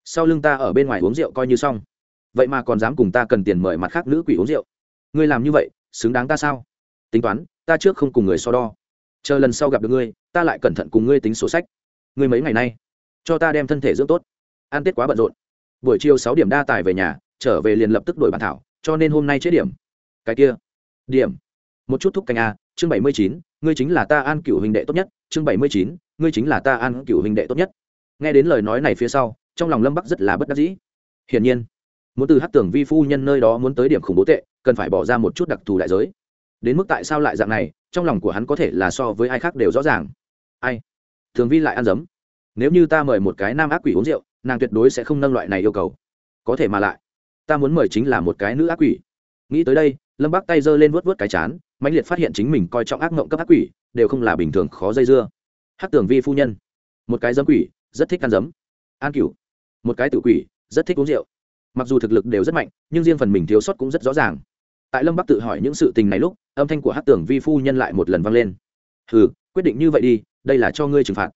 Sau lưng ta ở bên ngoài uống rượu coi như xong. Vậy mà còn dám cùng ta cần tiền mời mặt khác nữ quỷ uống rượu. Ngươi làm như vậy, xứng đáng ta sao? Tính toán, ta trước không cùng người so đo. Chờ lần sau gặp được ngươi, ta lại cẩn thận cùng ngươi tính sổ sách. Ngươi mấy ngày nay, cho ta đem thân thể dưỡng tốt. Ăn tết quá bận rộn. Buổi chiều sáu điểm đa tài về nhà, trở về liền lập tức đổi bàn thảo, cho nên hôm nay chế điểm. Cái kia. Điểm. Một chút thúc canh a chương bảy mươi chín, ngươi chính là ta an cựu huynh đệ tốt nhất. Chương bảy mươi chín, ngươi chính là ta an cựu huynh đệ tốt nhất. Nghe đến lời nói này phía sau, trong lòng lâm bắc rất là bất đắc dĩ. Hiển nhiên, muốn từ hát tưởng vi phu nhân nơi đó muốn tới điểm khủng bố tệ, cần phải bỏ ra một chút đặc thù đại giới. Đến mức tại sao lại dạng này, trong lòng của hắn có thể là so với ai khác đều rõ ràng. Ai? Thường vi lại ăn dấm. Nếu như ta mời một cái nam ác quỷ uống rượu, nàng tuyệt đối sẽ không nâng loại này yêu cầu. Có thể mà lại, ta muốn mời chính là một cái nữ ác quỷ. Nghĩ tới đây, lâm bắc tay giơ lên vớt vớt cái chán mạnh liệt phát hiện chính mình coi trọng ác mộng cấp ác quỷ, đều không là bình thường khó dây dưa. Hát tường vi phu nhân, một cái dấm quỷ, rất thích ăn dấm an cửu, một cái tự quỷ, rất thích uống rượu. Mặc dù thực lực đều rất mạnh, nhưng riêng phần mình thiếu sót cũng rất rõ ràng. Tại lâm bắc tự hỏi những sự tình này lúc, âm thanh của hát tưởng vi phu nhân lại một lần vang lên. Hừ, quyết định như vậy đi, đây là cho ngươi trừng phạt.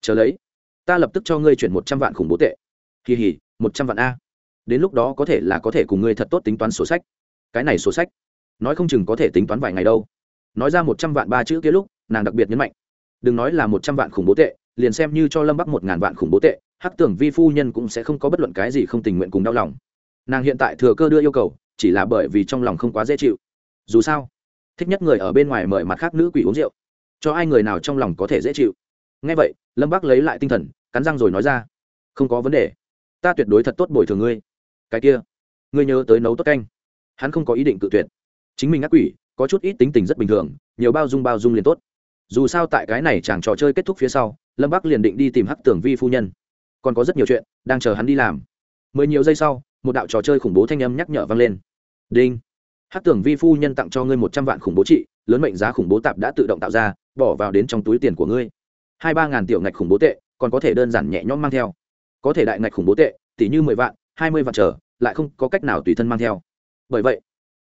Chờ lấy, ta lập tức cho ngươi chuyển một trăm vạn khủng bố tệ. Kỳ hỉ một trăm vạn a. Đến lúc đó có thể là có thể cùng ngươi thật tốt tính toán sổ sách. Cái này sổ sách? Nói không chừng có thể tính toán vài ngày đâu. Nói ra một trăm vạn ba chữ kia lúc, nàng đặc biệt nhấn mạnh. Đừng nói là một trăm vạn khủng bố tệ, liền xem như cho lâm bắc một ngàn vạn khủng bố tệ, hắc tưởng vi phu nhân cũng sẽ không có bất luận cái gì không tình nguyện cùng đau lòng. Nàng hiện tại thừa cơ đưa yêu cầu, chỉ là bởi vì trong lòng không quá dễ chịu. Dù sao, thích nhất người ở bên ngoài mời mặt khác nữ quỷ uống rượu, cho ai người nào trong lòng có thể dễ chịu. Ngay vậy, lâm bắc lấy lại tinh thần, cắn răng rồi nói ra, không có vấn đề, ta tuyệt đối thật tốt bồi thường ngươi. Cái kia, ngươi nhớ tới nấu tốt canh. Hắn không có ý định cự tuyệt chính mình ác quỷ, có chút ít tính tình rất bình thường, nhiều bao dung bao dung liền tốt. Dù sao tại cái này chàng trò chơi kết thúc phía sau, lâm bắc liền định đi tìm hắc tưởng vi phu nhân. Còn có rất nhiều chuyện đang chờ hắn đi làm. Mười nhiều giây sau, một đạo trò chơi khủng bố thanh âm nhắc nhở vang lên. Đinh. Hắc tưởng vi phu nhân tặng cho ngươi một trăm vạn khủng bố trị, lớn mệnh giá khủng bố tạp đã tự động tạo ra, bỏ vào đến trong túi tiền của ngươi. Hai ba ngàn tiểu ngạch khủng bố tệ, còn có thể đơn giản nhẹ nhõm mang theo. Có thể đại ngạch khủng bố tệ tỷ như mười vạn, hai mươi vạn trở lại không có cách nào tùy thân mang theo. Bởi vậy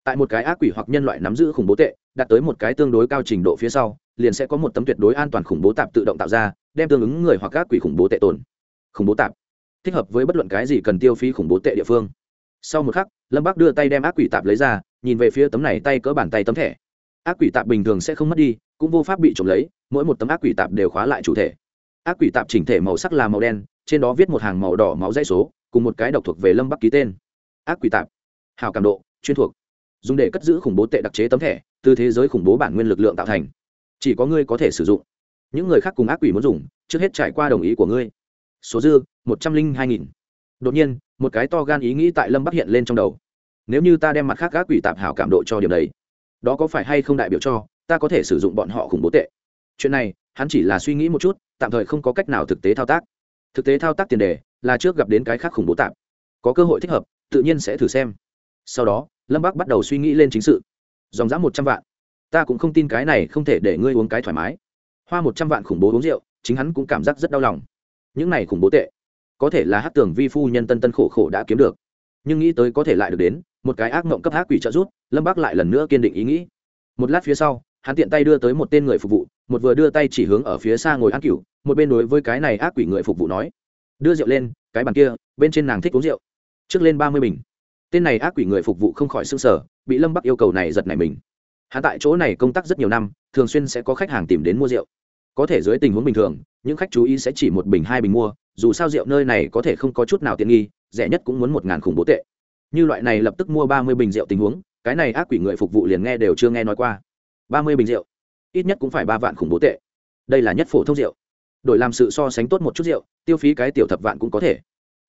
tại một cái ác quỷ hoặc nhân loại nắm giữ khủng bố tệ, đạt tới một cái tương đối cao trình độ phía sau, liền sẽ có một tấm tuyệt đối an toàn khủng bố tạp tự động tạo ra, đem tương ứng người hoặc ác quỷ khủng bố tệ tồn. Khủng bố tạp. Thích hợp với bất luận cái gì cần tiêu phí khủng bố tệ địa phương. Sau một khắc, lâm bác đưa tay đem ác quỷ tạp lấy ra, nhìn về phía tấm này tay cỡ bàn tay tấm thẻ. Ác quỷ tạp bình thường sẽ không mất đi, cũng vô pháp bị trộm lấy, mỗi một tấm ác quỷ tạp đều khóa lại chủ thể. Ác quỷ tạp chỉnh thể màu sắc là màu đen, trên đó viết một hàng màu đỏ máu dây số, cùng một cái độc thuộc về lâm bắc ký tên. Ác quỷ tạp. Hào cảm độ, chuyên thuộc dùng để cất giữ khủng bố tệ đặc chế tấm thẻ, từ thế giới khủng bố bản nguyên lực lượng tạo thành. Chỉ có ngươi có thể sử dụng. Những người khác cùng ác quỷ muốn dùng, trước hết trải qua đồng ý của ngươi. Số dư, một trăm linh hai nghìn. Đột nhiên, một cái to gan ý nghĩ tại lâm bắc hiện lên trong đầu. Nếu như ta đem mặt khác ác quỷ tạp hảo cảm độ cho điểm đấy, đó có phải hay không đại biểu cho, ta có thể sử dụng bọn họ khủng bố tệ? Chuyện này, hắn chỉ là suy nghĩ một chút, tạm thời không có cách nào thực tế thao tác. Thực tế thao tác tiền đề là trước gặp đến cái khác khủng bố tạp. Có cơ hội thích hợp, tự nhiên sẽ thử xem sau đó, lâm bác bắt đầu suy nghĩ lên chính sự. Dòng dã một trăm vạn. Ta cũng không tin cái này không thể để ngươi uống cái thoải mái. Hoa một trăm vạn khủng bố uống rượu, chính hắn cũng cảm giác rất đau lòng. Những này khủng bố tệ, có thể là hát tưởng vi phu nhân tân tân khổ khổ đã kiếm được. Nhưng nghĩ tới có thể lại được đến, một cái ác mộng cấp ác quỷ trợ rút lâm bác lại lần nữa kiên định ý nghĩ. Một lát phía sau, hắn tiện tay đưa tới một tên người phục vụ, một vừa đưa tay chỉ hướng ở phía xa ngồi ăn cửu một bên đối với cái này ác quỷ người phục vụ nói, đưa rượu lên, cái bàn kia, bên trên nàng thích uống rượu. Trước lên ba mươi bình tên này ác quỷ người phục vụ không khỏi s ư n g sở bị lâm bắc yêu cầu này giật này mình. Hắn tại chỗ này công tác rất nhiều năm, thường xuyên sẽ có khách hàng tìm đến mua rượu. Có thể dưới tình huống bình thường, những khách chú ý sẽ chỉ một bình, hai bình mua, dù sao rượu nơi này có thể không có chút nào tiện nghi, rẻ nhất cũng muốn một ngàn khủng bố tệ. Như loại này lập tức mua ba mươi bình rượu tình huống, cái này ác quỷ người phục vụ liền nghe đều chưa nghe nói qua. Ba mươi bình rượu, ít nhất cũng phải ba vạn khủng bố tệ. Đây là nhất phổ thông rượu. Đổi làm sự so sánh tốt một chút rượu, tiêu phí cái tiểu thập vạn cũng có thể.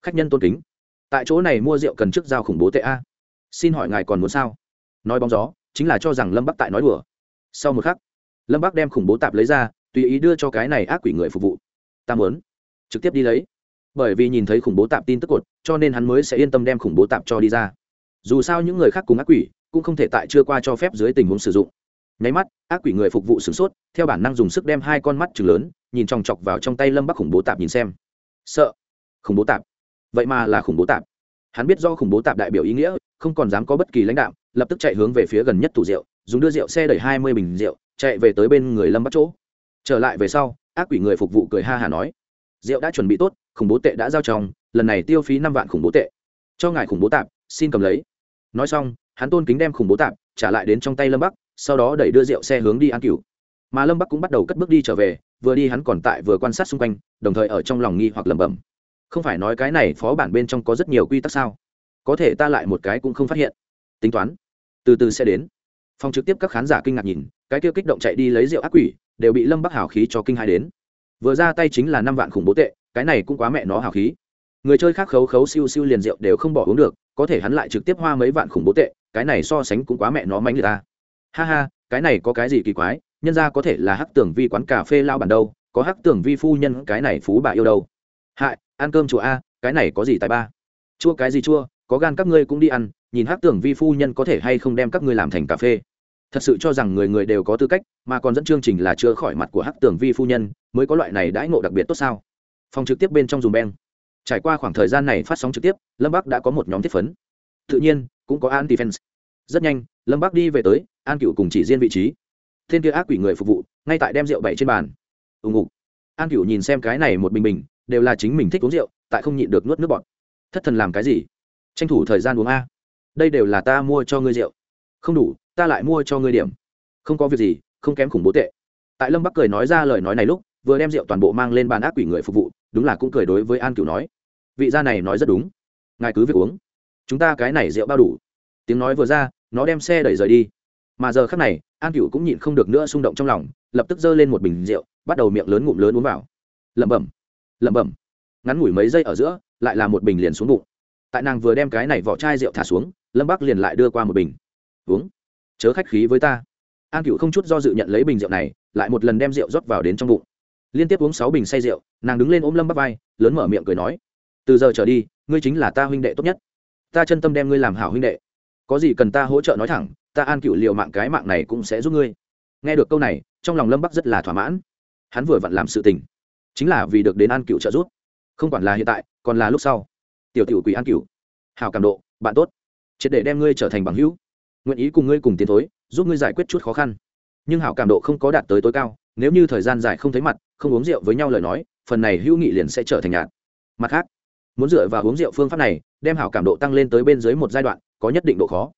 Khách nhân tôn kính tại chỗ này mua rượu cần trước giao khủng bố tệ a. Xin hỏi ngài còn muốn sao? Nói bóng gió, chính là cho rằng lâm bắc tại nói đùa. Sau một khắc, lâm bắc đem khủng bố tạp lấy ra, tùy ý đưa cho cái này ác quỷ người phục vụ. Ta muốn trực tiếp đi lấy. Bởi vì nhìn thấy khủng bố tạp tin tức cột, cho nên hắn mới sẽ yên tâm đem khủng bố tạp cho đi ra. Dù sao những người khác cùng ác quỷ cũng không thể tại chưa qua cho phép dưới tình huống sử dụng. Nháy mắt, ác quỷ người phục vụ sửng sốt, theo bản năng dùng sức đem hai con mắt chừng lớn, nhìn chòng chọc vào trong tay lâm bắc khủng bố tạp nhìn xem. Sợ. Khủng bố tạp vậy mà là khủng bố tạp. Hắn biết do khủng bố tạp đại biểu ý nghĩa, không còn dám có bất kỳ lãnh đạo, lập tức chạy hướng về phía gần nhất tủ rượu, dùng đưa rượu xe đẩy hai mươi bình rượu, chạy về tới bên người lâm bắc chỗ. Trở lại về sau, ác quỷ người phục vụ cười ha hả nói, rượu đã chuẩn bị tốt, khủng bố tệ đã giao trong, lần này tiêu phí năm vạn khủng bố tệ. Cho ngài khủng bố tạp, xin cầm lấy. Nói xong, hắn tôn kính đem khủng bố tạp trả lại đến trong tay lâm bắc, sau đó đẩy đưa rượu xe hướng đi an cửu mà lâm bắc cũng bắt đầu cất bước đi trở về, vừa đi hắn còn tại vừa quan sát xung quanh, đồng thời ở trong lòng nghi hoặc lẩm bẩm không phải nói cái này phó bản bên trong có rất nhiều quy tắc sao? Có thể ta lại một cái cũng không phát hiện. Tính toán. Từ từ sẽ đến. Phòng trực tiếp các khán giả kinh ngạc nhìn, cái kia kích động chạy đi lấy rượu ác quỷ, đều bị lâm bắc hào khí cho kinh hai đến. Vừa ra tay chính là năm vạn khủng bố tệ, cái này cũng quá mẹ nó hào khí. Người chơi khác khấu khấu siêu siêu liền rượu đều không bỏ uống được, có thể hắn lại trực tiếp hoa mấy vạn khủng bố tệ, cái này so sánh cũng quá mẹ nó mánh người ta. Ha ha, cái này có cái gì kỳ quái, nhân ra có thể là hắc tưởng vi quán cà phê lao bản đâu, có hắc tưởng vi phu nhân, cái này phú bà yêu đâu hại, ăn cơm chùa a, cái này có gì tài ba? Chua cái gì chua, có gan các ngươi cũng đi ăn, nhìn hắc tưởng vi phu nhân có thể hay không đem các ngươi làm thành cà phê. Thật sự cho rằng người người đều có tư cách, mà còn dẫn chương trình là chưa khỏi mặt của hắc tưởng vi phu nhân, mới có loại này đãi ngộ đặc biệt tốt sao? Phòng trực tiếp bên trong dùng beng. Trải qua khoảng thời gian này phát sóng trực tiếp, lâm bắc đã có một nhóm thiết phấn. Tự nhiên, cũng có anti fans. Rất nhanh, lâm bắc đi về tới, an cựu cùng chỉ riêng vị trí. Thiên kia ác quỷ người phục vụ, ngay tại đem rượu bậy trên bàn. Ùng ục. An cựu nhìn xem cái này một bình bình đều là chính mình thích uống rượu, tại không nhịn được nuốt nước bọt. Thất thần làm cái gì? Tranh thủ thời gian uống a. Đây đều là ta mua cho ngươi rượu. Không đủ, ta lại mua cho ngươi điểm. Không có việc gì, không kém khủng bố tệ. Tại lâm bắc cười nói ra lời nói này lúc, vừa đem rượu toàn bộ mang lên bàn ác quỷ người phục vụ, đúng là cũng cười đối với an cửu nói. Vị gia này nói rất đúng. Ngài cứ việc uống. Chúng ta cái này rượu bao đủ. Tiếng nói vừa ra, nó đem xe đẩy rời đi. Mà giờ khắc này, an cửu cũng nhịn không được nữa xung động trong lòng, lập tức giơ lên một bình rượu, bắt đầu miệng lớn ngụm lớn uống vào. Lẩm bẩm lẩm bẩm. Ngắn ngủi mấy giây ở giữa, lại là một bình liền xuống bụng. Tại nàng vừa đem cái này vỏ chai rượu thả xuống, lâm bắc liền lại đưa qua một bình. Uống. Chớ khách khí với ta. An cựu không chút do dự nhận lấy bình rượu này, lại một lần đem rượu rót vào đến trong bụng. Liên tiếp uống sáu bình say rượu, nàng đứng lên ôm lâm bắc vai, lớn mở miệng cười nói, từ giờ trở đi, ngươi chính là ta huynh đệ tốt nhất. Ta chân tâm đem ngươi làm hảo huynh đệ. Có gì cần ta hỗ trợ nói thẳng, ta an cựu liệu mạng cái mạng này cũng sẽ giúp ngươi. Nghe được câu này, trong lòng lâm bắc rất là thỏa mãn. Hắn vừa vặn làm sự tình chính là vì được đến an cựu trợ giúp. Không quản là hiện tại, còn là lúc sau. Tiểu tiểu quỷ an cựu hào cảm độ, bạn tốt. Triệt để đem ngươi trở thành bằng hữu. Nguyện ý cùng ngươi cùng tiến thối, giúp ngươi giải quyết chút khó khăn. Nhưng hảo cảm độ không có đạt tới tối cao, nếu như thời gian dài không thấy mặt, không uống rượu với nhau lời nói, phần này hữu nghị liền sẽ trở thành nhạt. Mặt khác, muốn dựa vào uống rượu phương pháp này, đem hảo cảm độ tăng lên tới bên dưới một giai đoạn, có nhất định độ khó.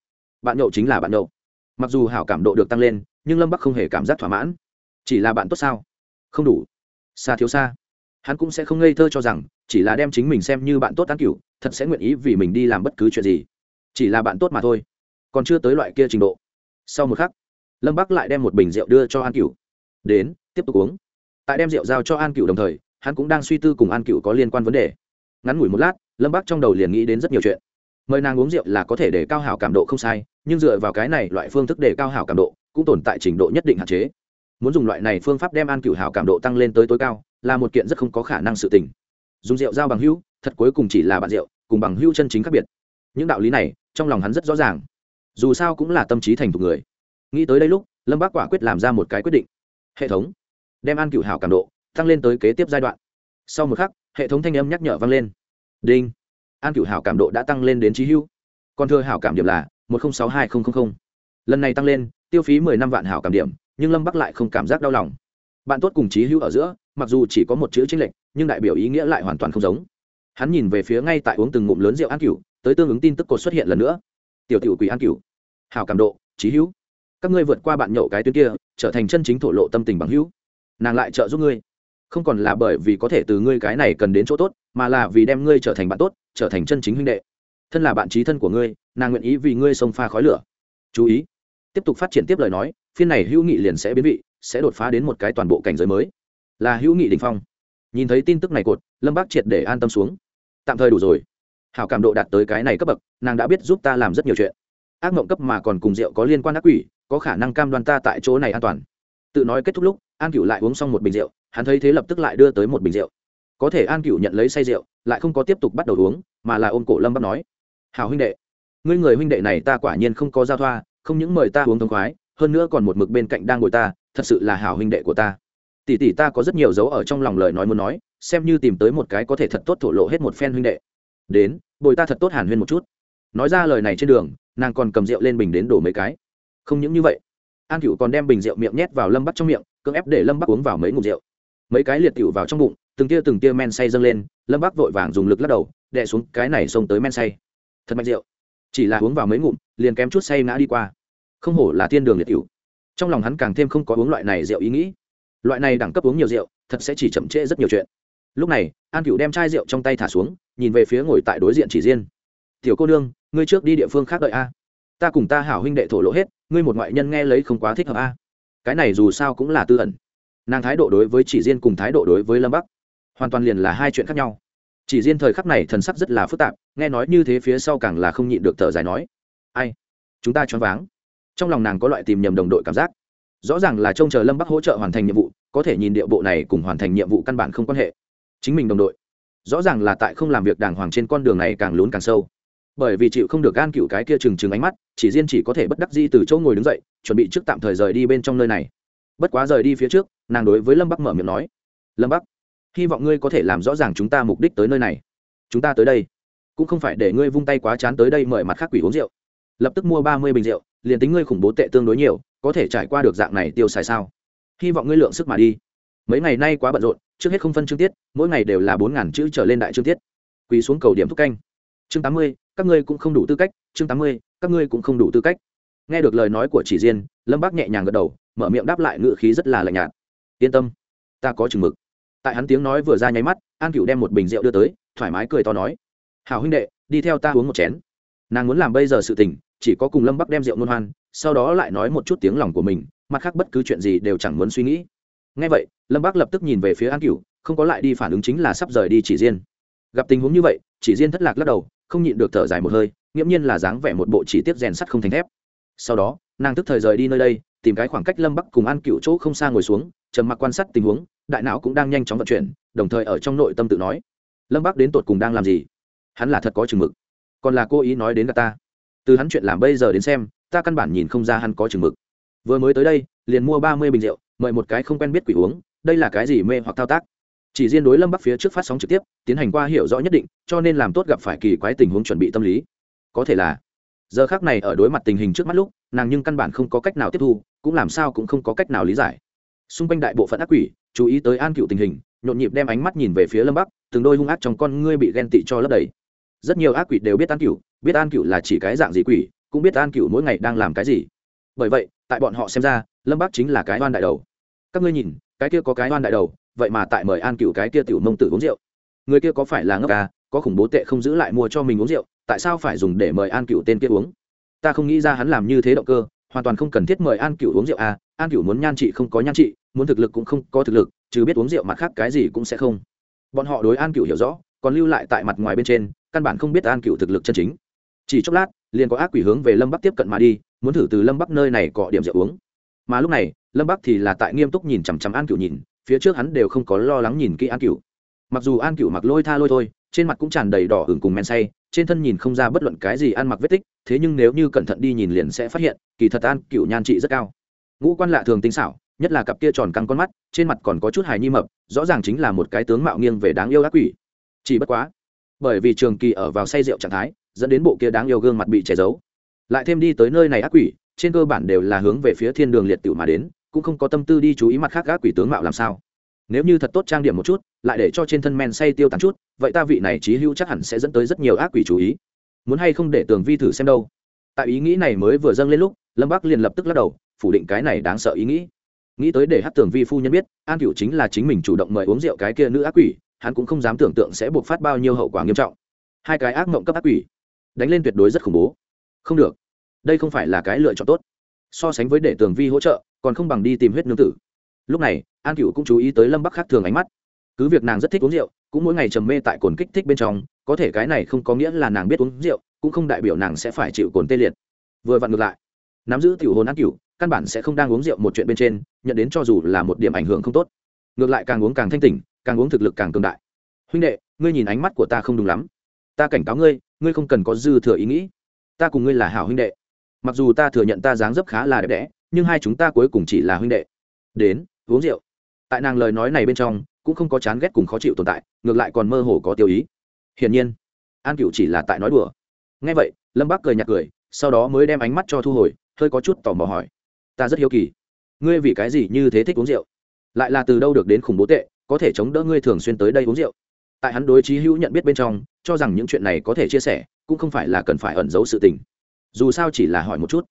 Bạn nhậu chính là bạn nhậu. Mặc dù hảo cảm độ được tăng lên, nhưng lâm bắc không hề cảm giác thỏa mãn. Chỉ là bạn tốt sao? Không đủ xa thiếu xa. Hắn cũng sẽ không ngây thơ cho rằng, chỉ là đem chính mình xem như bạn tốt tán cửu, thật sẽ nguyện ý vì mình đi làm bất cứ chuyện gì. Chỉ là bạn tốt mà thôi. Còn chưa tới loại kia trình độ. Sau một khắc, lâm bắc lại đem một bình rượu đưa cho an cửu. Đến, tiếp tục uống. Tại đem rượu giao cho an cửu đồng thời, hắn cũng đang suy tư cùng an cửu có liên quan vấn đề. Ngắn ngủi một lát, lâm bắc trong đầu liền nghĩ đến rất nhiều chuyện. Mời nàng uống rượu là có thể để cao hảo cảm độ không sai, nhưng dựa vào cái này loại phương thức để cao hảo cảm độ, cũng tồn tại trình độ nhất định hạn chế muốn dùng loại này phương pháp đem an cửu hảo cảm độ tăng lên tới tối cao, là một kiện rất không có khả năng sự tình. Dùng rượu giao bằng hữu, thật cuối cùng chỉ là bạn rượu, cùng bằng hữu chân chính khác biệt. Những đạo lý này, trong lòng hắn rất rõ ràng. Dù sao cũng là tâm trí thành thục người. Nghĩ tới đây lúc, lâm bác quả quyết làm ra một cái quyết định. Hệ thống. Đem an cựu hảo cảm độ tăng lên tới kế tiếp giai đoạn. Sau một khắc, hệ thống thanh âm nhắc nhở vang lên. Đinh. An cựu hảo cảm độ đã tăng lên đến trí hưu còn thưa hảo cảm điểm là một trăm sáu mươi hai nghìn lần này tăng lên, tiêu phí mười năm vạn hảo cảm điểm nhưng lâm bắc lại không cảm giác đau lòng bạn tốt cùng trí hưu ở giữa mặc dù chỉ có một chữ chênh lệch, nhưng đại biểu ý nghĩa lại hoàn toàn không giống. Hắn nhìn về phía ngay tại uống từng ngụm lớn rượu an cửu, tới tương ứng tin tức cột xuất hiện lần nữa. Tiểu tiểu quỷ an cửu hào cảm độ trí hữu. Các ngươi vượt qua bạn nhậu cái tuyến kia, trở thành chân chính thổ lộ tâm tình bằng hữu. Nàng lại trợ giúp ngươi. Không còn là bởi vì có thể từ ngươi cái này cần đến chỗ tốt, mà là vì đem ngươi trở thành bạn tốt, trở thành chân chính huynh đệ. Thân là bạn trí thân của ngươi, nàng nguyện ý vì ngươi xông pha khói lửa. Chú ý. Tiếp tục phát triển tiếp lời nói phiên này hữu nghị liền sẽ biến vị, sẽ đột phá đến một cái toàn bộ cảnh giới mới. Là hữu nghị đình phong. Nhìn thấy tin tức này cột, lâm bác triệt để an tâm xuống. Tạm thời đủ rồi. Hảo cảm độ đạt tới cái này cấp bậc, nàng đã biết giúp ta làm rất nhiều chuyện. Ác mộng cấp mà còn cùng rượu có liên quan ác quỷ, có khả năng cam đoan ta tại chỗ này an toàn. Tự nói kết thúc lúc, an cựu lại uống xong một bình rượu, hắn thấy thế lập tức lại đưa tới một bình rượu. Có thể an cựu nhận lấy say rượu, lại không có tiếp tục bắt đầu uống, mà là ôm cổ lâm bác nói, hảo huynh đệ, ngươi người huynh đệ này ta quả nhiên không có giao thoa, không những mời ta uống thông khoái hơn nữa còn một mực bên cạnh đang ngồi ta, thật sự là hảo huynh đệ của ta. Tỷ tỷ ta có rất nhiều dấu ở trong lòng lời nói muốn nói, xem như tìm tới một cái có thể thật tốt thổ lộ hết một phen huynh đệ. Đến, bồi ta thật tốt hàn huyên một chút. Nói ra lời này trên đường, nàng còn cầm rượu lên bình đến đổ mấy cái. Không những như vậy, an cựu còn đem bình rượu miệng nhét vào lâm bắc trong miệng, cưỡng ép để lâm bắc uống vào mấy ngụm rượu. Mấy cái liệt cựu vào trong bụng, từng tia từng tia men say dâng lên, lâm bắc vội vàng dùng lực lắc đầu, đè xuống cái này xông tới men say. Thật mạnh rượu. Chỉ là uống vào mấy ngụm, liền kém chút say ngã đi qua không hổ là thiên đường liệt cựu trong lòng hắn càng thêm không có uống loại này rượu ý nghĩ. Loại này đẳng cấp uống nhiều rượu, thật sẽ chỉ chậm trễ rất nhiều chuyện. Lúc này, an cựu đem chai rượu trong tay thả xuống, nhìn về phía ngồi tại đối diện chỉ riêng. Tiểu cô nương, ngươi trước đi địa phương khác đợi a. Ta cùng ta hảo huynh đệ thổ lộ hết, ngươi một ngoại nhân nghe lấy không quá thích hợp a. Cái này dù sao cũng là tư ẩn. Nàng thái độ đối với chỉ riêng cùng thái độ đối với lâm bắc, hoàn toàn liền là hai chuyện khác nhau. Chỉ riêng thời khắc này thần sắc rất là phức tạp, nghe nói như thế phía sau càng là không nhịn được thở dài nói, ai? Chúng ta choáng váng trong lòng nàng có loại tìm nhầm đồng đội cảm giác. Rõ ràng là trông chờ lâm bắc hỗ trợ hoàn thành nhiệm vụ, có thể nhìn điệu bộ này cùng hoàn thành nhiệm vụ căn bản không quan hệ. Chính mình đồng đội. Rõ ràng là tại không làm việc đàng hoàng trên con đường này càng lún càng sâu. Bởi vì chịu không được gan cựu cái kia trừng trừng ánh mắt, chỉ riêng chỉ có thể bất đắc di từ chỗ ngồi đứng dậy, chuẩn bị trước tạm thời rời đi bên trong nơi này. Bất quá rời đi phía trước, nàng đối với lâm bắc mở miệng nói, lâm bắc, hy vọng ngươi có thể làm rõ ràng chúng ta mục đích tới nơi này. Chúng ta tới đây, cũng không phải để ngươi vung tay quá chán tới đây mời mặt khác quỷ uống rượu. Lập tức mua ba mươi bình rượu liền tính ngươi khủng bố tệ tương đối nhiều có thể trải qua được dạng này tiêu xài sao? Hy vọng ngươi lượng sức mà đi. Mấy ngày nay quá bận rộn trước hết không phân chương tiết mỗi ngày đều là bốn ngàn chữ trở lên đại chương tiết. Quỳ xuống cầu điểm thúc canh. Chương tám mươi các ngươi cũng không đủ tư cách. Chương tám mươi các ngươi cũng không đủ tư cách. Nghe được lời nói của chỉ Diên, lâm bác nhẹ nhàng gật đầu mở miệng đáp lại ngự khí rất là lạnh nhạt. Yên tâm ta có chừng mực. Tại hắn tiếng nói vừa ra nháy mắt an cựu đem một bình rượu đưa tới thoải mái cười to nói. Hào huynh đệ đi theo ta uống một chén. Nàng muốn làm bây giờ sự tình chỉ có cùng lâm bắc đem rượu ngôn hoan, sau đó lại nói một chút tiếng lòng của mình, mặt khác bất cứ chuyện gì đều chẳng muốn suy nghĩ. Ngay vậy, lâm bắc lập tức nhìn về phía an cựu không có lại đi phản ứng chính là sắp rời đi chỉ riêng gặp tình huống như vậy, chỉ riêng thất lạc lắc đầu, không nhịn được thở dài một hơi, nghiễm nhiên là dáng vẻ một bộ chỉ tiết rèn sắt không thành thép. Sau đó, nàng tức thời rời đi nơi đây, tìm cái khoảng cách lâm bắc cùng an cựu chỗ không xa ngồi xuống, trầm mặc quan sát tình huống, đại não cũng đang nhanh chóng vận chuyển, đồng thời ở trong nội tâm tự nói, lâm bắc đến tột cùng đang làm gì? Hắn là thật có chừng mực, còn là cô ý nói đến gà ta từ hắn chuyện làm bây giờ đến xem, ta căn bản nhìn không ra hắn có chừng mực. Vừa mới tới đây, liền mua ba mươi bình rượu, mời một cái không quen biết quỷ uống, đây là cái gì mê hoặc thao tác? Chỉ riêng đối lâm bắc phía trước phát sóng trực tiếp, tiến hành qua hiểu rõ nhất định, cho nên làm tốt gặp phải kỳ quái tình huống chuẩn bị tâm lý. Có thể là, giờ khác này ở đối mặt tình hình trước mắt lúc, nàng nhưng căn bản không có cách nào tiếp thu, cũng làm sao cũng không có cách nào lý giải. Xung quanh đại bộ phận ác quỷ, chú ý tới an cựu tình hình, nhộn nhịp đem ánh mắt nhìn về phía lâm bắc, từng đôi hung ác trong con ngươi bị ghen tị cho lấp đầy rất nhiều ác quỷ đều biết an cửu, biết an cửu là chỉ cái dạng gì quỷ, cũng biết an cửu mỗi ngày đang làm cái gì. Bởi vậy, tại bọn họ xem ra, lâm bắc chính là cái oan đại đầu. Các ngươi nhìn, cái kia có cái oan đại đầu, vậy mà tại mời an cửu cái kia tiểu mông tử uống rượu. Người kia có phải là ngốc à có khủng bố tệ không giữ lại mua cho mình uống rượu, tại sao phải dùng để mời an cửu tên kia uống? Ta không nghĩ ra hắn làm như thế động cơ, hoàn toàn không cần thiết mời an cửu uống rượu à an cửu muốn nhan trị không có nhan trị, muốn thực lực cũng không có thực lực, chứ biết uống rượu mặt khác cái gì cũng sẽ không. Bọn họ đối an cửu hiểu rõ, còn lưu lại tại mặt ngoài bên trên căn bản không biết an cựu thực lực chân chính. Chỉ chốc lát, liền có ác quỷ hướng về lâm bắc tiếp cận mà đi, muốn thử từ lâm bắc nơi này cọ điểm rượu uống. Mà lúc này, lâm bắc thì là tại nghiêm túc nhìn chằm chằm an cựu nhìn, phía trước hắn đều không có lo lắng nhìn kỹ an cựu. Mặc dù an cựu mặc lôi tha lôi thôi, trên mặt cũng tràn đầy đỏ hừng cùng men say, trên thân nhìn không ra bất luận cái gì ăn mặc vết tích, thế nhưng nếu như cẩn thận đi nhìn liền sẽ phát hiện, kỳ thật an cựu nhan trị rất cao. Ngũ quan lạ thường tinh xảo, nhất là cặp kia tròn căng con mắt, trên mặt còn có chút hài nhi mập, rõ ràng chính là một cái tướng mạo nghiêng về đáng yêu ác quỷ. Chỉ bất quá bởi vì trường kỳ ở vào say rượu trạng thái, dẫn đến bộ kia đáng yêu gương mặt bị che giấu. Lại thêm đi tới nơi này ác quỷ, trên cơ bản đều là hướng về phía thiên đường liệt tiểu mà đến, cũng không có tâm tư đi chú ý mặt khác ác quỷ tướng mạo làm sao. Nếu như thật tốt trang điểm một chút, lại để cho trên thân men say tiêu tán chút, vậy ta vị này trí hữu chắc hẳn sẽ dẫn tới rất nhiều ác quỷ chú ý. Muốn hay không để tường vi thử xem đâu. Tại ý nghĩ này mới vừa dâng lên lúc, lâm bắc liền lập tức lắc đầu, phủ định cái này đáng sợ ý nghĩ. Nghĩ tới để hát tường vi phu nhân biết, an cựu chính là chính mình chủ động mời uống rượu cái kia nữ ác quỷ hắn cũng không dám tưởng tượng sẽ buộc phát bao nhiêu hậu quả nghiêm trọng. Hai cái ác mộng cấp ác quỷ đánh lên tuyệt đối rất khủng bố. Không được. Đây không phải là cái lựa chọn tốt. So sánh với để tường vi hỗ trợ, còn không bằng đi tìm huyết nương tử. Lúc này, an cựu cũng chú ý tới lâm bắc khác thường ánh mắt. Cứ việc nàng rất thích uống rượu, cũng mỗi ngày trầm mê tại cồn kích thích bên trong, có thể cái này không có nghĩa là nàng biết uống rượu, cũng không đại biểu nàng sẽ phải chịu cồn tê liệt. Vừa vặn ngược lại, nắm giữ tiểu hồn an cựu căn bản sẽ không đang uống rượu một chuyện bên trên, nhận đến cho dù là một điểm ảnh hưởng không tốt. Ngược lại càng uống càng thanh tỉnh càng uống thực lực càng cường đại. Huynh đệ, ngươi nhìn ánh mắt của ta không đúng lắm. Ta cảnh cáo ngươi ngươi không cần có dư thừa ý nghĩ. Ta cùng ngươi là hảo huynh đệ. Mặc dù ta thừa nhận ta dáng dấp khá là đẹp đẽ, nhưng hai chúng ta cuối cùng chỉ là huynh đệ. Đến, uống rượu. Tại nàng lời nói này bên trong, cũng không có chán ghét cùng khó chịu tồn tại, ngược lại còn mơ hồ có tiêu ý. Hiển nhiên, an cựu chỉ là tại nói đùa. Ngay vậy, lâm bác cười nhạt cười, sau đó mới đem ánh mắt cho thu hồi, hơi có chút tò mò hỏi. Ta rất hiếu kỳ. Ngươi vì cái gì như thế thích uống rượu? Lại là từ đâu được đến khủng bố tệ có thể chống đỡ ngươi thường xuyên tới đây uống rượu. Tại hắn đối trí hữu nhận biết bên trong, cho rằng những chuyện này có thể chia sẻ, cũng không phải là cần phải ẩn giấu sự tình. Dù sao chỉ là hỏi một chút.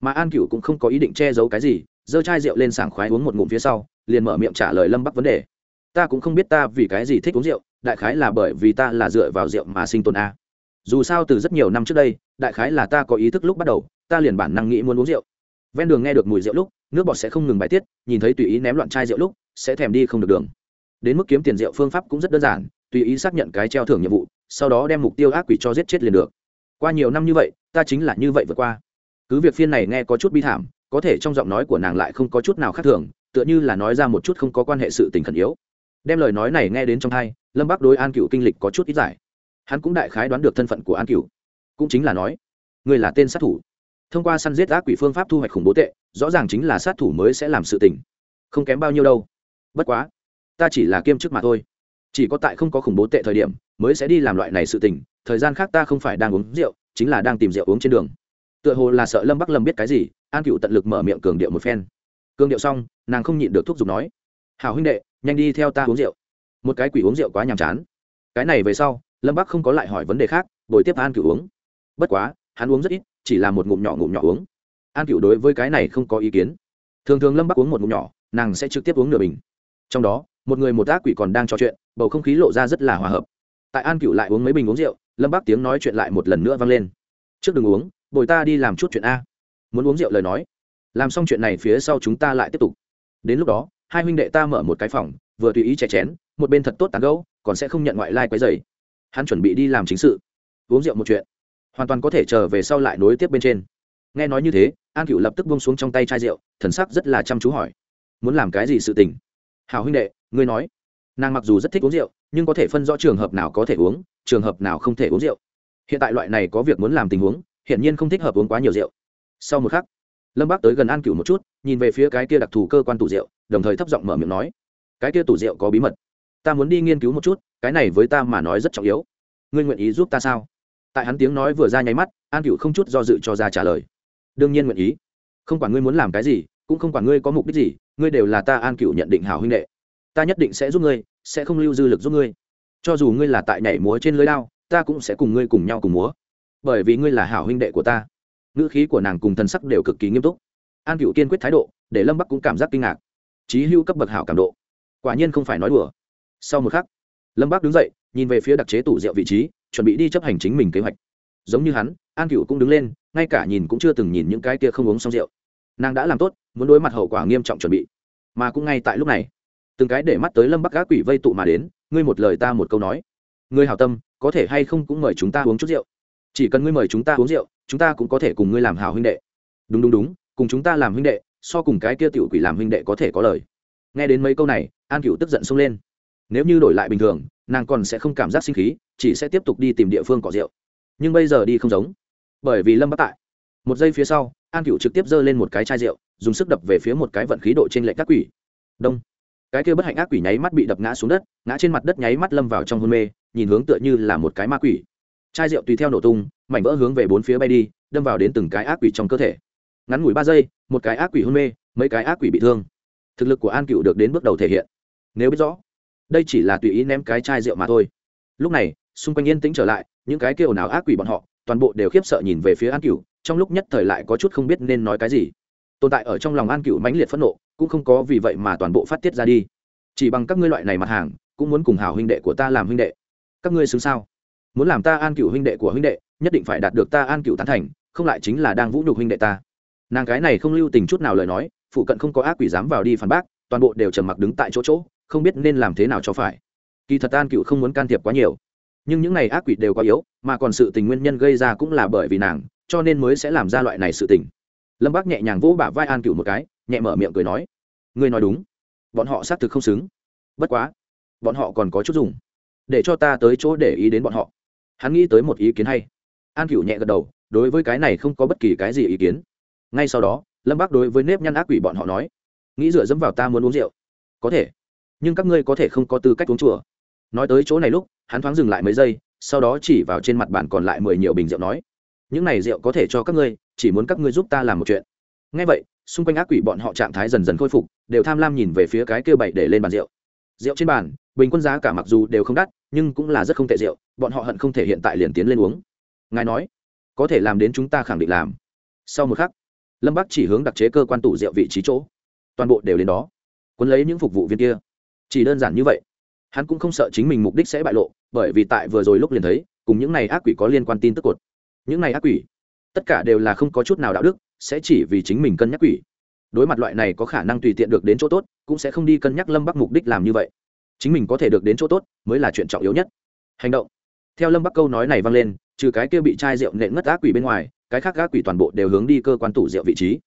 Mà an cựu cũng không có ý định che giấu cái gì, giơ chai rượu lên sảng khoái uống một ngụm phía sau, liền mở miệng trả lời lâm bắc vấn đề. Ta cũng không biết ta vì cái gì thích uống rượu, đại khái là bởi vì ta là dựa vào rượu mà sinh tồn a. Dù sao từ rất nhiều năm trước đây, đại khái là ta có ý thức lúc bắt đầu, ta liền bản năng nghĩ muốn uống rượu. Ven đường nghe được mùi rượu lúc, nước bọt sẽ không ngừng bài tiết, nhìn thấy tùy ý ném loạn chai rượu lúc, sẽ thèm đi không được đường đến mức kiếm tiền rượu phương pháp cũng rất đơn giản, tùy ý xác nhận cái treo thưởng nhiệm vụ, sau đó đem mục tiêu ác quỷ cho giết chết liền được. Qua nhiều năm như vậy, ta chính là như vậy vượt qua. Cứ việc phiên này nghe có chút bi thảm, có thể trong giọng nói của nàng lại không có chút nào khác thường, tựa như là nói ra một chút không có quan hệ sự tình khẩn yếu. Đem lời nói này nghe đến trong thai lâm bắc đối an cựu kinh lịch có chút ít giải. Hắn cũng đại khái đoán được thân phận của an cựu cũng chính là nói người là tên sát thủ. Thông qua săn giết ác quỷ phương pháp thu hoạch khủng bố tệ, rõ ràng chính là sát thủ mới sẽ làm sự tình. Không kém bao nhiêu đâu. Bất quá ta chỉ là kiêm chức mà thôi. Chỉ có tại không có khủng bố tệ thời điểm, mới sẽ đi làm loại này sự tình, thời gian khác ta không phải đang uống rượu, chính là đang tìm rượu uống trên đường. Tựa hồ là sợ lâm bắc lâm biết cái gì, an cựu tận lực mở miệng cường điệu một phen. Cường điệu xong, nàng không nhịn được thúc giục nói hào huynh đệ, nhanh đi theo ta uống rượu. Một cái quỷ uống rượu quá nhàm chán. Cái này về sau, lâm bắc không có lại hỏi vấn đề khác, bồi tiếp an cựu uống. Bất quá, hắn uống rất ít, chỉ là một ngụm nhỏ ngụm nhỏ uống. An cựu đối với cái này không có ý kiến. Thường thường lâm bắc uống một ngụm nhỏ, nàng sẽ trực tiếp uống nửa bình. Trong đó một người một ác quỷ còn đang trò chuyện, bầu không khí lộ ra rất là hòa hợp. Tại an cựu lại uống mấy bình uống rượu, lâm bác tiếng nói chuyện lại một lần nữa vang lên. Trước đừng uống, bồi ta đi làm chút chuyện a. Muốn uống rượu lời nói. Làm xong chuyện này phía sau chúng ta lại tiếp tục. Đến lúc đó, hai huynh đệ ta mở một cái phòng, vừa tùy ý chè chén, một bên thật tốt tán gấu còn sẽ không nhận ngoại lai、like、quấy dày hắn chuẩn bị đi làm chính sự. Uống rượu một chuyện. Hoàn toàn có thể chờ về sau lại nối tiếp bên trên. Nghe nói như thế, an cựu lập tức bông xuống trong tay chai rượu, thần sắc rất là chăm chú hỏi. Muốn làm cái gì sự tình? Hào huynh đệ, ngươi nói. Nàng mặc dù rất thích uống rượu, nhưng có thể phân rõ trường hợp nào có thể uống, trường hợp nào không thể uống rượu. Hiện tại loại này có việc muốn làm tình huống, hiển nhiên không thích hợp uống quá nhiều rượu. Sau một khắc, lâm bác tới gần an cửu một chút, nhìn về phía cái kia đặc thù cơ quan tủ rượu, đồng thời thấp giọng mở miệng nói, cái kia tủ rượu có bí mật. Ta muốn đi nghiên cứu một chút, cái này với ta mà nói rất trọng yếu. Ngươi nguyện ý giúp ta sao? Tại hắn tiếng nói vừa ra nháy mắt, an cửu không chút do dự cho ra trả lời. Đương nhiên nguyện ý. Không quản ngươi muốn làm cái gì, cũng không quản ngươi có mục đích gì ngươi đều là ta an cựu nhận định hảo huynh đệ. Ta nhất định sẽ giúp ngươi, sẽ không lưu dư lực giúp ngươi. Cho dù ngươi là tại nhảy múa trên lưới lao ta cũng sẽ cùng ngươi cùng nhau cùng múa. Bởi vì ngươi là hảo huynh đệ của ta. Ngữ khí của nàng cùng thần sắc đều cực kỳ nghiêm túc. An cựu kiên quyết thái độ, để lâm bắc cũng cảm giác kinh ngạc. Trí hưu cấp bậc hảo cảm độ. Quả nhiên không phải nói đùa. Sau một khắc, lâm bắc đứng dậy, nhìn về phía đặc chế tủ rượu vị trí, chuẩn bị đi chấp hành chính mình kế hoạch. Giống như hắn, an cựu cũng đứng lên, ngay cả nhìn cũng chưa từng nhìn những cái kia không uống xong rượu. Nàng đã làm tốt muốn đối mặt hậu quả nghiêm trọng chuẩn bị. Mà cũng ngay tại lúc này, từng cái để mắt tới lâm bắc gác quỷ vây tụ mà đến, ngươi một lời ta một câu nói. Ngươi hảo tâm, có thể hay không cũng mời chúng ta uống chút rượu. Chỉ cần ngươi mời chúng ta uống rượu, chúng ta cũng có thể cùng ngươi làm hảo huynh đệ. Đúng đúng đúng, cùng chúng ta làm huynh đệ, so cùng cái kia tiểu quỷ làm huynh đệ có thể có lời. Nghe đến mấy câu này, an cựu tức giận xông lên. Nếu như đổi lại bình thường, nàng còn sẽ không cảm giác sinh khí, chỉ sẽ tiếp tục đi tìm địa phương cỏ rượu. Nhưng bây giờ đi không giống. Bởi vì lâm bắc tại. Một giây phía sau, an cựu trực tiếp giơ lên một cái chai rượu dùng sức đập về phía một cái vận khí độ trên lệch các quỷ. Đông. Cái kia bất hạnh ác quỷ nháy mắt bị đập ngã xuống đất, ngã trên mặt đất nháy mắt lâm vào trong hôn mê, nhìn hướng tựa như là một cái ma quỷ. Chai rượu tùy theo nổ tung, mảnh vỡ hướng về bốn phía bay đi, đâm vào đến từng cái ác quỷ trong cơ thể. Ngắn ngủi ba giây, một cái ác quỷ hôn mê, mấy cái ác quỷ bị thương. Thực lực của an cựu được đến bước đầu thể hiện. Nếu biết rõ, đây chỉ là tùy ý ném cái chai rượu mà thôi. Lúc này, xung quanh yên tĩnh trở lại, những cái kêu nào ác quỷ bọn họ, toàn bộ đều khiếp sợ nhìn về phía an cựu, trong lúc nhất thời lại có chút không biết nên nói cái gì tồn tại ở trong lòng an cựu mãnh liệt phẫn nộ, cũng không có vì vậy mà toàn bộ phát tiết ra đi. Chỉ bằng các ngươi loại này mặt hàng, cũng muốn cùng hảo huynh đệ của ta làm huynh đệ. Các ngươi xứng sao? Muốn làm ta an cựu huynh đệ của huynh đệ, nhất định phải đạt được ta an cựu tán thành, không lại chính là đang vũ nhục huynh đệ ta. Nàng cái này không lưu tình chút nào lời nói, phụ cận không có ác quỷ dám vào đi phản bác, toàn bộ đều trầm mặc đứng tại chỗ chỗ, không biết nên làm thế nào cho phải. Kỳ thật an cựu không muốn can thiệp quá nhiều. Nhưng những này ác quỷ đều quá yếu, mà còn sự tình nguyên nhân gây ra cũng là bởi vì nàng, cho nên mới sẽ làm ra loại này sự tình lâm bác nhẹ nhàng vỗ bả vai an cựu một cái, nhẹ mở miệng cười nói, ngươi nói đúng, bọn họ xác thực không xứng. Bất quá, bọn họ còn có chút dùng, để cho ta tới chỗ để ý đến bọn họ. Hắn nghĩ tới một ý kiến hay. An cựu nhẹ gật đầu, đối với cái này không có bất kỳ cái gì ý kiến. Ngay sau đó, lâm bác đối với nếp nhăn ác quỷ bọn họ nói, nghĩ dựa dẫm vào ta muốn uống rượu. Có thể, nhưng các ngươi có thể không có tư cách uống chùa. Nói tới chỗ này lúc, hắn thoáng dừng lại mấy giây, sau đó chỉ vào trên mặt bàn còn lại mười nhiều bình rượu nói, những này rượu có thể cho các ngươi chỉ muốn các ngươi giúp ta làm một chuyện. Ngay vậy, xung quanh ác quỷ bọn họ trạng thái dần dần khôi phục, đều tham lam nhìn về phía cái kêu bậy để lên bàn rượu. Rượu trên bàn, bình quân giá cả mặc dù đều không đắt, nhưng cũng là rất không tệ rượu, bọn họ hận không thể hiện tại liền tiến lên uống. Ngài nói, có thể làm đến chúng ta khẳng định làm. Sau một khắc, lâm bắc chỉ hướng đặc chế cơ quan tủ rượu vị trí chỗ. Toàn bộ đều đến đó. Quân lấy những phục vụ viên kia. Chỉ đơn giản như vậy. Hắn cũng không sợ chính mình mục đích sẽ bại lộ, bởi vì tại vừa rồi lúc liền thấy, cùng những này ác quỷ có liên quan tin tức cột. Những này ác quỷ tất cả đều là không có chút nào đạo đức, sẽ chỉ vì chính mình cân nhắc quỷ. Đối mặt loại này có khả năng tùy tiện được đến chỗ tốt, cũng sẽ không đi cân nhắc lâm bắc mục đích làm như vậy. Chính mình có thể được đến chỗ tốt, mới là chuyện trọng yếu nhất. Hành động. Theo lâm bắc câu nói này vang lên, trừ cái kia bị chai rượu nện ngất ác quỷ bên ngoài, cái khác ác quỷ toàn bộ đều hướng đi cơ quan tủ rượu vị trí.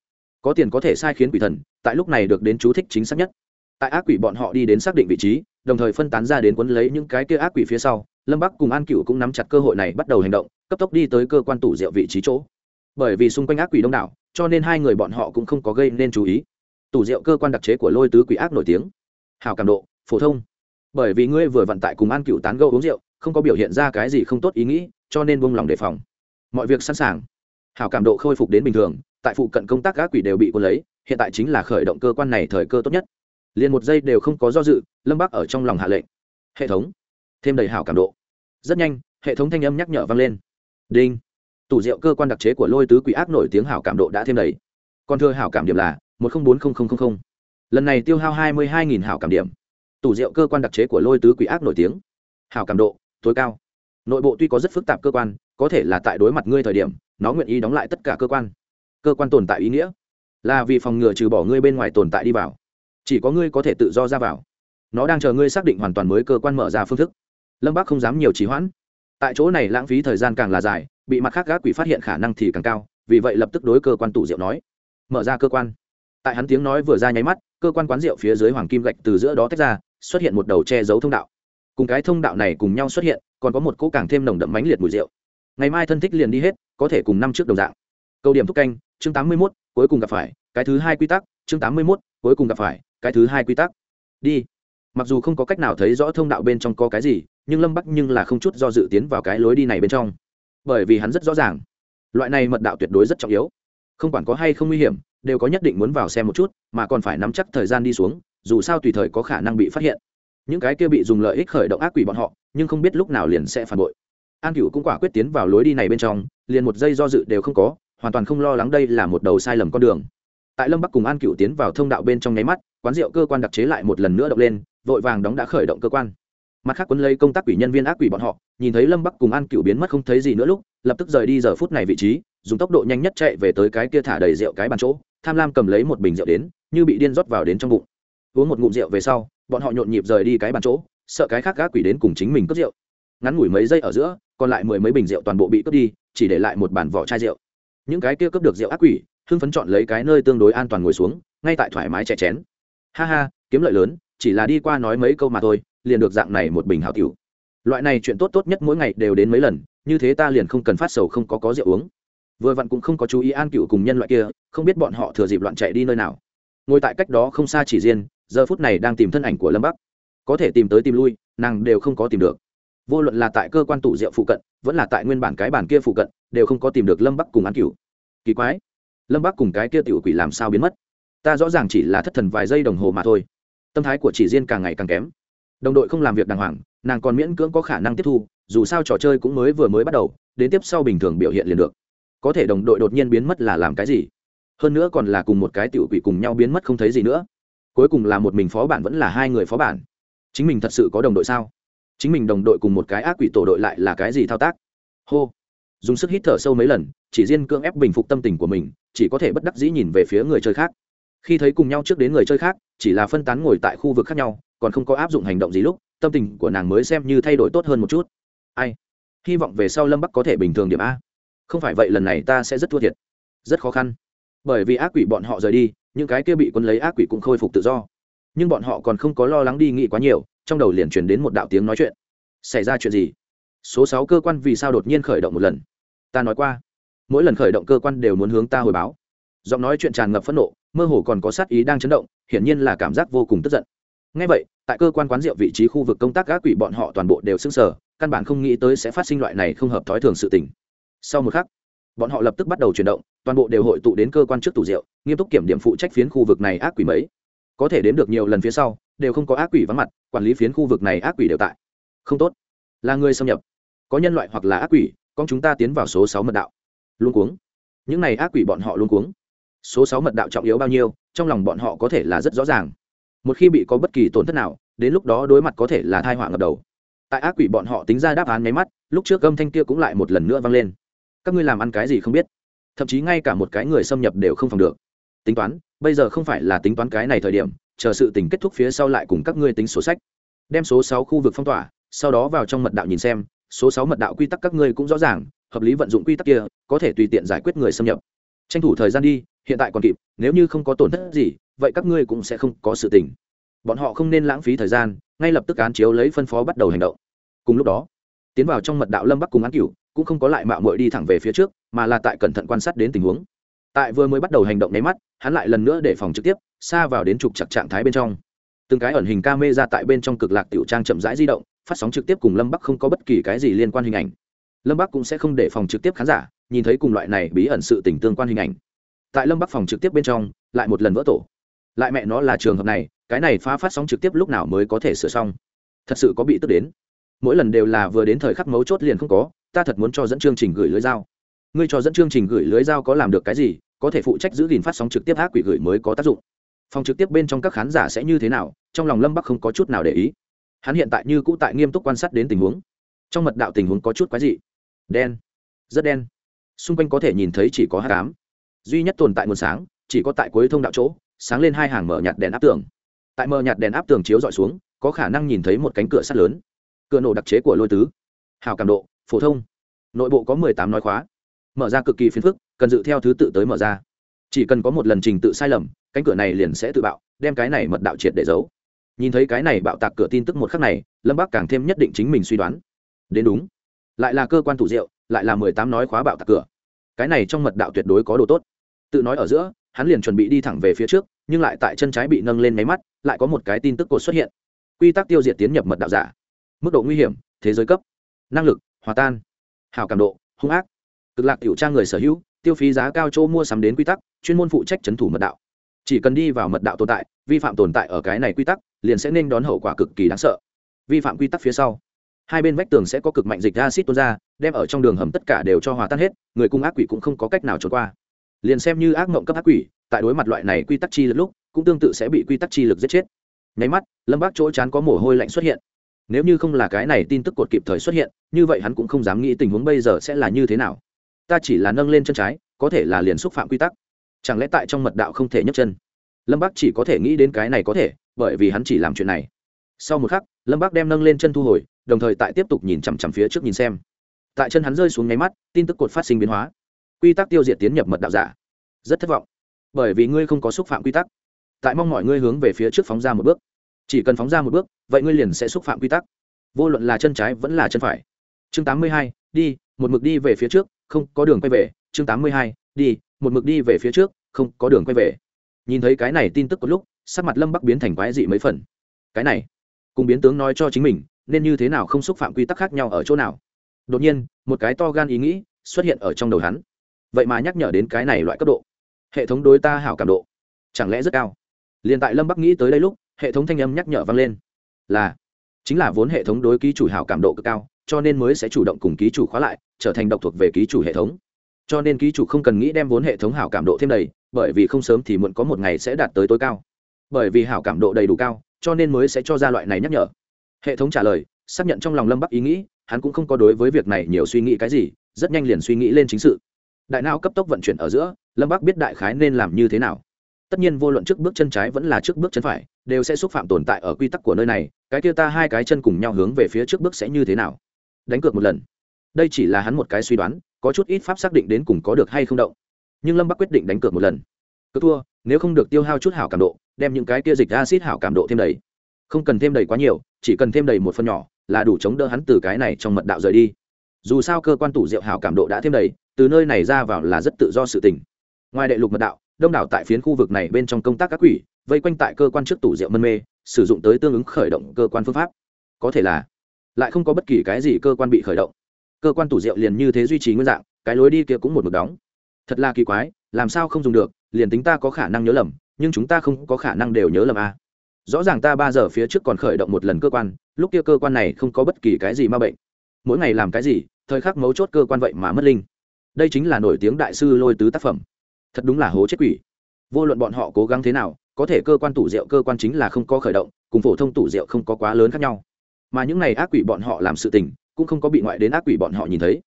Có tiền có thể sai khiến quỷ thần, tại lúc này được đến chú thích chính xác nhất. Tại ác quỷ bọn họ đi đến xác định vị trí, đồng thời phân tán ra đến quấn lấy những cái kia ác quỷ phía sau, lâm bắc cùng an cựu cũng nắm chặt cơ hội này bắt đầu hành động, cấp tốc đi tới cơ quan tủ rượu vị trí chỗ bởi vì xung quanh ác quỷ đông đảo, cho nên hai người bọn họ cũng không có gây nên chú ý. Tủ rượu cơ quan đặc chế của lôi tứ quỷ ác nổi tiếng. Hào cảm độ, phổ thông. Bởi vì ngươi vừa vận tải cùng an cựu tán gâu uống rượu, không có biểu hiện ra cái gì không tốt ý nghĩ, cho nên buông lòng đề phòng. Mọi việc sẵn sàng. Hảo cảm độ khôi phục đến bình thường, tại phụ cận công tác ác quỷ đều bị quân lấy, hiện tại chính là khởi động cơ quan này thời cơ tốt nhất. Liền một giây đều không có do dự, lâm bắc ở trong lòng hạ lệnh. Hệ thống. Thêm đầy hảo cảm độ. Rất nhanh, hệ thống thanh âm nhắc nhở vang lên. Đinh tủ rượu cơ quan đặc chế của lôi tứ quỷ ác nổi tiếng hảo cảm độ đã thêm đầy. Còn thưa hảo cảm điểm là một trăm bốn mươi lần này tiêu hao hai mươi hai hảo cảm điểm. Tủ rượu cơ quan đặc chế của lôi tứ quỷ ác nổi tiếng. Hảo cảm độ, tối cao. Nội bộ tuy có rất phức tạp cơ quan, có thể là tại đối mặt ngươi thời điểm, nó nguyện ý đóng lại tất cả cơ quan. Cơ quan tồn tại ý nghĩa. Là vì phòng ngừa trừ bỏ ngươi bên ngoài tồn tại đi vào. Chỉ có ngươi có thể tự do ra vào. Nó đang chờ ngươi xác định hoàn toàn mới cơ quan mở ra phương thức. Lâm bác không dám nhiều trì hoãn. Tại chỗ này lãng phí thời gian càng là dài bị mặt khác gác quỷ phát hiện khả năng thì càng cao, vì vậy lập tức đối cơ quan tủ rượu nói. Mở ra cơ quan. Tại hắn tiếng nói vừa ra nháy mắt, cơ quan quán rượu phía dưới hoàng kim gạch từ giữa đó tách ra, xuất hiện một đầu che giấu thông đạo. Cùng cái thông đạo này cùng nhau xuất hiện, còn có một cỗ càng thêm nồng đậm mánh liệt mùi rượu. Ngày mai thân thích liền đi hết, có thể cùng năm trước đồng dạng. Câu điểm thúc canh, chương tám mươi mốt, cuối cùng gặp phải, cái thứ hai quy tắc, chương tám mươi mốt, cuối cùng gặp phải, cái thứ hai quy tắc. Đi. Mặc dù không có cách nào thấy rõ thông đạo bên trong có cái gì, nhưng lâm bắc nhưng là không chút do dự tiến vào cái lối đi này bên trong bởi vì hắn rất rõ ràng. Loại này mật đạo tuyệt đối rất trọng yếu. Không quản có hay không nguy hiểm, đều có nhất định muốn vào xem một chút, mà còn phải nắm chắc thời gian đi xuống, dù sao tùy thời có khả năng bị phát hiện. Những cái kia bị dùng lợi ích khởi động ác quỷ bọn họ, nhưng không biết lúc nào liền sẽ phản bội. An cựu cũng quả quyết tiến vào lối đi này bên trong, liền một giây do dự đều không có, hoàn toàn không lo lắng đây là một đầu sai lầm con đường. Tại lâm bắc cùng an cựu tiến vào thông đạo bên trong nháy mắt, quán rượu cơ quan đặc chế lại một lần nữa động lên, vội vàng đóng đã khởi động cơ quan mặt khác quấn lấy công tác quỷ nhân viên ác quỷ bọn họ, nhìn thấy lâm bắc cùng an cựu biến mất không thấy gì nữa lúc, lập tức rời đi giờ phút này vị trí, dùng tốc độ nhanh nhất chạy về tới cái kia thả đầy rượu cái bàn chỗ, tham lam cầm lấy một bình rượu đến, như bị điên rót vào đến trong bụng. Uống một ngụm rượu về sau, bọn họ nhộn nhịp rời đi cái bàn chỗ, sợ cái khác ác quỷ đến cùng chính mình cướp rượu. Ngắn ngủi mấy giây ở giữa, còn lại mười mấy bình rượu toàn bộ bị cướp đi, chỉ để lại một bàn vỏ chai rượu. Những cái kia cướp được rượu ác quỷ, hưng phấn chọn lấy cái nơi tương đối an toàn ngồi xuống, ngay tại thoải mái chè chén. Ha ha, kiếm lợi lớn, chỉ là đi qua nói mấy câu mà thôi liền được dạng này một bình hảo tiểu. Loại này chuyện tốt tốt nhất mỗi ngày đều đến mấy lần, như thế ta liền không cần phát sầu không có có rượu uống. Vừa vặn cũng không có chú ý an cựu cùng nhân loại kia, không biết bọn họ thừa dịp loạn chạy đi nơi nào. Ngồi tại cách đó không xa chỉ riêng, giờ phút này đang tìm thân ảnh của lâm bắc. Có thể tìm tới tìm lui, nàng đều không có tìm được. Vô luận là tại cơ quan tủ rượu phụ cận, vẫn là tại nguyên bản cái bản kia phụ cận, đều không có tìm được lâm bắc cùng an cựu kỳ quái, lâm bắc cùng cái kia tiểu quỷ làm sao biến mất? Ta rõ ràng chỉ là thất thần vài giây đồng hồ mà thôi. Tâm thái của chỉ riêng càng ngày càng kém đồng đội không làm việc đàng hoàng, nàng còn miễn cưỡng có khả năng tiếp thu, dù sao trò chơi cũng mới vừa mới bắt đầu, đến tiếp sau bình thường biểu hiện liền được. Có thể đồng đội đột nhiên biến mất là làm cái gì? Hơn nữa còn là cùng một cái tiểu quỷ cùng nhau biến mất không thấy gì nữa. Cuối cùng là một mình phó bản vẫn là hai người phó bản. Chính mình thật sự có đồng đội sao? Chính mình đồng đội cùng một cái ác quỷ tổ đội lại là cái gì thao tác? Hô. Dùng sức hít thở sâu mấy lần, chỉ riêng cưỡng ép bình phục tâm tình của mình, chỉ có thể bất đắc dĩ nhìn về phía người chơi khác. Khi thấy cùng nhau trước đến người chơi khác, chỉ là phân tán ngồi tại khu vực khác nhau còn không có áp dụng hành động gì lúc, tâm tình của nàng mới xem như thay đổi tốt hơn một chút. Ai? Hy vọng về sau lâm bắc có thể bình thường điểm a. Không phải vậy lần này ta sẽ rất thua thiệt. Rất khó khăn. Bởi vì ác quỷ bọn họ rời đi, những cái kia bị quân lấy ác quỷ cũng khôi phục tự do. Nhưng bọn họ còn không có lo lắng đi nghĩ quá nhiều, trong đầu liền truyền đến một đạo tiếng nói chuyện. Xảy ra chuyện gì? Số sáu cơ quan vì sao đột nhiên khởi động một lần? Ta nói qua. Mỗi lần khởi động cơ quan đều muốn hướng ta hồi báo. Giọng nói chuyện tràn ngập phẫn nộ, mơ hồ còn có sát ý đang chấn động, hiển nhiên là cảm giác vô cùng tức giận ngay vậy, tại cơ quan quán rượu vị trí khu vực công tác gác quỷ bọn họ toàn bộ đều sững sờ, căn bản không nghĩ tới sẽ phát sinh loại này không hợp thói thường sự tình. Sau một khắc, bọn họ lập tức bắt đầu chuyển động, toàn bộ đều hội tụ đến cơ quan trước tủ rượu, nghiêm túc kiểm điểm phụ trách phiến khu vực này ác quỷ mấy. Có thể đến được nhiều lần phía sau, đều không có ác quỷ vắng mặt, quản lý phiến khu vực này ác quỷ đều tại. Không tốt. Là người xâm nhập. Có nhân loại hoặc là ác quỷ, con chúng ta tiến vào số sáu mật đạo. Luôn cuống. Những này ác quỷ bọn họ luôn cuống. Số sáu mật đạo trọng yếu bao nhiêu, trong lòng bọn họ có thể là rất rõ ràng một khi bị có bất kỳ tổn thất nào, đến lúc đó đối mặt có thể là thai họa ngập đầu. Tại ác quỷ bọn họ tính ra đáp án nháy mắt, lúc trước âm thanh kia cũng lại một lần nữa vang lên. Các ngươi làm ăn cái gì không biết? Thậm chí ngay cả một cái người xâm nhập đều không phòng được. Tính toán, bây giờ không phải là tính toán cái này thời điểm, chờ sự tình kết thúc phía sau lại cùng các ngươi tính sổ sách. Đem số sáu khu vực phong tỏa, sau đó vào trong mật đạo nhìn xem, số sáu mật đạo quy tắc các ngươi cũng rõ ràng, hợp lý vận dụng quy tắc kia, có thể tùy tiện giải quyết người xâm nhập. Tranh thủ thời gian đi, hiện tại còn kịp, nếu như không có tổn thất gì vậy các ngươi cũng sẽ không có sự tình. Bọn họ không nên lãng phí thời gian, ngay lập tức án chiếu lấy phân phó bắt đầu hành động. Cùng lúc đó, tiến vào trong mật đạo lâm bắc cùng án cửu, cũng không có lại mạo muội đi thẳng về phía trước, mà là tại cẩn thận quan sát đến tình huống. Tại vừa mới bắt đầu hành động nháy mắt, hắn lại lần nữa để phòng trực tiếp, xa vào đến trục chặt trạng thái bên trong. Từng cái ẩn hình ca mê ra tại bên trong cực lạc tiểu trang chậm rãi di động, phát sóng trực tiếp cùng lâm bắc không có bất kỳ cái gì liên quan hình ảnh. Lâm bắc cũng sẽ không để phòng trực tiếp khán giả, nhìn thấy cùng loại này bí ẩn sự tình tương quan hình ảnh. Tại lâm bắc phòng trực tiếp bên trong, lại một lần vỡ tổ lại mẹ nó là trường hợp này, cái này phá phát sóng trực tiếp lúc nào mới có thể sửa xong? Thật sự có bị tức đến. Mỗi lần đều là vừa đến thời khắc mấu chốt liền không có, ta thật muốn cho dẫn chương trình gửi lưới dao. Ngươi cho dẫn chương trình gửi lưới dao có làm được cái gì, có thể phụ trách giữ gìn phát sóng trực tiếp ác quỷ gửi mới có tác dụng. Phòng trực tiếp bên trong các khán giả sẽ như thế nào, trong lòng lâm bắc không có chút nào để ý. Hắn hiện tại như cũ tại nghiêm túc quan sát đến tình huống. Trong mật đạo tình huống có chút quái dị. Đen. Rất đen. Xung quanh có thể nhìn thấy chỉ có hát cám duy nhất tồn tại nguồn sáng, chỉ có tại cuối thông đạo chỗ sáng lên hai hàng mở nhạt đèn áp tường. Tại mở nhạt đèn áp tường chiếu dọi xuống, có khả năng nhìn thấy một cánh cửa sắt lớn. Cửa nổ đặc chế của lôi tứ. Hào cảm độ, phổ thông. Nội bộ có mười tám nói khóa. Mở ra cực kỳ phiền phức, cần dự theo thứ tự tới mở ra. Chỉ cần có một lần trình tự sai lầm, cánh cửa này liền sẽ tự bạo, đem cái này mật đạo triệt để giấu. Nhìn thấy cái này bạo tạc cửa tin tức một khắc này, lâm bác càng thêm nhất định chính mình suy đoán. Đến đúng. Lại là cơ quan thủ rượu lại là mười tám nói khóa bạo tạc cửa. Cái này trong mật đạo tuyệt đối có đồ tốt. Tự nói ở giữa hắn liền chuẩn bị đi thẳng về phía trước, nhưng lại tại chân trái bị nâng lên máy mắt, lại có một cái tin tức cột xuất hiện. Quy tắc tiêu diệt tiến nhập mật đạo giả. Mức độ nguy hiểm, thế giới cấp. Năng lực, hòa tan. Hào cảm độ, hung ác. Cực lạc tiểu trang người sở hữu, tiêu phí giá cao chỗ mua sắm đến quy tắc, chuyên môn phụ trách c thủ mật đạo. Chỉ cần đi vào mật đạo tồn tại, vi phạm tồn tại ở cái này quy tắc, liền sẽ nên đón hậu quả cực kỳ đáng sợ. Vi phạm quy tắc phía sau. Hai bên vách tường sẽ có cực mạnh dịch acid tuôn ra, đem ở trong đường hầm tất cả đều cho hòa tan hết, người cung ác quỷ cũng không có cách nào trốn qua liền xem như ác mộng cấp ác quỷ, tại đối mặt loại này quy tắc chi lực lúc, cũng tương tự sẽ bị quy tắc chi lực giết chết. Nháy mắt, lâm bác chỗ chán có mồ hôi lạnh xuất hiện. Nếu như không là cái này tin tức cột kịp thời xuất hiện, như vậy hắn cũng không dám nghĩ tình huống bây giờ sẽ là như thế nào. Ta chỉ là nâng lên chân trái, có thể là liền xúc phạm quy tắc. Chẳng lẽ tại trong mật đạo không thể nhấc chân? Lâm bác chỉ có thể nghĩ đến cái này có thể, bởi vì hắn chỉ làm chuyện này. Sau một khắc, lâm bác đem nâng lên chân thu hồi, đồng thời tại tiếp tục nhìn chằm chằm phía trước nhìn xem. Tại chân hắn rơi xuống nháy mắt, tin tức cột phát sinh biến hóa quy tắc tiêu diệt tiến nhập mật đạo giả. Rất thất vọng. Bởi vì ngươi không có xúc phạm quy tắc. Tại mong mọi ngươi hướng về phía trước phóng ra một bước. Chỉ cần phóng ra một bước, vậy ngươi liền sẽ xúc phạm quy tắc. Vô luận là chân trái vẫn là chân phải. Chương tám mươi hai, đi, một mực đi về phía trước, không có đường quay về. Chương tám mươi hai, đi, một mực đi về phía trước, không có đường quay về. Nhìn thấy cái này tin tức có lúc, sắc mặt lâm bắc biến thành quái dị mấy phần. Cái này, cùng biến tướng nói cho chính mình, nên như thế nào không xúc phạm quy tắc khác nhau ở chỗ nào? Đột nhiên, một cái to gan ý nghĩ xuất hiện ở trong đầu hắn vậy mà nhắc nhở đến cái này loại cấp độ. Hệ thống đối ta hảo cảm độ. Chẳng lẽ rất cao? Liền tại lâm bắc nghĩ tới đây lúc, hệ thống thanh âm nhắc nhở vang lên. Là, chính là vốn hệ thống đối ký chủ hảo cảm độ cực cao, cho nên mới sẽ chủ động cùng ký chủ khóa lại, trở thành độc thuộc về ký chủ hệ thống. Cho nên ký chủ không cần nghĩ đem vốn hệ thống hảo cảm độ thêm đầy, bởi vì không sớm thì muộn có một ngày sẽ đạt tới tối cao. Bởi vì hảo cảm độ đầy đủ cao, cho nên mới sẽ cho ra loại này nhắc nhở. Hệ thống trả lời, xác nhận trong lòng lâm bắc ý nghĩ, hắn cũng không có đối với việc này nhiều suy nghĩ cái gì, rất nhanh liền suy nghĩ lên chính sự đại não cấp tốc vận chuyển ở giữa, lâm bắc biết đại khái nên làm như thế nào. Tất nhiên vô luận trước bước chân trái vẫn là trước bước chân phải, đều sẽ xúc phạm tồn tại ở quy tắc của nơi này, cái kia ta hai cái chân cùng nhau hướng về phía trước bước sẽ như thế nào? Đánh cược một lần. Đây chỉ là hắn một cái suy đoán, có chút ít pháp xác định đến cùng có được hay không động. Nhưng lâm bắc quyết định đánh cược một lần. Cứ thua, nếu không được tiêu hao chút hảo cảm độ, đem những cái kia dịch acid hảo cảm độ thêm đầy. Không cần thêm đầy quá nhiều, chỉ cần thêm đầy một phần nhỏ, là đủ chống đỡ hắn từ cái này trong mật đạo rời đi. Dù sao cơ quan tủ rượu hảo cảm độ đã thêm đầy từ nơi này ra vào là rất tự do sự tình. Ngoài đệ lục mật đạo, đông đảo tại phiến khu vực này bên trong công tác các quỷ, vây quanh tại cơ quan trước tủ rượu mân mê, sử dụng tới tương ứng khởi động cơ quan phương pháp. Có thể là, lại không có bất kỳ cái gì cơ quan bị khởi động. Cơ quan tủ rượu liền như thế duy trì nguyên dạng, cái lối đi kia cũng một mực đóng. Thật là kỳ quái, làm sao không dùng được, liền tính ta có khả năng nhớ lầm, nhưng chúng ta không có khả năng đều nhớ lầm a à. rõ ràng ta ba giờ phía trước còn khởi động một lần cơ quan, lúc kia cơ quan này không có bất kỳ cái gì ma bệnh. Mỗi ngày làm cái gì, thời khắc mấu chốt cơ quan vậy mà mất linh đây chính là nổi tiếng đại sư lôi tứ tác phẩm. Thật đúng là hố chết quỷ. Vô luận bọn họ cố gắng thế nào, có thể cơ quan tủ rượu cơ quan chính là không có khởi động, cùng phổ thông tủ rượu không có quá lớn khác nhau. Mà những này ác quỷ bọn họ làm sự tình, cũng không có bị ngoại đến ác quỷ bọn họ nhìn thấy.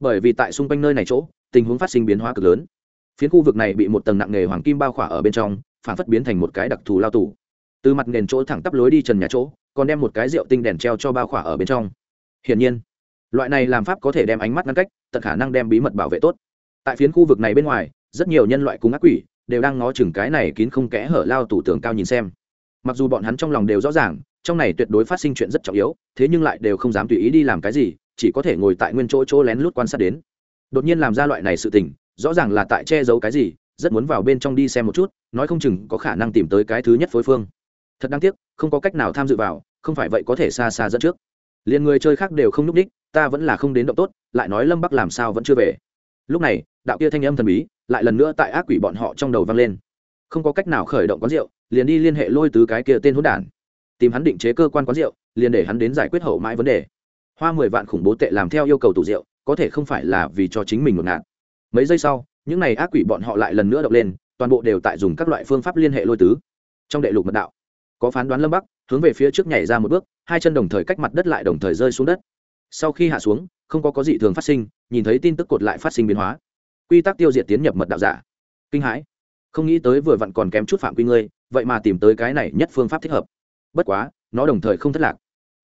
Bởi vì tại xung quanh nơi này chỗ, tình huống phát sinh biến hóa cực lớn. Phiến khu vực này bị một tầng nặng nghề hoàng kim bao khỏa ở bên trong, phản phất biến thành một cái đặc thù lao tù. từ mặt nền chỗ thẳng tắp lối đi trần nhà chỗ, còn đem một cái rượu tinh đèn treo cho bao khỏa ở bên trong. Hiển nhiên loại này làm pháp có thể đem ánh mắt ngăn cách, tận khả năng đem bí mật bảo vệ tốt. Tại phiến khu vực này bên ngoài, rất nhiều nhân loại cùng ác quỷ đều đang ngó chừng cái này kín không kẽ hở lao tủ tường cao nhìn xem. Mặc dù bọn hắn trong lòng đều rõ ràng, trong này tuyệt đối phát sinh chuyện rất trọng yếu, thế nhưng lại đều không dám tùy ý đi làm cái gì, chỉ có thể ngồi tại nguyên chỗ chỗ lén lút quan sát đến. Đột nhiên làm ra loại này sự tình, rõ ràng là tại che giấu cái gì, rất muốn vào bên trong đi xem một chút, nói không chừng có khả năng tìm tới cái thứ nhất phối phương. Thật đáng tiếc, không có cách nào tham dự vào, không phải vậy có thể xa xa dẫn trước. Liền người chơi khác đều không n ú c đích ta vẫn là không đến động tốt, lại nói lâm bắc làm sao vẫn chưa về. Lúc này, đạo kia thanh âm thần bí lại lần nữa tại ác quỷ bọn họ trong đầu vang lên. Không có cách nào khởi động quán rượu, liền đi liên hệ lôi từ cái kia tên hỗn đản. Tìm hắn định chế cơ quan quán rượu, liền để hắn đến giải quyết hậu mãi vấn đề. Hoa mười vạn khủng bố tệ làm theo yêu cầu tủ rượu, có thể không phải là vì cho chính mình một ngạt. Mấy giây sau, những n à y ác quỷ bọn họ lại lần nữa động lên, toàn bộ đều tại dùng các loại phương pháp liên hệ lôi tứ. Trong đệ lục mật đạo, có phán đoán lâm bắc, hướng về phía trước nhảy ra một bước, hai chân đồng thời cách mặt đất lại đồng thời rơi xuống đất sau khi hạ xuống, không có có gì thường phát sinh, nhìn thấy tin tức cột lại phát sinh biến hóa. Quy tắc tiêu diệt tiến nhập mật đạo giả. Kinh hãi. Không nghĩ tới vừa vặn còn kém chút phạm quy ngươi, vậy mà tìm tới cái này nhất phương pháp thích hợp. Bất quá, nó đồng thời không thất lạc.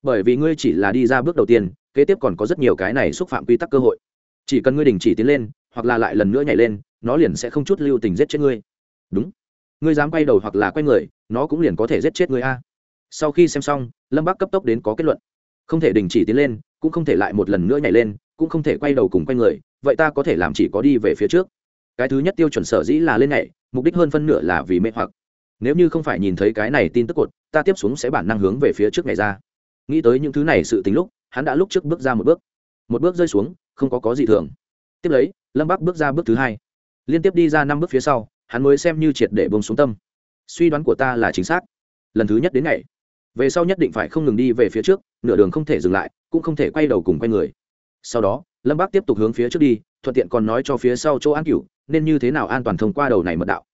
Bởi vì ngươi chỉ là đi ra bước đầu tiên, kế tiếp còn có rất nhiều cái này xúc phạm quy tắc cơ hội. Chỉ cần ngươi đình chỉ tiến lên, hoặc là lại lần nữa nhảy lên, nó liền sẽ không chút lưu tình giết chết ngươi. Đúng. Ngươi dám quay đầu hoặc là quay người, nó cũng liền có thể giết chết ngươi a. Sau khi xem xong, lâm bác cấp tốc đến có kết luận. Không thể đình chỉ tiến lên cũng không thể lại một lần nữa nhảy lên, cũng không thể quay đầu cùng quay người, vậy ta có thể làm chỉ có đi về phía trước. Cái thứ nhất tiêu chuẩn sở dĩ là lên nhảy, mục đích hơn phân nửa là vì mê hoặc. Nếu như không phải nhìn thấy cái này tin tức cột, ta tiếp xuống sẽ bản năng hướng về phía trước ngày ra. Nghĩ tới những thứ này sự tính lúc, hắn đã lúc trước bước ra một bước. Một bước rơi xuống, không có có gì thường. Tiếp lấy, lâm bắc bước ra bước thứ hai. Liên tiếp đi ra năm bước phía sau, hắn mới xem như triệt để bông xuống tâm. Suy đoán của ta là chính xác. Lần thứ nhất đến ngày về sau nhất định phải không ngừng đi về phía trước, nửa đường không thể dừng lại cũng không thể quay đầu cùng quay người. Sau đó, lâm bác tiếp tục hướng phía trước đi, thuận tiện còn nói cho phía sau chỗ an cửu, nên như thế nào an toàn thông qua đầu này mật đạo.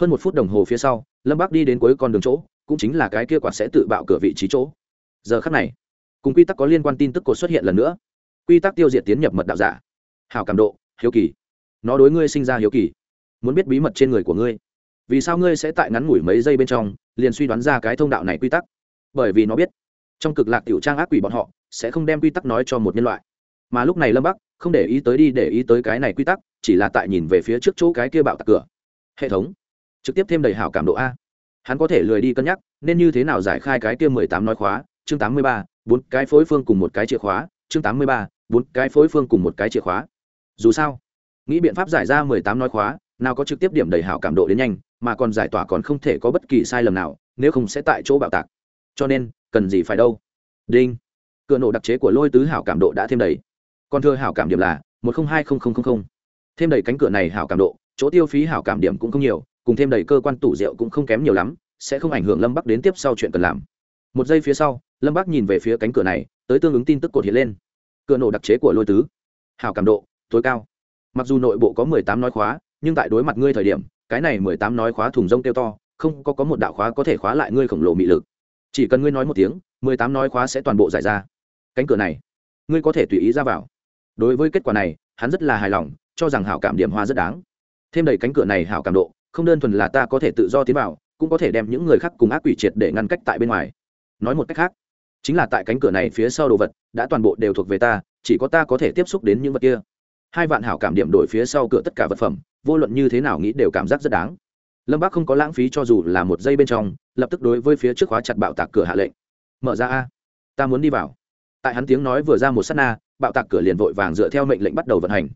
Hơn một phút đồng hồ phía sau, lâm bác đi đến cuối con đường chỗ, cũng chính là cái kia quạt sẽ tự bạo cửa vị trí chỗ. Giờ khắc này, cùng quy tắc có liên quan tin tức cột xuất hiện lần nữa. Quy tắc tiêu diệt tiến nhập mật đạo giả. Hào cảm độ, hiếu kỳ. Nó đối ngươi sinh ra hiếu kỳ. Muốn biết bí mật trên người của ngươi. Vì sao ngươi sẽ tại ngắn ngủi mấy giây bên trong, liền suy đoán ra cái thông đạo này quy tắc? Bởi vì nó biết trong cực lạc tiểu trang ác quỷ bọn họ, sẽ không đem quy tắc nói cho một nhân loại. Mà lúc này lâm bắc, không để ý tới đi, để ý tới cái này quy tắc, chỉ là tại nhìn về phía trước chỗ cái kia bạo tặc cửa. Hệ thống. Trực tiếp thêm đầy hảo cảm độ a. Hắn có thể lười đi cân nhắc, nên như thế nào giải khai cái kia mười tám nói khóa, chương tám mươi ba, bốn cái phối phương cùng một cái chìa khóa, chương tám mươi ba, bốn cái phối phương cùng một cái chìa khóa. Dù sao, nghĩ biện pháp giải ra mười tám nói khóa, nào có trực tiếp điểm đầy hảo cảm độ đến nhanh, mà còn giải tỏa còn không thể có bất kỳ sai lầm nào, nếu không sẽ tại chỗ bạo tạc cho nên, cần gì phải đâu. Đinh. Cửa nổ đặc chế của lôi tứ hảo cảm độ đã thêm đầy. Còn thưa hảo cảm điểm là một trăm hai mươi thêm đầy cánh cửa này hảo cảm độ, chỗ tiêu phí hảo cảm điểm cũng không nhiều, cùng thêm đầy cơ quan tủ rượu cũng không kém nhiều lắm, sẽ không ảnh hưởng lâm bắc đến tiếp sau chuyện cần làm. Một giây phía sau, lâm bắc nhìn về phía cánh cửa này, tới tương ứng tin tức cột hiện lên. Cửa nổ đặc chế của lôi tứ. Hảo cảm độ, tối cao. Mặc dù nội bộ có mười tám nói khóa, nhưng tại đối mặt ngươi thời điểm, cái này mười tám nói khóa thùng rông tiêu to, không có có một đạo khóa có thể khóa lại ngươi khổng lồ mị lực chỉ cần ngươi nói một tiếng, mười tám nói khóa sẽ toàn bộ giải ra. Cánh cửa này, ngươi có thể tùy ý ra vào. Đối với kết quả này, hắn rất là hài lòng, cho rằng hảo cảm điểm hoa rất đáng. Thêm đầy cánh cửa này hảo cảm độ, không đơn thuần là ta có thể tự do tiến vào, cũng có thể đem những người khác cùng ác quỷ triệt để ngăn cách tại bên ngoài. Nói một cách khác, chính là tại cánh cửa này phía sau đồ vật, đã toàn bộ đều thuộc về ta, chỉ có ta có thể tiếp xúc đến những vật kia. Hai vạn hảo cảm điểm đổi phía sau cửa tất cả vật phẩm, vô luận như thế nào nghĩ đều cảm giác rất đáng lâm bác không có lãng phí cho dù là một giây bên trong, lập tức đối với phía trước khóa chặt bạo tạc cửa hạ lệnh. Mở ra a, ta muốn đi vào. Tại hắn tiếng nói vừa ra một s á t na, bạo tạc cửa liền vội vàng dựa theo mệnh lệnh bắt đầu vận hành.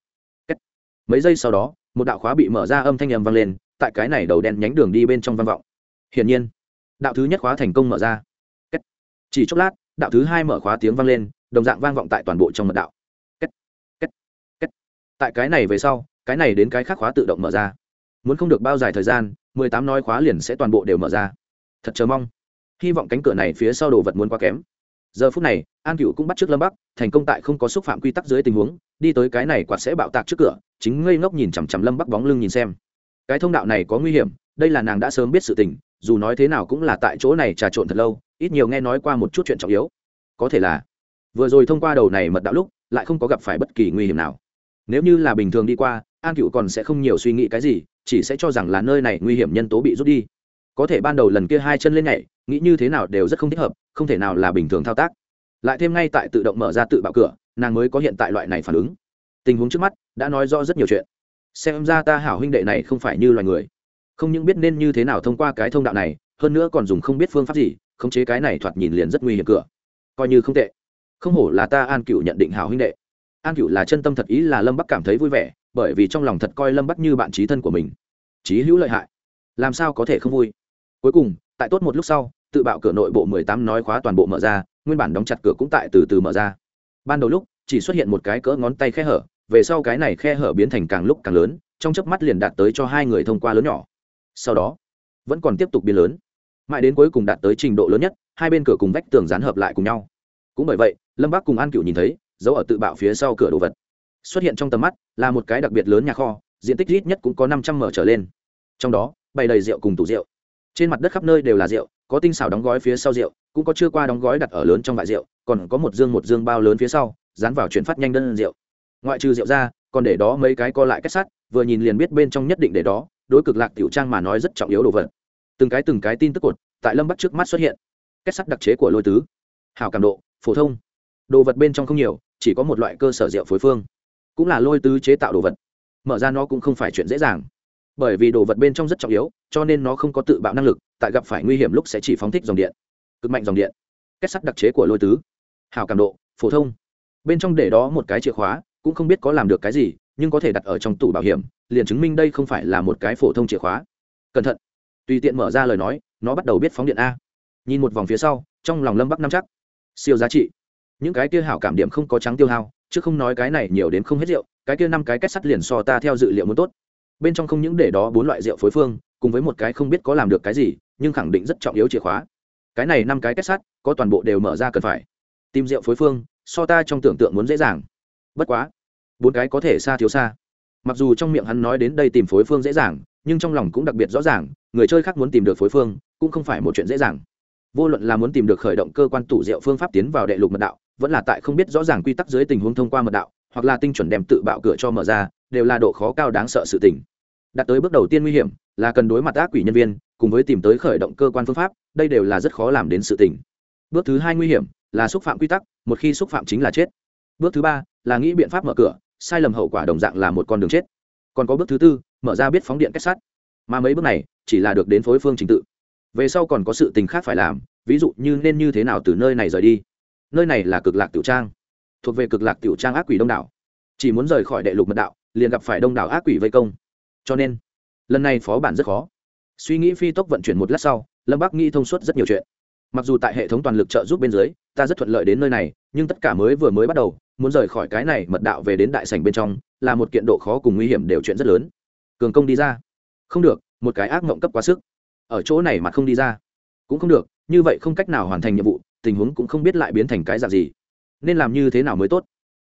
Mấy giây sau đó, một đạo khóa bị mở ra âm thanh ầm vang lên, tại cái này đầu đen nhánh đường đi bên trong vang vọng. Hiển nhiên, đạo thứ nhất khóa thành công mở ra. Chỉ chốc lát, đạo thứ hai mở khóa tiếng vang lên, đồng dạng vang vọng tại toàn bộ trong mật đạo. Tại cái này về sau, cái này đến cái khác khóa tự động mở ra. Muốn không được bao dài thời gian mười tám nói khóa liền sẽ toàn bộ đều mở ra. Thật chờ mong. Hy vọng cánh cửa này phía sau đồ vật muốn quá kém. Giờ phút này, an cựu cũng bắt t r ư ớ c lâm bắc, thành công tại không có xúc phạm quy tắc dưới tình huống, đi tới cái này quạt sẽ bạo tạc trước cửa, chính ngây ngốc nhìn chằm chằm lâm bắc bóng lưng nhìn xem. Cái thông đạo này có nguy hiểm, đây là nàng đã sớm biết sự tình, dù nói thế nào cũng là tại chỗ này trà trộn thật lâu, ít nhiều nghe nói qua một chút chuyện trọng yếu. Có thể là, vừa rồi thông qua đầu này mật đạo lúc, lại không có gặp phải bất kỳ nguy hiểm nào nếu như là bình thường đi qua, an cựu còn sẽ không nhiều suy nghĩ cái gì, chỉ sẽ cho rằng là nơi này nguy hiểm nhân tố bị rút đi. Có thể ban đầu lần kia hai chân lên nhảy, nghĩ như thế nào đều rất không thích hợp, không thể nào là bình thường thao tác. Lại thêm ngay tại tự động mở ra tự bạo cửa, nàng mới có hiện tại loại này phản ứng. Tình huống trước mắt đã nói rõ rất nhiều chuyện. Xem ra ta hảo huynh đệ này không phải như loài người. Không những biết nên như thế nào thông qua cái thông đạo này, hơn nữa còn dùng không biết phương pháp gì, khống chế cái này thoạt nhìn liền rất nguy hiểm cửa. Coi như không tệ. Không hổ là ta an cựu nhận định hảo huynh đệ an cựu là chân tâm thật ý là lâm bắc cảm thấy vui vẻ, bởi vì trong lòng thật coi lâm bắc như bạn trí thân của mình. Trí hữu lợi hại. Làm sao có thể không vui? Cuối cùng, tại tốt một lúc sau, tự bạo cửa nội bộ mười tám nói khóa toàn bộ mở ra, nguyên bản đóng chặt cửa cũng tại từ từ mở ra. Ban đầu lúc, chỉ xuất hiện một cái cỡ ngón tay khe hở, về sau cái này khe hở biến thành càng lúc càng lớn, trong chớp mắt liền đạt tới cho hai người thông qua lớn nhỏ. Sau đó, vẫn còn tiếp tục biến lớn. Mãi đến cuối cùng đạt tới trình độ lớn nhất, hai bên cửa cùng vách tường dán hợp lại cùng nhau. Cũng bởi vậy, lâm bác cùng an cựu nhìn thấy dấu ở tự bạo phía sau cửa đồ vật. Xuất hiện trong tầm mắt là một cái đặc biệt lớn nhà kho, diện tích ít nhất cũng có năm trăm m trở lên. Trong đó, bày đầy rượu cùng tủ rượu. Trên mặt đất khắp nơi đều là rượu, có tinh xảo đóng gói phía sau rượu, cũng có chưa qua đóng gói đặt ở lớn trong vại rượu, còn có một dương một dương bao lớn phía sau, dán vào chuyển phát nhanh đơn rượu. Ngoại trừ rượu ra, còn để đó mấy cái co lại kết sắt, vừa nhìn liền biết bên trong nhất định để đó, đối cực lạc tiểu trang mà nói rất trọng yếu đồ vật. Từng cái từng cái tin tức cột tại lâm bắc trước mắt xuất hiện. Kết sắt đặc chế của lôi tứ. Hào cảm độ, phổ thông. Đồ vật bên trong không nhiều chỉ có một loại cơ sở rượu phối phương, cũng là lôi tứ chế tạo đồ vật. Mở ra nó cũng không phải chuyện dễ dàng. Bởi vì đồ vật bên trong rất trọng yếu, cho nên nó không có tự bạo năng lực, tại gặp phải nguy hiểm lúc sẽ chỉ phóng thích dòng điện, cực mạnh dòng điện. Kết sắt đặc chế của lôi tứ, hào cảm độ, phổ thông. Bên trong để đó một cái chìa khóa, cũng không biết có làm được cái gì, nhưng có thể đặt ở trong tủ bảo hiểm, liền chứng minh đây không phải là một cái phổ thông chìa khóa. Cẩn thận. Tùy tiện mở ra lời nói, nó bắt đầu biết phóng điện a. Nhìn một vòng phía sau, trong lòng lâm bắc nắm chắc. Siêu giá trị những cái kia hảo cảm điểm không có trắng tiêu hao, chứ không nói cái này nhiều đến không hết rượu, cái kia năm cái kết sắt liền so ta theo dự liệu muốn tốt. Bên trong không những để đó bốn loại rượu phối phương, cùng với một cái không biết có làm được cái gì, nhưng khẳng định rất trọng yếu chìa khóa. Cái này năm cái kết sắt, có toàn bộ đều mở ra cần phải. Tìm rượu phối phương, so ta trong tưởng tượng muốn dễ dàng. Bất quá, bốn cái có thể xa thiếu xa. Mặc dù trong miệng hắn nói đến đây tìm phối phương dễ dàng, nhưng trong lòng cũng đặc biệt rõ ràng, người chơi khác muốn tìm được phối phương, cũng không phải một chuyện dễ dàng. Vô luận là muốn tìm được khởi động cơ quan tủ rượu phương pháp tiến vào đệ lục mật đạo vẫn là tại không biết rõ ràng quy tắc dưới tình huống thông qua mật đạo, hoặc là tinh chuẩn đem tự bạo cửa cho mở ra, đều là độ khó cao đáng sợ sự tình. Đạt tới bước đầu tiên nguy hiểm là cần đối mặt ác quỷ nhân viên, cùng với tìm tới khởi động cơ quan phương pháp, đây đều là rất khó làm đến sự tình. Bước thứ hai nguy hiểm là xúc phạm quy tắc, một khi xúc phạm chính là chết. Bước thứ ba là nghĩ biện pháp mở cửa, sai lầm hậu quả đồng dạng là một con đường chết. Còn có bước thứ tư, mở ra biết phóng điện kết sắt. Mà mấy bước này chỉ là được đến phối phương trình tự. Về sau còn có sự tình khác phải làm, ví dụ như nên như thế nào từ nơi này rời đi nơi này là cực lạc tiểu trang, thuộc về cực lạc tiểu trang ác quỷ đông đảo. Chỉ muốn rời khỏi đệ lục mật đạo, liền gặp phải đông đảo ác quỷ vây công. Cho nên, lần này phó bản rất khó. Suy nghĩ phi tốc vận chuyển một lát sau, lâm bắc nghĩ thông suốt rất nhiều chuyện. Mặc dù tại hệ thống toàn lực trợ giúp bên dưới, ta rất thuận lợi đến nơi này, nhưng tất cả mới vừa mới bắt đầu, muốn rời khỏi cái này mật đạo về đến đại sảnh bên trong, là một kiện độ khó cùng nguy hiểm đều chuyện rất lớn. Cường công đi ra. Không được, một cái ác mộng cấp quá sức. Ở chỗ này mà không đi ra. Cũng không được, như vậy không cách nào hoàn thành nhiệm vụ tình huống cũng không biết lại biến thành cái dạng gì. Nên làm như thế nào mới tốt?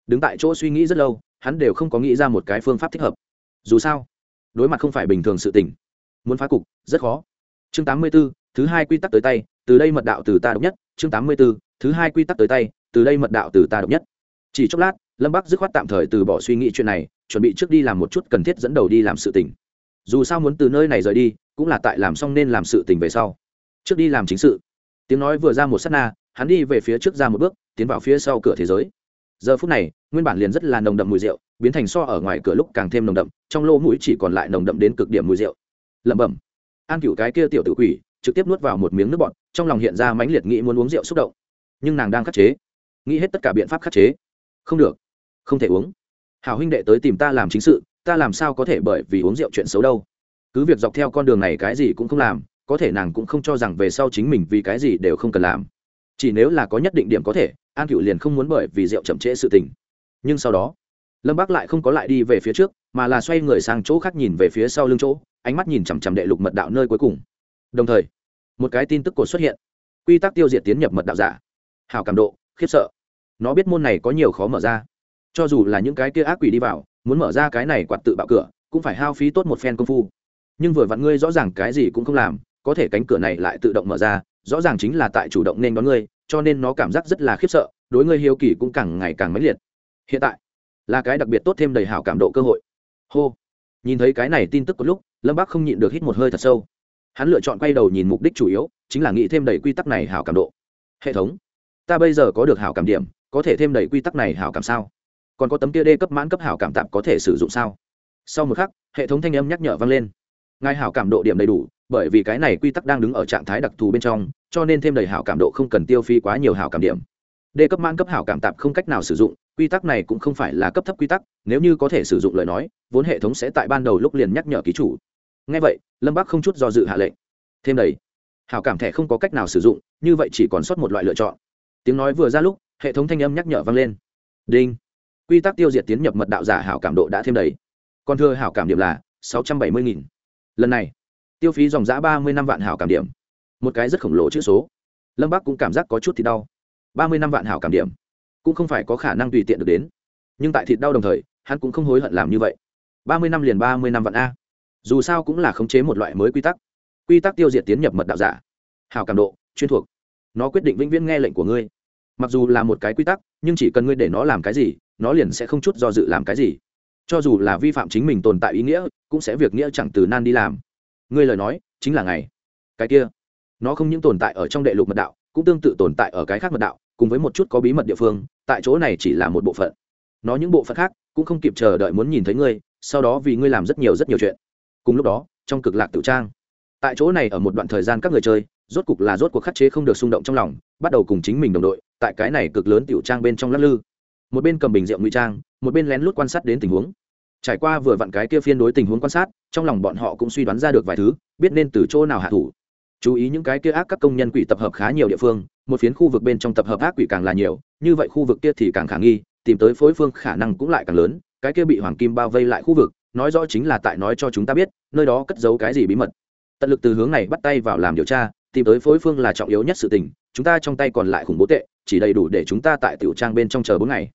Đứng tại chỗ suy nghĩ rất lâu hắn đều không có nghĩ ra một cái phương pháp thích hợp. Dù sao đối mặt không phải bình thường sự tình. Muốn phá cục rất khó. Chương tám mươi 84, thứ hai quy tắc tới tay từ đây mật đạo từ ta độc nhất. Chương tám mươi 84, thứ hai quy tắc tới tay từ đây mật đạo từ ta độc nhất. Chỉ chốc lát lâm bắc dứt khoát tạm thời từ bỏ suy nghĩ chuyện này chuẩn bị trước đi làm một chút cần thiết dẫn đầu đi làm sự tình. Dù sao muốn từ nơi này rời đi cũng là tại làm xong nên làm sự tình về sau. Trước đi làm chính sự. Tiếng nói vừa ra một s á t na hắn đi về phía trước ra một bước, tiến vào phía sau cửa thế giới. Giờ phút này, nguyên bản liền rất là nồng đậm mùi rượu, biến thành so ở ngoài cửa lúc càng thêm nồng đậm, trong lỗ mũi chỉ còn lại nồng đậm đến cực điểm mùi rượu. Lẩm bẩm. An cựu cái kia tiểu tự quỷ, trực tiếp nuốt vào một miếng nước bọt, trong lòng hiện ra mãnh liệt nghĩ muốn uống rượu xúc động. Nhưng nàng đang khắc chế. Nghĩ hết tất cả biện pháp khắc chế. Không được. Không thể uống. Hảo huynh đệ tới tìm ta làm chính sự, ta làm sao có thể bởi vì uống rượu chuyện xấu đâu? Cứ việc dọc theo con đường này cái gì cũng không làm, có thể nàng cũng không cho rằng về sau chính mình vì cái gì đều không cần làm chỉ nếu là có nhất định điểm có thể, an cựu liền không muốn bởi vì rượu chậm trễ sự tình. Nhưng sau đó, lâm bác lại không có lại đi về phía trước, mà là xoay người sang chỗ khác nhìn về phía sau lưng chỗ, ánh mắt nhìn chằm chằm đệ lục mật đạo nơi cuối cùng. Đồng thời, một cái tin tức cột xuất hiện. Quy tắc tiêu diệt tiến nhập mật đạo giả. Hào cảm độ, khiếp sợ. Nó biết môn này có nhiều khó mở ra. Cho dù là những cái kia ác quỷ đi vào, muốn mở ra cái này quạt tự bạo cửa, cũng phải hao phí tốt một phen công phu. Nhưng vừa vặn ngươi rõ ràng cái gì cũng không làm, có thể cánh cửa này lại tự động mở ra rõ ràng chính là tại chủ động nên đón ngươi, cho nên nó cảm giác rất là khiếp sợ, đối ngươi hiếu kỳ cũng càng ngày càng mãnh liệt. Hiện tại, là cái đặc biệt tốt thêm đầy hảo cảm độ cơ hội. Hô. Nhìn thấy cái này tin tức có lúc, lâm bác không nhịn được hít một hơi thật sâu. Hắn lựa chọn quay đầu nhìn mục đích chủ yếu, chính là nghĩ thêm đầy quy tắc này hảo cảm độ. Hệ thống, ta bây giờ có được hảo cảm điểm, có thể thêm đầy quy tắc này hảo cảm sao? Còn có tấm kia đê cấp mãn cấp hảo cảm tạm có thể sử dụng sao? Sau một khắc, hệ thống thanh âm nhắc nhở vang lên. Ngài hảo cảm độ điểm đầy đủ bởi vì cái này quy tắc đang đứng ở trạng thái đặc thù bên trong, cho nên thêm đầy hảo cảm độ không cần tiêu phí quá nhiều hảo cảm điểm. Đề cấp mãn cấp hảo cảm tạp không cách nào sử dụng, quy tắc này cũng không phải là cấp thấp quy tắc, nếu như có thể sử dụng lời nói, vốn hệ thống sẽ tại ban đầu lúc liền nhắc nhở ký chủ. Ngay vậy, lâm bắc không chút do dự hạ lệnh. Thêm đầy. Hảo cảm thẻ không có cách nào sử dụng, như vậy chỉ còn sót một loại lựa chọn. Tiếng nói vừa ra lúc, hệ thống thanh âm nhắc nhở vang lên. Đinh. Quy tắc tiêu diệt tiến nhập mật đạo giả hảo cảm độ đã thêm đầy. Còn thưa hảo cảm điểm là sáu trăm bảy mươi nghìn. Lần này tiêu phí dòng giã ba mươi năm vạn hảo cảm điểm. Một cái rất khổng lồ chữ số. Lâm bắc cũng cảm giác có chút thì đau. ba mươi năm vạn hảo cảm điểm cũng không phải có khả năng tùy tiện được đến. Nhưng tại thịt đau đồng thời, hắn cũng không hối hận làm như vậy. ba mươi năm liền ba mươi năm vạn a. Dù sao cũng là khống chế một loại mới quy tắc. Quy tắc tiêu diệt tiến nhập mật đạo giả. Hào cảm độ, chuyên thuộc. Nó quyết định vĩnh viễn nghe lệnh của ngươi. Mặc dù là một cái quy tắc, nhưng chỉ cần ngươi để nó làm cái gì, nó liền sẽ không chút do dự làm cái gì. Cho dù là vi phạm chính mình tồn tại ý nghĩa, cũng sẽ việc nghĩa chẳng từ nan đi làm ngươi lời nói chính là ngày. Cái kia, nó không những tồn tại ở trong đệ lục mật đạo, cũng tương tự tồn tại ở cái khác mật đạo, cùng với một chút có bí mật địa phương, tại chỗ này chỉ là một bộ phận. Nó những bộ phận khác cũng không kịp chờ đợi muốn nhìn thấy ngươi, sau đó vì ngươi làm rất nhiều rất nhiều chuyện. Cùng lúc đó, trong cực lạc tự trang, tại chỗ này ở một đoạn thời gian các người chơi, rốt cục là rốt cuộc khắc chế không được xung động trong lòng, bắt đầu cùng chính mình đồng đội, tại cái này cực lớn tiểu trang bên trong lắc lư. Một bên cầm bình rượu ngụy trang, một bên lén lút quan sát đến tình huống trải qua vừa vặn cái kia phiên đối tình huống quan sát, trong lòng bọn họ cũng suy đoán ra được vài thứ, biết nên từ chỗ nào hạ thủ. Chú ý những cái kia ác các công nhân quỷ tập hợp khá nhiều địa phương, một phiến khu vực bên trong tập hợp ác quỷ càng là nhiều, như vậy khu vực kia thì càng khả nghi, tìm tới phối phương khả năng cũng lại càng lớn, cái kia bị hoàng kim bao vây lại khu vực, nói rõ chính là tại nói cho chúng ta biết, nơi đó cất giấu cái gì bí mật. Tận lực từ hướng này bắt tay vào làm điều tra, tìm tới phối phương là trọng yếu nhất sự tình, chúng ta trong tay còn lại khủng bố tệ, chỉ đầy đủ để chúng ta tại tiểu trang bên trong chờ bốn ngày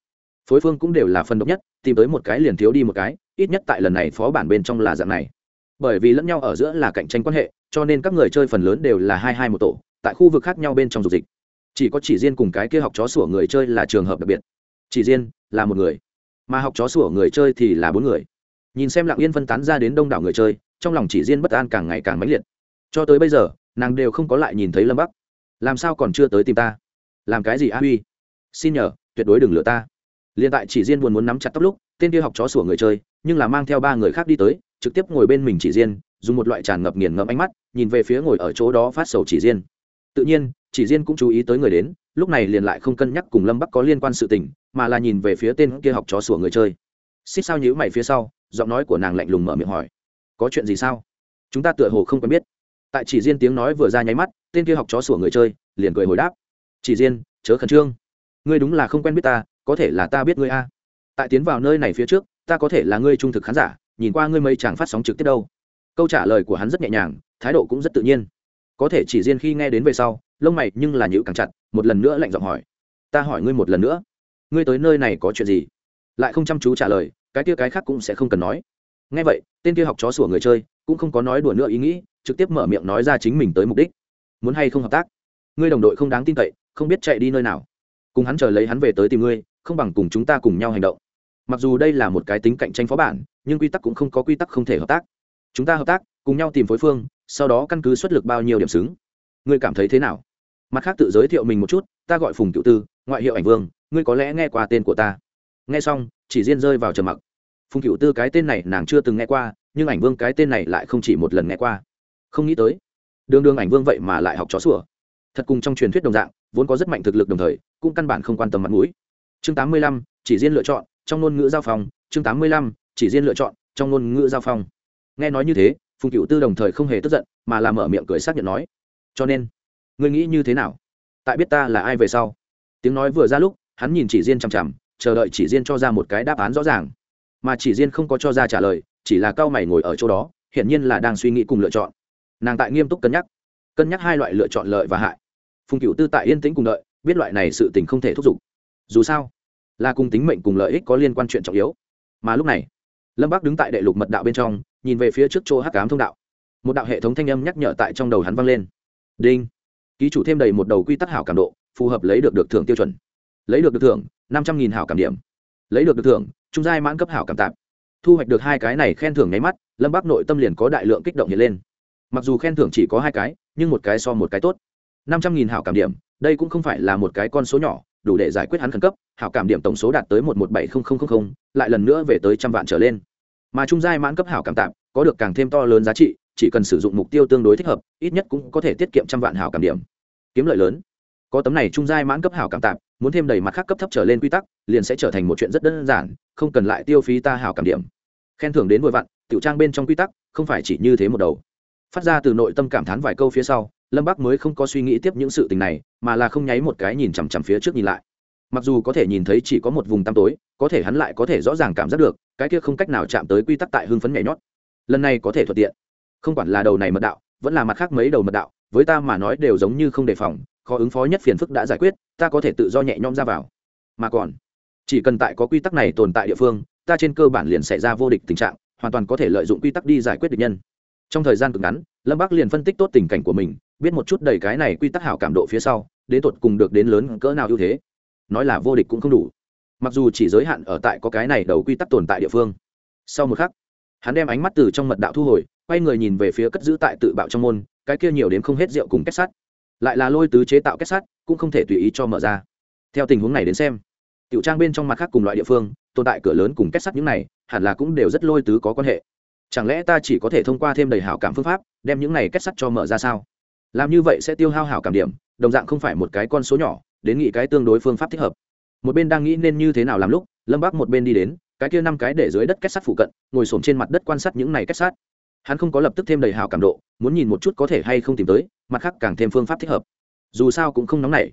phối phương cũng đều là phân độc nhất, tìm tới một cái liền thiếu đi một cái, ít nhất tại lần này phó bản bên trong là dạng này. Bởi vì lẫn nhau ở giữa là cạnh tranh quan hệ, cho nên các người chơi phần lớn đều là hai hai một tổ, tại khu vực khác nhau bên trong dục dịch. Chỉ có chỉ riêng cùng cái kia học chó sủa người chơi là trường hợp đặc biệt. Chỉ riêng là một người, mà học chó sủa người chơi thì là bốn người. Nhìn xem lặng yên phân tán ra đến đông đảo người chơi, trong lòng chỉ riêng bất an càng ngày càng mãnh liệt. Cho tới bây giờ, nàng đều không có lại nhìn thấy lâm bắc. Làm sao còn chưa tới tìm ta? Làm cái gì a huy? Xin nhờ, tuyệt đối đừng lừa ta liền tại chỉ riêng buồn muốn nắm chặt tóc lúc, tên kia học chó sủa người chơi, nhưng là mang theo ba người khác đi tới, trực tiếp ngồi bên mình chỉ riêng dùng một loại tràn ngập nghiền ngẫm ánh mắt, nhìn về phía ngồi ở chỗ đó phát sầu chỉ riêng tự nhiên, chỉ riêng cũng chú ý tới người đến, lúc này liền lại không cân nhắc cùng lâm bắc có liên quan sự tình, mà là nhìn về phía tên kia học chó sủa người chơi. Xích sao nhữ mày phía sau, giọng nói của nàng lạnh lùng mở miệng hỏi, có chuyện gì sao? Chúng ta tựa hồ không quen biết. Tại chỉ riêng tiếng nói vừa ra nháy mắt, tên kia học chó sủa người chơi liền cười hồi đáp, chỉ riêng chớ khẩn trương. Ngươi đúng là không quen biết ta có thể là ta biết ngươi a. Tại tiến vào nơi này phía trước, ta có thể là ngươi trung thực khán giả, nhìn qua ngươi mấy chàng phát sóng trực tiếp đâu. Câu trả lời của hắn rất nhẹ nhàng, thái độ cũng rất tự nhiên. Có thể chỉ riêng khi nghe đến về sau, lông mày nhưng là nhữ càng chặt, một lần nữa lạnh giọng hỏi. Ta hỏi ngươi một lần nữa. Ngươi tới nơi này có chuyện gì? Lại không chăm chú trả lời, cái kia cái khác cũng sẽ không cần nói. Ngay vậy, tên kia học chó sủa người chơi, cũng không có nói đùa nữa ý nghĩ, trực tiếp mở miệng nói ra chính mình tới mục đích. Muốn hay không hợp tác? Ngươi đồng đội không đáng tin cậy, không biết chạy đi nơi nào. Cùng hắn chờ lấy hắn về tới tìm ngươi không bằng cùng chúng ta cùng nhau hành động. Mặc dù đây là một cái tính cạnh tranh phó bản, nhưng quy tắc cũng không có quy tắc không thể hợp tác. Chúng ta hợp tác, cùng nhau tìm phối phương, sau đó căn cứ xuất lực bao nhiêu điểm xứng. Ngươi cảm thấy thế nào? Mặt khác tự giới thiệu mình một chút, ta gọi phùng cựu tư, ngoại hiệu ảnh vương, ngươi có lẽ nghe qua tên của ta. Nghe xong, chỉ riêng rơi vào trầm mặc. Phùng cựu tư cái tên này nàng chưa từng nghe qua, nhưng ảnh vương cái tên này lại không chỉ một lần nghe qua. Không nghĩ tới, đường đường ảnh vương vậy mà lại học chó sủa. Thật cùng trong truyền thuyết đồng dạng, vốn có rất mạnh thực lực đồng thời, cũng căn bản không quan tâm mặt mũi chương tám mươi lăm, chỉ riêng lựa chọn, trong ngôn ngữ giao phòng. chương tám mươi lăm, chỉ riêng lựa chọn, trong ngôn ngữ giao phòng. nghe nói như thế, phùng cựu tư đồng thời không hề tức giận, mà làm mở miệng cười xác nhận nói, cho nên, ngươi nghĩ như thế nào? Tại biết ta là ai về sau? Tiếng nói vừa ra lúc, hắn nhìn chỉ riêng chằm chằm, chờ đợi chỉ riêng cho ra một cái đáp án rõ ràng. Mà chỉ riêng không có cho ra trả lời, chỉ là cao mày ngồi ở chỗ đó, hiển nhiên là đang suy nghĩ cùng lựa chọn. Nàng tại nghiêm túc cân nhắc cân nhắc hai loại lựa chọn lợi và hại. Phùng cựu tư tại yên tĩnh cùng đợi, biết loại này sự tình không thể thúc giục dù sao là cùng tính mệnh cùng lợi ích có liên quan chuyện trọng yếu. Mà lúc này, lâm bác đứng tại đệ lục mật đạo bên trong, nhìn về phía trước chỗ hắc cám thông đạo. Một đạo hệ thống thanh âm nhắc nhở tại trong đầu hắn vang lên. Đinh! Ký chủ thêm đầy một đầu quy tắc hảo cảm độ, phù hợp lấy được được thưởng tiêu chuẩn. Lấy được được thưởng, năm trăm nghìn hảo cảm điểm. Lấy được được thưởng, trung giai mãn cấp hảo cảm tạp. Thu hoạch được hai cái này khen thưởng nháy mắt, lâm bác nội tâm liền có đại lượng kích động hiện lên. Mặc dù khen thưởng chỉ có hai cái, nhưng một cái so một cái tốt. năm trăm nghìn hảo cảm điểm, đây cũng không phải là một cái con số nhỏ đủ để giải quyết hắn khẩn cấp, hảo cảm điểm tổng số đạt tới một một bảy không không không lại lần nữa về tới trăm vạn trở lên. Mà trung giai mãn cấp hảo cảm tạm, có được càng thêm to lớn giá trị, chỉ cần sử dụng mục tiêu tương đối thích hợp, ít nhất cũng có thể tiết kiệm trăm vạn hảo cảm điểm. Kiếm lợi lớn. Có tấm này trung giai mãn cấp hảo cảm tạm, muốn thêm đầy mặt khác cấp thấp trở lên quy tắc, liền sẽ trở thành một chuyện rất đơn giản, không cần lại tiêu phí ta hảo cảm điểm. Khen thưởng đến vội vặn tiểu trang bên trong quy tắc, không phải chỉ như thế một đầu phát ra từ nội tâm cảm thán vài câu phía sau, lâm bắc mới không có suy nghĩ tiếp những sự tình này, mà là không nháy một cái nhìn chằm chằm phía trước nhìn lại. Mặc dù có thể nhìn thấy chỉ có một vùng tăm tối, có thể hắn lại có thể rõ ràng cảm giác được, cái kia không cách nào chạm tới quy tắc tại hưng phấn nhảy nhót. Lần này có thể thuận tiện. Không quản là đầu này mật đạo, vẫn là mặt khác mấy đầu mật đạo, với ta mà nói đều giống như không đề phòng, khó ứng phó nhất phiền phức đã giải quyết, ta có thể tự do nhẹ nhõm ra vào. Mà còn, chỉ cần tại có quy tắc này tồn tại địa phương, ta trên cơ bản liền xảy ra vô địch tình trạng, hoàn toàn có thể lợi dụng quy tắc đi giải quyết địch nhân trong thời gian cực ngắn, lâm bắc liền phân tích tốt tình cảnh của mình, biết một chút đầy cái này quy tắc hảo cảm độ phía sau, đến tột cùng được đến lớn cỡ nào ưu thế. Nói là vô địch cũng không đủ. Mặc dù chỉ giới hạn ở tại có cái này đầu quy tắc tồn tại địa phương. Sau một khắc, hắn đem ánh mắt từ trong mật đạo thu hồi, quay người nhìn về phía cất giữ tại tự bạo trong môn, cái kia nhiều đến không hết rượu cùng kết sắt. Lại là lôi tứ chế tạo kết sắt, cũng không thể tùy ý cho mở ra. Theo tình huống này đến xem, tiểu trang bên trong mặt khác cùng loại địa phương, tồn tại cửa lớn cùng kết sắt những này, hẳn là cũng đều rất lôi tứ có quan hệ chẳng lẽ ta chỉ có thể thông qua thêm đầy hảo cảm phương pháp, đem những này kết sắt cho mở ra sao? Làm như vậy sẽ tiêu hao hảo cảm điểm, đồng dạng không phải một cái con số nhỏ, đến nghĩ cái tương đối phương pháp thích hợp. Một bên đang nghĩ nên như thế nào làm lúc, lâm bác một bên đi đến, cái kia năm cái để dưới đất kết sắt phụ cận, ngồi s trên mặt đất quan sát những này kết sắt. Hắn không có lập tức thêm đầy hảo cảm độ, muốn nhìn một chút có thể hay không tìm tới, mặt khác càng thêm phương pháp thích hợp. Dù sao cũng không nóng nảy.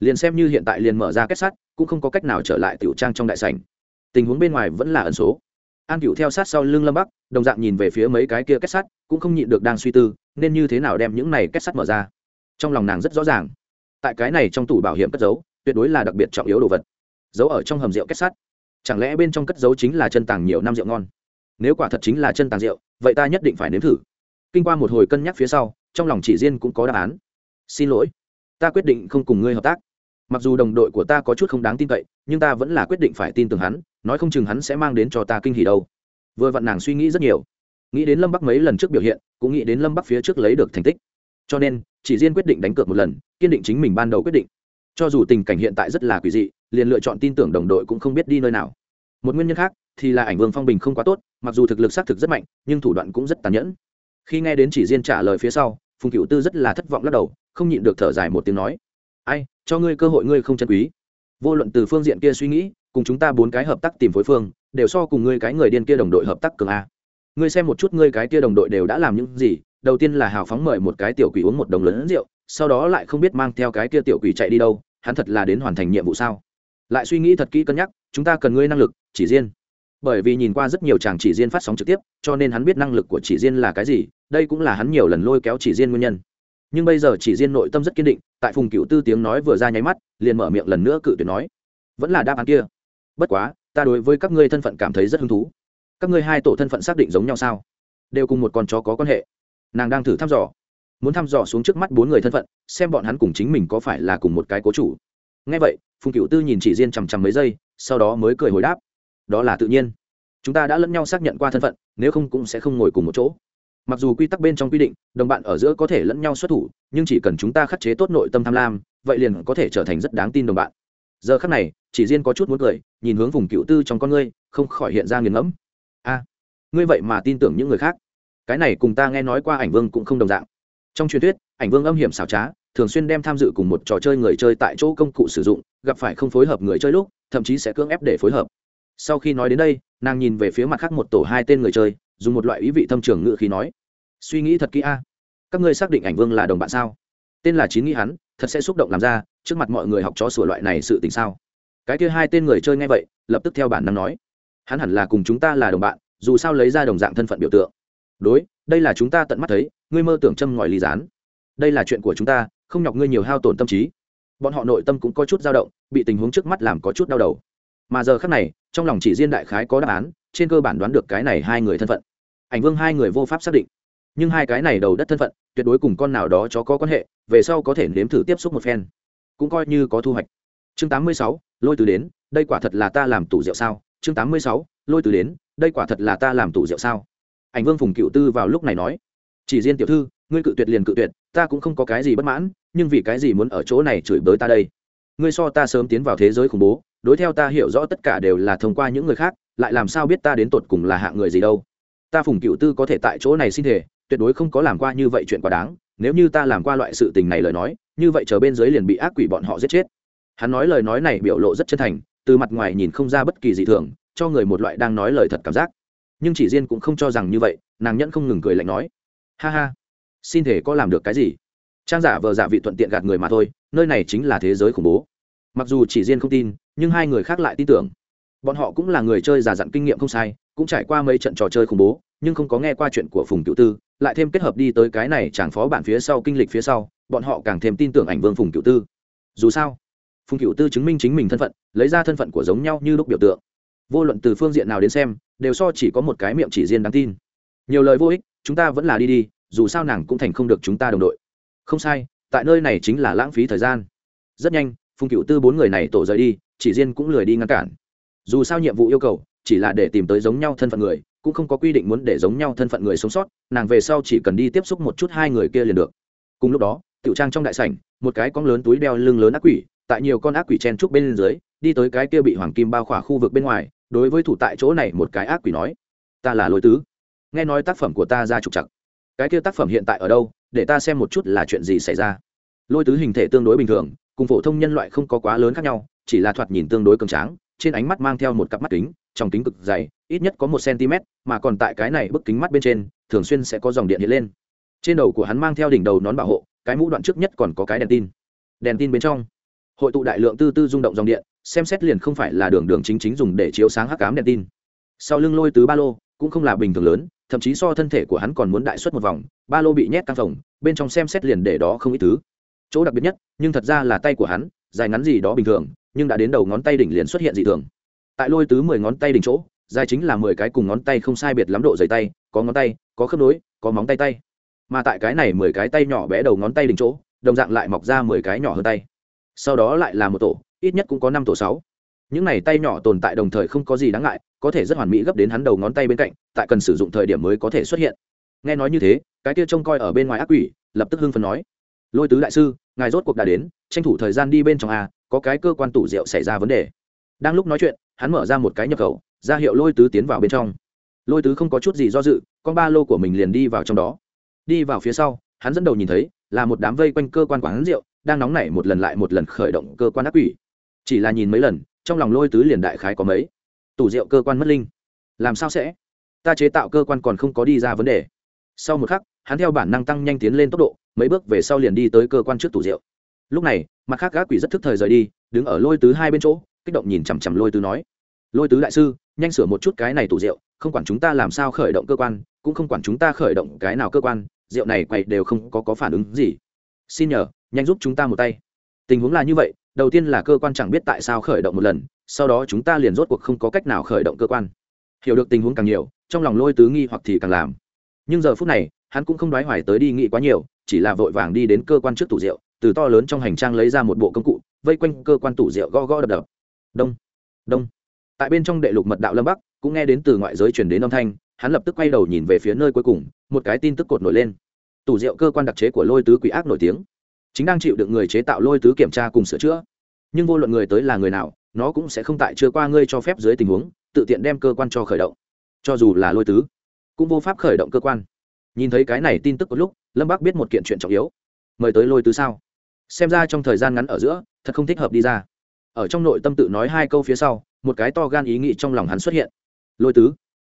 Liền xem như hiện tại liền mở ra kết sắt, cũng không có cách nào trở lại tiểu trang trong đại sảnh. Tình huống bên ngoài vẫn là ẩn số an cựu theo sát sau lưng lâm bắc, đồng dạng nhìn về phía mấy cái kia kết sắt, cũng không nhịn được đang suy tư, nên như thế nào đem những này kết sắt mở ra. Trong lòng nàng rất rõ ràng, tại cái này trong tủ bảo hiểm cất giấu, tuyệt đối là đặc biệt trọng yếu đồ vật. Giấu ở trong hầm rượu kết sắt. Chẳng lẽ bên trong cất giấu chính là chân tàng nhiều năm rượu ngon? Nếu quả thật chính là chân tàng rượu, vậy ta nhất định phải nếm thử. Kinh qua một hồi cân nhắc phía sau, trong lòng chỉ riêng cũng có đáp án. Xin lỗi, ta quyết định không cùng ngươi hợp tác. Mặc dù đồng đội của ta có chút không đáng tin cậy, nhưng ta vẫn là quyết định phải tin tưởng hắn nói không chừng hắn sẽ mang đến cho ta kinh hỉ đâu. Vừa vặn nàng suy nghĩ rất nhiều. Nghĩ đến lâm bắc mấy lần trước biểu hiện, cũng nghĩ đến lâm bắc phía trước lấy được thành tích. Cho nên, chỉ riêng quyết định đánh cược một lần, kiên định chính mình ban đầu quyết định. Cho dù tình cảnh hiện tại rất là quỷ dị, liền lựa chọn tin tưởng đồng đội cũng không biết đi nơi nào. Một nguyên nhân khác thì là ảnh vương phong bình không quá tốt, mặc dù thực lực xác thực rất mạnh, nhưng thủ đoạn cũng rất tàn nhẫn. Khi nghe đến chỉ riêng trả lời phía sau, phùng cựu tư rất là thất vọng lắc đầu, không nhịn được thở dài một tiếng nói, ai, cho ngươi cơ hội ngươi không chân quý. Vô luận từ phương diện kia suy nghĩ cùng chúng ta bốn cái hợp tác tìm phối phương, đều so cùng ngươi cái người điên kia đồng đội hợp tác cường a. Ngươi xem một chút ngươi cái kia đồng đội đều đã làm những gì, đầu tiên là hào phóng mời một cái tiểu quỷ uống một đồng lớn rượu, sau đó lại không biết mang theo cái kia tiểu quỷ chạy đi đâu, hắn thật là đến hoàn thành nhiệm vụ sao? Lại suy nghĩ thật kỹ cân nhắc, chúng ta cần ngươi năng lực, chỉ riêng. Bởi vì nhìn qua rất nhiều chàng chỉ riêng phát sóng trực tiếp, cho nên hắn biết năng lực của chỉ riêng là cái gì, đây cũng là hắn nhiều lần lôi kéo chỉ riêng nguyên nhân. Nhưng bây giờ chỉ riêng nội tâm rất kiên định, tại phùng cựu tư tiếng nói vừa ra nháy mắt, liền mở miệng lần nữa cự tuyệt nói, vẫn là đáp án kia bất quá, ta đối với các ngươi thân phận cảm thấy rất hứng thú. Các ngươi hai tổ thân phận xác định giống nhau sao? Đều cùng một con chó có quan hệ. Nàng đang thử thăm dò. Muốn thăm dò xuống trước mắt bốn người thân phận, xem bọn hắn cùng chính mình có phải là cùng một cái cố chủ. Ngay vậy, phùng cựu tư nhìn chỉ riêng chằm chằm mấy giây, sau đó mới cười hồi đáp. Đó là tự nhiên. Chúng ta đã lẫn nhau xác nhận qua thân phận, nếu không cũng sẽ không ngồi cùng một chỗ. Mặc dù quy tắc bên trong quy định, đồng bạn ở giữa có thể lẫn nhau xuất thủ, nhưng chỉ cần chúng ta khắc chế tốt nội tâm tham lam, vậy liền có thể trở thành rất đáng tin đồng bạn giờ khắc này, chỉ riêng có chút muốn cười, nhìn hướng vùng cựu tư trong con ngươi, không khỏi hiện ra nghiền ngẫm. A, ngươi vậy mà tin tưởng những người khác. Cái này cùng ta nghe nói qua ảnh vương cũng không đồng dạng. Trong truyền thuyết, ảnh vương âm hiểm xảo trá, thường xuyên đem tham dự cùng một trò chơi người chơi tại chỗ công cụ sử dụng, gặp phải không phối hợp người chơi lúc, thậm chí sẽ cưỡng ép để phối hợp. Sau khi nói đến đây, nàng nhìn về phía mặt khác một tổ hai tên người chơi, dùng một loại ý vị thâm trường ngự khí nói, suy nghĩ thật kỹ a. Các ngươi xác định ảnh vương là đồng bạn sao? Tên là chín nghĩ hắn thật sẽ xúc động làm ra, trước mặt mọi người học chó sửa loại này sự tình sao? Cái kia hai tên người chơi nghe vậy, lập tức theo bản năng nói, hắn hẳn là cùng chúng ta là đồng bạn, dù sao lấy ra đồng dạng thân phận biểu tượng. Đối, đây là chúng ta tận mắt thấy, ngươi mơ tưởng châm ngòi ly dán đây là chuyện của chúng ta, không nhọc ngươi nhiều hao tổn tâm trí. Bọn họ nội tâm cũng có chút dao động, bị tình huống trước mắt làm có chút đau đầu. Mà giờ khác này, trong lòng chỉ riêng đại khái có đáp án, trên cơ bản đoán được cái này hai người thân phận. Ảnh vương hai người vô pháp xác định nhưng hai cái này đầu đất thân phận tuyệt đối cùng con nào đó chó có quan hệ về sau có thể nếm thử tiếp xúc một phen. Cũng coi như có thu hoạch. Chương 86, lôi từ đến đây quả thật là ta làm tủ rượu sao? Chương 86, lôi từ đến đây quả thật là ta làm tủ rượu sao? Ảnh vương phùng cựu tư vào lúc này nói chỉ riêng tiểu thư ngươi cự tuyệt liền cự tuyệt ta cũng không có cái gì bất mãn nhưng vì cái gì muốn ở chỗ này chửi bới ta đây? Ngươi so ta sớm tiến vào thế giới khủng bố đối theo ta hiểu rõ tất cả đều là thông qua những người khác lại làm sao biết ta đến tột cùng là hạng người gì đâu? Ta phùng cựu tư có thể tại chỗ này xin thể tuyệt đối không có làm qua như vậy chuyện quá đáng, nếu như ta làm qua loại sự tình này lời nói, như vậy chờ bên dưới liền bị ác quỷ bọn họ giết chết. Hắn nói lời nói này biểu lộ rất chân thành, từ mặt ngoài nhìn không ra bất kỳ gì thường, cho người một loại đang nói lời thật cảm giác. Nhưng chỉ riêng cũng không cho rằng như vậy, nàng nhẫn không ngừng cười lạnh nói, ha ha, xin thể có làm được cái gì? Trang giả vờ giả vị thuận tiện gạt người mà thôi, nơi này chính là thế giới khủng bố. Mặc dù chỉ riêng không tin, nhưng hai người khác lại tin tưởng. Bọn họ cũng là người chơi giả dặn kinh nghiệm không sai, cũng trải qua mấy trận trò chơi khủng bố nhưng không có nghe qua chuyện của phùng cựu tư, lại thêm kết hợp đi tới cái này chẳng phó bản phía sau kinh lịch phía sau, bọn họ càng thêm tin tưởng ảnh vương phùng cựu tư. Dù sao, phùng cựu tư chứng minh chính mình thân phận, lấy ra thân phận của giống nhau như lúc biểu tượng. Vô luận từ phương diện nào đến xem, đều so chỉ có một cái miệng chỉ riêng đáng tin. Nhiều lời vô ích, chúng ta vẫn là đi đi, dù sao nàng cũng thành không được chúng ta đồng đội. Không sai, tại nơi này chính là lãng phí thời gian. Rất nhanh, phùng cựu tư bốn người này tổ rời đi, chỉ riêng cũng lười đi ngăn cản. Dù sao nhiệm vụ yêu cầu, chỉ là để tìm tới giống nhau thân phận người cũng không có quy định muốn để giống nhau thân phận người sống sót, nàng về sau chỉ cần đi tiếp xúc một chút hai người kia liền được. Cùng lúc đó, tiểu trang trong đại sảnh, một cái con lớn túi đeo lưng lớn ác quỷ, tại nhiều con ác quỷ chen trúc bên dưới, đi tới cái kia bị hoàng kim bao khỏa khu vực bên ngoài, đối với thủ tại chỗ này một cái ác quỷ nói, ta là lôi tứ. Nghe nói tác phẩm của ta ra trục chặt cái kia tác phẩm hiện tại ở đâu? Để ta xem một chút là chuyện gì xảy ra. Lôi tứ hình thể tương đối bình thường, cùng phổ thông nhân loại không có quá lớn khác nhau, chỉ là thoạt nhìn tương đối cường tráng, trên ánh mắt mang theo một cặp mắt kính, trong kính cực dày ít nhất có một cm, mà còn tại cái này bức kính mắt bên trên, thường xuyên sẽ có dòng điện hiện lên. Trên đầu của hắn mang theo đỉnh đầu nón bảo hộ, cái mũ đoạn trước nhất còn có cái đèn tin. Đèn tin bên trong. Hội tụ đại lượng tư tư rung động dòng điện, xem xét liền không phải là đường đường chính chính dùng để chiếu sáng hắc cám đèn tin. Sau lưng lôi tứ ba lô, cũng không là bình thường lớn, thậm chí so thân thể của hắn còn muốn đại xuất một vòng, ba lô bị nhét căng phòng, bên trong xem xét liền để đó không ít thứ. Chỗ đặc biệt nhất, nhưng thật ra là tay của hắn, dài ngắn gì đó bình thường, nhưng đã đến đầu ngón tay đỉnh liền xuất hiện dị thường. Tại lôi tứ mười ngón tay đỉnh chỗ dài chính là mười cái cùng ngón tay không sai biệt lắm độ dày tay, có ngón tay, có khớp nối, có móng tay tay. Mà tại cái này mười cái tay nhỏ bé đầu ngón tay đỉnh chỗ, đồng dạng lại mọc ra mười cái nhỏ hơn tay. Sau đó lại là một tổ, ít nhất cũng có năm tổ sáu. Những này tay nhỏ tồn tại đồng thời không có gì đáng ngại, có thể rất hoàn mỹ gấp đến hắn đầu ngón tay bên cạnh, tại cần sử dụng thời điểm mới có thể xuất hiện. Nghe nói như thế, cái kia trông coi ở bên ngoài ác quỷ, lập tức hưng phấn nói. Lôi tứ đại sư, ngài rốt cuộc đã đến, tranh thủ thời gian đi bên trong a, có cái cơ quan tủ rượu xảy ra vấn đề. Đang lúc nói chuyện, hắn mở ra một cái nhập khẩu ra hiệu lôi tứ tiến vào bên trong. Lôi tứ không có chút gì do dự, con ba lô của mình liền đi vào trong đó. Đi vào phía sau, hắn dẫn đầu nhìn thấy, là một đám vây quanh cơ quan quán rượu, đang nóng nảy một lần lại một lần khởi động cơ quan ác quỷ. Chỉ là nhìn mấy lần, trong lòng lôi tứ liền đại khái có mấy. Tủ rượu cơ quan mất linh. Làm sao sẽ? Ta chế tạo cơ quan còn không có đi ra vấn đề. Sau một khắc, hắn theo bản năng tăng nhanh tiến lên tốc độ, mấy bước về sau liền đi tới cơ quan trước tủ rượu. Lúc này, mặt khác gác quỷ rất thức thời rời đi, đứng ở lôi tứ hai bên chỗ, kích động nhìn chằm chằm lôi tứ nói lôi tứ đại sư nhanh sửa một chút cái này tủ rượu không quản chúng ta làm sao khởi động cơ quan cũng không quản chúng ta khởi động cái nào cơ quan rượu này quậy đều không có, có phản ứng gì. Xin nhờ nhanh giúp chúng ta một tay. Tình huống là như vậy đầu tiên là cơ quan chẳng biết tại sao khởi động một lần sau đó chúng ta liền rốt cuộc không có cách nào khởi động cơ quan. Hiểu được tình huống càng nhiều trong lòng lôi tứ nghi hoặc thì càng làm. Nhưng giờ phút này hắn cũng không đoái hoài tới đi nghĩ quá nhiều chỉ là vội vàng đi đến cơ quan trước tủ rượu từ to lớn trong hành trang lấy ra một bộ công cụ vây quanh cơ quan tủ rượu gõ gõ đập đập. Đông đông tại bên trong đệ lục mật đạo lâm bắc, cũng nghe đến từ ngoại giới chuyển đến âm thanh, hắn lập tức quay đầu nhìn về phía nơi cuối cùng, một cái tin tức cột nổi lên. Tủ rượu cơ quan đặc chế của lôi tứ quỷ ác nổi tiếng. Chính đang chịu được người chế tạo lôi tứ kiểm tra cùng sửa chữa. Nhưng vô luận người tới là người nào, nó cũng sẽ không tại chưa qua ngươi cho phép dưới tình huống, tự tiện đem cơ quan cho khởi động. Cho dù là lôi tứ, cũng vô pháp khởi động cơ quan. Nhìn thấy cái này tin tức có lúc, lâm bắc biết một kiện chuyện trọng yếu. Mời tới lôi tứ sao? Xem ra trong thời gian ngắn ở giữa, thật không thích hợp đi ra. Ở trong nội tâm tự nói hai câu phía sau một cái to gan ý nghĩ trong lòng hắn xuất hiện. Lôi tứ,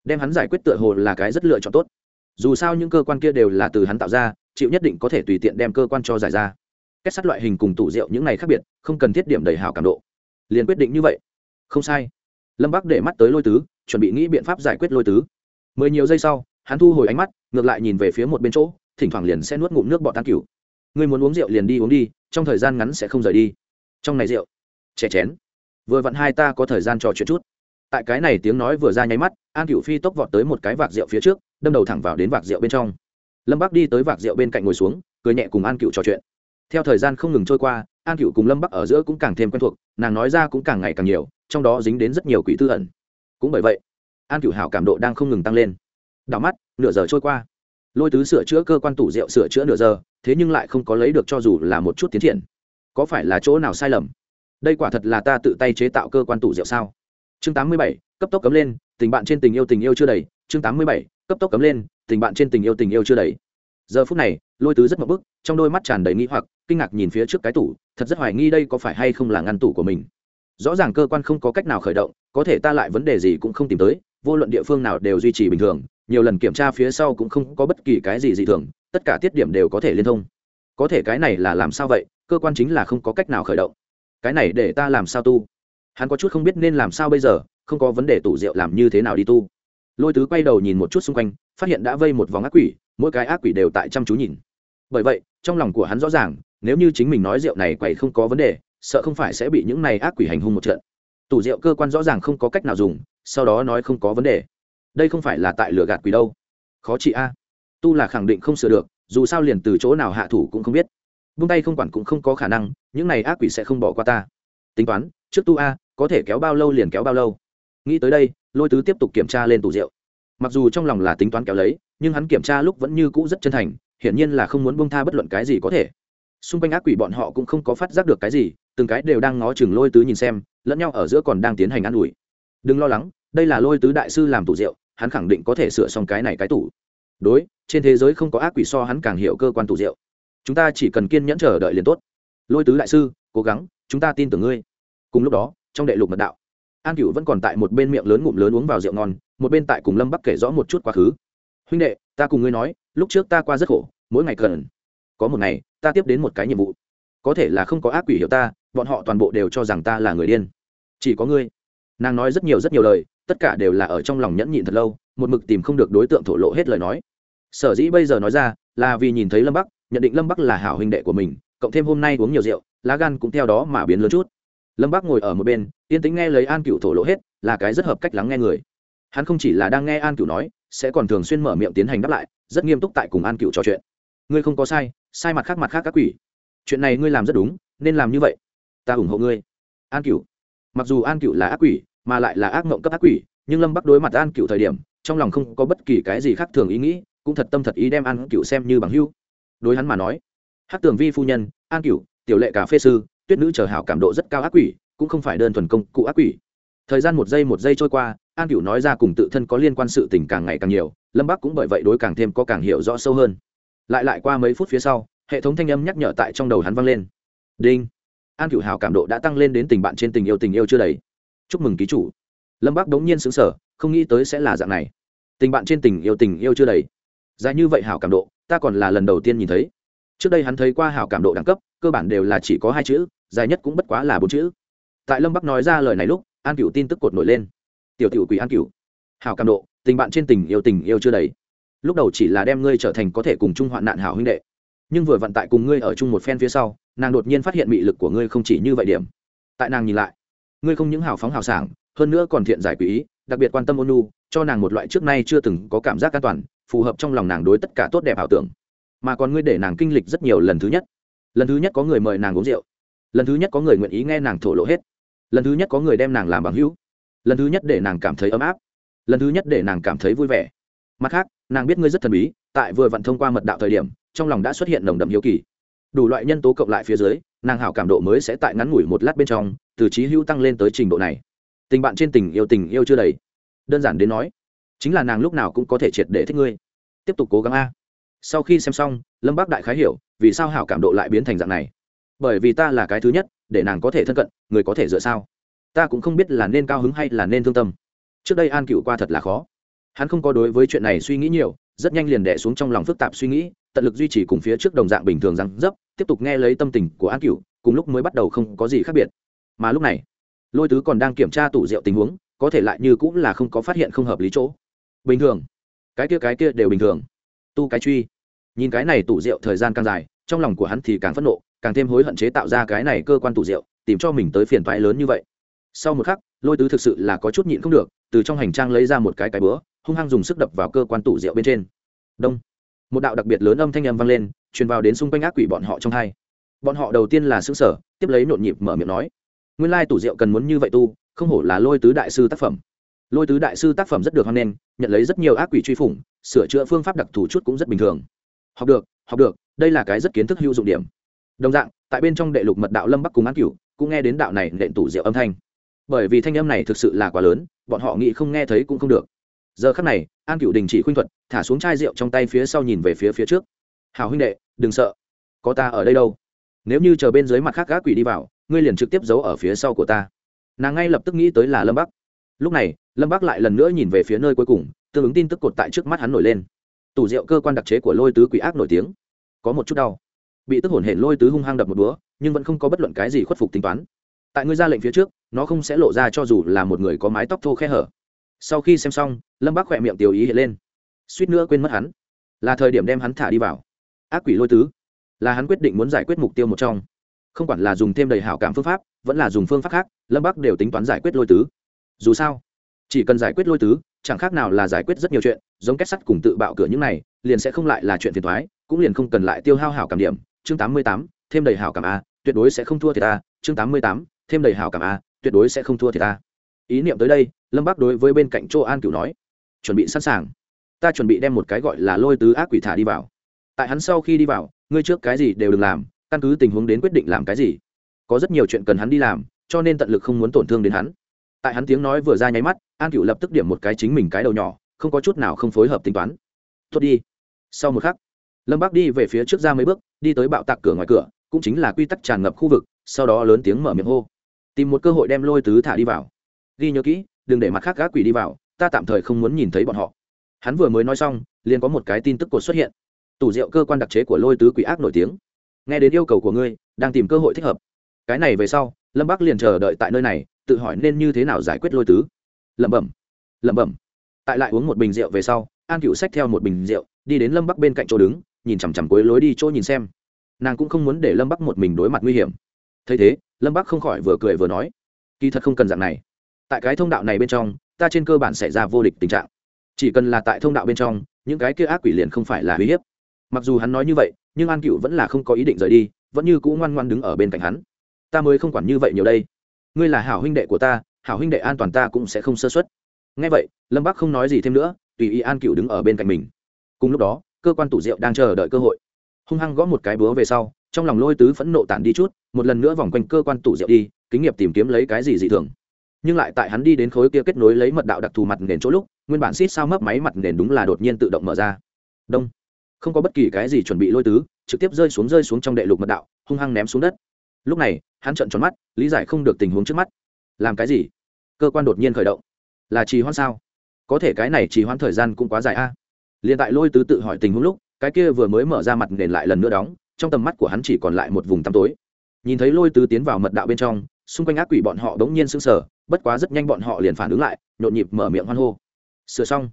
đem hắn giải quyết tựa hồ là cái rất lựa chọn tốt. Dù sao những cơ quan kia đều là từ hắn tạo ra, chịu nhất định có thể tùy tiện đem cơ quan cho giải ra. Kết sắt loại hình cùng tủ rượu những này khác biệt, không cần thiết điểm đầy hảo cảm độ. Liền quyết định như vậy. Không sai. Lâm bắc để mắt tới lôi tứ, chuẩn bị nghĩ biện pháp giải quyết lôi tứ. Mười nhiều giây sau, hắn thu hồi ánh mắt, ngược lại nhìn về phía một bên chỗ, thỉnh thoảng liền sẽ nuốt ngụm nước bọt tan cửu ngươi muốn uống rượu liền đi uống đi, trong thời gian ngắn sẽ không rời đi. Trong này rượu chè chén vừa vặn hai ta có thời gian trò chuyện chút. Tại cái này tiếng nói vừa ra nháy mắt, an cựu phi tốc vọt tới một cái vạc rượu phía trước, đâm đầu thẳng vào đến vạc rượu bên trong. Lâm bắc đi tới vạc rượu bên cạnh ngồi xuống, cười nhẹ cùng an cựu trò chuyện. Theo thời gian không ngừng trôi qua, an cựu cùng lâm bắc ở giữa cũng càng thêm quen thuộc, nàng nói ra cũng càng ngày càng nhiều, trong đó dính đến rất nhiều quỷ tư ẩn. Cũng bởi vậy, an cựu hảo cảm độ đang không ngừng tăng lên. Đảo mắt, nửa giờ trôi qua. Lôi tứ sửa chữa cơ quan tủ rượu sửa chữa nửa giờ, thế nhưng lại không có lấy được cho dù là một chút tiến triển. Có phải là chỗ nào sai lầm? Đây quả thật là ta tự tay chế tạo cơ quan tủ rượu sao? Chương 87, cấp tốc cấm lên tình bạn trên tình yêu tình yêu chưa đầy. Chương 87, cấp tốc cấm lên tình bạn trên tình yêu tình yêu chưa đầy. Giờ phút này lôi tứ rất mập bức trong đôi mắt tràn đầy nghi hoặc kinh ngạc nhìn phía trước cái tủ thật rất hoài nghi đây có phải hay không là ngăn tủ của mình. Rõ ràng cơ quan không có cách nào khởi động có thể ta lại vấn đề gì cũng không tìm tới vô luận địa phương nào đều duy trì bình thường nhiều lần kiểm tra phía sau cũng không có bất kỳ cái gì dị thường tất cả tiết điểm đều có thể liên thông. Có thể cái này là làm sao vậy cơ quan chính là không có cách nào khởi động cái này để ta làm sao tu? Hắn có chút không biết nên làm sao bây giờ, không có vấn đề tủ rượu làm như thế nào đi tu. Lôi tứ quay đầu nhìn một chút xung quanh, phát hiện đã vây một vòng ác quỷ, mỗi cái ác quỷ đều tại chăm chú nhìn. Bởi vậy, trong lòng của hắn rõ ràng, nếu như chính mình nói rượu này quậy không có vấn đề, sợ không phải sẽ bị những này ác quỷ hành hung một trận. Tủ rượu cơ quan rõ ràng không có cách nào dùng, sau đó nói không có vấn đề. Đây không phải là tại lửa gạt quỷ đâu. Khó chị a. Tu là khẳng định không sửa được, dù sao liền từ chỗ nào hạ thủ cũng không biết vung tay không quản cũng không có khả năng, những này ác quỷ sẽ không bỏ qua ta. Tính toán, trước tu a, có thể kéo bao lâu liền kéo bao lâu. Nghĩ tới đây, lôi tứ tiếp tục kiểm tra lên tủ rượu. Mặc dù trong lòng là tính toán kéo lấy, nhưng hắn kiểm tra lúc vẫn như cũ rất chân thành, hiển nhiên là không muốn bông tha bất luận cái gì có thể. Xung quanh ác quỷ bọn họ cũng không có phát giác được cái gì, từng cái đều đang ngó chừng lôi tứ nhìn xem, lẫn nhau ở giữa còn đang tiến hành ă n ủi. Đừng lo lắng, đây là lôi tứ đại sư làm tủ rượu, hắn khẳng định có thể sửa xong cái này cái tủ. Đối, trên thế giới không có ác quỷ so hắn càng hiểu cơ quan tủ rượu chúng ta chỉ cần kiên nhẫn chờ đợi liền tốt. Lôi tứ đại sư, cố gắng, chúng ta tin tưởng ngươi. Cùng lúc đó, trong đệ lục mật đạo, an cựu vẫn còn tại một bên miệng lớn ngụm lớn uống vào rượu ngon, một bên tại cùng lâm bắc kể rõ một chút quá khứ. Huynh đệ, ta cùng ngươi nói, lúc trước ta qua rất khổ, mỗi ngày cần. Có một ngày, ta tiếp đến một cái nhiệm vụ. Có thể là không có ác quỷ hiểu ta, bọn họ toàn bộ đều cho rằng ta là người điên. Chỉ có ngươi. Nàng nói rất nhiều rất nhiều lời, tất cả đều là ở trong lòng nhẫn nhịn thật lâu, một mực tìm không được đối tượng thổ lộ hết lời nói. Sở dĩ bây giờ nói ra, là vì nhìn thấy lâm bắc nhận định lâm bắc là hảo huynh đệ của mình, cộng thêm hôm nay uống nhiều rượu, lá gan cũng theo đó mà biến lớn chút. Lâm bắc ngồi ở một bên, yên tính nghe lấy an cựu thổ lộ hết, là cái rất hợp cách lắng nghe người. Hắn không chỉ là đang nghe an cựu nói, sẽ còn thường xuyên mở miệng tiến hành đáp lại, rất nghiêm túc tại cùng an cựu trò chuyện. Ngươi không có sai sai mặt khác mặt khác các quỷ. Chuyện này ngươi làm rất đúng, nên làm như vậy. Ta ủng hộ ngươi. An cựu mặc dù an cựu là ác quỷ, mà lại là ác mộng cấp ác quỷ, nhưng lâm bắc đối mặt an cựu thời điểm, trong lòng không có bất kỳ cái gì khác thường ý nghĩ, cũng thật tâm thật ý đem an cựu xem như bằng hưu đối hắn mà nói. Hát tường vi phu nhân, an cửu, tiểu lệ cà phê sư, tuyết nữ chờ hảo cảm độ rất cao ác quỷ, cũng không phải đơn thuần công cụ ác quỷ. Thời gian một giây một giây trôi qua, an cửu nói ra cùng tự thân có liên quan sự tình càng ngày càng nhiều, lâm bắc cũng bởi vậy đối càng thêm có càng hiểu rõ sâu hơn. Lại lại qua mấy phút phía sau, hệ thống thanh âm nhắc nhở tại trong đầu hắn vang lên. Đinh! An cửu hào cảm độ đã tăng lên đến tình bạn trên tình yêu tình yêu chưa đầy. Chúc mừng ký chủ. Lâm bắc đống nhiên xứng sở không nghĩ tới sẽ là dạng này. Tình bạn trên tình yêu tình yêu chưa đầy. Dài như vậy hảo cảm độ ta còn là lần đầu tiên nhìn thấy. Trước đây hắn thấy qua hảo cảm độ đẳng cấp, cơ bản đều là chỉ có hai chữ, dài nhất cũng bất quá là bốn chữ. Tại lâm bắc nói ra lời này lúc, an cựu tin tức cột nổi lên. Tiểu tiểu quỷ an cựu hảo cảm độ, tình bạn trên tình yêu tình yêu chưa đầy. Lúc đầu chỉ là đem ngươi trở thành có thể cùng chung hoạn nạn hảo huynh đệ. Nhưng vừa vận tại cùng ngươi ở chung một phen phía sau, nàng đột nhiên phát hiện mị lực của ngươi không chỉ như vậy điểm. Tại nàng nhìn lại, ngươi không những hào phóng hào sảng, hơn nữa còn thiện giải quỷ ý đặc biệt quan tâm ôn nhu, cho nàng một loại trước nay chưa từng có cảm giác an toàn, phù hợp trong lòng nàng đối tất cả tốt đẹp ảo tưởng. Mà còn ngươi để nàng kinh lịch rất nhiều lần thứ nhất. Lần thứ nhất có người mời nàng uống rượu. Lần thứ nhất có người nguyện ý nghe nàng thổ lộ hết. Lần thứ nhất có người đem nàng làm bằng hữu. Lần thứ nhất để nàng cảm thấy ấm áp. Lần thứ nhất để nàng cảm thấy vui vẻ. Mặt khác, nàng biết ngươi rất thần bí, tại vừa vặn thông qua mật đạo thời điểm, trong lòng đã xuất hiện nồng đậm hiếu kỳ. Đủ loại nhân tố cộng lại phía dưới, nàng hảo cảm độ mới sẽ tại ngắn ngủi một lát bên trong, từ trí hữu tăng lên tới trình độ này tình bạn trên tình yêu tình yêu chưa đầy. Đơn giản đến nói, chính là nàng lúc nào cũng có thể triệt để thích ngươi. Tiếp tục cố gắng a. Sau khi xem xong, lâm bác đại khái hiểu vì sao hảo cảm độ lại biến thành dạng này. Bởi vì ta là cái thứ nhất, để nàng có thể thân cận, người có thể dựa sao. Ta cũng không biết là nên cao hứng hay là nên thương tâm. Trước đây an cựu qua thật là khó. Hắn không có đối với chuyện này suy nghĩ nhiều, rất nhanh liền đẻ xuống trong lòng phức tạp suy nghĩ, tận lực duy trì cùng phía trước đồng dạng bình thường rằng dấp, tiếp tục nghe lấy tâm tình của an cựu cùng lúc mới bắt đầu không có gì khác biệt. Mà lúc này lôi tứ còn đang kiểm tra tủ rượu tình huống, có thể lại như cũng là không có phát hiện không hợp lý chỗ. Bình thường. Cái kia cái kia đều bình thường. Tu cái truy. Nhìn cái này tủ rượu thời gian càng dài, trong lòng của hắn thì càng phẫn nộ, càng thêm hối hận chế tạo ra cái này cơ quan tủ rượu, tìm cho mình tới phiền toái lớn như vậy. Sau một khắc, lôi tứ thực sự là có chút nhịn không được, từ trong hành trang lấy ra một cái cái bữa hung hăng dùng sức đập vào cơ quan tủ rượu bên trên. Đông. Một đạo đặc biệt lớn âm thanh âm vang lên, truyền vào đến xung quanh ác quỷ bọn họ trong hai. Bọn họ đầu tiên là xứ sở tiếp lấy nhộn nhịp mở miệng nói nguyên lai tủ rượu cần muốn như vậy tu, không hổ là lôi tứ đại sư tác phẩm. Lôi tứ đại sư tác phẩm rất được hoan nghênh, nhận lấy rất nhiều ác quỷ truy phủng, sửa chữa phương pháp đặc thù chút cũng rất bình thường. Học được học được, đây là cái rất kiến thức hữu dụng điểm. Đồng dạng, tại bên trong đệ lục mật đạo lâm bắc cùng an cửu, cũng nghe đến đạo này nện tủ rượu âm thanh. Bởi vì thanh âm này thực sự là quá lớn, bọn họ nghĩ không nghe thấy cũng không được. Giờ khắc này, an cửu đình chỉ khuynh thuật, thả xuống chai rượu trong tay phía sau nhìn về phía phía trước. Hào huynh đệ, đừng sợ. Có ta ở đây đâu. Nếu như chờ bên dưới mặt khác gác quỷ đi vào ngươi liền trực tiếp giấu ở phía sau của ta. Nàng ngay lập tức nghĩ tới là lâm bắc. Lúc này, lâm bắc lại lần nữa nhìn về phía nơi cuối cùng, tương ứng tin tức cột tại trước mắt hắn nổi lên. Tủ rượu cơ quan đặc chế của lôi tứ quỷ ác nổi tiếng. Có một chút đau. Bị tức hổn hển lôi tứ hung hăng đập một búa, nhưng vẫn không có bất luận cái gì khuất phục tính toán. Tại ngươi ra lệnh phía trước, nó không sẽ lộ ra cho dù là một người có mái tóc thô khe hở. Sau khi xem xong, lâm bác khỏe miệng tiểu ý hiện lên. Suýt nữa quên mất hắn. Là thời điểm đem hắn thả đi vào. Ác quỷ lôi tứ. Là hắn quyết định muốn giải quyết mục tiêu một trong không quản là dùng thêm đầy hảo cảm phương pháp, vẫn là dùng phương pháp khác, lâm bắc đều tính toán giải quyết lôi tứ. Dù sao, chỉ cần giải quyết lôi tứ, chẳng khác nào là giải quyết rất nhiều chuyện, giống kết sắt cùng tự bạo cửa những này, liền sẽ không lại là chuyện phiền thoái cũng liền không cần lại tiêu hao hảo cảm điểm. Chương tám mươi tám, thêm đầy hảo cảm a, tuyệt đối sẽ không thua thiệt ta chương tám mươi tám, thêm đầy hảo cảm a, tuyệt đối sẽ không thua thiệt ta ý niệm tới đây, lâm bắc đối với bên cạnh chỗ an cửu nói, chuẩn bị sẵn sàng. Ta chuẩn bị đem một cái gọi là lôi tứ ác quỷ thả đi vào. Tại hắn sau khi đi vào, ngươi trước cái gì đều đừng làm căn cứ tình huống đến quyết định làm cái gì. Có rất nhiều chuyện cần hắn đi làm, cho nên tận lực không muốn tổn thương đến hắn. Tại hắn tiếng nói vừa ra nháy mắt, an cựu lập tức điểm một cái chính mình cái đầu nhỏ, không có chút nào không phối hợp tính toán. Tốt đi. Sau một khắc, lâm bác đi về phía trước ra mấy bước, đi tới bạo tạc cửa ngoài cửa, cũng chính là quy tắc tràn ngập khu vực, sau đó lớn tiếng mở miệng hô. Tìm một cơ hội đem lôi tứ thả đi vào. Ghi nhớ kỹ, đừng để mặt khác gác quỷ đi vào, ta tạm thời không muốn nhìn thấy bọn họ. Hắn vừa mới nói xong, liền có một cái tin tức cột xuất hiện. Tủ rượu cơ quan đặc chế của lôi tứ quỷ ác nổi tiếng nghe đến yêu cầu của ngươi, đang tìm cơ hội thích hợp. Cái này về sau, lâm bắc liền chờ đợi tại nơi này, tự hỏi nên như thế nào giải quyết lôi tứ. Lẩm bẩm lẩm bẩm. Tại lại uống một bình rượu về sau, an cựu xách theo một bình rượu, đi đến lâm bắc bên cạnh chỗ đứng, nhìn chằm chằm cuối lối đi chỗ nhìn xem. Nàng cũng không muốn để lâm bắc một mình đối mặt nguy hiểm. Thấy thế, lâm bắc không khỏi vừa cười vừa nói, kỳ thật không cần dạng này. Tại cái thông đạo này bên trong, ta trên cơ bản xảy ra vô địch tình trạng. Chỉ cần là tại thông đạo bên trong, những cái kia ác quỷ liền không phải là uy hiếp. Mặc dù hắn nói như vậy nhưng an cựu vẫn là không có ý định rời đi, vẫn như cũ ngoan ngoan đứng ở bên cạnh hắn. Ta mới không quản như vậy nhiều đây. Ngươi là hảo huynh đệ của ta, hảo huynh đệ an toàn ta cũng sẽ không sơ xuất ngay vậy, lâm bắc không nói gì thêm nữa, tùy ý an cựu đứng ở bên cạnh mình. Cùng lúc đó, cơ quan tủ rượu đang chờ đợi cơ hội. Hung hăng gõ một cái búa về sau, trong lòng lôi tứ phẫn nộ tản đi chút, một lần nữa vòng quanh cơ quan tủ rượu đi, kính nghiệp tìm kiếm lấy cái gì dị thường. Nhưng lại tại hắn đi đến khối kia kết nối lấy mật đạo đặc thù mặt nền chỗ lúc, nguyên bản xít sao mấp máy mặt nền đúng là đột nhiên tự động mở ra. Đông không có bất kỳ cái gì chuẩn bị lôi tứ, trực tiếp rơi xuống rơi xuống trong đệ lục mật đạo, hung hăng ném xuống đất. Lúc này, hắn trợn tròn mắt, lý giải không được tình huống trước mắt. Làm cái gì? Cơ quan đột nhiên khởi động. Là trì hoãn sao? Có thể cái này trì hoãn thời gian cũng quá dài a. À? liền tại lôi tứ tự hỏi tình huống lúc, cái kia vừa mới mở ra mặt nền lại lần nữa đóng, trong tầm mắt của hắn chỉ còn lại một vùng tăm tối. Nhìn thấy lôi tứ tiến vào mật đạo bên trong, xung quanh ác quỷ bọn họ đ ố n g nhiên sững sờ, bất quá rất nhanh bọn họ liền phản ứng lại, nhộn nhịp mở miệng hoan hô. Sửa xong.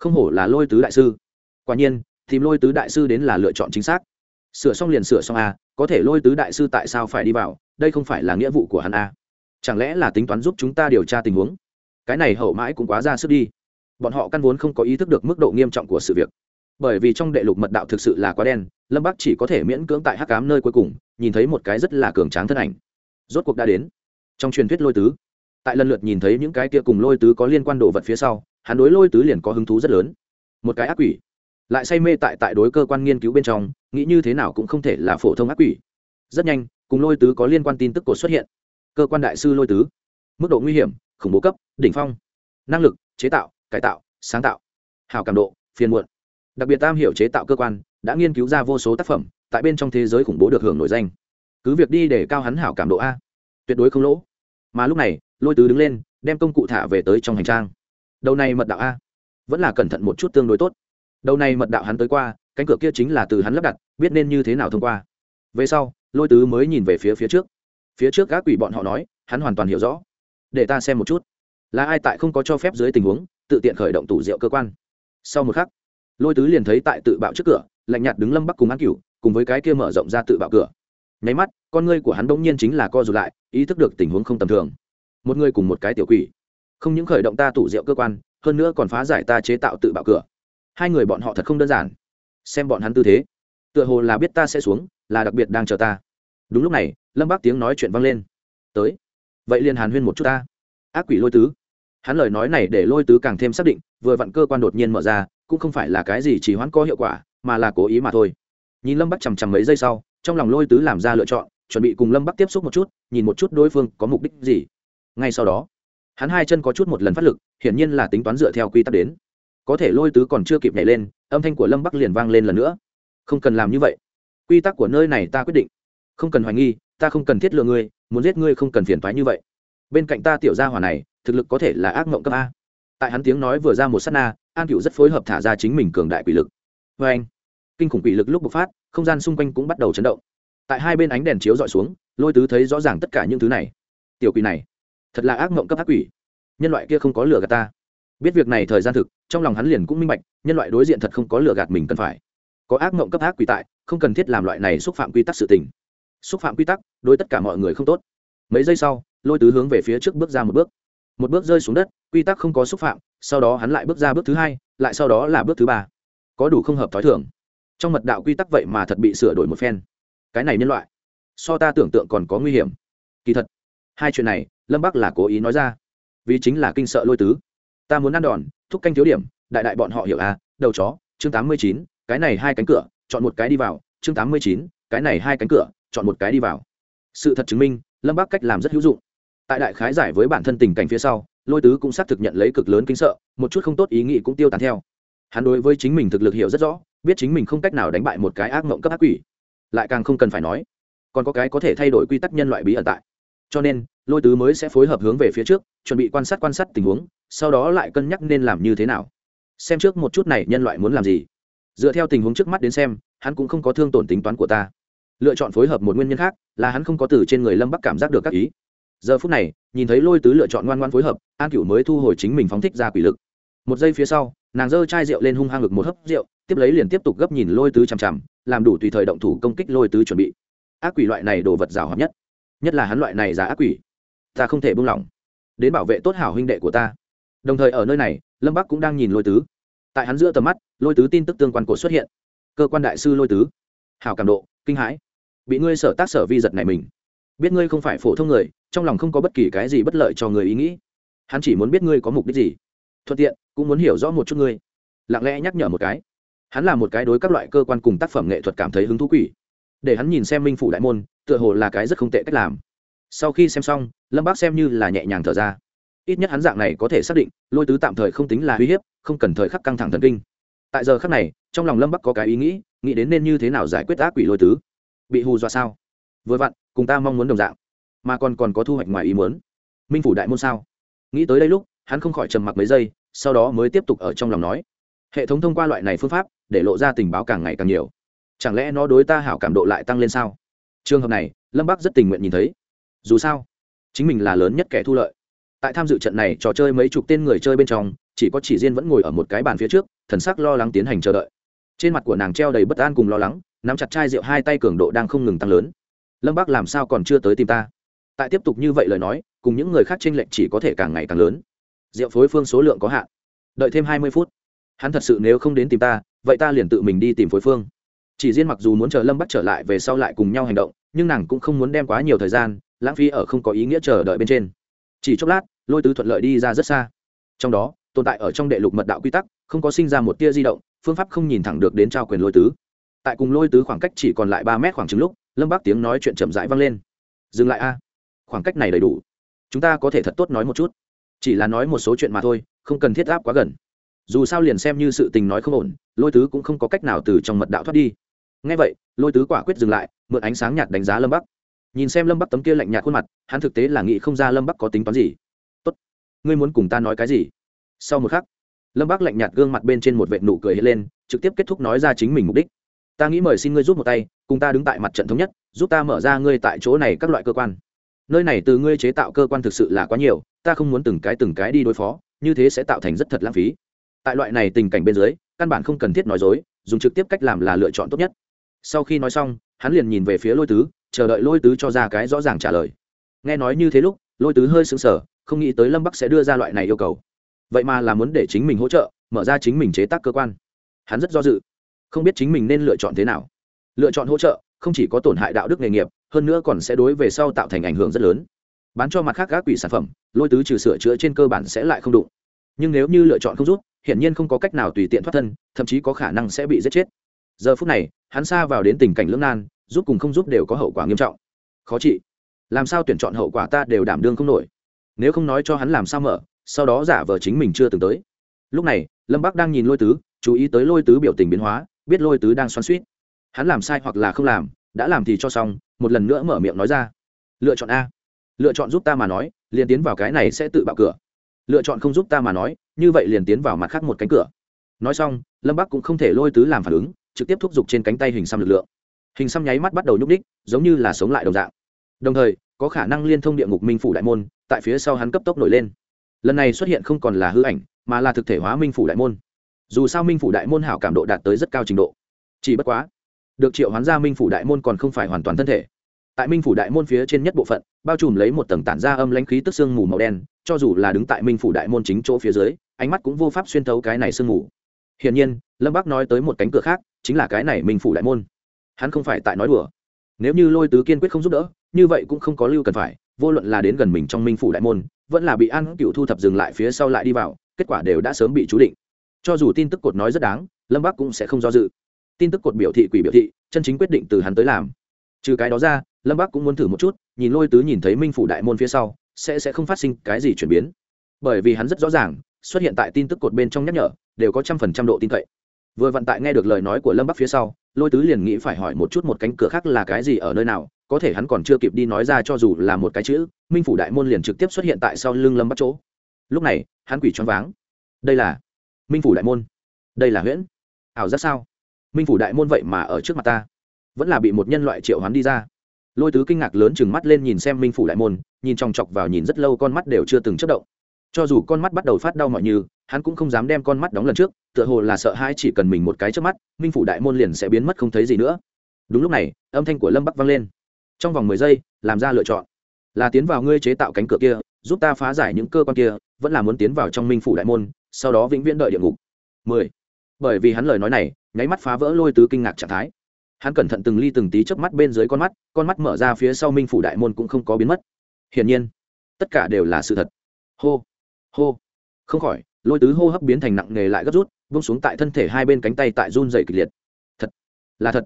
Không hổ là lôi tứ đại sư. Quả nhiên tìm lôi tứ đại sư đến là lựa chọn chính xác. Sửa xong liền sửa xong a à, có thể lôi tứ đại sư tại sao phải đi vào đây không phải là nghĩa vụ của hắn a. À. chẳng lẽ là tính toán giúp chúng ta điều tra tình huống? Cái này hậu mãi cũng quá ra sức đi. Bọn họ căn vốn không có ý thức được mức độ nghiêm trọng của sự việc. Bởi vì trong đệ lục mật đạo thực sự là quá đen lâm bắc chỉ có thể miễn cưỡng tại hắc cám nơi cuối cùng nhìn thấy một cái rất là cường tráng thân ảnh. Rốt cuộc đã đến. Trong truyền thuyết lôi tứ tại lần lượt nhìn thấy những cái kia cùng lôi tứ có liên quan đồ vật phía sau hắn đối lôi tứ liền có hứng thú rất lớn. Một cái ác quỷ lại say mê tại tại đối cơ quan nghiên cứu bên trong, nghĩ như thế nào cũng không thể là phổ thông ác quỷ. Rất nhanh, cùng lôi tứ có liên quan tin tức cột xuất hiện. Cơ quan đại sư lôi tứ, mức độ nguy hiểm, khủng bố cấp, đỉnh phong. Năng lực, chế tạo, cải tạo, sáng tạo. Hào cảm độ, phiền muộn. Đặc biệt tam hiểu chế tạo cơ quan, đã nghiên cứu ra vô số tác phẩm, tại bên trong thế giới khủng bố được hưởng nổi danh. Cứ việc đi để cao hắn hảo cảm độ a, tuyệt đối không lỗ. Mà lúc này, lôi tứ đứng lên, đem công cụ thả về tới trong hành trang. Đầu này mật đạo a, vẫn là cẩn thận một chút tương đối tốt đầu này mật đạo hắn tới qua, cánh cửa kia chính là từ hắn lắp đặt, biết nên như thế nào thông qua. Về sau, lôi tứ mới nhìn về phía phía trước. Phía trước các quỷ bọn họ nói, hắn hoàn toàn hiểu rõ. Để ta xem một chút. Là ai tại không có cho phép dưới tình huống, tự tiện khởi động tủ rượu cơ quan. Sau một khắc, lôi tứ liền thấy tại tự bạo trước cửa, lạnh nhạt đứng lâm bắc cùng ăn cửu, cùng với cái kia mở rộng ra tự bạo cửa. Nháy mắt, con ngươi của hắn bỗng nhiên chính là co rụt lại, ý thức được tình huống không tầm thường. Một người cùng một cái tiểu quỷ. Không những khởi động ta tủ rượu cơ quan, hơn nữa còn phá giải ta chế tạo tự bạo cửa hai người bọn họ thật không đơn giản. Xem bọn hắn tư thế, tựa hồ là biết ta sẽ xuống, là đặc biệt đang chờ ta. Đúng lúc này, lâm bác tiếng nói chuyện vang lên. Tới. Vậy liền hàn huyên một chút ta. Ác quỷ lôi tứ. Hắn lời nói này để lôi tứ càng thêm xác định, vừa vặn cơ quan đột nhiên mở ra, cũng không phải là cái gì chỉ hoãn có hiệu quả, mà là cố ý mà thôi. Nhìn lâm bắc chằm chằm mấy giây sau, trong lòng lôi tứ làm ra lựa chọn, chuẩn bị cùng lâm bắc tiếp xúc một chút, nhìn một chút đối phương có mục đích gì. Ngay sau đó, hắn hai chân có chút một lần phát lực, hiển nhiên là tính toán dựa theo quy tắc đến có thể lôi tứ còn chưa kịp nhảy lên, âm thanh của lâm bắc liền vang lên lần nữa. Không cần làm như vậy. Quy tắc của nơi này ta quyết định. Không cần hoài nghi, ta không cần thiết lừa ngươi, muốn giết ngươi không cần phiền thoái như vậy. Bên cạnh ta tiểu gia hỏa này, thực lực có thể là ác mộng cấp a. Tại hắn tiếng nói vừa ra một s á t na, an cựu rất phối hợp thả ra chính mình cường đại quỷ lực. Vê anh, kinh khủng quỷ lực lúc bộc phát, không gian xung quanh cũng bắt đầu chấn động. Tại hai bên ánh đèn chiếu dọi xuống, lôi tứ thấy rõ ràng tất cả những thứ này. Tiểu quỷ này, thật là ác mộng cấp ác quỷ. Nhân loại kia không có lừa gạt ta biết việc này thời gian thực, trong lòng hắn liền cũng minh bạch, nhân loại đối diện thật không có lừa gạt mình cần phải. Có ác mộng cấp ác quỷ tại, không cần thiết làm loại này xúc phạm quy tắc sự tình. Xúc phạm quy tắc, đối tất cả mọi người không tốt. Mấy giây sau, lôi tứ hướng về phía trước bước ra một bước. Một bước rơi xuống đất, quy tắc không có xúc phạm, sau đó hắn lại bước ra bước thứ hai, lại sau đó là bước thứ ba. Có đủ không hợp t h ó i thường. Trong mật đạo quy tắc vậy mà thật bị sửa đổi một phen. Cái này nhân loại, so ta tưởng tượng còn có nguy hiểm. Kỳ thật, hai chuyện này, lâm bắc là cố ý nói ra. Vì chính là kinh sợ lôi tứ ta muốn ăn đòn, thúc canh thiếu điểm, đại đại bọn họ hiểu à đầu chó, chương tám mươi chín, cái này hai cánh cửa, chọn một cái đi vào, chương tám mươi chín, cái này hai cánh cửa, chọn một cái đi vào. Sự thật chứng minh, lâm bác cách làm rất hữu dụng. Tại đại khái giải với bản thân tình cảnh phía sau, lôi tứ cũng xác thực nhận lấy cực lớn kính sợ, một chút không tốt ý nghĩ cũng tiêu tán theo. Hắn đối với chính mình thực lực hiểu rất rõ, biết chính mình không cách nào đánh bại một cái ác mộng cấp ác quỷ. Lại càng không cần phải nói, còn có cái có thể thay đổi quy tắc nhân loại bí ẩn tại. Cho nên, lôi tứ mới sẽ phối hợp hướng về phía trước, chuẩn bị quan sát quan sát tình huống sau đó lại cân nhắc nên làm như thế nào. Xem trước một chút này nhân loại muốn làm gì. Dựa theo tình huống trước mắt đến xem, hắn cũng không có thương tổn tính toán của ta. Lựa chọn phối hợp một nguyên nhân khác là hắn không có từ trên người lâm bắc cảm giác được các ý. Giờ phút này, nhìn thấy lôi tứ lựa chọn ngoan ngoan phối hợp, an cựu mới thu hồi chính mình phóng thích ra quỷ lực. Một giây phía sau, nàng giơ chai rượu lên hung hăng ngực một hớp rượu, tiếp lấy liền tiếp tục gấp nhìn lôi tứ chằm chằm, làm đủ tùy thời động thủ công kích lôi tứ chuẩn bị. Ác quỷ loại này đồ vật rào hợp nhất. Nhất là hắn loại này giả ác quỷ. Ta không thể buông lỏng. Đến bảo vệ tốt hảo huynh đệ của ta đồng thời ở nơi này, lâm bắc cũng đang nhìn lôi tứ. Tại hắn giữa tầm mắt, lôi tứ tin tức tương quan cổ xuất hiện. Cơ quan đại sư lôi tứ. Hảo cảm độ, kinh hãi. Bị ngươi sở tác sở vi giật này mình. Biết ngươi không phải phổ thông người, trong lòng không có bất kỳ cái gì bất lợi cho người ý nghĩ. Hắn chỉ muốn biết ngươi có mục đích gì. Thuận tiện, cũng muốn hiểu rõ một chút ngươi. Lặng lẽ nhắc nhở một cái. Hắn là một cái đối các loại cơ quan cùng tác phẩm nghệ thuật cảm thấy hứng thú quỷ. Để hắn nhìn xem minh phủ đại môn, tựa hồ là cái rất không tệ cách làm. Sau khi xem xong, lâm bác xem như là nhẹ nhàng thở ra ít nhất hắn dạng này có thể xác định, lôi tứ tạm thời không tính là uy hiếp, không cần thời khắc căng thẳng thần kinh. Tại giờ khắc này, trong lòng lâm bắc có cái ý nghĩ nghĩ đến nên như thế nào giải quyết ác quỷ lôi tứ. Bị hù dọa sao? Vừa vặn, cùng ta mong muốn đồng dạng. Mà còn còn có thu hoạch ngoài ý muốn. Minh phủ đại môn sao? Nghĩ tới đây lúc, hắn không khỏi trầm mặc mấy giây, sau đó mới tiếp tục ở trong lòng nói. Hệ thống thông qua loại này phương pháp, để lộ ra tình báo càng ngày càng nhiều. Chẳng lẽ nó đối ta hảo cảm độ lại tăng lên sao? Trường hợp này, lâm bắc rất tình nguyện nhìn thấy. Dù sao, chính mình là lớn nhất kẻ thu lợi tại tham dự trận này trò chơi mấy chục tên người chơi bên trong, chỉ có chỉ riêng vẫn ngồi ở một cái bàn phía trước, thần sắc lo lắng tiến hành chờ đợi. Trên mặt của nàng treo đầy bất an cùng lo lắng, nắm chặt chai rượu hai tay cường độ đang không ngừng tăng lớn. Lâm bác làm sao còn chưa tới tìm ta? Tại tiếp tục như vậy lời nói, cùng những người khác tranh lệch chỉ có thể càng ngày càng lớn. Rượu phối phương số lượng có hạn. Đợi thêm hai mươi phút. Hắn thật sự nếu không đến tìm ta, vậy ta liền tự mình đi tìm phối phương. Chỉ riêng mặc dù muốn chờ lâm bắc trở lại về sau lại cùng nhau hành động, nhưng nàng cũng không muốn đem quá nhiều thời gian, lãng phí ở không có ý nghĩa chờ đợi bên trên. Chỉ chốc lát lôi tứ thuận lợi đi ra rất xa. Trong đó, tồn tại ở trong đệ lục mật đạo quy tắc, không có sinh ra một tia di động, phương pháp không nhìn thẳng được đến trao quyền lôi tứ. Tại cùng lôi tứ khoảng cách chỉ còn lại ba mét khoảng chừng lúc, lâm bắc tiếng nói chuyện chậm rãi vang lên. Dừng lại a. Khoảng cách này đầy đủ. Chúng ta có thể thật tốt nói một chút. Chỉ là nói một số chuyện mà thôi, không cần thiết áp quá gần. Dù sao liền xem như sự tình nói không ổn, lôi tứ cũng không có cách nào từ trong mật đạo thoát đi. Ngay vậy, lôi tứ quả quyết dừng lại, mượn ánh sáng nhạt đánh giá lâm bắc. Nhìn xem lâm bắc tấm kia lạnh nhạt khuôn mặt, hắn thực tế là nghĩ không ra lâm bắc có tính toán gì ngươi muốn cùng ta nói cái gì? Sau một khắc, lâm bác lạnh nhạt gương mặt bên trên một vệ nụ cười lên, trực tiếp kết thúc nói ra chính mình mục đích. Ta nghĩ mời xin ngươi giúp một tay, cùng ta đứng tại mặt trận thống nhất, giúp ta mở ra ngươi tại chỗ này các loại cơ quan. Nơi này từ ngươi chế tạo cơ quan thực sự là quá nhiều, ta không muốn từng cái từng cái đi đối phó, như thế sẽ tạo thành rất thật lãng phí. Tại loại này tình cảnh bên dưới, căn bản không cần thiết nói dối, dùng trực tiếp cách làm là lựa chọn tốt nhất. Sau khi nói xong, hắn liền nhìn về phía lôi tứ, chờ đợi lôi tứ cho ra cái rõ ràng trả lời. Nghe nói như thế lúc, lôi tứ hơi sững sờ không nghĩ tới lâm bắc sẽ đưa ra loại này yêu cầu vậy mà là muốn để chính mình hỗ trợ mở ra chính mình chế tác cơ quan hắn rất do dự không biết chính mình nên lựa chọn thế nào lựa chọn hỗ trợ không chỉ có tổn hại đạo đức nghề nghiệp hơn nữa còn sẽ đối về sau tạo thành ảnh hưởng rất lớn bán cho mặt khác các quỷ sản phẩm lôi tứ trừ sửa chữa trên cơ bản sẽ lại không đụng nhưng nếu như lựa chọn không rút hiển nhiên không có cách nào tùy tiện thoát thân thậm chí có khả năng sẽ bị giết chết giờ phút này hắn xa vào đến tình cảnh lưỡng nan giúp cùng không giúp đều có hậu quả nghiêm trọng khó trị làm sao tuyển chọn hậu quả ta đều đảm đương không nổi nếu không nói cho hắn làm sao mở, sau đó giả vờ chính mình chưa từng tới. Lúc này, lâm bắc đang nhìn lôi tứ, chú ý tới lôi tứ biểu tình biến hóa, biết lôi tứ đang xoắn suýt. Hắn làm sai hoặc là không làm, đã làm thì cho xong, một lần nữa mở miệng nói ra. Lựa chọn a. Lựa chọn giúp ta mà nói, liền tiến vào cái này sẽ tự bạo cửa. Lựa chọn không giúp ta mà nói, như vậy liền tiến vào mặt khác một cánh cửa. Nói xong, lâm bắc cũng không thể lôi tứ làm phản ứng, trực tiếp thúc giục trên cánh tay hình xăm lực lượng. Hình xăm nháy mắt bắt đầu nhúc ních giống như là sống lại đồng dạng. Đồng thời, có khả năng liên thông địa ngục minh phủ đại môn tại phía sau hắn cấp tốc nổi lên. Lần này xuất hiện không còn là hư ảnh, mà là thực thể hóa minh phủ đại môn. Dù sao minh phủ đại môn hảo cảm độ đạt tới rất cao trình độ. Chỉ bất quá, được triệu hoán ra minh phủ đại môn còn không phải hoàn toàn thân thể. Tại minh phủ đại môn phía trên nhất bộ phận, bao trùm lấy một tầng tản ra âm lãnh khí tức sương mù màu đen, cho dù là đứng tại minh phủ đại môn chính chỗ phía dưới, ánh mắt cũng vô pháp xuyên thấu cái này sương mù. Hiển nhiên, lâm bắc nói tới một cánh cửa khác, chính là cái này minh phủ đại môn. Hắn không phải tại nói đùa. Nếu như lôi tứ kiên quyết không giúp đỡ, như vậy cũng không có lưu cần phải vô luận là đến gần mình trong minh phủ đại môn, vẫn là bị an cựu thu thập dừng lại phía sau lại đi vào, kết quả đều đã sớm bị chú định. Cho dù tin tức cột nói rất đáng, lâm bắc cũng sẽ không do dự. Tin tức cột biểu thị quỷ biểu thị, chân chính quyết định từ hắn tới làm. Trừ cái đó ra, lâm bắc cũng muốn thử một chút, nhìn lôi tứ nhìn thấy minh phủ đại môn phía sau, sẽ sẽ không phát sinh cái gì chuyển biến. Bởi vì hắn rất rõ ràng, xuất hiện tại tin tức cột bên trong nhắc nhở, đều có trăm phần trăm độ tin cậy vừa vận tại nghe được lời nói của lâm bắc phía sau, lôi tứ liền nghĩ phải hỏi một chút một cánh cửa khác là cái gì ở nơi nào, có thể hắn còn chưa kịp đi nói ra cho dù là một cái chữ, minh phủ đại môn liền trực tiếp xuất hiện tại sau lưng lâm bắc chỗ. Lúc này, hắn quỷ choáng váng. Đây là minh phủ đại môn. Đây là huyễn. Ảo giác sao? Minh phủ đại môn vậy mà ở trước mặt ta. Vẫn là bị một nhân loại triệu hoán đi ra. Lôi tứ kinh ngạc lớn chừng mắt lên nhìn xem minh phủ đại môn, nhìn chòng chọc vào nhìn rất lâu con mắt đều chưa từng chất động. Cho dù con mắt bắt đầu phát đau mọi như, hắn cũng không dám đem con mắt đóng lần trước tựa hồ là sợ hãi chỉ cần mình một cái trước mắt, minh phủ đại môn liền sẽ biến mất không thấy gì nữa. Đúng lúc này, âm thanh của lâm bắc vang lên. Trong vòng mười giây, làm ra lựa chọn. Là tiến vào ngươi chế tạo cánh cửa kia, giúp ta phá giải những cơ quan kia, vẫn là muốn tiến vào trong minh phủ đại môn, sau đó vĩnh viễn đợi địa ngục. Mười. Bởi vì hắn lời nói này, nháy mắt phá vỡ lôi tứ kinh ngạc trạng thái. Hắn cẩn thận từng ly từng tí chớp mắt bên dưới con mắt con mắt mở ra phía sau minh phủ đại môn cũng không có biến mất. Hiển nhiên, tất cả đều là sự thật. Hô. Hô. Không khỏi, lôi tứ hô hấp biến thành nặng nề lại gấp rút bung xuống tại thân thể hai bên cánh tay tại run dày kịch liệt. Thật, là thật.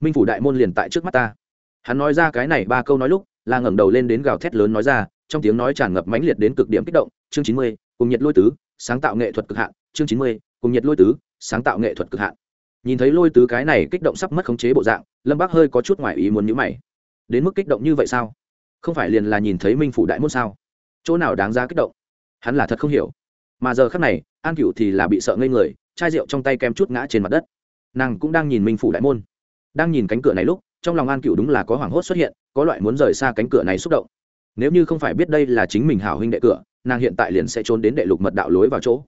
Minh phủ đại môn liền tại trước mắt ta. Hắn nói ra cái này ba câu nói lúc, là ngẩng đầu lên đến gào thét lớn nói ra, trong tiếng nói tràn ngập mãnh liệt đến cực điểm kích động, chương chín mươi, cùng nhiệt lôi tứ, sáng tạo nghệ thuật cực hạn, chương chín mươi, cùng nhiệt lôi tứ, sáng tạo nghệ thuật cực hạn. Nhìn thấy lôi tứ cái này kích động sắp mất khống chế bộ dạng, lâm bác hơi có chút ngoài ý muốn nhữ mày. Đến mức kích động như vậy sao? Không phải liền là nhìn thấy minh phủ đại môn sao? Chỗ nào đáng ra kích động? Hắn là thật không hiểu. Mà giờ khắc này, an cựu thì là bị sợ ngây người chai rượu trong tay kem chút ngã trên mặt đất. Nàng cũng đang nhìn minh phủ đại môn. Đang nhìn cánh cửa này lúc, trong lòng an cựu đúng là có hoảng hốt xuất hiện, có loại muốn rời xa cánh cửa này xúc động. Nếu như không phải biết đây là chính mình hảo huynh đệ cửa, nàng hiện tại liền sẽ trốn đến đệ lục mật đạo lối vào chỗ.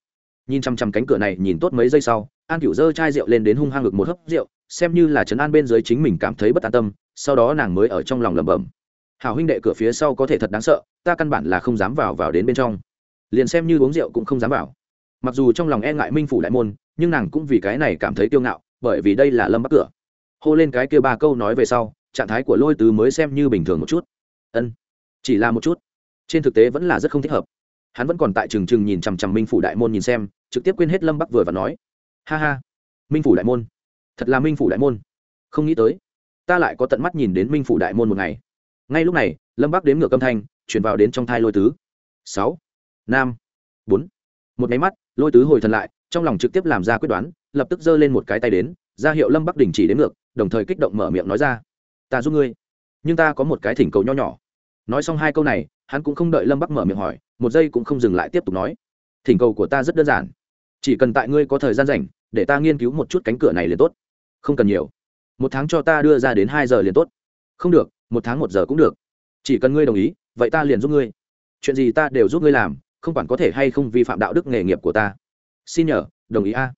Nhìn chăm chăm cánh cửa này, nhìn tốt mấy giây sau, an cựu giơ chai rượu lên đến hung hăng ngực một hớp rượu, xem như là trấn an bên dưới chính mình cảm thấy bất an tâm, sau đó nàng mới ở trong lòng lẩm bẩm. Hảo huynh đệ cửa phía sau có thể thật đáng sợ, ta căn bản là không dám vào vào đến bên trong. Liền xem như uống rượu cũng không dám vào mặc dù trong lòng e ngại minh phủ đại môn, nhưng nàng cũng vì cái này cảm thấy kiêu ngạo, bởi vì đây là lâm bắc cửa. Hô lên cái kia ba câu nói về sau, trạng thái của lôi tứ mới xem như bình thường một chút. Ân, chỉ là một chút. Trên thực tế vẫn là rất không thích hợp. Hắn vẫn còn tại trừng trừng nhìn chằm chằm minh phủ đại môn nhìn xem, trực tiếp quên hết lâm bắc vừa và nói. Ha ha, minh phủ đại môn. Thật là minh phủ đại môn. Không nghĩ tới, ta lại có tận mắt nhìn đến minh phủ đại môn một ngày. Ngay lúc này, lâm bắc đếm ngược âm thanh, chuyển vào đến trong thai lôi tứ. Sáu năm bốn. Một máy mắt lôi tứ hồi thần lại, trong lòng trực tiếp làm ra quyết đoán, lập tức giơ lên một cái tay đến, ra hiệu lâm bắc đình chỉ đến ngược, đồng thời kích động mở miệng nói ra, ta giúp ngươi, nhưng ta có một cái thỉnh cầu nho nhỏ. Nói xong hai câu này, hắn cũng không đợi lâm bắc mở miệng hỏi, một giây cũng không dừng lại tiếp tục nói, thỉnh cầu của ta rất đơn giản, chỉ cần tại ngươi có thời gian rảnh, để ta nghiên cứu một chút cánh cửa này liền tốt. Không cần nhiều, một tháng cho ta đưa ra đến hai giờ liền tốt. Không được, một tháng một giờ cũng được, chỉ cần ngươi đồng ý, vậy ta liền giúp ngươi, chuyện gì ta đều giúp ngươi làm không quản có thể hay không vi phạm đạo đức nghề nghiệp của ta. Xin nhờ, đồng ý a.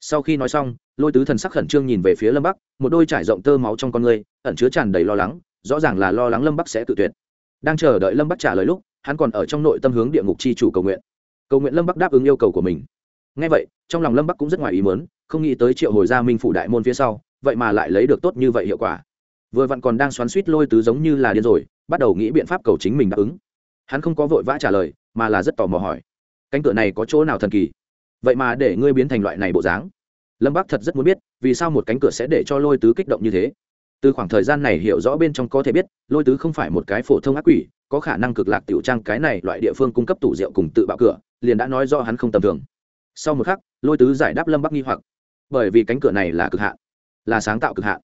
Sau khi nói xong, lôi tứ thần sắc khẩn trương nhìn về phía lâm bắc, một đôi trải rộng tơ máu trong con người ẩn chứa tràn đầy lo lắng, rõ ràng là lo lắng lâm bắc sẽ tự tuyệt. Đang chờ đợi lâm bắc trả lời lúc, hắn còn ở trong nội tâm hướng địa ngục c h i chủ cầu nguyện. Cầu nguyện lâm bắc đáp ứng yêu cầu của mình. Ngay vậy, trong lòng lâm bắc cũng rất ngoài ý mớn không nghĩ tới triệu hồi gia minh phủ đại môn phía sau, vậy mà lại lấy được tốt như vậy hiệu quả. Vừa vặn còn đang xoắn suýt lôi tứ giống như là điên rồi, bắt đầu nghĩ biện pháp cầu chính mình đáp ứng. Hắn không có vội vã trả lời mà là rất tò mò hỏi, cánh cửa này có chỗ nào thần kỳ? Vậy mà để ngươi biến thành loại này bộ dáng. Lâm bắc thật rất muốn biết, vì sao một cánh cửa sẽ để cho lôi tứ kích động như thế? Từ khoảng thời gian này hiểu rõ bên trong có thể biết, lôi tứ không phải một cái phổ thông ác quỷ, có khả năng cực lạc tiểu trang cái này loại địa phương cung cấp tủ rượu cùng tự bạo cửa, liền đã nói do hắn không tầm thường. Sau một khắc, lôi tứ giải đáp lâm bắc nghi hoặc, bởi vì cánh cửa này là cực hạn, là sáng tạo cực hạn.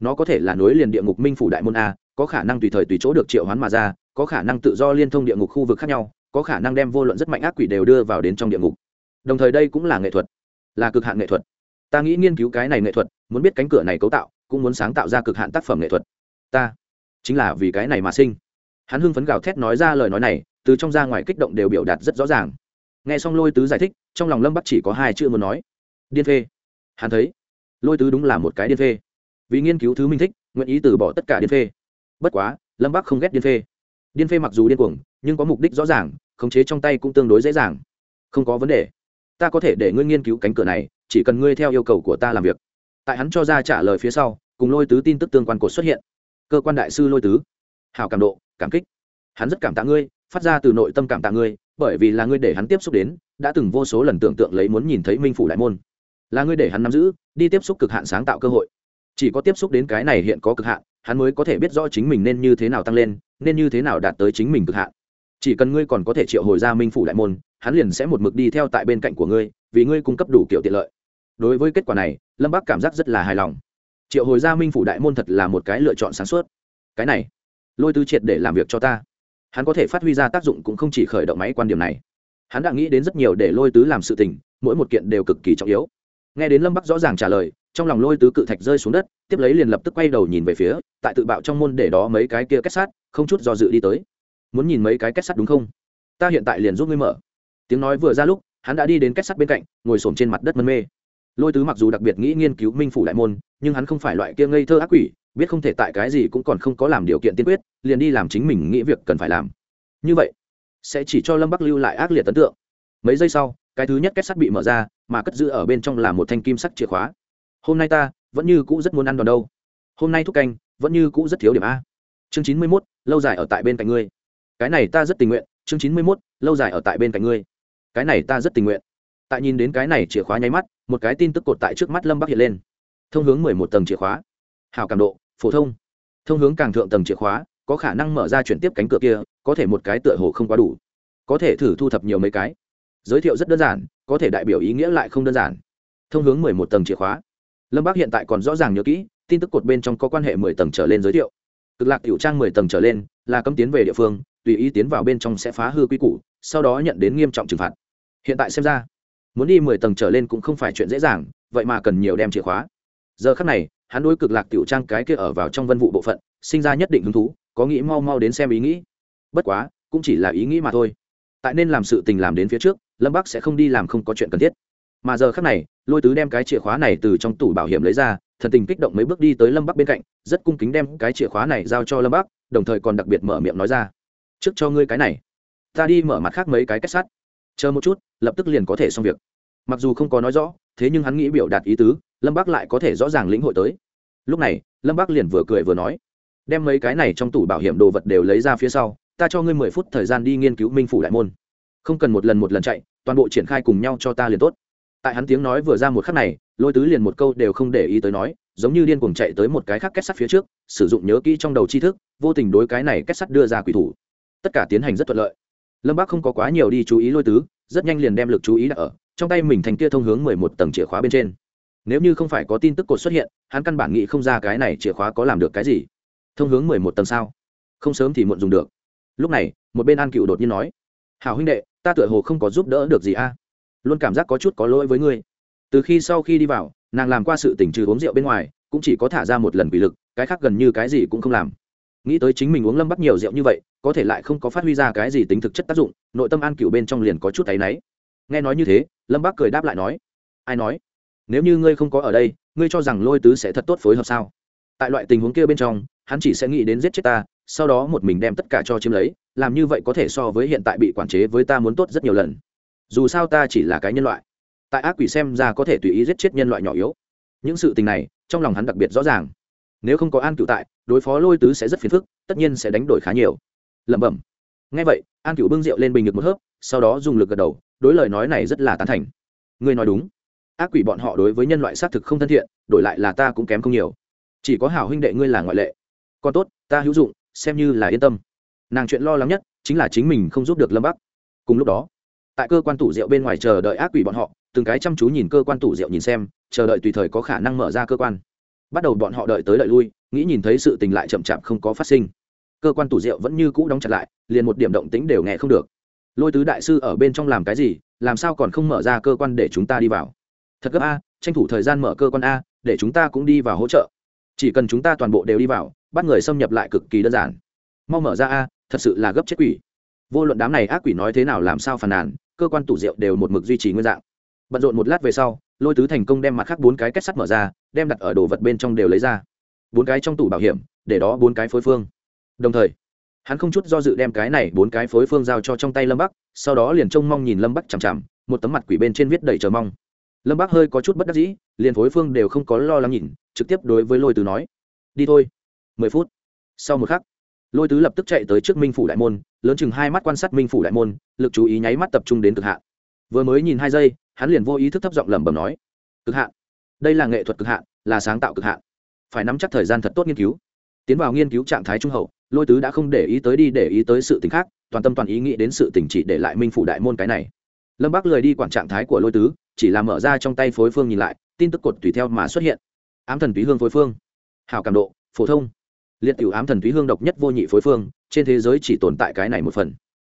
Nó có thể là nối liền địa ngục minh phủ đại môn a, có khả năng tùy thời tùy chỗ được triệu hoán mà ra, có khả năng tự do liên thông địa ngục khu vực khác nhau có khả năng đem vô luận rất mạnh ác quỷ đều đưa vào đến trong địa ngục. Đồng thời đây cũng là nghệ thuật, là cực hạn nghệ thuật. Ta nghĩ nghiên cứu cái này nghệ thuật, muốn biết cánh cửa này cấu tạo, cũng muốn sáng tạo ra cực hạn tác phẩm nghệ thuật. Ta, chính là vì cái này mà sinh. Hắn hưng phấn gào thét nói ra lời nói này, từ trong ra ngoài kích động đều biểu đạt rất rõ ràng. Nghe xong lôi tứ giải thích, trong lòng lâm bắc chỉ có hai chữ muốn nói. Điên phê. Hắn thấy, lôi tứ đúng là một cái điên phê. Vì nghiên cứu thứ minh thích, nguyện ý từ bỏ tất cả điên phê. Bất quá, lâm bắc không ghét điên phê. Điên phê mặc dù điên cuồng nhưng có mục đích rõ ràng, khống chế trong tay cũng tương đối dễ dàng. Không có vấn đề. Ta có thể để ngươi nghiên cứu cánh cửa này, chỉ cần ngươi theo yêu cầu của ta làm việc. Tại hắn cho ra trả lời phía sau, cùng lôi tứ tin tức tương quan cột xuất hiện. Cơ quan đại sư lôi tứ. Hào cảm độ, cảm kích. Hắn rất cảm tạ ngươi, phát ra từ nội tâm cảm tạ ngươi, bởi vì là ngươi để hắn tiếp xúc đến, đã từng vô số lần tưởng tượng lấy muốn nhìn thấy minh phủ đại môn. Là ngươi để hắn nắm giữ, đi tiếp xúc cực hạn sáng tạo cơ hội. Chỉ có tiếp xúc đến cái này hiện có cực hạn, hắn mới có thể biết rõ chính mình nên như thế nào tăng lên, nên như thế nào đạt tới chính mình cực hạn chỉ cần ngươi còn có thể triệu hồi ra minh phủ đại môn, hắn liền sẽ một mực đi theo tại bên cạnh của ngươi, vì ngươi cung cấp đủ kiểu tiện lợi. Đối với kết quả này, lâm bác cảm giác rất là hài lòng. Triệu hồi gia minh phủ đại môn thật là một cái lựa chọn sáng suốt. Cái này, lôi tư triệt để làm việc cho ta. Hắn có thể phát huy ra tác dụng cũng không chỉ khởi động máy quan điểm này. Hắn đã nghĩ đến rất nhiều để lôi tứ làm sự tình, mỗi một kiện đều cực kỳ trọng yếu. Nghe đến lâm bắc rõ ràng trả lời, trong lòng lôi tứ cự thạch rơi xuống đất, tiếp lấy liền lập tức quay đầu nhìn về phía, tại tự bạo trong môn để đó mấy cái kia kết sát, không chút do dự đi tới muốn nhìn mấy cái kết sắt đúng không? Ta hiện tại liền giúp ngươi mở. Tiếng nói vừa ra lúc, hắn đã đi đến kết sắt bên cạnh, ngồi s trên mặt đất mân mê. Lôi tứ mặc dù đặc biệt nghĩ nghiên cứu minh phủ đại môn, nhưng hắn không phải loại kia ngây thơ ác quỷ, biết không thể tại cái gì cũng còn không có làm điều kiện tiên quyết, liền đi làm chính mình nghĩ việc cần phải làm. Như vậy, sẽ chỉ cho lâm bắc lưu lại ác liệt ấn tượng. Mấy giây sau, cái thứ nhất kết sắt bị mở ra, mà cất giữ ở bên trong là một thanh kim sắc chìa khóa. Hôm nay ta, vẫn như cũ rất muốn ăn đòn đâu. Hôm nay thúc canh, vẫn như cũ rất thiếu điểm a. Chương chín mươi mốt, lâu dài ở tại bên cạnh ngươi cái này ta rất tình nguyện, chương chín mươi mốt, lâu dài ở tại bên cạnh ngươi. Cái này ta rất tình nguyện. Tại nhìn đến cái này chìa khóa nháy mắt, một cái tin tức cột tại trước mắt lâm bắc hiện lên. Thông hướng mười một tầng chìa khóa. Hào cảm độ, phổ thông. Thông hướng càng thượng tầng chìa khóa, có khả năng mở ra chuyển tiếp cánh cửa kia, có thể một cái tựa hồ không quá đủ. Có thể thử thu thập nhiều mấy cái. Giới thiệu rất đơn giản, có thể đại biểu ý nghĩa lại không đơn giản. Thông hướng mười một tầng chìa khóa. Lâm bác hiện tại còn rõ ràng nhớ kỹ, tin tức cột bên trong có quan hệ mười tầng trở lên giới thiệu cực lạc tiểu trang mười tầng trở lên, là cấm tiến về địa phương, tùy ý tiến vào bên trong sẽ phá hư quy củ, sau đó nhận đến nghiêm trọng trừng phạt. Hiện tại xem ra, muốn đi mười tầng trở lên cũng không phải chuyện dễ dàng, vậy mà cần nhiều đem chìa khóa. Giờ khắc này, hắn đối cực lạc tiểu trang cái kia ở vào trong vân vụ bộ phận, sinh ra nhất định hứng thú, có nghĩ mau mau đến xem ý nghĩ. Bất quá, cũng chỉ là ý nghĩ mà thôi. Tại nên làm sự tình làm đến phía trước, lâm bắc sẽ không đi làm không có chuyện cần thiết. Mà giờ khắc này, lôi tứ đem cái chìa khóa này từ trong tủ bảo hiểm lấy ra thần tình kích động mấy bước đi tới lâm bắc bên cạnh, rất cung kính đem cái chìa khóa này giao cho lâm bắc, đồng thời còn đặc biệt mở miệng nói ra. Trước cho ngươi cái này, ta đi mở mặt khác mấy cái kết sắt. Chờ một chút, lập tức liền có thể xong việc. Mặc dù không có nói rõ, thế nhưng hắn nghĩ biểu đạt ý tứ, lâm bác lại có thể rõ ràng lĩnh hội tới. Lúc này, lâm bác liền vừa cười vừa nói, đem mấy cái này trong tủ bảo hiểm đồ vật đều lấy ra phía sau, ta cho ngươi mười phút thời gian đi nghiên cứu minh phủ đại môn. Không cần một lần một lần chạy, toàn bộ triển khai cùng nhau cho ta liền tốt tại hắn tiếng nói vừa ra một khắc này, lôi tứ liền một câu đều không để ý tới nói, giống như điên cuồng chạy tới một cái khác kết sắt phía trước, sử dụng nhớ kỹ trong đầu tri thức, vô tình đối cái này kết sắt đưa ra quỷ thủ. Tất cả tiến hành rất thuận lợi. Lâm bác không có quá nhiều đi chú ý lôi tứ, rất nhanh liền đem lực chú ý đặt ở trong tay mình thành kia thông hướng mười một tầng chìa khóa bên trên. Nếu như không phải có tin tức cột xuất hiện, hắn căn bản nghĩ không ra cái này chìa khóa có làm được cái gì. Thông hướng mười một tầng sao? Không sớm thì muộn dùng được. Lúc này, một bên an cựu đột nhiên nói hào huynh đệ, ta tựa hồ không có giúp đỡ được gì a luôn cảm giác có chút có lỗi với ngươi. Từ khi sau khi đi vào, nàng làm qua sự tỉnh trừ uống rượu bên ngoài, cũng chỉ có thả ra một lần bị lực, cái khác gần như cái gì cũng không làm. Nghĩ tới chính mình uống lâm bắc nhiều rượu như vậy, có thể lại không có phát huy ra cái gì tính thực chất tác dụng, nội tâm an cựu bên trong liền có chút áy náy. Nghe nói như thế, lâm bắc cười đáp lại nói, ai nói? Nếu như ngươi không có ở đây, ngươi cho rằng lôi tứ sẽ thật tốt phối hợp sao? Tại loại tình huống kia bên trong, hắn chỉ sẽ nghĩ đến giết chết ta, sau đó một mình đem tất cả cho chiếm lấy, làm như vậy có thể so với hiện tại bị quản chế với ta muốn tốt rất nhiều lần dù sao ta chỉ là cái nhân loại. Tại ác quỷ xem ra có thể tùy ý giết chết nhân loại nhỏ yếu. Những sự tình này, trong lòng hắn đặc biệt rõ ràng. Nếu không có an cựu tại, đối phó lôi tứ sẽ rất phiền phức, tất nhiên sẽ đánh đổi khá nhiều. Lẩm bẩm. Ngay vậy, an cựu bưng rượu lên bình ngực một hớp, sau đó dùng lực gật đầu, đối lời nói này rất là tán thành. Ngươi nói đúng. Ác quỷ bọn họ đối với nhân loại xác thực không thân thiện, đổi lại là ta cũng kém không nhiều. Chỉ có hảo huynh đệ ngươi là ngoại lệ. Còn tốt, ta hữu dụng, xem như là yên tâm. Nàng chuyện lo lắng nhất chính là chính mình không giúp được lâm bắc. Cùng lúc đó tại cơ quan tủ rượu bên ngoài chờ đợi ác quỷ bọn họ, từng cái chăm chú nhìn cơ quan tủ rượu nhìn xem, chờ đợi tùy thời có khả năng mở ra cơ quan. Bắt đầu bọn họ đợi tới đợi lui, nghĩ nhìn thấy sự tình lại chậm chạp không có phát sinh. Cơ quan tủ rượu vẫn như cũ đóng chặt lại, liền một điểm động tính đều nghe không được. Lôi tứ đại sư ở bên trong làm cái gì, làm sao còn không mở ra cơ quan để chúng ta đi vào? Thật gấp a, tranh thủ thời gian mở cơ quan a, để chúng ta cũng đi vào hỗ trợ. Chỉ cần chúng ta toàn bộ đều đi vào, bắt người xâm nhập lại cực kỳ đơn giản. Mau mở ra a, thật sự là gấp chết quỷ. Vô luận đám này ác quỷ nói thế nào làm sao phàn nàn cơ quan tủ rượu đều một mực duy trì nguyên dạng. Bận rộn một lát về sau, lôi tứ thành công đem mặt khác bốn cái kết sắt mở ra, đem đặt ở đồ vật bên trong đều lấy ra. Bốn cái trong tủ bảo hiểm, để đó bốn cái phối phương. Đồng thời, hắn không chút do dự đem cái này bốn cái phối phương giao cho trong tay lâm bắc, sau đó liền trông mong nhìn lâm bắc chằm chằm, một tấm mặt quỷ bên trên viết đầy chờ mong. Lâm bắc hơi có chút bất đắc dĩ, liền phối phương đều không có lo lắng nhìn, trực tiếp đối với lôi tứ nói, đi thôi. Mười phút sau một khắc lôi tứ lập tức chạy tới trước minh phủ đại môn, lớn chừng hai mắt quan sát minh phủ đại môn, lực chú ý nháy mắt tập trung đến cực hạn. Vừa mới nhìn hai giây, hắn liền vô ý thức thấp giọng lẩm bẩm nói, cực hạn. Đây là nghệ thuật cực hạn, là sáng tạo cực hạn. Phải nắm chắc thời gian thật tốt nghiên cứu. Tiến vào nghiên cứu trạng thái trung hậu, lôi tứ đã không để ý tới đi để ý tới sự tình khác, toàn tâm toàn ý nghĩ đến sự tình chỉ để lại minh phủ đại môn cái này. Lâm bác lười đi quản trạng thái của lôi tứ, chỉ là mở ra trong tay phối phương nhìn lại, tin tức cột tùy theo mà xuất hiện. Ám thần túy hương phối phương. Hảo cảm độ, phổ thông liệt tiểu ám thần túy hương độc nhất vô nhị phối phương, trên thế giới chỉ tồn tại cái này một phần.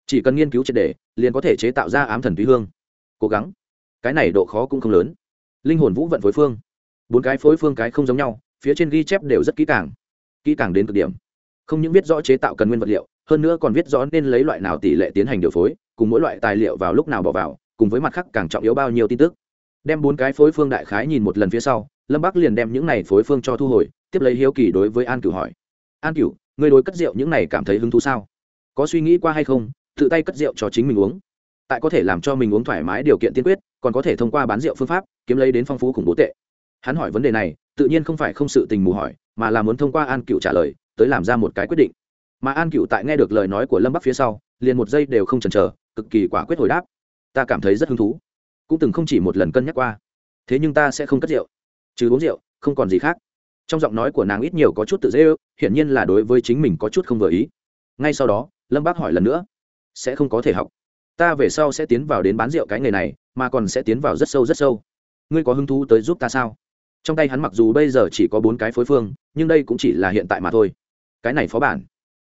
Chỉ cần nghiên cứu triệt đề liền có thể chế tạo ra ám thần túy hương. Cố gắng. Cái này độ khó cũng không lớn. Linh hồn vũ vận phối phương. Bốn cái phối phương cái không giống nhau, phía trên ghi chép đều rất kỹ càng. Kỹ càng đến cực điểm. Không những viết rõ chế tạo cần nguyên vật liệu, hơn nữa còn viết rõ nên lấy loại nào tỷ lệ tiến hành điều phối, cùng mỗi loại tài liệu vào lúc nào bỏ vào, cùng với mặt khác càng trọng yếu bao nhiêu tin tức. Đem bốn cái phối phương đại khái nhìn một lần phía sau, lâm bắc liền đem những này phối phương cho thu hồi, tiếp lấy hiếu kỳ đối với an cửu hỏi an cửu người đối cất rượu những này cảm thấy hứng thú sao? Có suy nghĩ qua hay không? Tự tay cất rượu cho chính mình uống. Tại có thể làm cho mình uống thoải mái điều kiện tiên quyết, còn có thể thông qua bán rượu phương pháp, kiếm lấy đến phong phú khủng bố tệ. Hắn hỏi vấn đề này, tự nhiên không phải không sự tình mù hỏi, mà là muốn thông qua an cựu trả lời, tới làm ra một cái quyết định. Mà an cựu tại nghe được lời nói của lâm bắc phía sau, liền một giây đều không chần chờ, cực kỳ quả quyết hồi đáp. Ta cảm thấy rất hứng thú. Cũng từng không chỉ một lần cân nhắc qua. Thế nhưng ta sẽ không cất rượu. Chứ uống rượu, không còn gì khác trong giọng nói của nàng ít nhiều có chút tự dễ ư hiển nhiên là đối với chính mình có chút không vừa ý. Ngay sau đó, lâm bác hỏi lần nữa, sẽ không có thể học. Ta về sau sẽ tiến vào đến bán rượu cái nghề này, mà còn sẽ tiến vào rất sâu rất sâu. Ngươi có hứng thú tới giúp ta sao? Trong tay hắn mặc dù bây giờ chỉ có bốn cái phối phương, nhưng đây cũng chỉ là hiện tại mà thôi. Cái này phó bản,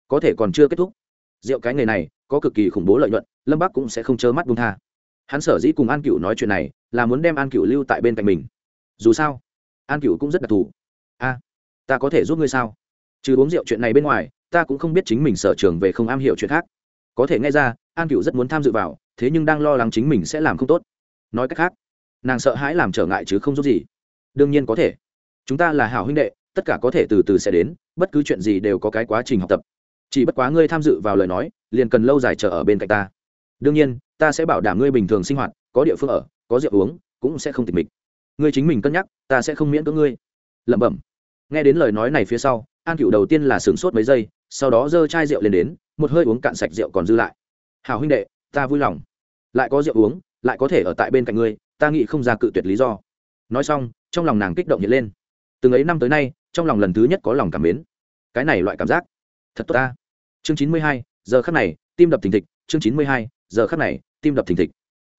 có thể còn chưa kết thúc. Rượu cái nghề này, có cực kỳ khủng bố lợi nhuận, lâm bắc cũng sẽ không trơ mắt bung tha. Hắn sở dĩ cùng an cựu nói chuyện này, là muốn đem an cựu lưu tại bên cạnh mình. Dù sao, an cựu cũng rất đặc thù a, ta có thể giúp ngươi sao? Trừ uống rượu chuyện này bên ngoài, ta cũng không biết chính mình sở trường về không am hiểu chuyện khác. Có thể nghe ra, an cựu rất muốn tham dự vào, thế nhưng đang lo lắng chính mình sẽ làm không tốt. Nói cách khác, nàng sợ hãi làm trở ngại chứ không giúp gì. Đương nhiên có thể. Chúng ta là hảo huynh đệ, tất cả có thể từ từ sẽ đến, bất cứ chuyện gì đều có cái quá trình học tập. Chỉ bất quá ngươi tham dự vào lời nói, liền cần lâu dài chờ ở bên cạnh ta. Đương nhiên, ta sẽ bảo đảm ngươi bình thường sinh hoạt, có địa phương ở, có rượu uống, cũng sẽ không tịch mịch. Ngươi chính mình cân nhắc, ta sẽ không miễn cưỡng ngươi lẩm bẩm. Nghe đến lời nói này phía sau, an cựu đầu tiên là sửng sốt mấy giây, sau đó giơ chai rượu lên đến, một hơi uống cạn sạch rượu còn dư lại. Hào huynh đệ, ta vui lòng. Lại có rượu uống, lại có thể ở tại bên cạnh ngươi, ta nghĩ không ra cự tuyệt lý do. Nói xong, trong lòng nàng kích động hiện lên. Từng ấy năm tới nay, trong lòng lần thứ nhất có lòng cảm mến. Cái này loại cảm giác, thật tốt ta. Chương chín mươi hai, giờ khắc này, tim đập thình thịch. Chương chín mươi hai, giờ khắc này, tim đập thình thịch.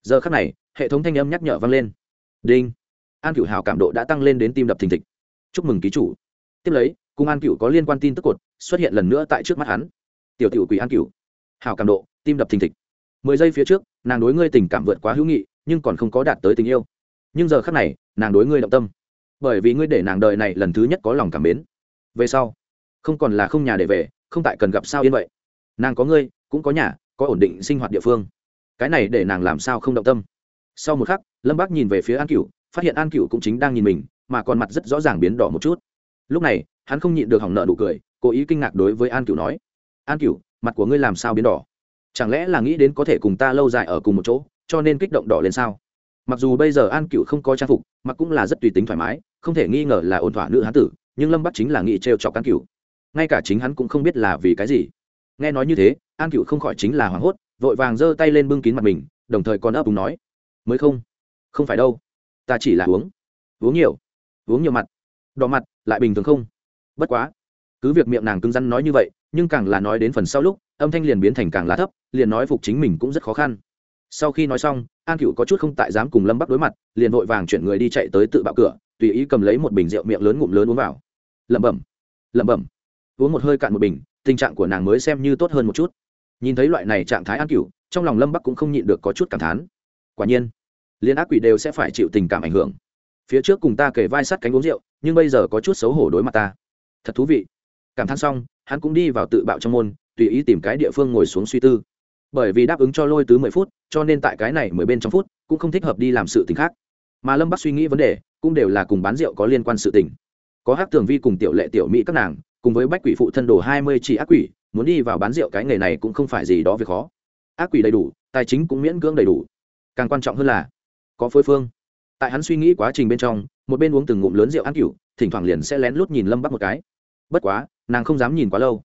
Giờ khắc này, hệ thống thanh âm nhắc nhở vang lên. Đinh. An cựu hào cảm độ đã tăng lên đến tim đập thình thịch chúc mừng ký chủ. Tiếp lấy, cùng an cựu có liên quan tin tức cột xuất hiện lần nữa tại trước mắt hắn. Tiểu tiểu quỷ an cựu hào cảm độ, tim đập thình thịch. Mười giây phía trước, nàng đối ngươi tình cảm vượt quá hữu nghị, nhưng còn không có đạt tới tình yêu. Nhưng giờ khắc này, nàng đối ngươi động tâm. Bởi vì ngươi để nàng đời này lần thứ nhất có lòng cảm mến. Về sau, không còn là không nhà để về, không tại cần gặp sao yên vậy. Nàng có ngươi, cũng có nhà, có ổn định sinh hoạt địa phương. Cái này để nàng làm sao không động tâm? Sau một khắc, lâm bác nhìn về phía an cựu phát hiện an cựu cũng chính đang nhìn mình mà còn mặt rất rõ ràng biến đỏ một chút. Lúc này hắn không nhịn được hỏng nợ nụ cười cố ý kinh ngạc đối với an Cửu nói an Cửu, mặt của ngươi làm sao biến đỏ? Chẳng lẽ là nghĩ đến có thể cùng ta lâu dài ở cùng một chỗ cho nên kích động đỏ lên sao? Mặc dù bây giờ an cựu không có trang phục mặc cũng là rất tùy tính thoải mái không thể nghi ngờ là ổn thỏa nữ hán tử nhưng lâm bắc chính là nghĩ trêu chọc an cựu ngay cả chính hắn cũng không biết là vì cái gì. Nghe nói như thế an cựu không khỏi chính là hoảng hốt vội vàng giơ tay lên bưng kín mặt mình đồng thời còn ấp úng nói mới không? Không phải đâu. Ta chỉ là uống. Uống nhiều? Uống nhiều mặt, đỏ mặt, lại bình thường không? Bất quá, cứ việc miệng nàng cứng rắn nói như vậy, nhưng càng là nói đến phần sau lúc, âm thanh liền biến thành càng là thấp, liền nói phục chính mình cũng rất khó khăn. Sau khi nói xong, an cựu có chút không tại dám cùng lâm bắc đối mặt, liền vội vàng chuyển người đi chạy tới tự bạo cửa, tùy ý cầm lấy một bình rượu miệng lớn ngụm lớn uống vào. Lẩm bẩm lẩm bẩm, uống một hơi cạn một bình, tình trạng của nàng mới xem như tốt hơn một chút. Nhìn thấy loại này trạng thái an cựu trong lòng lâm bắc cũng không nhịn được có chút cảm thán. Quả nhiên, liên ác quỷ đều sẽ phải chịu tình cảm ảnh hưởng phía trước cùng ta kể vai sắt cánh uống rượu, nhưng bây giờ có chút xấu hổ đối mặt ta. Thật thú vị. Cảm thán xong, hắn cũng đi vào tự bạo trong môn, tùy ý tìm cái địa phương ngồi xuống suy tư. Bởi vì đáp ứng cho lôi tứ mười phút, cho nên tại cái này mười bên trong phút, cũng không thích hợp đi làm sự t ì n h khác. Mà lâm bắc suy nghĩ vấn đề, cũng đều là cùng bán rượu có liên quan sự tình. Có hát tường vi cùng tiểu lệ tiểu mỹ các nàng, cùng với bách quỷ phụ thân đồ hai mươi chỉ ác quỷ, muốn đi vào bán rượu cái nghề này cũng không phải gì đó việc khó. Ác quỷ đầy đủ, tài chính cũng miễn cưỡng đầy đủ. Càng quan trọng hơn là, có phối phương tại hắn suy nghĩ quá trình bên trong, một bên uống từng ngụm lớn rượu ăn cựu thỉnh thoảng liền sẽ lén lút nhìn lâm bắc một cái. Bất quá, nàng không dám nhìn quá lâu.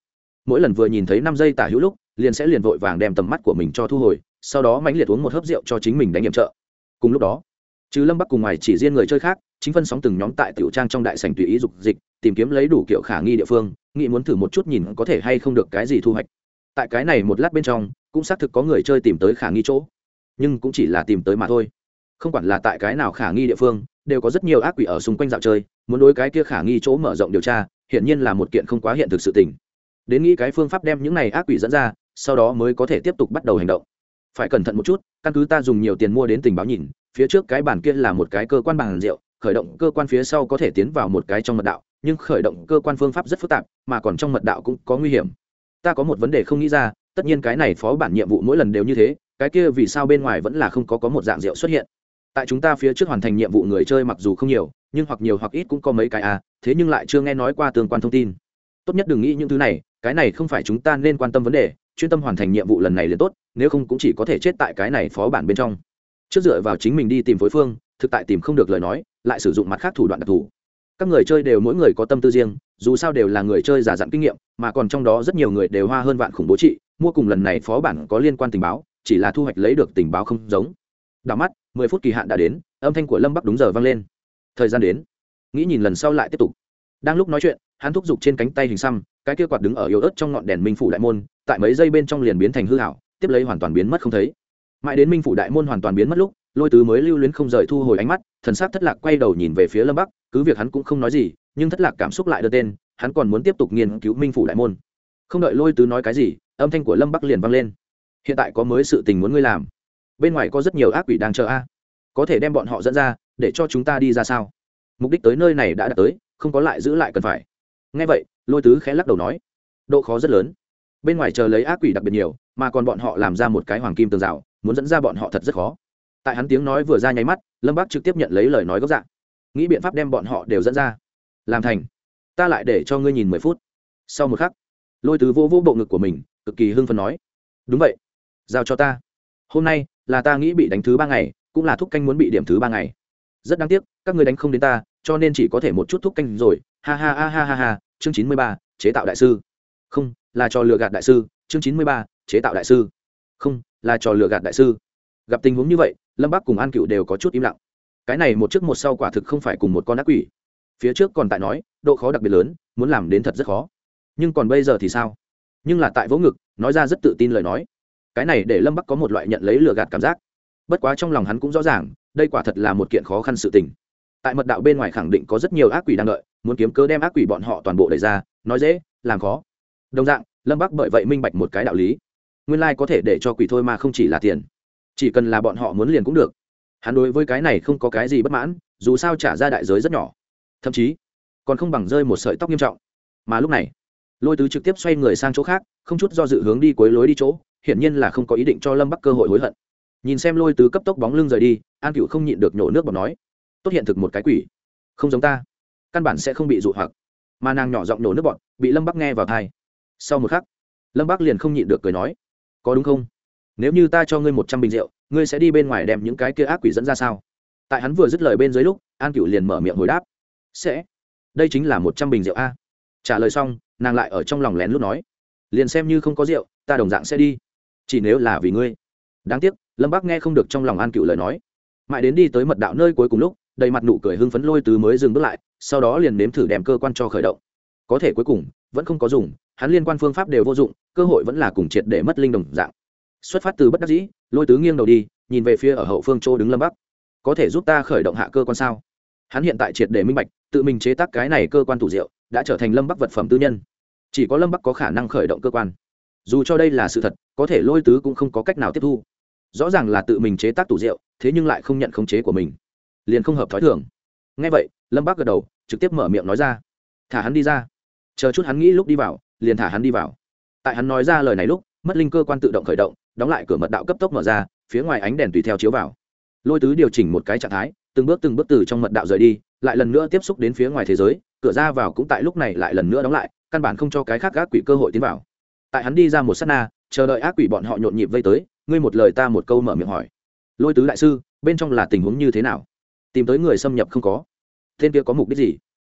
Mỗi lần vừa nhìn thấy năm giây tả hữu lúc, liền sẽ liền vội vàng đem tầm mắt của mình cho thu hồi, sau đó mãnh liệt uống một hớp rượu cho chính mình đánh nhiệm trợ. Cùng lúc đó chứ lâm bắc cùng ngoài chỉ riêng người chơi khác, chính phân sóng từng nhóm tại tiểu trang trong đại sành tùy ý dục dịch, tìm kiếm lấy đủ kiểu khả nghi địa phương, nghĩ muốn thử một chút nhìn có thể hay không được cái gì thu hoạch. Tại cái này một lát bên trong, cũng xác thực có người chơi tìm tới khả nghi chỗ. Nhưng cũng chỉ là tìm tới mà thôi không quản là tại cái nào khả nghi địa phương, đều có rất nhiều ác quỷ ở xung quanh dạo chơi, muốn đối cái kia khả nghi chỗ mở rộng điều tra hiện nhiên là một kiện không quá hiện thực sự tình. Đến nghĩ cái phương pháp đem những này ác quỷ dẫn ra, sau đó mới có thể tiếp tục bắt đầu hành động. Phải cẩn thận một chút, căn cứ ta dùng nhiều tiền mua đến tình báo nhìn, phía trước cái bản kia là một cái cơ quan bằng rượu, khởi động cơ quan phía sau có thể tiến vào một cái trong mật đạo, nhưng khởi động cơ quan phương pháp rất phức tạp, mà còn trong mật đạo cũng có nguy hiểm. Ta có một vấn đề không nghĩ ra, tất nhiên cái này phó bản nhiệm vụ mỗi lần đều như thế, cái kia vì sao bên ngoài vẫn là không có có một dạng rượu xuất hiện? Tại chúng ta phía trước hoàn thành nhiệm vụ người chơi mặc dù không nhiều, nhưng hoặc nhiều hoặc ít cũng có mấy cái à thế nhưng lại chưa nghe nói qua tương quan thông tin. Tốt nhất đừng nghĩ những thứ này, cái này không phải chúng ta nên quan tâm vấn đề, chuyên tâm hoàn thành nhiệm vụ lần này liền tốt, nếu không cũng chỉ có thể chết tại cái này phó bản bên trong. Trước dựa vào chính mình đi tìm phối phương, thực tại tìm không được lời nói, lại sử dụng mặt khác thủ đoạn đặc thù. Các người chơi đều mỗi người có tâm tư riêng, dù sao đều là người chơi giả dặn kinh nghiệm, mà còn trong đó rất nhiều người đều hoa hơn vạn khủng bố trị, mua cùng lần này phó bản có liên quan tình báo, chỉ là thu hoạch lấy được tình báo không giống. Đảo mắt mười phút kỳ hạn đã đến, âm thanh của lâm bắc đúng giờ vang lên. Thời gian đến. Nghĩ nhìn lần sau lại tiếp tục. Đang lúc nói chuyện, hắn thúc giục trên cánh tay hình xăm, cái kia quạt đứng ở yếu ớt trong ngọn đèn minh phủ đại môn, tại mấy giây bên trong liền biến thành hư hảo, tiếp lấy hoàn toàn biến mất không thấy. Mãi đến minh phủ đại môn hoàn toàn biến mất lúc, lôi tứ mới lưu luyến không rời thu hồi ánh mắt, thần s á c thất lạc quay đầu nhìn về phía lâm bắc, cứ việc hắn cũng không nói gì, nhưng thất lạc cảm xúc lại đưa tên, hắn còn muốn tiếp tục nghiên cứu minh phủ đại môn. Không đợi lôi tứ nói cái gì, âm thanh của lâm bắc liền vang lên. Hiện tại có mới sự tình muốn ngươi làm bên ngoài có rất nhiều ác quỷ đang chờ a. Có thể đem bọn họ dẫn ra, để cho chúng ta đi ra sao? Mục đích tới nơi này đã đạt tới, không có lại giữ lại cần phải. Ngay vậy, lôi tứ khẽ lắc đầu nói, độ khó rất lớn. Bên ngoài chờ lấy ác quỷ đặc biệt nhiều, mà còn bọn họ làm ra một cái hoàng kim tường rào, muốn dẫn ra bọn họ thật rất khó. Tại hắn tiếng nói vừa ra nháy mắt, lâm bác trực tiếp nhận lấy lời nói gốc dạng. Nghĩ biện pháp đem bọn họ đều dẫn ra. Làm thành. Ta lại để cho ngươi nhìn mười phút. Sau một khắc, lôi tứ vô vô bộ ngực của mình, cực kỳ hưng phấn nói, đúng vậy. Giao cho ta. Hôm nay là ta nghĩ bị đánh thứ ba ngày, cũng là thúc canh muốn bị điểm thứ ba ngày. Rất đáng tiếc, các người đánh không đến ta, cho nên chỉ có thể một chút thúc canh rồi. Ha ha ha ha ha ha, chương chín mươi ba, chế tạo đại sư. Không, là trò lừa gạt đại sư, chương chín mươi ba, chế tạo đại sư. Không, là trò lừa gạt đại sư. Gặp tình huống như vậy, lâm bắc cùng an cựu đều có chút im lặng. Cái này một trước một sau quả thực không phải cùng một con ác quỷ. Phía trước còn tại nói, độ khó đặc biệt lớn, muốn làm đến thật rất khó. Nhưng còn bây giờ thì sao? Nhưng là tại vỗ ngực, nói ra rất tự tin lời nói cái này để lâm bắc có một loại nhận lấy lừa gạt cảm giác bất quá trong lòng hắn cũng rõ ràng đây quả thật là một kiện khó khăn sự tình tại mật đạo bên ngoài khẳng định có rất nhiều ác quỷ đang đợi muốn kiếm cớ đem ác quỷ bọn họ toàn bộ đẩy ra nói dễ làm khó đồng dạng lâm bắc bởi vậy minh bạch một cái đạo lý nguyên lai có thể để cho quỷ thôi mà không chỉ là tiền chỉ cần là bọn họ muốn liền cũng được hắn đối với cái này không có cái gì bất mãn dù sao trả ra đại giới rất nhỏ thậm chí còn không bằng rơi một sợi tóc nghiêm trọng mà lúc này lôi tứ trực tiếp xoay người sang chỗ khác không chút do dự hướng đi cuối lối đi chỗ hiển nhiên là không có ý định cho lâm bắc cơ hội hối hận. Nhìn xem lôi tứ cấp tốc bóng lưng rời đi, an cựu không nhịn được nhổ nước bọt nói, tốt hiện thực một cái quỷ. Không giống ta. Căn bản sẽ không bị dụ hoặc. Mà nàng nhỏ giọng nổ nước bọt, bị lâm bắc nghe vào thai sau một khắc, lâm bắc liền không nhịn được cười nói, có đúng không? Nếu như ta cho ngươi một trăm bình rượu, ngươi sẽ đi bên ngoài đem những cái kia ác quỷ dẫn ra sao? Tại hắn vừa dứt lời bên dưới lúc, an cựu liền mở miệng hồi đáp, sẽ. Đây chính là một trăm bình rượu a. Trả lời xong, nàng lại ở trong lòng lén lút nói, liền xem như không có rượu, ta đồng dạng sẽ đi chỉ nếu là vì ngươi. Đáng tiếc, lâm bác nghe không được trong lòng an cựu lời nói. Mãi đến đi tới mật đạo nơi cuối cùng lúc, đầy mặt nụ cười hưng phấn lôi tứ mới dừng bước lại, sau đó liền nếm thử đem cơ quan cho khởi động. Có thể cuối cùng, vẫn không có dùng, hắn liên quan phương pháp đều vô dụng, cơ hội vẫn là cùng triệt để mất linh đồng dạng. Xuất phát từ bất đắc dĩ, lôi tứ nghiêng đầu đi, nhìn về phía ở hậu phương châu đứng lâm bắc. Có thể giúp ta khởi động hạ cơ quan sao? Hắn hiện tại triệt để minh bạch, tự mình chế tác cái này cơ quan thủ diệu đã trở thành lâm bắc vật phẩm tư nhân. Chỉ có lâm bắc có khả năng khởi động cơ quan dù cho đây là sự thật, có thể lôi tứ cũng không có cách nào tiếp thu. Rõ ràng là tự mình chế tác tủ rượu, thế nhưng lại không nhận khống chế của mình. Liền không hợp t h ó i thường. Ngay vậy, lâm bác gật đầu, trực tiếp mở miệng nói ra. Thả hắn đi ra. Chờ chút hắn nghĩ lúc đi vào, liền thả hắn đi vào. Tại hắn nói ra lời này lúc, mất linh cơ quan tự động khởi động, đóng lại cửa mật đạo cấp tốc mở ra, phía ngoài ánh đèn tùy theo chiếu vào. Lôi tứ điều chỉnh một cái trạng thái, từng bước từng bước từ trong mật đạo rời đi, lại lần nữa tiếp xúc đến phía ngoài thế giới, cửa ra vào cũng tại lúc này lại lần nữa đóng lại, căn bản không cho cái khác gác quỷ cơ hội tiến vào tại hắn đi ra một s á t na, chờ đợi ác quỷ bọn họ nhộn nhịp vây tới, ngươi một lời ta một câu mở miệng hỏi. Lôi tứ đại sư, bên trong là tình huống như thế nào? Tìm tới người xâm nhập không có. Tên kia có mục đích gì?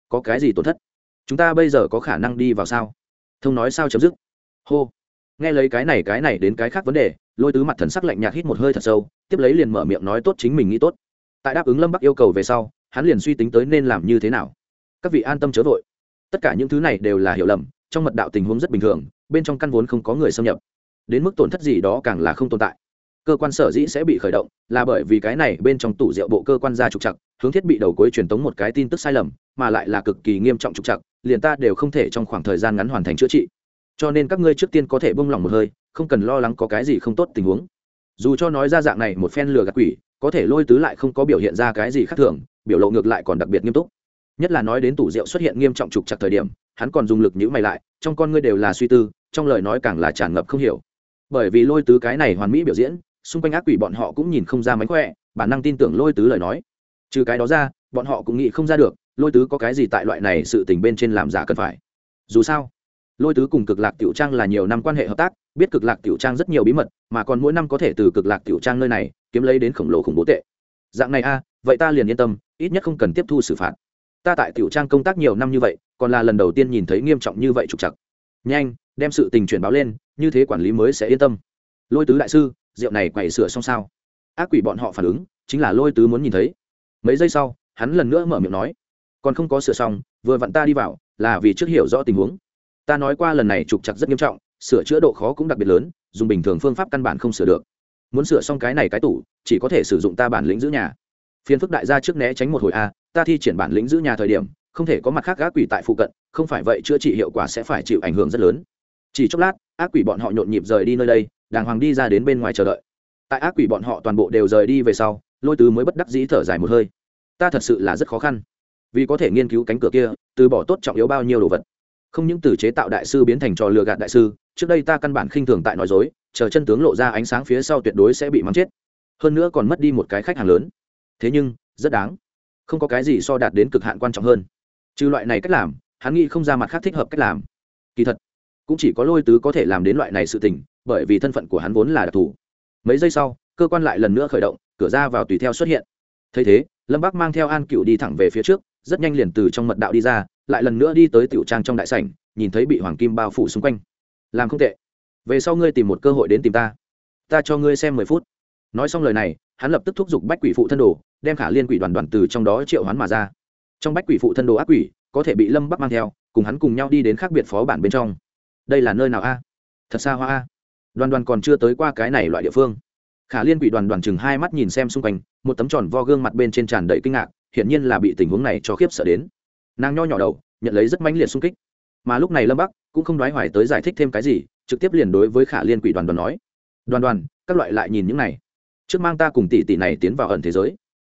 Có cái gì tổn thất? Chúng ta bây giờ có khả năng đi vào sao? Thông nói sao chấm dứt. Hô. Nghe lấy cái này cái này đến cái khác vấn đề, lôi tứ mặt thần sắc lạnh nhạt hít một hơi thật sâu, tiếp lấy liền mở miệng nói tốt chính mình nghĩ tốt. Tại đáp ứng lâm bắc yêu cầu về sau, hắn liền suy tính tới nên làm như thế nào. Các vị an tâm chớ vội. Tất cả những thứ này đều là hiểu lầm trong mật đạo tình huống rất bình thường, bên trong căn vốn không có người xâm nhập. Đến mức tổn thất gì đó càng là không tồn tại. Cơ quan sở dĩ sẽ bị khởi động là bởi vì cái này bên trong tủ rượu bộ cơ quan ra trục chặt hướng thiết bị đầu cuối truyền tống một cái tin tức sai lầm, mà lại là cực kỳ nghiêm trọng trục chặt liền ta đều không thể trong khoảng thời gian ngắn hoàn thành chữa trị. Cho nên các ngươi trước tiên có thể bông lòng một hơi, không cần lo lắng có cái gì không tốt tình huống. Dù cho nói ra dạng này một phen lừa gạt quỷ, có thể lôi tứ lại không có biểu hiện ra cái gì khác thường, biểu lộ ngược lại còn đặc biệt nghiêm túc. Nhất là nói đến tủ rượu xuất hiện nghiêm trọng trục chặt thời điểm hắn còn dùng lực nhữ mày lại, trong con ngươi đều là suy tư, trong lời nói càng là tràn ngập không hiểu. Bởi vì lôi tứ cái này hoàn mỹ biểu diễn, xung quanh ác quỷ bọn họ cũng nhìn không ra mánh khỏe, bản năng tin tưởng lôi tứ lời nói. Trừ cái đó ra, bọn họ cũng nghĩ không ra được, lôi tứ có cái gì tại loại này sự tình bên trên làm giả cần phải. Dù sao, lôi tứ cùng cực lạc tiểu trang là nhiều năm quan hệ hợp tác, biết cực lạc tiểu trang rất nhiều bí mật, mà còn mỗi năm có thể từ cực lạc tiểu trang nơi này kiếm lấy đến khổng lồ khủng bố tệ. Dạng này a, vậy ta liền yên tâm, ít nhất không cần tiếp thu xử phạt ta tại tiểu trang công tác nhiều năm như vậy, còn là lần đầu tiên nhìn thấy nghiêm trọng như vậy trục chặt nhanh, đem sự tình chuyển báo lên, như thế quản lý mới sẽ yên tâm. Lôi tứ đại sư, rượu này quậy sửa xong sao? Ác quỷ bọn họ phản ứng, chính là lôi tứ muốn nhìn thấy. Mấy giây sau, hắn lần nữa mở miệng nói, còn không có sửa xong, vừa vặn ta đi vào, là vì trước hiểu rõ tình huống. Ta nói qua lần này trục chặt rất nghiêm trọng, sửa chữa độ khó cũng đặc biệt lớn, dùng bình thường phương pháp căn bản không sửa được. Muốn sửa xong cái này cái tủ, chỉ có thể sử dụng ta bản lĩnh giữ nhà phiền phức đại gia trước né tránh một hồi a, ta thi triển bản lĩnh giữ nhà thời điểm, không thể có mặt khác ác quỷ tại phụ cận, không phải vậy chữa trị hiệu quả sẽ phải chịu ảnh hưởng rất lớn. Chỉ chốc lát, ác quỷ bọn họ nhộn nhịp rời đi nơi đây, đàng hoàng đi ra đến bên ngoài chờ đợi. Tại ác quỷ bọn họ toàn bộ đều rời đi về sau, lôi tứ mới bất đắc dĩ thở dài một hơi. Ta thật sự là rất khó khăn. Vì có thể nghiên cứu cánh cửa kia, từ bỏ tốt trọng yếu bao nhiêu đồ vật. Không những từ chế tạo đại sư biến thành trò lừa gạt đại sư, trước đây ta căn bản khinh thường tại nói dối, chờ chân tướng lộ ra ánh sáng phía sau tuyệt đối sẽ bị mắng chết. Hơn nữa còn mất đi một cái khách hàng lớn thế nhưng, rất đáng. Không có cái gì so đạt đến cực hạn quan trọng hơn. Trừ loại này cách làm, hắn nghĩ không ra mặt khác thích hợp cách làm. Kỳ thật, cũng chỉ có lôi tứ có thể làm đến loại này sự tình, bởi vì thân phận của hắn vốn là đặc thù. Mấy giây sau, cơ quan lại lần nữa khởi động, cửa ra vào tùy theo xuất hiện. Thấy thế, lâm bắc mang theo an cựu đi thẳng về phía trước, rất nhanh liền từ trong mật đạo đi ra, lại lần nữa đi tới tiểu trang trong đại sảnh, nhìn thấy bị hoàng kim bao phủ xung quanh. Làm không tệ. Về sau ngươi tìm một cơ hội đến tìm ta. Ta cho ngươi xem mười phút nói xong lời này, hắn lập tức thúc giục bách quỷ phụ thân đồ, đem khả liên quỷ đoàn đoàn từ trong đó triệu hoán mà ra. Trong bách quỷ phụ thân đồ ác quỷ, có thể bị lâm bắc mang theo, cùng hắn cùng nhau đi đến khác biệt phó bản bên trong. Đây là nơi nào a? Thật xa hoa a. Đoàn đoàn còn chưa tới qua cái này loại địa phương. Khả liên quỷ đoàn đoàn chừng hai mắt nhìn xem xung quanh, một tấm tròn vo gương mặt bên trên tràn đầy kinh ngạc, hiển nhiên là bị tình huống này cho khiếp sợ đến. Nàng nho nhỏ đầu, nhận lấy rất mãnh liệt xung kích. Mà lúc này lâm bắc cũng không đoái hoài tới giải thích thêm cái gì, trực tiếp liền đối với khả liên quỷ đoàn đoàn nói, đoàn đoàn, các loại lại nhìn những này trước mang ta cùng tỷ tỷ này tiến vào ẩn thế giới.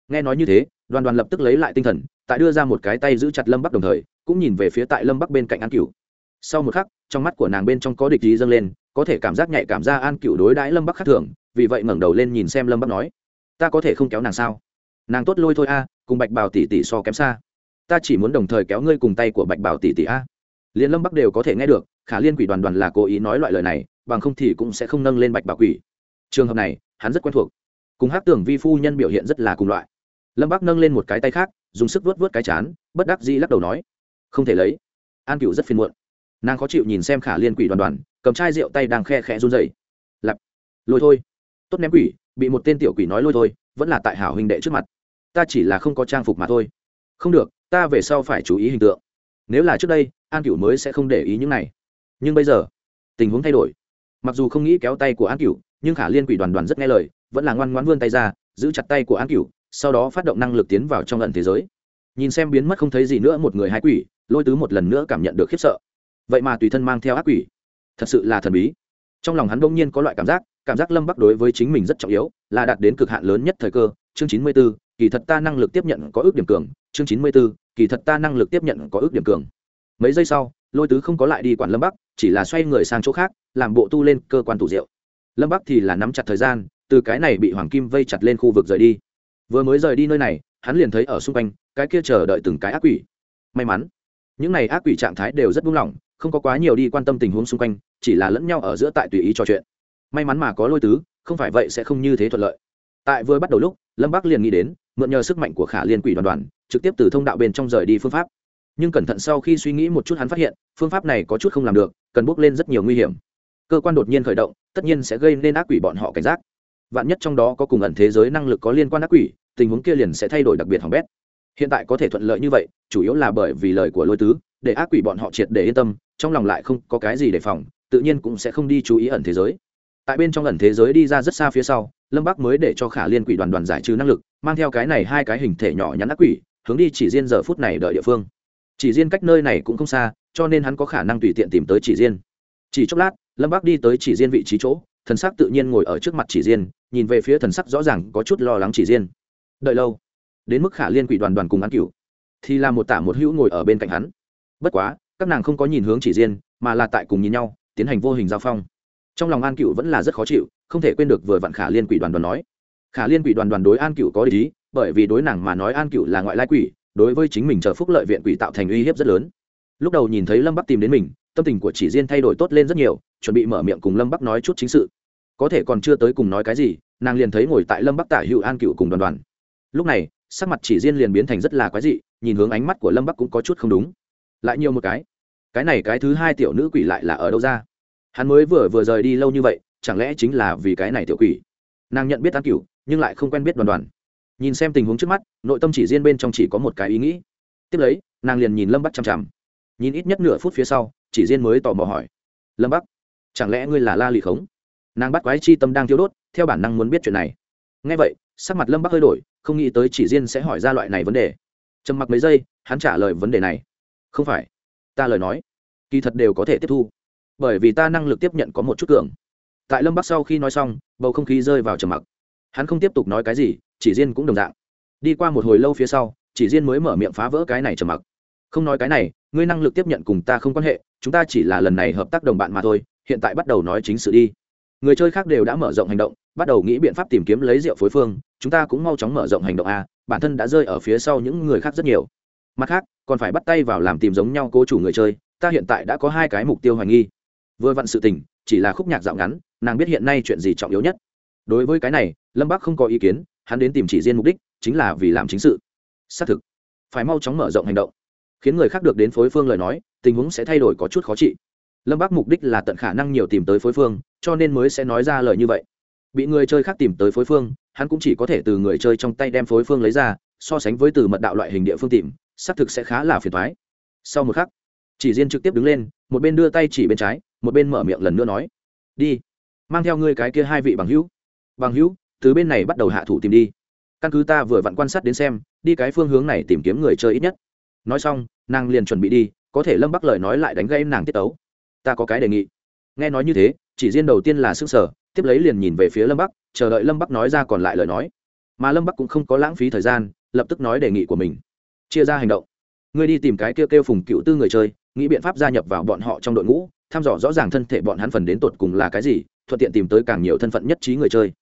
Nghe nói như thế đoàn đoàn lập tức lấy lại tinh thần, tại đưa ra một cái tay giữ chặt lâm bắc đồng thời, cũng nhìn về phía tại lâm bắc bên cạnh an cửu. Sau một khắc, trong mắt của nàng bên trong có địch ý dâng lên, có thể cảm giác nhạy cảm ra an cửu đối đãi lâm bắc khác thường, vì vậy ngẩng đầu lên nhìn xem lâm bắc nói, ta có thể không kéo nàng sao? Nàng tốt lôi thôi a, cùng bạch Bảo tỷ tỷ so kém xa. Ta chỉ muốn đồng thời kéo ngươi cùng tay của bạch Bảo tỷ tỷ a. Liền lâm bắc đều có thể nghe được, khả liên quỷ đoàn đoàn là cố ý nói loại lời này, bằng không thì cũng sẽ không nâng lên bạch Bảo quỷ. Trường hợp này hắn rất quen thuộc. Cùng hát tưởng vi phu nhân biểu hiện rất là cùng loại. Lâm bác nâng lên một cái tay khác, dùng sức vớt vớt cái chán, bất đắc dĩ lắc đầu nói, không thể lấy. An cựu rất phiền muộn. Nàng khó chịu nhìn xem khả liên quỷ đoàn đoàn, cầm chai rượu tay đang khe khẽ run dày lặp lôi thôi. Tốt ném quỷ, bị một tên tiểu quỷ nói lôi thôi, vẫn là tại hảo huynh đệ trước mặt. Ta chỉ là không có trang phục mà thôi. Không được, ta về sau phải chú ý hình tượng. Nếu là trước đây, an cựu mới sẽ không để ý những này. Nhưng bây giờ, tình huống thay đổi. Mặc dù không nghĩ kéo tay của an cựu nhưng khả liên quỷ đoàn đoàn rất nghe lời, vẫn là ngoan ngoãn vươn tay ra, giữ chặt tay của an cửu, sau đó phát động năng lực tiến vào trong ẩn thế giới. Nhìn xem biến mất không thấy gì nữa một người hai quỷ, lôi tứ một lần nữa cảm nhận được khiếp sợ. Vậy mà tùy thân mang theo ác quỷ, thật sự là thần bí. Trong lòng hắn đông nhiên có loại cảm giác cảm giác lâm bắc đối với chính mình rất trọng yếu, là đạt đến cực hạn lớn nhất thời cơ, chương chín mươi b ố kỳ thật ta năng lực tiếp nhận có ước điểm cường, chương chín mươi b ố kỳ thật ta năng lực tiếp nhận có ước điểm cường. Mấy giây sau, lôi tứ không có lại đi quản lâm bắc, chỉ là xoay người sang chỗ khác, làm bộ tu lên cơ quan tủ rượu lâm bắc thì là nắm chặt thời gian, từ cái này bị hoàng kim vây chặt lên khu vực rời đi. Vừa mới rời đi nơi này, hắn liền thấy ở xung quanh, cái kia chờ đợi từng cái ác quỷ. May mắn, những này ác quỷ trạng thái đều rất buông lỏng, không có quá nhiều đi quan tâm tình huống xung quanh, chỉ là lẫn nhau ở giữa tại tùy ý trò chuyện. May mắn mà có lôi tứ, không phải vậy sẽ không như thế thuận lợi. Tại vừa bắt đầu lúc, lâm bắc liền nghĩ đến, mượn nhờ sức mạnh của khả liên quỷ đoàn đoàn, trực tiếp từ thông đạo bên trong rời đi phương pháp. Nhưng cẩn thận sau khi suy nghĩ một chút hắn phát hiện, phương pháp này có chút không làm được, cần bước lên rất nhiều nguy hiểm. Cơ quan đột nhiên khởi động tất nhiên sẽ gây nên ác quỷ bọn họ cảnh giác. Vạn nhất trong đó có cùng ẩn thế giới năng lực có liên quan ác quỷ, tình huống kia liền sẽ thay đổi đặc biệt hỏng bét. Hiện tại có thể thuận lợi như vậy, chủ yếu là bởi vì lời của lôi tứ, để ác quỷ bọn họ triệt để yên tâm, trong lòng lại không có cái gì đề phòng, tự nhiên cũng sẽ không đi chú ý ẩn thế giới. Tại bên trong ẩn thế giới đi ra rất xa phía sau, lâm bắc mới để cho khả liên quỷ đoàn đoàn giải trừ năng lực, mang theo cái này hai cái hình thể nhỏ nhắn ác quỷ, hướng đi chỉ riêng giờ phút này đợi địa phương. Chỉ riêng cách nơi này cũng không xa, cho nên hắn có khả năng tùy tiện tìm tới chỉ riêng chỉ chốc lát, lâm bác đi tới chỉ riêng vị trí chỗ, thần sắc tự nhiên ngồi ở trước mặt chỉ riêng, nhìn về phía thần sắc rõ ràng có chút lo lắng chỉ riêng. Đợi lâu, đến mức khả liên quỷ đoàn đoàn cùng ăn cửu, thì là một tả một hữu ngồi ở bên cạnh hắn. Bất quá, các nàng không có nhìn hướng chỉ riêng, mà là tại cùng nhìn nhau, tiến hành vô hình giao phong. Trong lòng an cựu vẫn là rất khó chịu, không thể quên được vừa vặn khả liên quỷ đoàn đoàn nói. Khả liên quỷ đoàn đoàn đối an cựu có lý bởi vì đối nàng mà nói an cựu là ngoại lai quỷ, đối với chính mình chờ phúc lợi viện quỷ tạo thành uy hiếp rất lớn. Lúc đầu nhìn thấy lâm bắc tìm đến mình tâm tình của chỉ riêng thay đổi tốt lên rất nhiều, chuẩn bị mở miệng cùng lâm bắc nói chút chính sự. Có thể còn chưa tới cùng nói cái gì, nàng liền thấy ngồi tại lâm bắc tả hữu an cựu cùng đoàn đoàn. Lúc này, sắc mặt chỉ riêng liền biến thành rất là quái dị, nhìn hướng ánh mắt của lâm bắc cũng có chút không đúng. Lại nhiều một cái. Cái này cái thứ hai tiểu nữ quỷ lại là ở đâu ra? Hắn mới vừa vừa rời đi lâu như vậy, chẳng lẽ chính là vì cái này tiểu quỷ? Nàng nhận biết an cựu, nhưng lại không quen biết đoàn đoàn. Nhìn xem tình huống trước mắt, nội tâm chỉ riêng bên trong chỉ có một cái ý nghĩ. Tiếp lấy, nàng liền nhìn lâm bắc chằm chằm. Nhìn ít nhất nửa phút phía sau chỉ riêng mới tò mò hỏi. Lâm bắc, chẳng lẽ ngươi là la lì khống? Nàng bắt quái chi tâm đang thiếu đốt, theo bản năng muốn biết chuyện này. Ngay vậy, sắc mặt lâm bắc hơi đổi, không nghĩ tới chỉ riêng sẽ hỏi ra loại này vấn đề. Trầm mặc mấy giây, hắn trả lời vấn đề này. Không phải. Ta lời nói, kỳ thật đều có thể tiếp thu. Bởi vì ta năng lực tiếp nhận có một chút cường. Tại lâm bắc sau khi nói xong, bầu không khí rơi vào trầm mặc. Hắn không tiếp tục nói cái gì, chỉ riêng cũng đồng dạng. Đi qua một hồi lâu phía sau, chỉ riêng mới mở miệng phá vỡ cái này trầm mặc. Không nói cái này ngươi năng lực tiếp nhận cùng ta không quan hệ, chúng ta chỉ là lần này hợp tác đồng bạn mà thôi, hiện tại bắt đầu nói chính sự đi. Người chơi khác đều đã mở rộng hành động, bắt đầu nghĩ biện pháp tìm kiếm lấy rượu phối phương, chúng ta cũng mau chóng mở rộng hành động a, bản thân đã rơi ở phía sau những người khác rất nhiều. Mặt khác, còn phải bắt tay vào làm tìm giống nhau cố chủ người chơi, ta hiện tại đã có hai cái mục tiêu hoài nghi. Vừa vặn sự tình, chỉ là khúc nhạc dạo ngắn, nàng biết hiện nay chuyện gì trọng yếu nhất. Đối với cái này, lâm bắc không có ý kiến, hắn đến tìm chỉ riêng mục đích, chính là vì làm chính sự. Xác thực, phải mau chóng mở rộng hành động khiến người khác được đến phối phương lời nói, tình huống sẽ thay đổi có chút khó trị. Lâm bác mục đích là tận khả năng nhiều tìm tới phối phương, cho nên mới sẽ nói ra lời như vậy. Bị người chơi khác tìm tới phối phương, hắn cũng chỉ có thể từ người chơi trong tay đem phối phương lấy ra, so sánh với từ mật đạo loại hình địa phương tìm, xác thực sẽ khá là phiền thoái sau một khắc, chỉ riêng trực tiếp đứng lên, một bên đưa tay chỉ bên trái, một bên mở miệng lần nữa nói, đi, mang theo ngươi cái kia hai vị bằng hữu. Bằng hữu, từ bên này bắt đầu hạ thủ tìm đi. Căn cứ ta vừa vặn quan sát đến xem, đi cái phương hướng này tìm kiếm người chơi ít nhất nói xong, nàng liền chuẩn bị đi, có thể lâm bắc lời nói lại đánh gây nàng tiết tấu. Ta có cái đề nghị. Nghe nói như thế, chỉ riêng đầu tiên là s ư n g sở, tiếp lấy liền nhìn về phía lâm bắc, chờ đợi lâm bắc nói ra còn lại lời nói. Mà lâm bắc cũng không có lãng phí thời gian, lập tức nói đề nghị của mình. Chia ra hành động. Ngươi đi tìm cái kêu kêu phùng cựu tư người chơi, nghĩ biện pháp gia nhập vào bọn họ trong đội ngũ, thăm dò rõ ràng thân thể bọn hắn phần đến tột cùng là cái gì, thuận tiện tìm tới càng nhiều thân phận nhất trí người chơi.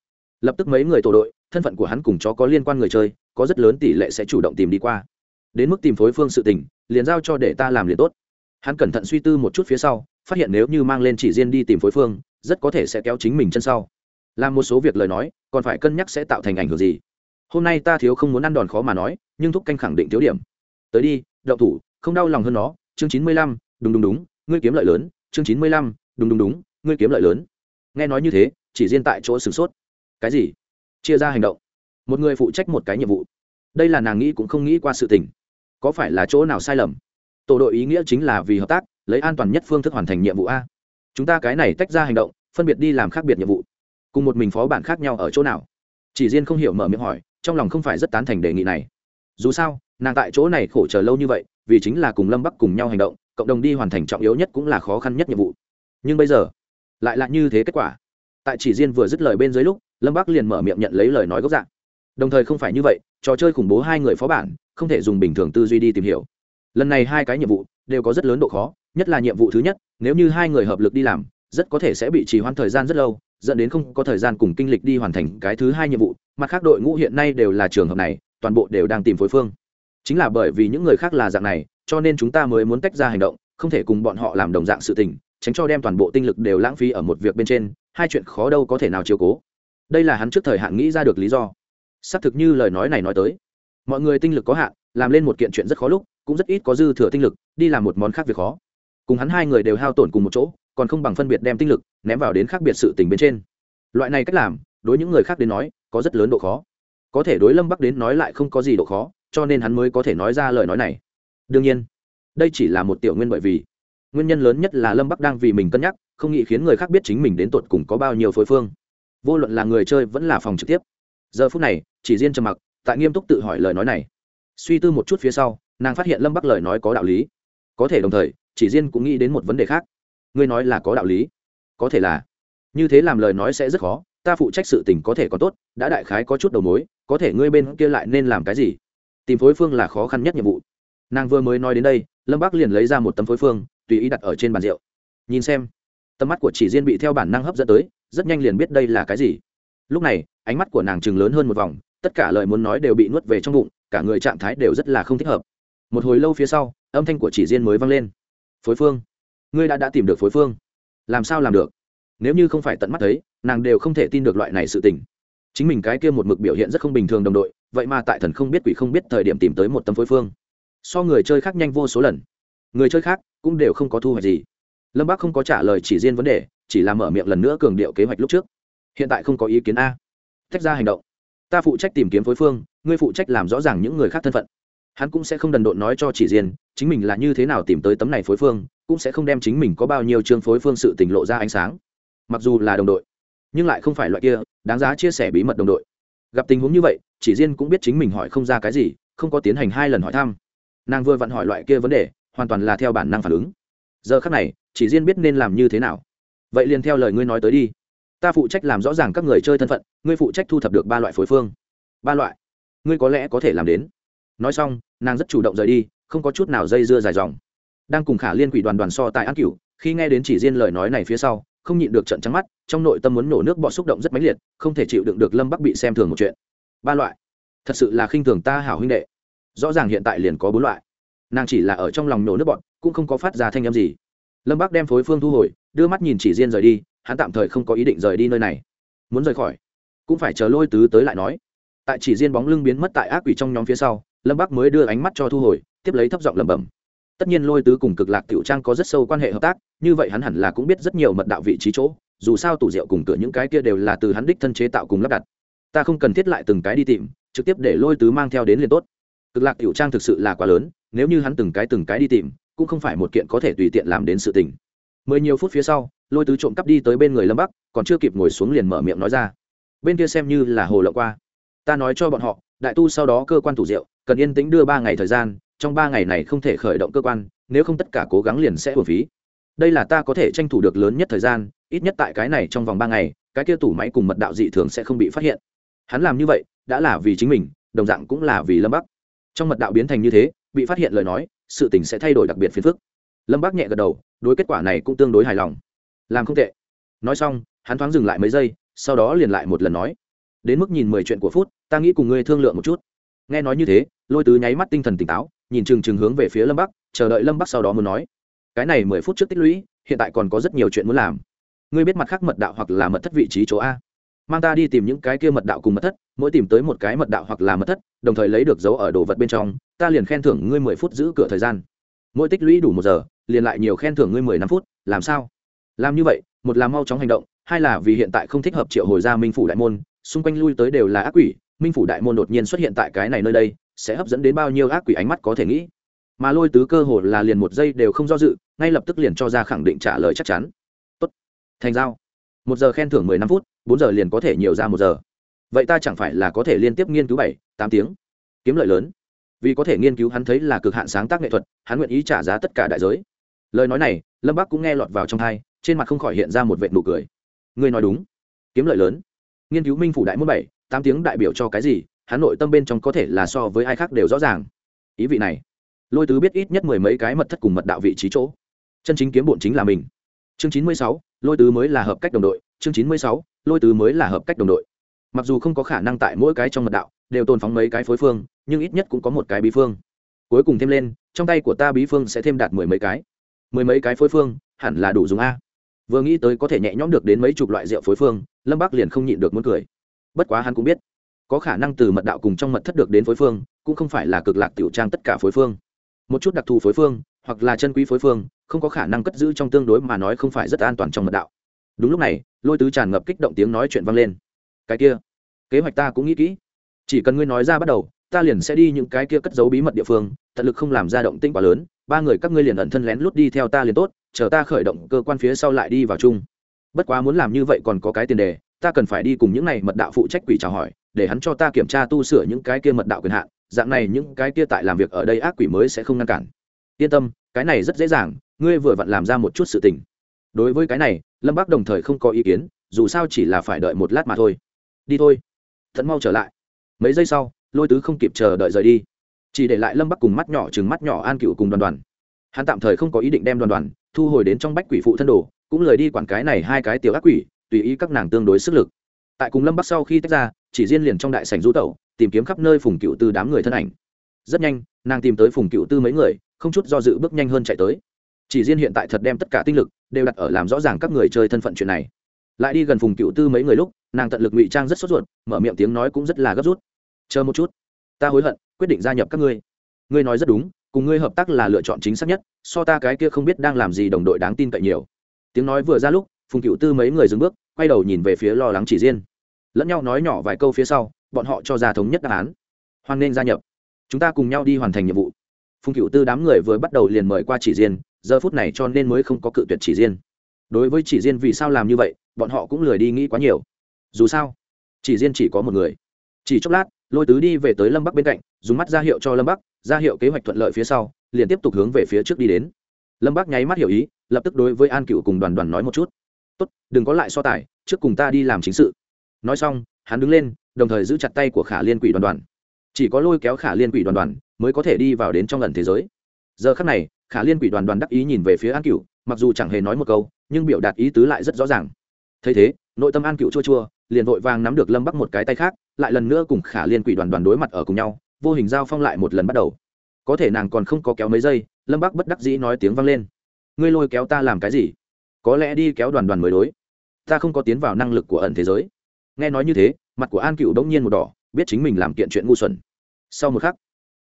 Lập tức mấy người tổ đội, thân phận của hắn cùng chó có liên quan người chơi, có rất lớn tỷ lệ sẽ chủ động tìm đi qua đến mức tìm phối phương sự tình, liền giao cho để ta làm liền tốt. Hắn cẩn thận suy tư một chút phía sau, phát hiện nếu như mang lên chỉ riêng đi tìm phối phương, rất có thể sẽ kéo chính mình chân sau. Làm một số việc lời nói, còn phải cân nhắc sẽ tạo thành ảnh hưởng gì. Hôm nay ta thiếu không muốn ăn đòn khó mà nói, nhưng thúc canh khẳng định thiếu điểm. Tới đi, đậu thủ, không đau lòng hơn nó. Chương chín mươi lăm, đúng đúng đúng, ngươi kiếm lợi lớn. Chương chín mươi lăm, đúng đúng đúng, ngươi kiếm lợi lớn. Nghe nói như thế, chỉ riêng tại chỗ sửng sốt. Cái gì? Chia ra hành động. Một người phụ trách một cái nhiệm vụ. Đây là nàng nghĩ cũng không nghĩ qua sự tình có phải là chỗ nào sai lầm? Tổ đội ý nghĩa chính là vì hợp tác, lấy an toàn nhất phương thức hoàn thành nhiệm vụ a. Chúng ta cái này tách ra hành động, phân biệt đi làm khác biệt nhiệm vụ. Cùng một mình phó bản khác nhau ở chỗ nào? Chỉ riêng không hiểu mở miệng hỏi, trong lòng không phải rất tán thành đề nghị này. Dù sao, nàng tại chỗ này khổ chờ lâu như vậy, vì chính là cùng lâm bắc cùng nhau hành động, cộng đồng đi hoàn thành trọng yếu nhất cũng là khó khăn nhất nhiệm vụ. Nhưng bây giờ, lại là như thế kết quả. Tại chỉ riêng vừa dứt lời bên dưới lúc, lâm bắc liền mở miệng nhận lấy lời nói gốc dạng. Đồng thời không phải như vậy trò chơi khủng bố hai người phó bản, không thể dùng bình thường tư duy đi tìm hiểu. Lần này hai cái nhiệm vụ đều có rất lớn độ khó, nhất là nhiệm vụ thứ nhất, nếu như hai người hợp lực đi làm, rất có thể sẽ bị trì hoãn thời gian rất lâu, dẫn đến không có thời gian cùng kinh lịch đi hoàn thành cái thứ hai nhiệm vụ. Mặt khác đội ngũ hiện nay đều là trường hợp này, toàn bộ đều đang tìm phối phương. Chính là bởi vì những người khác là dạng này, cho nên chúng ta mới muốn tách ra hành động, không thể cùng bọn họ làm đồng dạng sự tình, tránh cho đem toàn bộ tinh lực đều lãng phí ở một việc bên trên, hai chuyện khó đâu có thể nào chiều cố. Đây là hắn trước thời hạn nghĩ ra được lý do xác thực như lời nói này nói tới, mọi người tinh lực có hạn, làm lên một kiện chuyện rất khó lúc, cũng rất ít có dư thừa tinh lực, đi làm một món khác việc khó. Cùng hắn hai người đều hao tổn cùng một chỗ, còn không bằng phân biệt đem tinh lực ném vào đến khác biệt sự tình bên trên. Loại này cách làm, đối những người khác đến nói, có rất lớn độ khó. Có thể đối lâm bắc đến nói lại không có gì độ khó, cho nên hắn mới có thể nói ra lời nói này. Đương nhiên, đây chỉ là một tiểu nguyên bởi vì, nguyên nhân lớn nhất là lâm bắc đang vì mình cân nhắc, không nghĩ khiến người khác biết chính mình đến tột cùng có bao nhiêu phối phương. Vô luận là người chơi vẫn là phòng trực tiếp. Giờ phút này chỉ riêng trầm mặc, tại nghiêm túc tự hỏi lời nói này. Suy tư một chút phía sau, nàng phát hiện lâm bắc lời nói có đạo lý. Có thể đồng thời, chỉ riêng cũng nghĩ đến một vấn đề khác. Ngươi nói là có đạo lý. Có thể là, như thế làm lời nói sẽ rất khó, ta phụ trách sự tình có thể có tốt, đã đại khái có chút đầu mối, có thể ngươi bên kia lại nên làm cái gì? Tìm phối phương là khó khăn nhất nhiệm vụ. Nàng vừa mới nói đến đây, lâm bắc liền lấy ra một tấm phối phương, tùy ý đặt ở trên bàn rượu. Nhìn xem, tầm mắt của chỉ riêng bị theo bản năng hấp dẫn tới, rất nhanh liền biết đây là cái gì. Lúc này, ánh mắt của nàng chừng lớn hơn một vòng tất cả lời muốn nói đều bị nuốt về trong bụng, cả người trạng thái đều rất là không thích hợp. Một hồi lâu phía sau, âm thanh của chỉ riêng mới vang lên. Phối phương, ngươi đã đã tìm được phối phương. Làm sao làm được? Nếu như không phải tận mắt thấy, nàng đều không thể tin được loại này sự tình. Chính mình cái kia một mực biểu hiện rất không bình thường đồng đội, vậy mà tại thần không biết quỷ không biết thời điểm tìm tới một tấm phối phương. So người chơi khác nhanh vô số lần. Người chơi khác cũng đều không có thu hoạch gì. Lâm bác không có trả lời chỉ riêng vấn đề, chỉ là mở miệng lần nữa cường điệu kế hoạch lúc trước. Hiện tại không có ý kiến a. Tách ra hành động ta phụ trách tìm kiếm phối phương, ngươi phụ trách làm rõ ràng những người khác thân phận. Hắn cũng sẽ không đần độn nói cho chỉ riêng, chính mình là như thế nào tìm tới tấm này phối phương, cũng sẽ không đem chính mình có bao nhiêu chương phối phương sự tỉnh lộ ra ánh sáng. Mặc dù là đồng đội, nhưng lại không phải loại kia đáng giá chia sẻ bí mật đồng đội. Gặp tình huống như vậy, chỉ riêng cũng biết chính mình hỏi không ra cái gì, không có tiến hành hai lần hỏi thăm. Nàng vừa vặn hỏi loại kia vấn đề, hoàn toàn là theo bản năng phản ứng. Giờ khác này, chỉ riêng biết nên làm như thế nào. Vậy liền theo lời ngươi nói tới đi ta phụ trách làm rõ ràng các người chơi thân phận, ngươi phụ trách thu thập được ba loại phối phương. Ba loại? Ngươi có lẽ có thể làm đến. Nói xong, nàng rất chủ động rời đi, không có chút nào dây dưa dài dòng. Đang cùng khả liên quỷ đoàn đoàn so tại an cửu khi nghe đến chỉ riêng lời nói này phía sau, không nhịn được trận trắng mắt, trong nội tâm muốn nổ nước bọ xúc động rất mãnh liệt, không thể chịu đựng được lâm bắc bị xem thường một chuyện. Ba loại? Thật sự là khinh thường ta hảo huynh đệ. Rõ ràng hiện tại liền có bốn loại. Nàng chỉ là ở trong lòng nổ nước bọn cũng không có phát ra thanh â m gì. Lâm bắc đem phối phương thu hồi, đưa mắt nhìn chỉ riêng rời đi hắn tạm thời không có ý định rời đi nơi này. Muốn rời khỏi, cũng phải chờ lôi tứ tới lại nói. Tại chỉ riêng bóng lưng biến mất tại ác quỷ trong nhóm phía sau, lâm bắc mới đưa ánh mắt cho thu hồi, tiếp lấy thấp giọng lẩm bẩm. Tất nhiên lôi tứ cùng cực lạc tiểu trang có rất sâu quan hệ hợp tác, như vậy hắn hẳn là cũng biết rất nhiều mật đạo vị trí chỗ, dù sao tủ rượu cùng cửa những cái kia đều là từ hắn đích thân chế tạo cùng lắp đặt. Ta không cần thiết lại từng cái đi tìm, trực tiếp để lôi tứ mang theo đến liền tốt. Cực lạc tiểu trang thực sự là quá lớn, nếu như hắn từng cái từng cái đi tìm, cũng không phải một kiện có thể tùy tiện làm đến sự tình. Mười nhiều phút phía sau lôi tứ trộm cắp đi tới bên người lâm bắc còn chưa kịp ngồi xuống liền mở miệng nói ra bên kia xem như là hồ lộng qua ta nói cho bọn họ đại tu sau đó cơ quan thủ diệu cần yên tĩnh đưa ba ngày thời gian trong ba ngày này không thể khởi động cơ quan nếu không tất cả cố gắng liền sẽ hưởng phí đây là ta có thể tranh thủ được lớn nhất thời gian ít nhất tại cái này trong vòng ba ngày cái kia tủ máy cùng mật đạo dị thường sẽ không bị phát hiện hắn làm như vậy đã là vì chính mình đồng dạng cũng là vì lâm bắc trong mật đạo biến thành như thế bị phát hiện lời nói sự tình sẽ thay đổi đặc biệt phiền phức lâm bắc nhẹ gật đầu đối kết quả này cũng tương đối hài lòng làm không tệ. Nói xong, hắn thoáng dừng lại mấy giây, sau đó liền lại một lần nói, đến mức nhìn mười chuyện của phút, ta nghĩ cùng ngươi thương lượng một chút. Nghe nói như thế, lôi tứ nháy mắt tinh thần tỉnh táo, nhìn chừng chừng hướng về phía lâm bắc, chờ đợi lâm bắc sau đó muốn nói, cái này mười phút trước tích lũy, hiện tại còn có rất nhiều chuyện muốn làm. Ngươi biết mặt khác mật đạo hoặc là mật thất vị trí chỗ a. Mang ta đi tìm những cái kia mật đạo cùng mật thất, mỗi tìm tới một cái mật đạo hoặc là mật thất, đồng thời lấy được dấu ở đồ vật bên trong, ta liền khen thưởng ngươi mười phút giữ cửa thời gian. Mỗi tích lũy đủ một giờ, liền lại nhiều khen thưởng ngươi mười năm phút, làm sao? Làm như vậy, một là mau chóng hành động, hai là vì hiện tại không thích hợp triệu hồi ra minh phủ đại môn, xung quanh lui tới đều là ác quỷ, minh phủ đại môn đột nhiên xuất hiện tại cái này nơi đây, sẽ hấp dẫn đến bao nhiêu ác quỷ ánh mắt có thể nghĩ. Mà lôi tứ cơ hồ là liền một giây đều không do dự, ngay lập tức liền cho ra khẳng định trả lời chắc chắn. Tốt. Thành giao. Một giờ khen thưởng mười năm phút, bốn giờ liền có thể nhiều ra một giờ. Vậy ta chẳng phải là có thể liên tiếp nghiên cứu bảy, tám tiếng? Kiếm lợi lớn. Vì có thể nghiên cứu hắn thấy là cực hạn sáng tác nghệ thuật, hắn nguyện ý trả giá tất cả đại giới. Lời nói này, lâm bác cũng nghe lọt vào trong thai trên mặt không khỏi hiện ra một vệt nụ cười. Ngươi nói đúng. Kiếm lợi lớn. Nghiên cứu minh phủ đại môn bảy, tám tiếng đại biểu cho cái gì, hắn nội tâm bên trong có thể là so với ai khác đều rõ ràng. Ý vị này. Lôi tứ biết ít nhất mười mấy cái mật thất cùng mật đạo vị trí chỗ. Chân chính kiếm bổn chính là mình. Chương chín mươi sáu, lôi tứ mới là hợp cách đồng đội. Chương chín mươi sáu, lôi tứ mới là hợp cách đồng đội. Mặc dù không có khả năng tại mỗi cái trong mật đạo đều tồn phóng mấy cái phối phương, nhưng ít nhất cũng có một cái bí phương. Cuối cùng thêm lên, trong tay của ta bí phương sẽ thêm đạt mười mấy cái. Mười mấy cái phối phương, hẳn là đủ dùng a vừa nghĩ tới có thể nhẹ nhõm được đến mấy chục loại rượu phối phương, lâm bắc liền không nhịn được muốn cười. Bất quá hắn cũng biết, có khả năng từ mật đạo cùng trong mật thất được đến phối phương, cũng không phải là cực lạc tiểu trang tất cả phối phương. Một chút đặc thù phối phương, hoặc là chân quý phối phương, không có khả năng cất giữ trong tương đối mà nói không phải rất an toàn trong mật đạo. Đúng lúc này, lôi tứ tràn ngập kích động tiếng nói chuyện vang lên. Cái kia, kế hoạch ta cũng nghĩ kỹ. Chỉ cần ngươi nói ra bắt đầu, ta liền sẽ đi những cái kia cất giấu bí mật địa phương, tận lực không làm ra động tĩnh quá lớn. Ba người các ngươi liền ẩn thân lén lút đi theo ta liền tốt chờ ta khởi động cơ quan phía sau lại đi vào chung. Bất quá muốn làm như vậy còn có cái tiền đề, ta cần phải đi cùng những này mật đạo phụ trách quỷ chào hỏi, để hắn cho ta kiểm tra tu sửa những cái kia mật đạo quyền hạn, dạng này những cái kia tại làm việc ở đây ác quỷ mới sẽ không ngăn cản. Yên tâm, cái này rất dễ dàng, ngươi vừa vặn làm ra một chút sự tình. Đối với cái này, lâm bác đồng thời không có ý kiến, dù sao chỉ là phải đợi một lát mà thôi. Đi thôi. Thận mau trở lại. Mấy giây sau, lôi tứ không kịp chờ đợi rời đi. Chỉ để lại lâm bắc cùng mắt nhỏ chừng mắt nhỏ an cựu cùng đoàn đoàn. Hắn tạm thời không có ý định đem đoàn đoàn thu hồi đến trong bách quỷ phụ thân đồ, cũng lời đi quản cái này hai cái tiểu ác quỷ, tùy ý các nàng tương đối sức lực. Tại cùng lâm bắc sau khi tách ra, chỉ riêng liền trong đại sảnh du tẩu, tìm kiếm khắp nơi phùng cựu tư đám người thân ảnh. Rất nhanh, nàng tìm tới phùng cựu tư mấy người, không chút do dự bước nhanh hơn chạy tới. Chỉ riêng hiện tại thật đem tất cả tinh lực đều đặt ở làm rõ ràng các người chơi thân phận chuyện này. Lại đi gần phùng cựu tư mấy người lúc, nàng tận lực ngụy trang rất sốt ruột, mở miệng tiếng nói cũng rất là gấp rút. Chờ một chút, ta hối hận, quyết định gia nhập các ngươi ngươi nói rất đúng, cùng ngươi hợp tác là lựa chọn chính xác nhất, so ta cái kia không biết đang làm gì đồng đội đáng tin cậy nhiều. Tiếng nói vừa ra lúc, phùng cựu tư mấy người dừng bước, quay đầu nhìn về phía lo lắng chỉ riêng. Lẫn nhau nói nhỏ vài câu phía sau, bọn họ cho ra thống nhất đáp án. Hoan nên gia nhập. Chúng ta cùng nhau đi hoàn thành nhiệm vụ. Phùng cựu tư đám người vừa bắt đầu liền mời qua chỉ riêng, giờ phút này cho nên mới không có cự tuyệt chỉ riêng. Đối với chỉ riêng vì sao làm như vậy, bọn họ cũng lười đi nghĩ quá nhiều. Dù sao, chỉ riêng chỉ có một người. Chỉ chốc lát, lôi tứ đi về tới lâm bắc bên cạnh, dùng mắt ra hiệu cho lâm bắc ra hiệu kế hoạch thuận lợi phía sau, liền tiếp tục hướng về phía trước đi đến. Lâm bắc nháy mắt hiểu ý, lập tức đối với an cựu cùng đoàn đoàn nói một chút. Tốt, đừng có lại so tài, trước cùng ta đi làm chính sự. Nói xong, hắn đứng lên, đồng thời giữ chặt tay của khả liên quỷ đoàn đoàn. Chỉ có lôi kéo khả liên quỷ đoàn đoàn mới có thể đi vào đến trong lần thế giới. Giờ khắc này, khả liên quỷ đoàn đoàn đắc ý nhìn về phía an cựu mặc dù chẳng hề nói một câu, nhưng biểu đạt ý tứ lại rất rõ ràng. Thấy thế, nội tâm an cựu chua chua, liền vội vàng nắm được lâm bắc một cái tay khác, lại lần nữa cùng khả liên quỷ đoàn đoàn đối mặt ở cùng nhau vô hình giao phong lại một lần bắt đầu. Có thể nàng còn không có kéo mấy giây, lâm bắc bất đắc dĩ nói tiếng vang lên. Ngươi lôi kéo ta làm cái gì? Có lẽ đi kéo đoàn đoàn mới đối. Ta không có tiến vào năng lực của ẩn thế giới. Nghe nói như thế, mặt của an cựu đ ỗ n g nhiên một đỏ, biết chính mình làm kiện chuyện ngu xuẩn. Sau một khắc,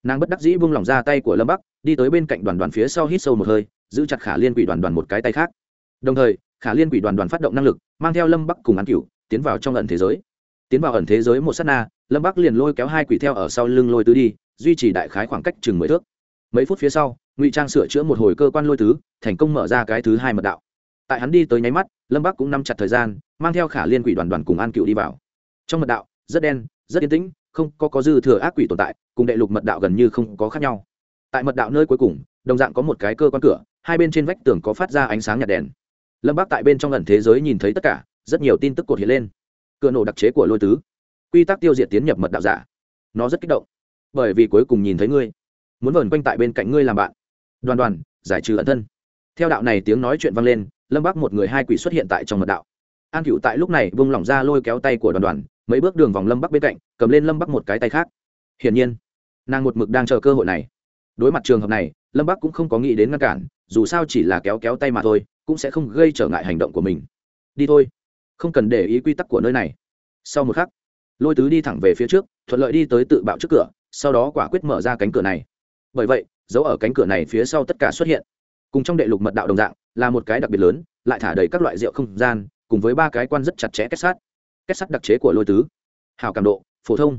nàng bất đắc dĩ buông lỏng ra tay của lâm bắc, đi tới bên cạnh đoàn đoàn phía sau hít sâu một hơi, giữ chặt khả liên quỷ đoàn đoàn một cái tay khác. Đồng thời, khả liên quỷ đoàn đoàn phát động năng lực, mang theo lâm bắc cùng an cựu tiến vào trong ẩn thế giới tiến vào ẩn thế giới một s á t na, lâm bắc liền lôi kéo hai quỷ theo ở sau lưng lôi tứ đi, duy trì đại khái khoảng cách chừng mười thước. Mấy phút phía sau, ngụy trang sửa chữa một hồi cơ quan lôi tứ, thành công mở ra cái thứ hai mật đạo. Tại hắn đi tới nháy mắt, lâm bắc cũng nắm chặt thời gian, mang theo khả liên quỷ đoàn đoàn cùng an cựu đi vào. Trong mật đạo, rất đen, rất yên tĩnh, không có có dư thừa ác quỷ tồn tại, cùng đệ lục mật đạo gần như không có khác nhau. Tại mật đạo nơi cuối cùng, đồng dạng có một cái cơ quan cửa, hai bên trên vách tường có phát ra ánh sáng nhạt đèn. Lâm bắc tại bên trong lần thế giới nhìn thấy tất cả, rất nhiều tin tức cột hiện lên cửa nổ đặc chế của lôi tứ. Quy tắc tiêu diệt tiến nhập mật đạo giả. Nó rất kích động. Bởi vì cuối cùng nhìn thấy ngươi. Muốn vờn quanh tại bên cạnh ngươi làm bạn. Đoàn đoàn, giải trừ ẩn thân. Theo đạo này tiếng nói chuyện vang lên, lâm bắc một người hai quỷ xuất hiện tại trong mật đạo. An cựu tại lúc này vung lỏng ra lôi kéo tay của đoàn đoàn, mấy bước đường vòng lâm bắc bên cạnh, cầm lên lâm bắc một cái tay khác. Hiển nhiên, nàng một mực đang chờ cơ hội này. Đối mặt trường hợp này, lâm bắc cũng không có nghĩ đến ngăn cản, dù sao chỉ là kéo kéo tay mà thôi, cũng sẽ không gây trở ngại hành động của mình. Đi thôi không cần để ý quy tắc của nơi này. Sau một khắc, lôi tứ đi thẳng về phía trước, thuận lợi đi tới tự bạo trước cửa, sau đó quả quyết mở ra cánh cửa này. Bởi vậy, dấu ở cánh cửa này phía sau tất cả xuất hiện. Cùng trong đệ lục mật đạo đồng dạng, là một cái đặc biệt lớn, lại thả đầy các loại rượu không gian, cùng với ba cái quan rất chặt chẽ kết sát. Kết sắt đặc chế của lôi tứ. Hào cảm độ, phổ thông.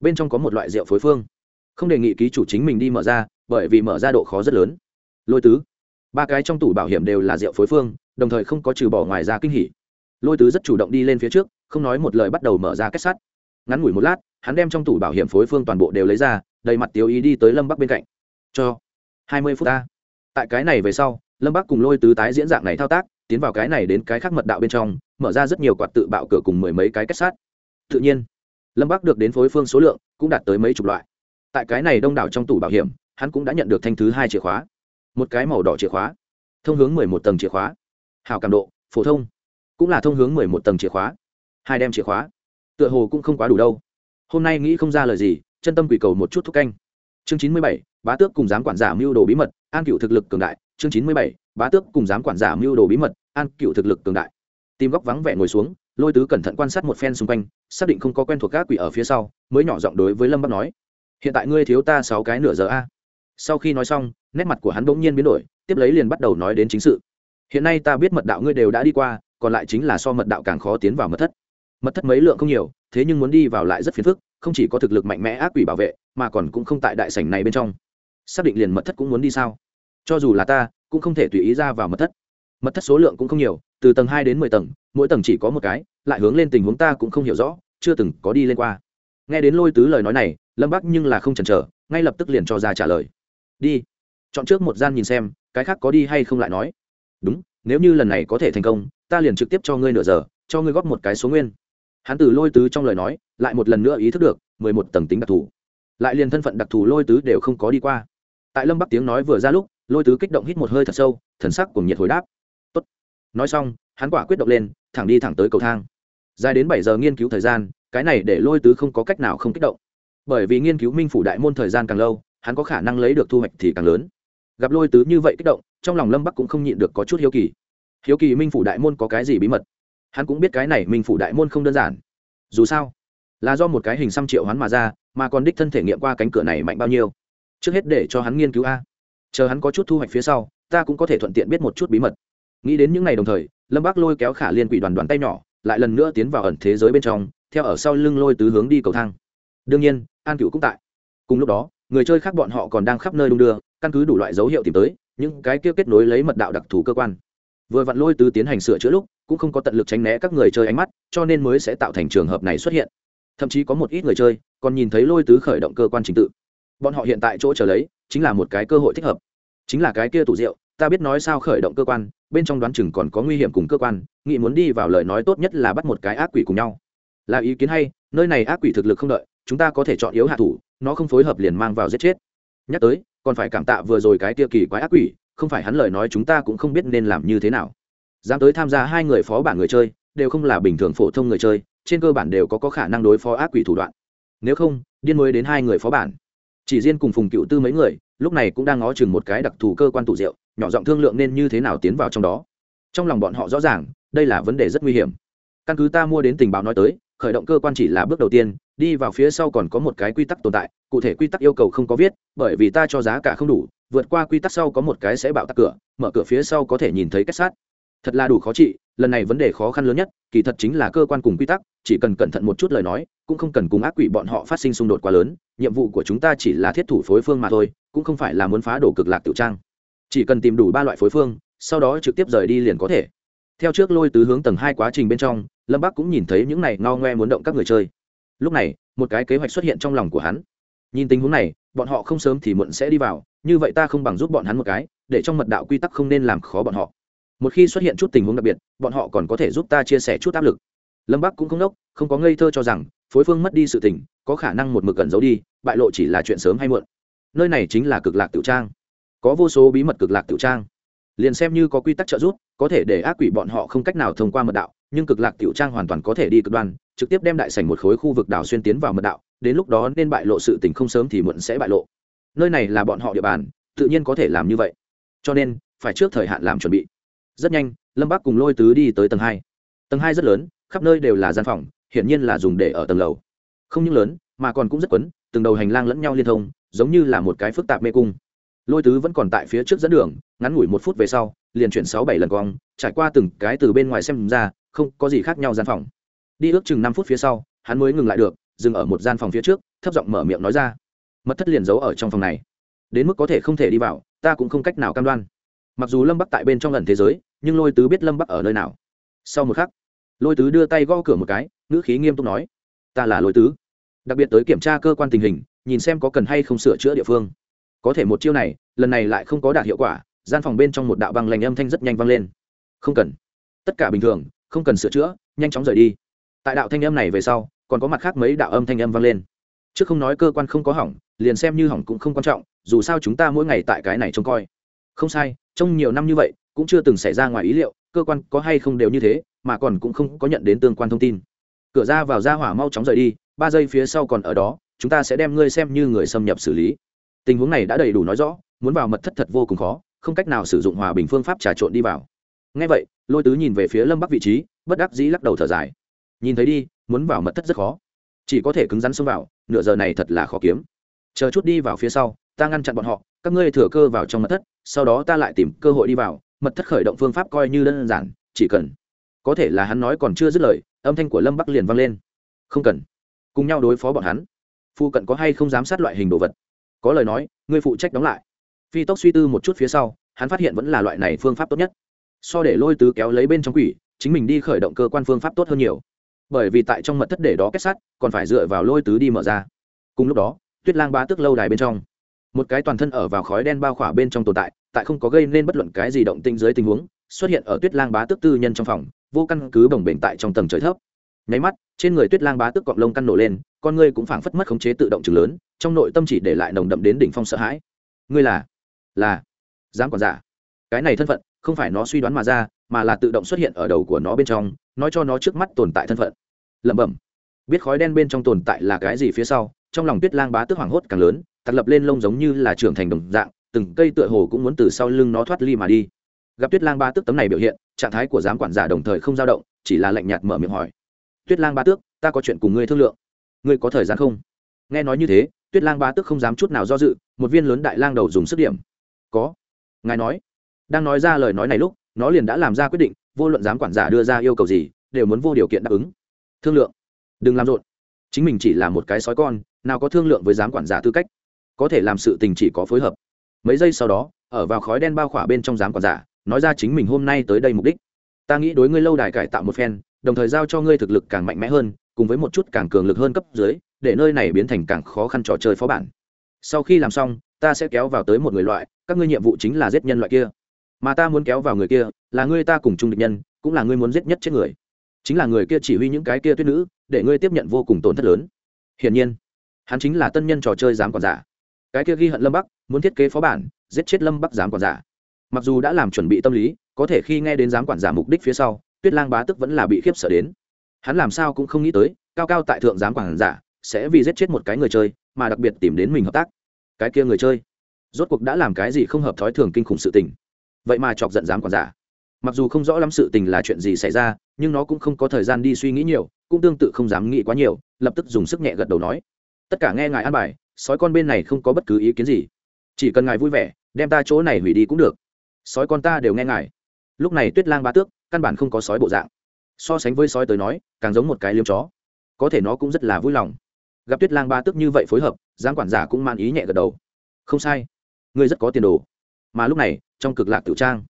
Bên trong có một loại rượu phối phương. Không đề nghị ký chủ chính mình đi mở ra, bởi vì mở ra độ khó rất lớn. Lôi tứ. Ba cái trong tủ bảo hiểm đều là rượu phối phương, đồng thời không có trừ bỏ ngoài ra kinh hỉ lôi tứ rất chủ động đi lên phía trước, không nói một lời bắt đầu mở ra kết sắt. Ngắn ngủi một lát, hắn đem trong tủ bảo hiểm phối phương toàn bộ đều lấy ra, đầy mặt tiêu ý đi tới lâm bắc bên cạnh. Cho hai mươi phút ta. Tại cái này về sau, lâm bắc cùng lôi tứ tái diễn dạng này thao tác, tiến vào cái này đến cái khác mật đạo bên trong, mở ra rất nhiều quạt tự bạo cửa cùng mười mấy cái kết sát tự nhiên, lâm bắc được đến phối phương số lượng cũng đạt tới mấy chục loại. Tại cái này đông đảo trong tủ bảo hiểm, hắn cũng đã nhận được thanh thứ hai chìa khóa. Một cái màu đỏ chìa khóa, thông hướng mười một tầng chìa khóa. Hào cảm độ, phổ thông cũng là thông hướng mười một tầng chìa khóa. Hai đem chìa khóa. Tựa hồ cũng không quá đủ đâu. Hôm nay nghĩ không ra lời gì, chân tâm quỷ cầu một chút thúc canh. Chương chín mươi bảy, bá tước cùng giám quản giả mưu đồ bí mật, an cựu thực lực cường đại. Chương chín mươi bảy, bá tước cùng giám quản giả mưu đồ bí mật, an cựu thực lực cường đại. Tìm góc vắng vẻ ngồi xuống, lôi tứ cẩn thận quan sát một phen xung quanh, xác định không có quen thuộc các quỷ ở phía sau, mới nhỏ giọng đối với lâm bắc nói, hiện tại ngươi thiếu ta sáu cái nửa giờ a. Sau khi nói xong, nét mặt của hắn bỗng nhiên biến đổi, tiếp lấy liền bắt đầu nói đến chính sự. Hiện nay ta biết mật đạo ngươi đều đã đi qua còn lại chính là so mật đạo càng khó tiến vào mật thất. Mật thất mấy lượng không nhiều, thế nhưng muốn đi vào lại rất phiền phức, không chỉ có thực lực mạnh mẽ ác quỷ bảo vệ, mà còn cũng không tại đại sảnh này bên trong. Xác định liền mật thất cũng muốn đi sao? Cho dù là ta, cũng không thể tùy ý ra vào mật thất. Mật thất số lượng cũng không nhiều, từ tầng hai đến mười tầng, mỗi tầng chỉ có một cái, lại hướng lên tình huống ta cũng không hiểu rõ, chưa từng có đi lên qua. Nghe đến lôi tứ lời nói này, lâm bắc nhưng là không chần chờ, ngay lập tức liền cho ra trả lời. Đi, chọn trước một gian nhìn xem, cái khác có đi hay không lại nói. Đúng nếu như lần này có thể thành công, ta liền trực tiếp cho ngươi nửa giờ, cho ngươi góp một cái số nguyên. Hắn từ lôi tứ trong lời nói, lại một lần nữa ý thức được, mười một tầng tính đặc thù. Lại liền thân phận đặc thù lôi tứ đều không có đi qua. Tại lâm bắc tiếng nói vừa ra lúc, lôi tứ kích động hít một hơi thật sâu, thần sắc cùng nhiệt hồi đáp. Tốt. nói xong, hắn quả quyết động lên, thẳng đi thẳng tới cầu thang. Dài đến bảy giờ nghiên cứu thời gian, cái này để lôi tứ không có cách nào không kích động. Bởi vì nghiên cứu minh phủ đại môn thời gian càng lâu, hắn có khả năng lấy được thu hoạch thì càng lớn gặp lôi tứ như vậy kích động, trong lòng lâm bắc cũng không nhịn được có chút hiếu kỳ. Hiếu kỳ minh phủ đại môn có cái gì bí mật? Hắn cũng biết cái này minh phủ đại môn không đơn giản. Dù sao, là do một cái hình xăm triệu hắn mà ra, mà còn đích thân thể nghiệm qua cánh cửa này mạnh bao nhiêu. Trước hết để cho hắn nghiên cứu a. Chờ hắn có chút thu hoạch phía sau, ta cũng có thể thuận tiện biết một chút bí mật. Nghĩ đến những ngày đồng thời, lâm bác lôi kéo khả liên quỷ đoàn đoàn tay nhỏ, lại lần nữa tiến vào ẩn thế giới bên trong, theo ở sau lưng lôi tứ hướng đi cầu thang. Đương nhiên, an cựu cũng tại. Cùng lúc đó, người chơi khác bọn họ còn đang khắp nơi đung đưa căn cứ đủ loại dấu hiệu tìm tới, những cái kia kết nối lấy mật đạo đặc thù cơ quan. Vừa vặn lôi tứ tiến hành sửa chữa lúc, cũng không có tận lực tránh né các người chơi ánh mắt, cho nên mới sẽ tạo thành trường hợp này xuất hiện. Thậm chí có một ít người chơi, còn nhìn thấy lôi tứ khởi động cơ quan trình tự. Bọn họ hiện tại chỗ trở lấy, chính là một cái cơ hội thích hợp. Chính là cái kia tủ rượu, ta biết nói sao khởi động cơ quan, bên trong đoán chừng còn có nguy hiểm cùng cơ quan nghị muốn đi vào lời nói tốt nhất là bắt một cái ác quỷ cùng nhau. Là ý kiến hay, nơi này ác quỷ thực lực không đợi, chúng ta có thể chọn yếu hạ thủ, nó không phối hợp liền mang vào giết chết. Nhắc tới còn phải cảm tạ vừa rồi cái tia kỳ quái ác quỷ không phải hắn lời nói chúng ta cũng không biết nên làm như thế nào. Dám tới tham gia hai người phó bản người chơi đều không là bình thường phổ thông người chơi trên cơ bản đều có, có khả năng đối phó ác quỷ thủ đoạn. Nếu không điên mới đến hai người phó bản. Chỉ riêng cùng phùng cựu tư mấy người lúc này cũng đang ngó chừng một cái đặc thù cơ quan tủ rượu nhỏ giọng thương lượng nên như thế nào tiến vào trong đó. Trong lòng bọn họ rõ ràng đây là vấn đề rất nguy hiểm. Căn cứ ta mua đến tình báo nói tới khởi động cơ quan chỉ là bước đầu tiên, đi vào phía sau còn có một cái quy tắc tồn tại, cụ thể quy tắc yêu cầu không có viết, bởi vì ta cho giá cả không đủ, vượt qua quy tắc sau có một cái sẽ bạo tắc cửa, mở cửa phía sau có thể nhìn thấy kết sát. Thật là đủ khó trị, lần này vấn đề khó khăn lớn nhất, kỳ thật chính là cơ quan cùng quy tắc, chỉ cần cẩn thận một chút lời nói, cũng không cần cùng ác quỷ bọn họ phát sinh xung đột quá lớn, nhiệm vụ của chúng ta chỉ là thiết thủ phối phương mà thôi, cũng không phải là muốn phá đổ cực lạc tự trang. Chỉ cần tìm đủ ba loại phối phương, sau đó trực tiếp rời đi liền có thể theo trước lôi tứ hướng tầng hai quá trình bên trong, lâm bắc cũng nhìn thấy những này ngao ngoe muốn động các người chơi. Lúc này, một cái kế hoạch xuất hiện trong lòng của hắn. Nhìn tình huống này, bọn họ không sớm thì muộn sẽ đi vào, như vậy ta không bằng giúp bọn hắn một cái, để trong mật đạo quy tắc không nên làm khó bọn họ. Một khi xuất hiện chút tình huống đặc biệt, bọn họ còn có thể giúp ta chia sẻ chút áp lực. Lâm bắc cũng không đốc, không có ngây thơ cho rằng, phối phương mất đi sự tình, có khả năng một mực cẩn giấu đi, bại lộ chỉ là chuyện sớm hay muộn. Nơi này chính là cực lạc tiểu trang. Có vô số bí mật cực lạc tiểu trang liền xem như có quy tắc trợ giúp, có thể để ác quỷ bọn họ không cách nào thông qua mật đạo, nhưng cực lạc tiểu trang hoàn toàn có thể đi cực đoan, trực tiếp đem đại sảnh một khối khu vực đảo xuyên tiến vào mật đạo, đến lúc đó nên bại lộ sự tình không sớm thì muộn sẽ bại lộ. Nơi này là bọn họ địa bàn, tự nhiên có thể làm như vậy. Cho nên, phải trước thời hạn làm chuẩn bị. Rất nhanh, lâm bắc cùng lôi tứ đi tới tầng hai. Tầng hai rất lớn, khắp nơi đều là gian phòng, hiển nhiên là dùng để ở tầng lầu. Không những lớn, mà còn cũng rất quấn, từng đầu hành lang lẫn nhau liên thông, giống như là một cái phức tạp mê cung lôi tứ vẫn còn tại phía trước dẫn đường, ngắn ngủi một phút về sau, liền chuyển sáu bảy lần cong trải qua từng cái từ bên ngoài xem ra, không có gì khác nhau gian phòng. Đi ước chừng năm phút phía sau, hắn mới ngừng lại được, dừng ở một gian phòng phía trước, thấp giọng mở miệng nói ra. Mật thất liền giấu ở trong phòng này. Đến mức có thể không thể đi vào, ta cũng không cách nào cam đoan. Mặc dù lâm bắc tại bên trong lần thế giới, nhưng lôi tứ biết lâm bắc ở nơi nào. Sau một khắc, lôi tứ đưa tay gõ cửa một cái, ngữ khí nghiêm túc nói, ta là lôi tứ. Đặc biệt tới kiểm tra cơ quan tình hình, nhìn xem có cần hay không sửa chữa địa phương có thể một chiêu này, lần này lại không có đạt hiệu quả, gian phòng bên trong một đạo băng lành âm thanh rất nhanh vang lên. Không cần. Tất cả bình thường, không cần sửa chữa, nhanh chóng rời đi. Tại đạo thanh âm này về sau, còn có mặt khác mấy đạo âm thanh âm vang lên. Trước không nói cơ quan không có hỏng, liền xem như hỏng cũng không quan trọng, dù sao chúng ta mỗi ngày tại cái này trông coi. Không sai, trong nhiều năm như vậy, cũng chưa từng xảy ra ngoài ý liệu, cơ quan có hay không đều như thế, mà còn cũng không có nhận đến tương quan thông tin. Cửa ra vào ra hỏa mau chóng rời đi, ba giây phía sau còn ở đó, chúng ta sẽ đem ngươi xem như người xâm nhập xử lý tình huống này đã đầy đủ nói rõ, muốn vào mật thất thật vô cùng khó, không cách nào sử dụng hòa bình phương pháp trà trộn đi vào. Ngay vậy, lôi tứ nhìn về phía lâm bắc vị trí, bất đắc dĩ lắc đầu thở dài. Nhìn thấy đi, muốn vào mật thất rất khó. Chỉ có thể cứng rắn xông vào, nửa giờ này thật là khó kiếm. Chờ chút đi vào phía sau, ta ngăn chặn bọn họ, các ngươi thừa cơ vào trong mật thất, sau đó ta lại tìm cơ hội đi vào, mật thất khởi động phương pháp coi như đơn giản, chỉ cần. Có thể là hắn nói còn chưa dứt lời, âm thanh của lâm bắc liền vang lên. Không cần. Cùng nhau đối phó bọn hắn. Phu cận có hay không giám sát loại hình đồ vật? Có lời nói, ngươi phụ trách đóng lại. Phi tốc suy tư một chút phía sau, hắn phát hiện vẫn là loại này phương pháp tốt nhất. So để lôi tứ kéo lấy bên trong quỷ, chính mình đi khởi động cơ quan phương pháp tốt hơn nhiều. Bởi vì tại trong mật thất để đó kết sắt còn phải dựa vào lôi tứ đi mở ra. Cùng lúc đó, tuyết lang ba tức lâu đài bên trong. Một cái toàn thân ở vào khói đen bao khỏa bên trong tồn tại tại không có gây nên bất luận cái gì động tinh dưới tình huống, xuất hiện ở tuyết lang bá tước tư nhân trong phòng, vô căn cứ bồng bềnh tại trong tầng trời thấp. Nháy mắt, trên người tuyết lang bá tước cọng lông căn nổ lên con ngươi cũng phảng phất mất khống chế tự động chừng lớn, trong nội tâm chỉ để lại nồng đậm đến đỉnh phong sợ hãi. Ngươi là là dám còn giả. Cái này thân phận, không phải nó suy đoán mà ra, mà là tự động xuất hiện ở đầu của nó bên trong, nói cho nó trước mắt tồn tại thân phận. Lẩm bẩm. Biết khói đen bên trong tồn tại là cái gì phía sau, trong lòng tuyết lang bá tước hoảng hốt càng lớn, tặc lập lên lông giống như là trưởng thành đồng dạng, từng cây tựa hồ cũng muốn từ sau lưng nó thoát ly mà đi. Gặp tuyết lang ba tước tấm này biểu hiện, trạng thái của giám quản giả đồng thời không dao động, chỉ là lạnh nhạt mở miệng hỏi. Tuyết lang ba tước, ta có chuyện cùng ngươi thương lượng ngươi có thời gian không? Nghe nói như thế, tuyết lang ba tức không dám chút nào do dự, một viên lớn đại lang đầu dùng sức điểm. Có. Ngài nói. Đang nói ra lời nói này lúc, nó liền đã làm ra quyết định, vô luận giám quản giả đưa ra yêu cầu gì, đều muốn vô điều kiện đáp ứng. Thương lượng. Đừng làm rộn. Chính mình chỉ là một cái sói con, nào có thương lượng với giám quản giả tư cách. Có thể làm sự tình chỉ có phối hợp. Mấy giây sau đó, ở vào khói đen bao khỏa bên trong giám quản giả, nói ra chính mình hôm nay tới đây mục đích. Ta nghĩ đối ngươi lâu đài cải tạo một phen, đồng thời giao cho ngươi thực lực càng mạnh mẽ hơn cùng với một chút càng cường lực hơn cấp dưới, để nơi này biến thành càng khó khăn trò chơi phó bản. Sau khi làm xong, ta sẽ kéo vào tới một người loại, các ngươi nhiệm vụ chính là giết nhân loại kia. Mà ta muốn kéo vào người kia, là ngươi ta cùng chung địch nhân, cũng là ngươi muốn giết nhất chết người. Chính là người kia chỉ huy những cái kia tuyết nữ, để ngươi tiếp nhận vô cùng tổn thất lớn. Hiển nhiên, hắn chính là tân nhân trò chơi giám quản giả. Cái kia ghi hận lâm bắc, muốn thiết kế phó bản, giết chết lâm bắc giám quản giả. Mặc dù đã làm chuẩn bị tâm lý, có thể khi nghe đến giám quản giả mục đích phía sau, tuyết lang bá tức vẫn là bị khiếp sợ đến hắn làm sao cũng không nghĩ tới, cao cao tại thượng giám quản giả, sẽ vì giết chết một cái người chơi, mà đặc biệt tìm đến mình hợp tác. Cái kia người chơi, rốt cuộc đã làm cái gì không hợp thói thường kinh khủng sự tình. Vậy mà chọc giận giám quản giả. Mặc dù không rõ lắm sự tình là chuyện gì xảy ra, nhưng nó cũng không có thời gian đi suy nghĩ nhiều, cũng tương tự không dám nghĩ quá nhiều, lập tức dùng sức nhẹ gật đầu nói. Tất cả nghe ngài an bài, sói con bên này không có bất cứ ý kiến gì. Chỉ cần ngài vui vẻ, đem ta chỗ này hủy đi cũng được. Sói con ta đều nghe ngài. Lúc này tuyết lang ba tước, căn bản không có sói bộ dạng so sánh với sói tới nói, càng giống một cái liêm chó. Có thể nó cũng rất là vui lòng. Gặp tuyết lang ba tước như vậy phối hợp giang quản giả cũng man ý nhẹ gật đầu. Không sai. Ngươi rất có tiền đồ. Mà lúc này, trong cực lạc tiểu trang,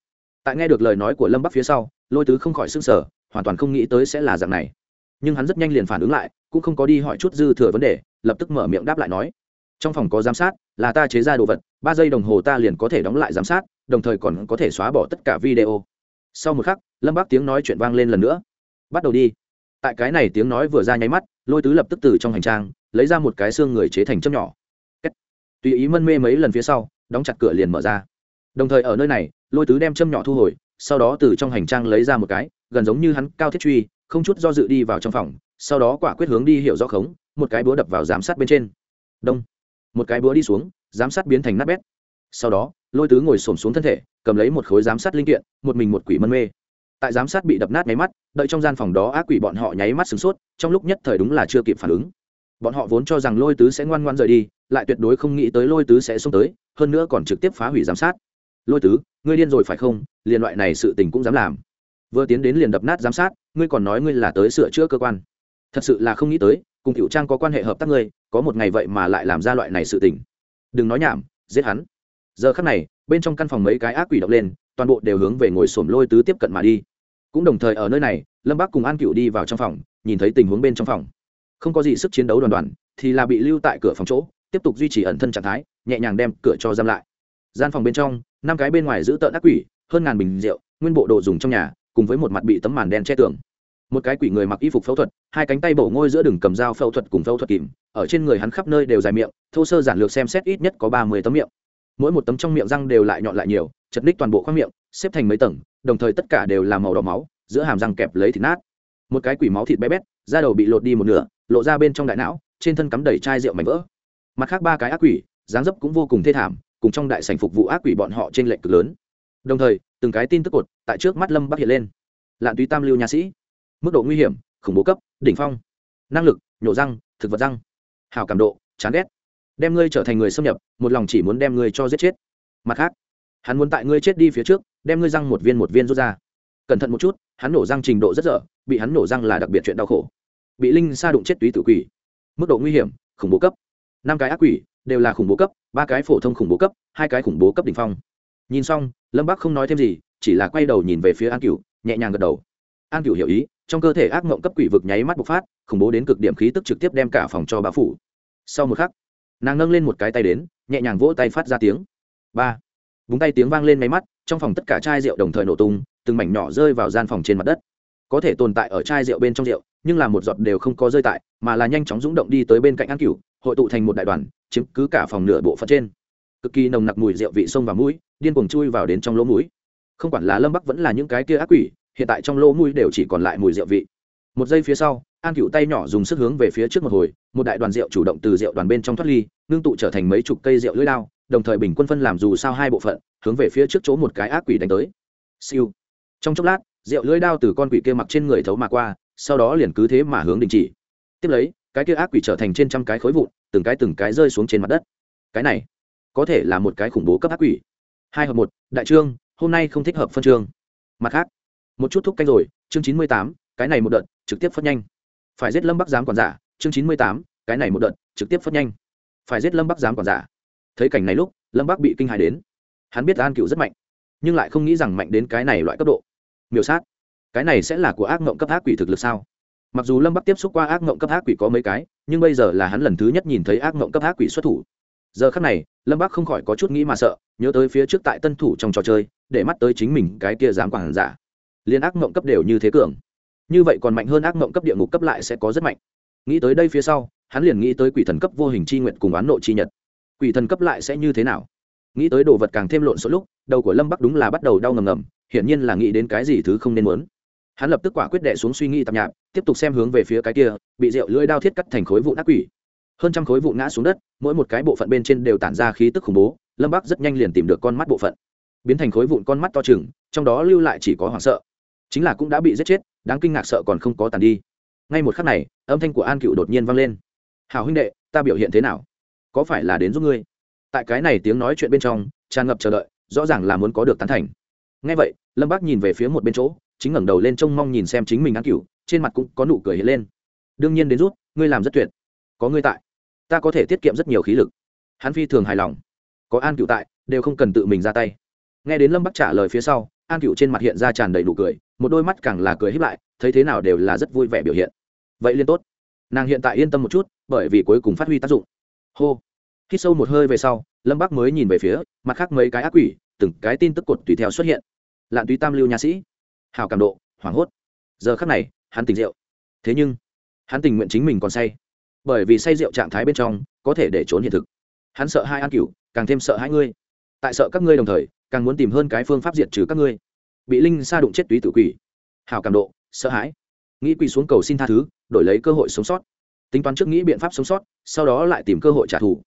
tại nghe được lời nói của lâm bắc phía sau, lôi tứ không khỏi s ư n g sở hoàn toàn không nghĩ tới sẽ là dạng này. Nhưng hắn rất nhanh liền phản ứng lại, cũng không có đi hỏi chút dư thừa vấn đề, lập tức mở miệng đáp lại nói. Trong phòng có giám sát, là ta chế ra đồ vật, ba giây đồng hồ ta liền có thể đóng lại giám sát, đồng thời còn có thể xóa bỏ tất cả video. Sau một khắc, lâm bắc tiếng nói chuyện vang lên lần nữa bắt đầu đi. Tại cái này tiếng nói vừa ra nháy mắt, lôi tứ lập tức từ trong hành trang, lấy ra một cái xương người chế thành châm nhỏ. Tùy ý mân mê mấy lần phía sau, đóng chặt cửa liền mở ra. Đồng thời ở nơi này, lôi tứ đem châm nhỏ thu hồi, sau đó từ trong hành trang lấy ra một cái, gần giống như hắn cao thiết truy, không chút do dự đi vào trong phòng, sau đó quả quyết hướng đi hiệu rõ khống, một cái búa đập vào giám sát bên trên. Đông. Một cái búa đi xuống, giám sát biến thành nát bét. Sau đó, lôi tứ ngồi xổm xuống thân thể, cầm lấy một khối giám sát linh kiện, một mình một quỷ mân mê tại giám sát bị đập nát nháy mắt, đợi trong gian phòng đó ác quỷ bọn họ nháy mắt sửng sốt, trong lúc nhất thời đúng là chưa kịp phản ứng. Bọn họ vốn cho rằng lôi tứ sẽ ngoan ngoan rời đi, lại tuyệt đối không nghĩ tới lôi tứ sẽ xông tới, hơn nữa còn trực tiếp phá hủy giám sát. Lôi tứ, ngươi điên rồi phải không? Liền loại này sự tình cũng dám làm. Vừa tiến đến liền đập nát giám sát, ngươi còn nói ngươi là tới sửa chữa cơ quan. Thật sự là không nghĩ tới, cùng cựu trang có quan hệ hợp tác ngươi, có một ngày vậy mà lại làm ra loại này sự tình. Đừng nói nhảm, giết hắn. Giờ khắc này, bên trong căn phòng mấy cái ác quỷ động lên, toàn bộ đều hướng về ngồi xổm lôi tứ tiếp cận mà đi cũng đồng thời ở nơi này, lâm bác cùng an cựu đi vào trong phòng, nhìn thấy tình huống bên trong phòng. Không có gì sức chiến đấu đoàn đoàn, thì là bị lưu tại cửa phòng chỗ, tiếp tục duy trì ẩn thân trạng thái, nhẹ nhàng đem cửa cho giam lại. Gian phòng bên trong, năm cái bên ngoài giữ tợn ác quỷ, hơn ngàn bình rượu, nguyên bộ đồ dùng trong nhà, cùng với một mặt bị tấm màn đen che tường. Một cái quỷ người mặc y phục phẫu thuật, hai cánh tay bổ ngôi giữa đường cầm dao phẫu thuật cùng phẫu thuật kìm, ở trên người hắn khắp nơi đều dài miệng, thô sơ giản lược xem xét ít nhất có ba mươi tấm miệng mỗi một tấm trong miệng răng đều lại nhọn lại nhiều, chật ních toàn bộ khoang miệng, xếp thành mấy tầng, đồng thời tất cả đều là màu đỏ máu, giữa hàm răng kẹp lấy thịt nát. Một cái quỷ máu thịt bé bét, da đầu bị lột đi một nửa, lộ ra bên trong đại não, trên thân cắm đầy chai rượu mảnh vỡ. Mặt khác ba cái ác quỷ, dáng dấp cũng vô cùng thê thảm, cùng trong đại sảnh phục vụ ác quỷ bọn họ trên lệnh cực lớn. Đồng thời, từng cái tin tức cột tại trước mắt lâm bắc hiện lên. Lạn túy tam lưu nhà sĩ. Mức độ nguy hiểm, khủng bố cấp, đỉnh phong. Năng lực, nhổ răng, thực vật răng. Hào cảm độ, chán ghét đem ngươi trở thành người xâm nhập, một lòng chỉ muốn đem ngươi cho giết chết. Mặt khác, hắn muốn tại ngươi chết đi phía trước, đem ngươi răng một viên một viên rút ra. Cẩn thận một chút, hắn nổ răng trình độ rất dở, bị hắn nổ răng là đặc biệt chuyện đau khổ. Bị linh sa đụng chết túy tự quỷ. Mức độ nguy hiểm, khủng bố cấp. Năm cái ác quỷ, đều là khủng bố cấp, ba cái phổ thông khủng bố cấp, hai cái khủng bố cấp đ ỉ n h phong. Nhìn xong, lâm bắc không nói thêm gì, chỉ là quay đầu nhìn về phía an cửu, nhẹ nhàng gật đầu. An cửu hiểu ý, trong cơ thể ác mộng cấp quỷ vực nháy mắt bộc phát, khủng bố đến cực điểm khí tức trực tiếp đem cả phòng cho bão phủ. Sau một khắc nàng nâng lên một cái tay đến, nhẹ nhàng vỗ tay phát ra tiếng. Ba. Búng tay tiếng vang lên máy mắt, trong phòng tất cả chai rượu đồng thời nổ tung, từng mảnh nhỏ rơi vào gian phòng trên mặt đất. Có thể tồn tại ở chai rượu bên trong rượu, nhưng là một giọt đều không có rơi tại, mà là nhanh chóng rúng động đi tới bên cạnh ăn cửu, hội tụ thành một đại đoàn, chiếm cứ cả phòng nửa bộ phận trên. Cực kỳ nồng nặc mùi rượu vị sông và mũi, điên cuồng chui vào đến trong lỗ mũi. Không quản là lâm bắc vẫn là những cái kia ác quỷ, hiện tại trong lỗ mũi đều chỉ còn lại mùi rượu vị một giây phía sau, an cựu tay nhỏ dùng sức hướng về phía trước một hồi, một đại đoàn rượu chủ động từ rượu đoàn bên trong thoát ly, ngưng tụ trở thành mấy chục cây rượu lưỡi lao đồng thời bình quân phân làm dù sao hai bộ phận, hướng về phía trước chỗ một cái ác quỷ đánh tới. Siêu. Trong chốc lát, rượu lưỡi đao từ con quỷ kia mặc trên người thấu mà qua, sau đó liền cứ thế mà hướng đình chỉ. Tiếp lấy, cái kia ác quỷ trở thành trên trăm cái khối vụn, từng cái từng cái rơi xuống trên mặt đất. Cái này, có thể là một cái khủng bố cấp ác quỷ. Hai hợp một, đại trương, hôm nay không thích hợp phân trương. Mặt khác, một chút thúc canh rồi, chương chín mươi tám cái này một đợt, trực tiếp phất nhanh. Phải giết lâm bắc giám quản giả, chương chín mươi tám, cái này một đợt, trực tiếp phất nhanh. Phải giết lâm bắc giám quản giả. Thấy cảnh này lúc, lâm bắc bị kinh hài đến. Hắn biết an cựu rất mạnh, nhưng lại không nghĩ rằng mạnh đến cái này loại cấp độ. Miêu sát. Cái này sẽ là của ác mộng cấp ác quỷ thực lực sao? Mặc dù lâm bắc tiếp xúc qua ác mộng cấp ác quỷ có mấy cái, nhưng bây giờ là hắn lần thứ nhất nhìn thấy ác mộng cấp ác quỷ xuất thủ. Giờ khắc này, lâm bắc không khỏi có chút nghĩ mà sợ, nhớ tới phía trước tại tân thủ trong trò chơi, để mắt tới chính mình cái kia dám quản giả. Liên ác mộng cấp đều như thế cường như vậy còn mạnh hơn ác mộng cấp địa ngục cấp lại sẽ có rất mạnh. Nghĩ tới đây phía sau, hắn liền nghĩ tới quỷ thần cấp vô hình c h i nguyện cùng oán nộ chi nhật. Quỷ thần cấp lại sẽ như thế nào? Nghĩ tới đồ vật càng thêm lộn xộn lúc, đầu của lâm bắc đúng là bắt đầu đau ngầm ngầm, hiển nhiên là nghĩ đến cái gì thứ không nên muốn. Hắn lập tức quả quyết đệ xuống suy nghĩ tạp nhạp, tiếp tục xem hướng về phía cái kia, bị rượu lưỡi đao thiết cắt thành khối vụ ác quỷ. Hơn trăm khối vụ ngã xuống đất, mỗi một cái bộ phận bên trên đều tản ra khí tức khủng bố, lâm bắc rất nhanh liền tìm được con mắt bộ phận. Biến thành khối vụn con mắt to chừng, trong đó lưu lại chỉ có hoảng sợ. Chính là cũng đã bị giết chết đáng kinh ngạc sợ còn không có tàn đi. Ngay một khắc này, âm thanh của an cựu đột nhiên vang lên. Hào huynh đệ, ta biểu hiện thế nào? Có phải là đến giúp ngươi? Tại cái này tiếng nói chuyện bên trong, tràn ngập chờ đợi, rõ ràng là muốn có được tán thành. Ngay vậy, lâm bác nhìn về phía một bên chỗ, chính ngẩng đầu lên trông mong nhìn xem chính mình an cựu, trên mặt cũng có nụ cười hiện lên. Đương nhiên đến rút ngươi làm rất tuyệt. Có ngươi tại, ta có thể tiết kiệm rất nhiều khí lực. Hắn phi thường hài lòng. Có an cựu tại, đều không cần tự mình ra tay. Nghe đến lâm bắc trả lời phía sau, an cựu trên mặt hiện ra tràn đầy nụ cười một đôi mắt càng là cười hiếp lại, thấy thế nào đều là rất vui vẻ biểu hiện. Vậy liên tốt. Nàng hiện tại yên tâm một chút, bởi vì cuối cùng phát huy tác dụng. Hô. Hít sâu một hơi về sau, lâm bắc mới nhìn về phía, mặt khác mấy cái ác quỷ, từng cái tin tức cột tùy theo xuất hiện. Lạn túy tam lưu nha sĩ. Hào cảm độ, hoảng hốt. Giờ khắc này, hắn tỉnh rượu. Thế nhưng, hắn tình nguyện chính mình còn say. Bởi vì say rượu trạng thái bên trong, có thể để trốn hiện thực. Hắn sợ hai an cửu, càng thêm sợ hai ngươi. Tại sợ các ngươi đồng thời, càng muốn tìm hơn cái phương pháp diệt trừ các ngươi bị linh sa đụng chết túy tự quỷ. Hào cảm độ, sợ hãi. Nghĩ quỳ xuống cầu xin tha thứ, đổi lấy cơ hội sống sót. Tính toán trước nghĩ biện pháp sống sót, sau đó lại tìm cơ hội trả thù.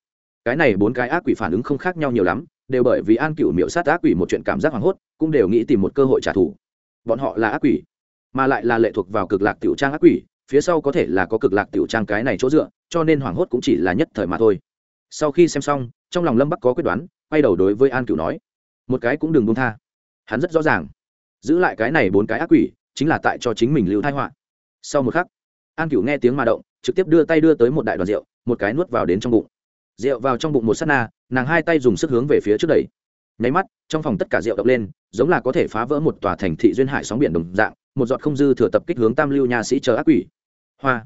Cái này bốn cái ác quỷ phản ứng không khác nhau nhiều lắm, đều bởi vì an cựu miệu sát ác quỷ một chuyện cảm giác hoảng hốt, cũng đều nghĩ tìm một cơ hội trả thù. Bọn họ là ác quỷ, mà lại là lệ thuộc vào cực lạc tiểu trang ác quỷ, phía sau có thể là có cực lạc tiểu trang cái này chỗ dựa, cho nên hoảng hốt cũng chỉ là nhất thời mà thôi. Sau khi xem xong, trong lòng lâm bắc có quyết đoán, quay đầu đối với an cựu nói, một cái cũng đừng buông tha. Hắn rất rõ ràng giữ lại cái này bốn cái ác quỷ, chính là tại cho chính mình lưu thai họa. Sau một khắc, an cửu nghe tiếng mà động, trực tiếp đưa tay đưa tới một đại đoàn rượu, một cái nuốt vào đến trong bụng. Rượu vào trong bụng một s á t na, nàng hai tay dùng sức hướng về phía trước đẩy. Nháy mắt, trong phòng tất cả rượu đập lên, giống là có thể phá vỡ một tòa thành thị duyên hải sóng biển đồng dạng, một giọt không dư thừa tập kích hướng tam lưu nhà sĩ chờ ác quỷ. Hoa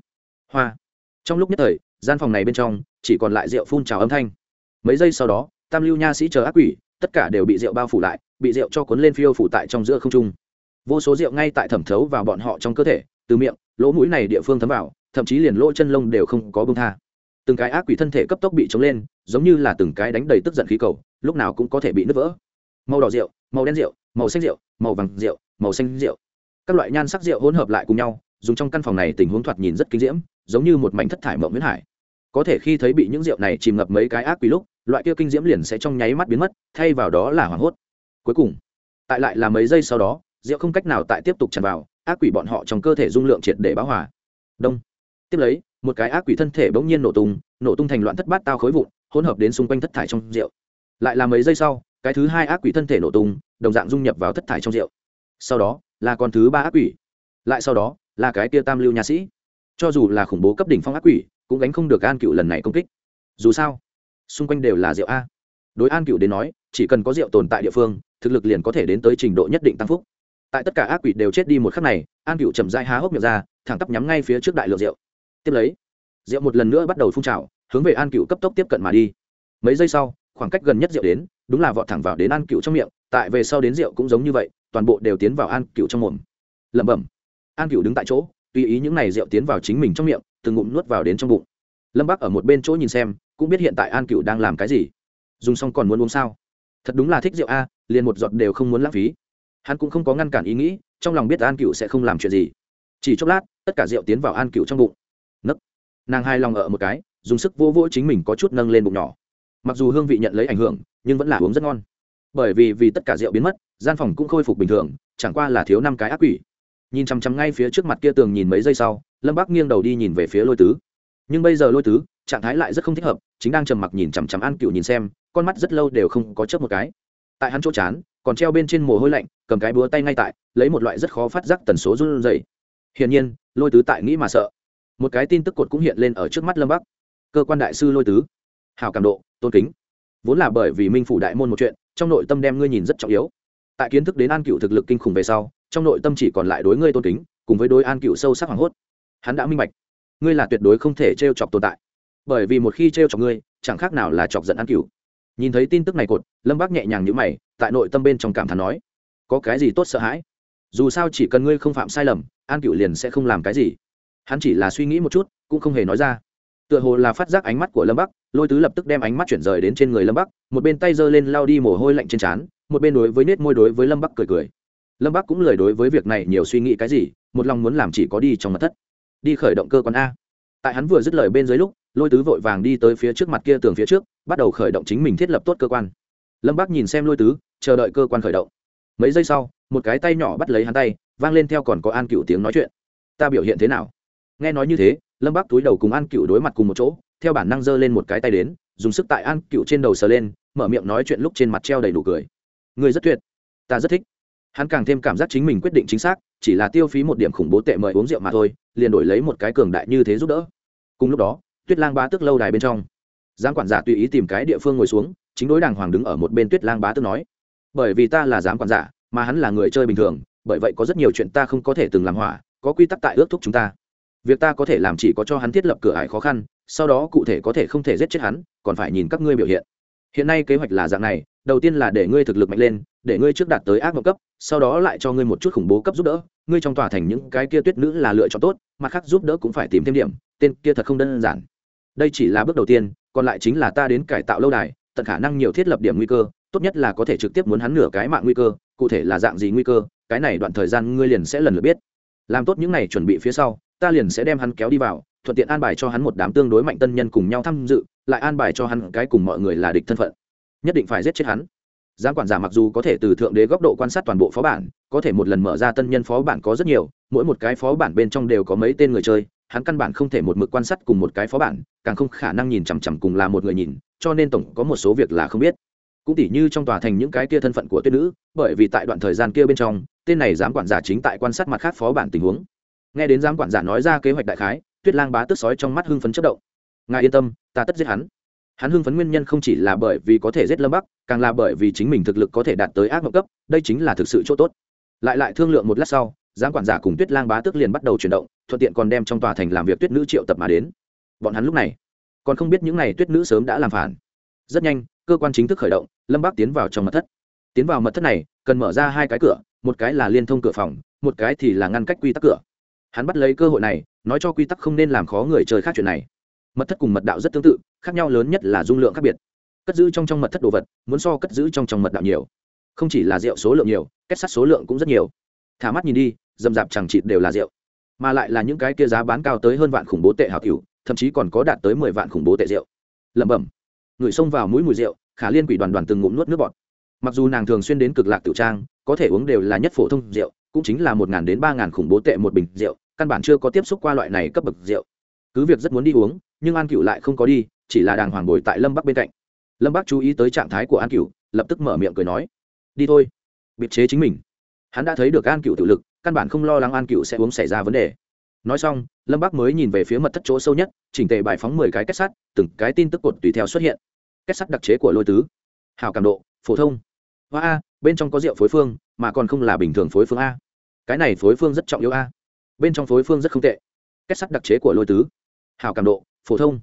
hoa. Trong lúc nhất thời, gian phòng này bên trong, chỉ còn lại rượu phun trào âm thanh. Mấy giây sau đó, tam lưu nha sĩ chờ ác quỷ, tất cả đều bị rượu bao phủ lại bị rượu cho cuốn lên phiêu phủ tại trong giữa không trung. Vô số rượu ngay tại thẩm thấu vào bọn họ trong cơ thể, từ miệng, lỗ mũi này địa phương thấm vào, thậm chí liền lỗ chân lông đều không có bông tha. Từng cái ác quỷ thân thể cấp tốc bị chống lên, giống như là từng cái đánh đầy tức giận khí cầu, lúc nào cũng có thể bị nứt vỡ. Màu đỏ rượu, màu đen rượu, màu xanh rượu, màu vàng rượu, màu xanh rượu. Các loại nhan sắc rượu hỗn hợp lại cùng nhau, dùng trong căn phòng này tình huống thoạt nhìn rất kinh diễm, giống như một mảnh thất thải mộng huyễn hải. Có thể khi thấy bị những rượu này chìm ngập mấy cái ác quỷ lúc, loại kia kinh diễm liền sẽ trong nháy mắt biến mất, thay vào đó là hoảng hốt cuối cùng. Tại lại là mấy giây sau đó, rượu không cách nào tại tiếp tục tràn vào, ác quỷ bọn họ trong cơ thể dung lượng triệt để báo hòa. Đông. Tiếp lấy, một cái ác quỷ thân thể bỗng nhiên nổ tung nổ tung thành loạn thất bát tao khối vụn, hỗn hợp đến xung quanh thất thải trong rượu. Lại là mấy giây sau, cái thứ hai ác quỷ thân thể nổ tung, đồng dạng dung nhập vào thất thải trong rượu. Sau đó, là con thứ ba ác quỷ. Lại sau đó, là cái kia tam lưu nhà sĩ. Cho dù là khủng bố cấp đỉnh phong ác quỷ, cũng gánh không được an cựu lần này công kích. Dù sao, xung quanh đều là rượu a. Đối an cựu đến nói, chỉ cần có rượu tồn tại địa phương thực lực liền có thể đến tới trình độ nhất định tăng phúc. Tại tất cả ác quỷ đều chết đi một khắc này, an cựu chậm dai há hốc miệng ra, thẳng tắp nhắm ngay phía trước đại lượng rượu. Tiếp lấy, rượu một lần nữa bắt đầu phun trào, hướng về an cựu cấp tốc tiếp cận mà đi. Mấy giây sau, khoảng cách gần nhất rượu đến, đúng là vọt thẳng vào đến an cựu trong miệng, tại về sau đến rượu cũng giống như vậy, toàn bộ đều tiến vào an cựu trong mồm. Lẩm bẩm, an cựu đứng tại chỗ, tùy ý những này rượu tiến vào chính mình trong miệng, từng ngụm nuốt vào đến trong bụng. Lâm bắc ở một bên chỗ nhìn xem, cũng biết hiện tại an cựu đang làm cái gì. Dùng xong còn muốn uống sao? Thật đúng là thích rượu a, liền một giọt đều không muốn lãng phí. Hắn cũng không có ngăn cản ý nghĩ, trong lòng biết an cựu sẽ không làm chuyện gì. Chỉ chốc lát, tất cả rượu tiến vào an cựu trong bụng. Nấc. Nàng hai lòng ở một cái, dùng sức vô vỗ chính mình có chút nâng lên bụng nhỏ. Mặc dù hương vị nhận lấy ảnh hưởng, nhưng vẫn là uống rất ngon. Bởi vì vì tất cả rượu biến mất, gian phòng cũng khôi phục bình thường, chẳng qua là thiếu năm cái ác quỷ. Nhìn chằm chằm ngay phía trước mặt kia tường nhìn mấy giây sau, lâm bác nghiêng đầu đi nhìn về phía lôi tứ nhưng bây giờ lôi tứ, trạng thái lại rất không thích hợp, chính đang trầm mặc nhìn chằm chằm an cựu nhìn xem, con mắt rất lâu đều không có chớp một cái. Tại hắn chỗ chán, còn treo bên trên mồ hôi lạnh, cầm cái búa tay ngay tại, lấy một loại rất khó phát giác tần số run dày hiển nhiên, lôi tứ tại nghĩ mà sợ. Một cái tin tức cột cũng hiện lên ở trước mắt lâm bắc. Cơ quan đại sư lôi tứ. Hào cảm độ, tôn kính. Vốn là bởi vì minh phủ đại môn một chuyện, trong nội tâm đem ngươi nhìn rất trọng yếu. Tại kiến thức đến an cựu thực lực kinh khủng về sau, trong nội tâm chỉ còn lại đối ngươi tôn kính, cùng với đối an cựu sâu sắc hoảng hốt. Hắn đã minh bạch ngươi là tuyệt đối không thể t r e o chọc tồn tại. Bởi vì một khi t r e o chọc ngươi, chẳng khác nào là chọc giận an cựu nhìn thấy tin tức này cột, lâm bác nhẹ nhàng như mày, tại nội tâm bên trong cảm thán nói, có cái gì tốt sợ hãi? Dù sao chỉ cần ngươi không phạm sai lầm an cựu liền sẽ không làm cái gì. Hắn chỉ là suy nghĩ một chút, cũng không hề nói ra. Tựa hồ là phát giác ánh mắt của lâm bắc, lôi tứ lập tức đem ánh mắt chuyển rời đến trên người lâm bắc, một bên tay giơ lên lao đi mồ hôi lạnh trên trán, một bên đối với nết môi đối với lâm bắc cười cười. Lâm bắc cũng lời đối với việc này nhiều suy nghĩ cái gì, một lòng muốn làm chỉ có đi trong mặt thất đi khởi động cơ quan a. Tại hắn vừa dứt lời bên dưới lúc, lôi tứ vội vàng đi tới phía trước mặt kia tường phía trước, bắt đầu khởi động chính mình thiết lập tốt cơ quan. Lâm bác nhìn xem lôi tứ, chờ đợi cơ quan khởi động. Mấy giây sau, một cái tay nhỏ bắt lấy hắn tay, vang lên theo còn có an cựu tiếng nói chuyện. Ta biểu hiện thế nào? Nghe nói như thế, lâm bác túi đầu cùng an cựu đối mặt cùng một chỗ, theo bản năng giơ lên một cái tay đến, dùng sức tại an cựu trên đầu sờ lên, mở miệng nói chuyện lúc trên mặt treo đầy đủ cười. Người rất tuyệt. Ta rất thích. Hắn càng thêm cảm giác chính mình quyết định chính xác, chỉ là tiêu phí một điểm khủng bố tệ mời uống rượu mà thôi liền đổi lấy một cái cường đại như thế giúp đỡ. Cùng lúc đó, tuyết lang bá Tước lâu đài bên trong, giám quản giả tùy ý tìm cái địa phương ngồi xuống, chính đối đàng hoàng đứng ở một bên tuyết lang bá Tước nói, bởi vì ta là giám quản giả, mà hắn là người chơi bình thường, bởi vậy có rất nhiều chuyện ta không có thể từng làm hỏa, có quy tắc tại ước thúc chúng ta. Việc ta có thể làm chỉ có cho hắn thiết lập cửa ải khó khăn, sau đó cụ thể có thể không thể giết chết hắn, còn phải nhìn các ngươi biểu hiện. Hiện nay kế hoạch là dạng này, đầu tiên là để ngươi thực lực mạnh lên để ngươi trước đạt tới ác mộng cấp, sau đó lại cho ngươi một chút khủng bố cấp giúp đỡ, ngươi trong tòa thành những cái kia tuyết nữ là lựa chọn tốt, mặt khác giúp đỡ cũng phải tìm thêm điểm, tên kia thật không đơn giản. Đây chỉ là bước đầu tiên, còn lại chính là ta đến cải tạo lâu đài, tận khả năng nhiều thiết lập điểm nguy cơ, tốt nhất là có thể trực tiếp muốn hắn nửa cái mạng nguy cơ, cụ thể là dạng gì nguy cơ, cái này đoạn thời gian ngươi liền sẽ lần lượt biết. Làm tốt những này chuẩn bị phía sau, ta liền sẽ đem hắn kéo đi vào, thuận tiện an bài cho hắn một đám tương đối mạnh tân nhân cùng nhau tham dự, lại an bài cho hắn cái cùng mọi người là địch thân phận. Nhất định phải giết chết hắn giám quản giả mặc dù có thể từ thượng đế góc độ quan sát toàn bộ phó bản, có thể một lần mở ra tân nhân phó bản có rất nhiều, mỗi một cái phó bản bên trong đều có mấy tên người chơi, hắn căn bản không thể một mực quan sát cùng một cái phó bản, càng không khả năng nhìn chằm chằm cùng là một người nhìn, cho nên tổng có một số việc là không biết. Cũng tỉ như trong tòa thành những cái kia thân phận của tuyết nữ, bởi vì tại đoạn thời gian kia bên trong, tên này giám quản giả chính tại quan sát mặt khác phó bản tình huống. Nghe đến giám quản giả nói ra kế hoạch đại khái, tuyết lang bá tức sói trong mắt hưng phấn chất động. Ngài yên tâm, ta tất giết hắn hắn hưng phấn nguyên nhân không chỉ là bởi vì có thể giết lâm bắc, càng là bởi vì chính mình thực lực có thể đạt tới ác mộng cấp, đây chính là thực sự chỗ tốt. Lại lại thương lượng một lát sau, giám quản giả cùng tuyết lang bá tức liền bắt đầu chuyển động, thuận tiện còn đem trong tòa thành làm việc tuyết nữ triệu tập mà đến. Bọn hắn lúc này, còn không biết những n à y tuyết nữ sớm đã làm phản. Rất nhanh, cơ quan chính thức khởi động, lâm bắc tiến vào trong mật thất. Tiến vào mật thất này, cần mở ra hai cái cửa, một cái là liên thông cửa phòng, một cái thì là ngăn cách quy tắc cửa. Hắn bắt lấy cơ hội này, nói cho quy tắc không nên làm khó người chơi khác chuyện này mật thất cùng mật đạo rất tương tự, khác nhau lớn nhất là dung lượng khác biệt. Cất giữ trong trong mật thất đồ vật, muốn so cất giữ trong trong mật đạo nhiều. Không chỉ là rượu số lượng nhiều, kết sắt số lượng cũng rất nhiều. Thả mắt nhìn đi, dầm dạp chẳng chịt đều là rượu. Mà lại là những cái kia giá bán cao tới hơn vạn khủng bố tệ hào cửu, thậm chí còn có đạt tới mười vạn khủng bố tệ rượu. Lẩm bẩm. Người xông vào mũi mùi rượu, khả liên quỷ đoàn đoàn từng ngụm nuốt nước bọt. Mặc dù nàng thường xuyên đến cực lạc tiểu trang, có thể uống đều là nhất phổ thông rượu, cũng chính là một đến ba khủng bố tệ một bình rượu, căn bản chưa có tiếp xúc qua loại này cấp bậc rượu cứ việc rất muốn đi uống, nhưng an cựu lại không có đi, chỉ là đàng hoàng bồi tại lâm bắc bên cạnh. Lâm bắc chú ý tới trạng thái của an cựu lập tức mở miệng cười nói, đi thôi, biệt chế chính mình. Hắn đã thấy được an cựu tự lực, căn bản không lo lắng an cựu sẽ uống xảy ra vấn đề. Nói xong, lâm bắc mới nhìn về phía mật thất chỗ sâu nhất, chỉnh tề bài phóng mười cái kết sắt, từng cái tin tức cột tùy theo xuất hiện. Kết sắt đặc chế của lôi tứ, hào cảm độ, phổ thông. Hoa a, bên trong có rượu phối phương, mà còn không là bình thường phối phương a. Cái này phối phương rất trọng yếu a. Bên trong phối phương rất không tệ. Kết sắt đặc chế của lôi tứ hào cảm độ, phổ thông.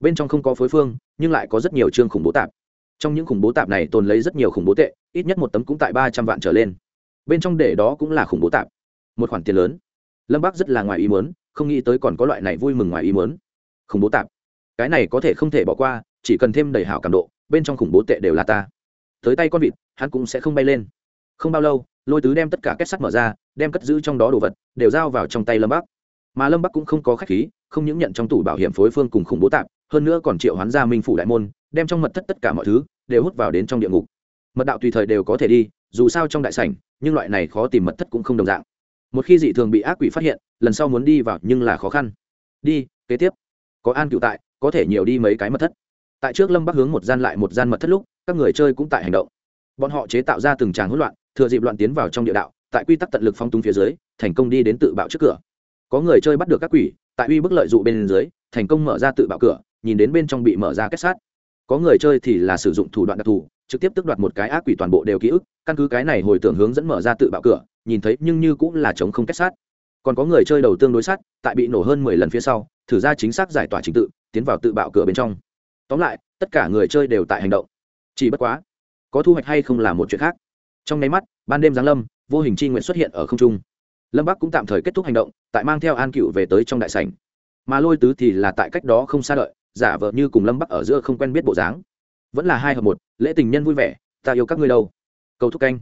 Bên trong không có phối phương, nhưng lại có rất nhiều chương khủng bố tạp. Trong những khủng bố tạp này tồn lấy rất nhiều khủng bố tệ, ít nhất một tấm cũng tại ba trăm vạn trở lên. Bên trong để đó cũng là khủng bố tạp. Một khoản tiền lớn. Lâm bắc rất là ngoài ý muốn, không nghĩ tới còn có loại này vui mừng ngoài ý muốn. Khủng bố tạp. Cái này có thể không thể bỏ qua, chỉ cần thêm đầy hảo cảm độ, bên trong khủng bố tệ đều là ta. Tới tay con vịt, hắn cũng sẽ không bay lên. Không bao lâu, lôi tứ đem tất cả kết sắt mở ra, đem cất giữ trong đó đồ vật, đều giao vào trong tay lâm bắc. Mà lâm bắc cũng không có khách khí không những nhận trong tủ bảo hiểm phối phương cùng khủng bố tạp, hơn nữa còn triệu hoán ra minh phủ đại môn, đem trong mật thất tất cả mọi thứ đều hút vào đến trong địa ngục. Mật đạo tùy thời đều có thể đi, dù sao trong đại sảnh, nhưng loại này khó tìm mật thất cũng không đồng dạng. Một khi dị thường bị ác quỷ phát hiện, lần sau muốn đi vào nhưng là khó khăn. Đi, kế tiếp. Có an cựu tại, có thể nhiều đi mấy cái mật thất. Tại trước lâm bắc hướng một gian lại một gian mật thất lúc, các người chơi cũng tại hành động. Bọn họ chế tạo ra từng tràng hỗn loạn, thừa dịp loạn tiến vào trong địa đạo, tại quy tắc tận lực phong tung phía dưới, thành công đi đến tự bạo trước cửa có người chơi bắt được các quỷ, tại uy bức lợi dụ bên dưới, thành công mở ra tự bạo cửa, nhìn đến bên trong bị mở ra kết sát. Có người chơi thì là sử dụng thủ đoạn đặc thù, trực tiếp tước đoạt một cái ác quỷ toàn bộ đều ký ức, căn cứ cái này hồi tưởng hướng dẫn mở ra tự bạo cửa, nhìn thấy nhưng như cũng là chống không kết sát. Còn có người chơi đầu tương đối sát, tại bị nổ hơn mười lần phía sau, thử ra chính xác giải tỏa trình tự, tiến vào tự bạo cửa bên trong. Tóm lại, tất cả người chơi đều tại hành động. Chỉ bất quá, có thu hoạch hay không là một chuyện khác. Trong nháy mắt, ban đêm giáng lâm, vô hình c h i nguyện xuất hiện ở không trung lâm bắc cũng tạm thời kết thúc hành động tại mang theo an cựu về tới trong đại sảnh mà lôi tứ thì là tại cách đó không xa đợi giả vợ như cùng lâm bắc ở giữa không quen biết bộ dáng vẫn là hai hợp một lễ tình nhân vui vẻ ta yêu các ngươi đâu cầu thúc canh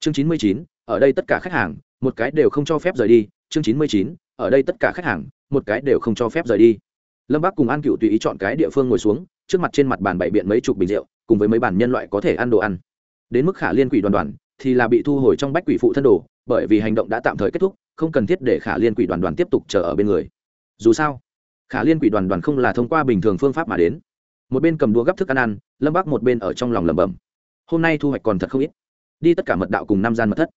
chương chín mươi chín ở đây tất cả khách hàng một cái đều không cho phép rời đi chương chín mươi chín ở đây tất cả khách hàng một cái đều không cho phép rời đi lâm bắc cùng an cựu tùy ý chọn cái địa phương ngồi xuống trước mặt trên mặt bàn bày biện mấy chục bình rượu cùng với mấy bàn nhân loại có thể ăn đồ ăn đến mức khả liên quỷ đoàn đoàn thì là bị thu hồi trong bách quỷ phụ thân đồ, bởi vì hành động đã tạm thời kết thúc, không cần thiết để khả liên quỷ đoàn đoàn tiếp tục chờ ở bên người. Dù sao, khả liên quỷ đoàn đoàn không là thông qua bình thường phương pháp mà đến. Một bên cầm đũa gấp thức ăn ăn, lâm bắc một bên ở trong lòng lẩm bẩm. Hôm nay thu hoạch còn thật không ít. Đi tất cả mật đạo cùng năm gian mật thất.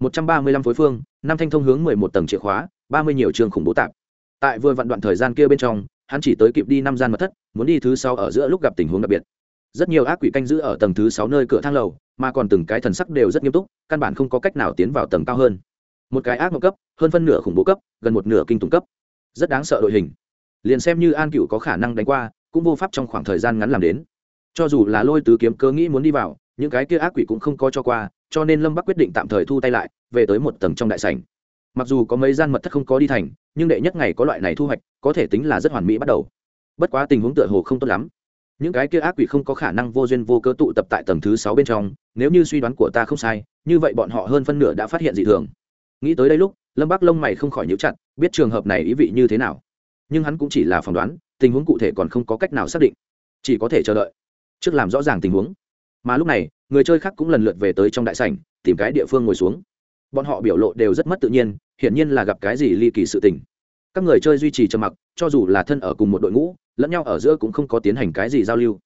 Một trăm ba mươi lăm phối phương, năm thanh thông hướng mười một tầng chìa khóa, ba mươi nhiều trường khủng bố tạp. Tại vừa vặn đoạn thời gian kia bên trong, hắn chỉ tới kịp đi năm gian mật thất, muốn đi thứ sau ở giữa lúc gặp tình huống đặc biệt rất nhiều ác quỷ canh giữ ở tầng thứ sáu nơi cửa thang lầu, mà còn từng cái thần sắc đều rất nghiêm túc, căn bản không có cách nào tiến vào tầng cao hơn. Một cái ác mộng cấp, hơn phân nửa khủng bố cấp, gần một nửa kinh tủng cấp. Rất đáng sợ đội hình. Liền xem như an cựu có khả năng đánh qua, cũng vô pháp trong khoảng thời gian ngắn làm đến. Cho dù là lôi tứ kiếm cơ nghĩ muốn đi vào, những cái kia ác quỷ cũng không có cho qua, cho nên lâm bắc quyết định tạm thời thu tay lại, về tới một tầng trong đại sảnh. Mặc dù có mấy gian mật thất không có đi thành, nhưng đệ nhất ngày có loại này thu hoạch, có thể tính là rất hoàn mỹ bắt đầu. Bất quá tình huống tựa hồ không tốt lắm những cái kia ác quỷ không có khả năng vô duyên vô cớ tụ tập tại tầng thứ sáu bên trong, nếu như suy đoán của ta không sai, như vậy bọn họ hơn phân nửa đã phát hiện dị thường. Nghĩ tới đây lúc, lâm bắc lông mày không khỏi nhíu chặt, biết trường hợp này ý vị như thế nào. Nhưng hắn cũng chỉ là phỏng đoán, tình huống cụ thể còn không có cách nào xác định. Chỉ có thể chờ đợi, trước làm rõ ràng tình huống. Mà lúc này, người chơi khác cũng lần lượt về tới trong đại sảnh, tìm cái địa phương ngồi xuống. Bọn họ biểu lộ đều rất mất tự nhiên, hiển nhiên là gặp cái gì ly kỳ sự tình. Các người chơi duy trì trầm mặc, cho dù là thân ở cùng một đội ngũ lẫn nhau ở giữa cũng không có tiến hành cái gì giao lưu.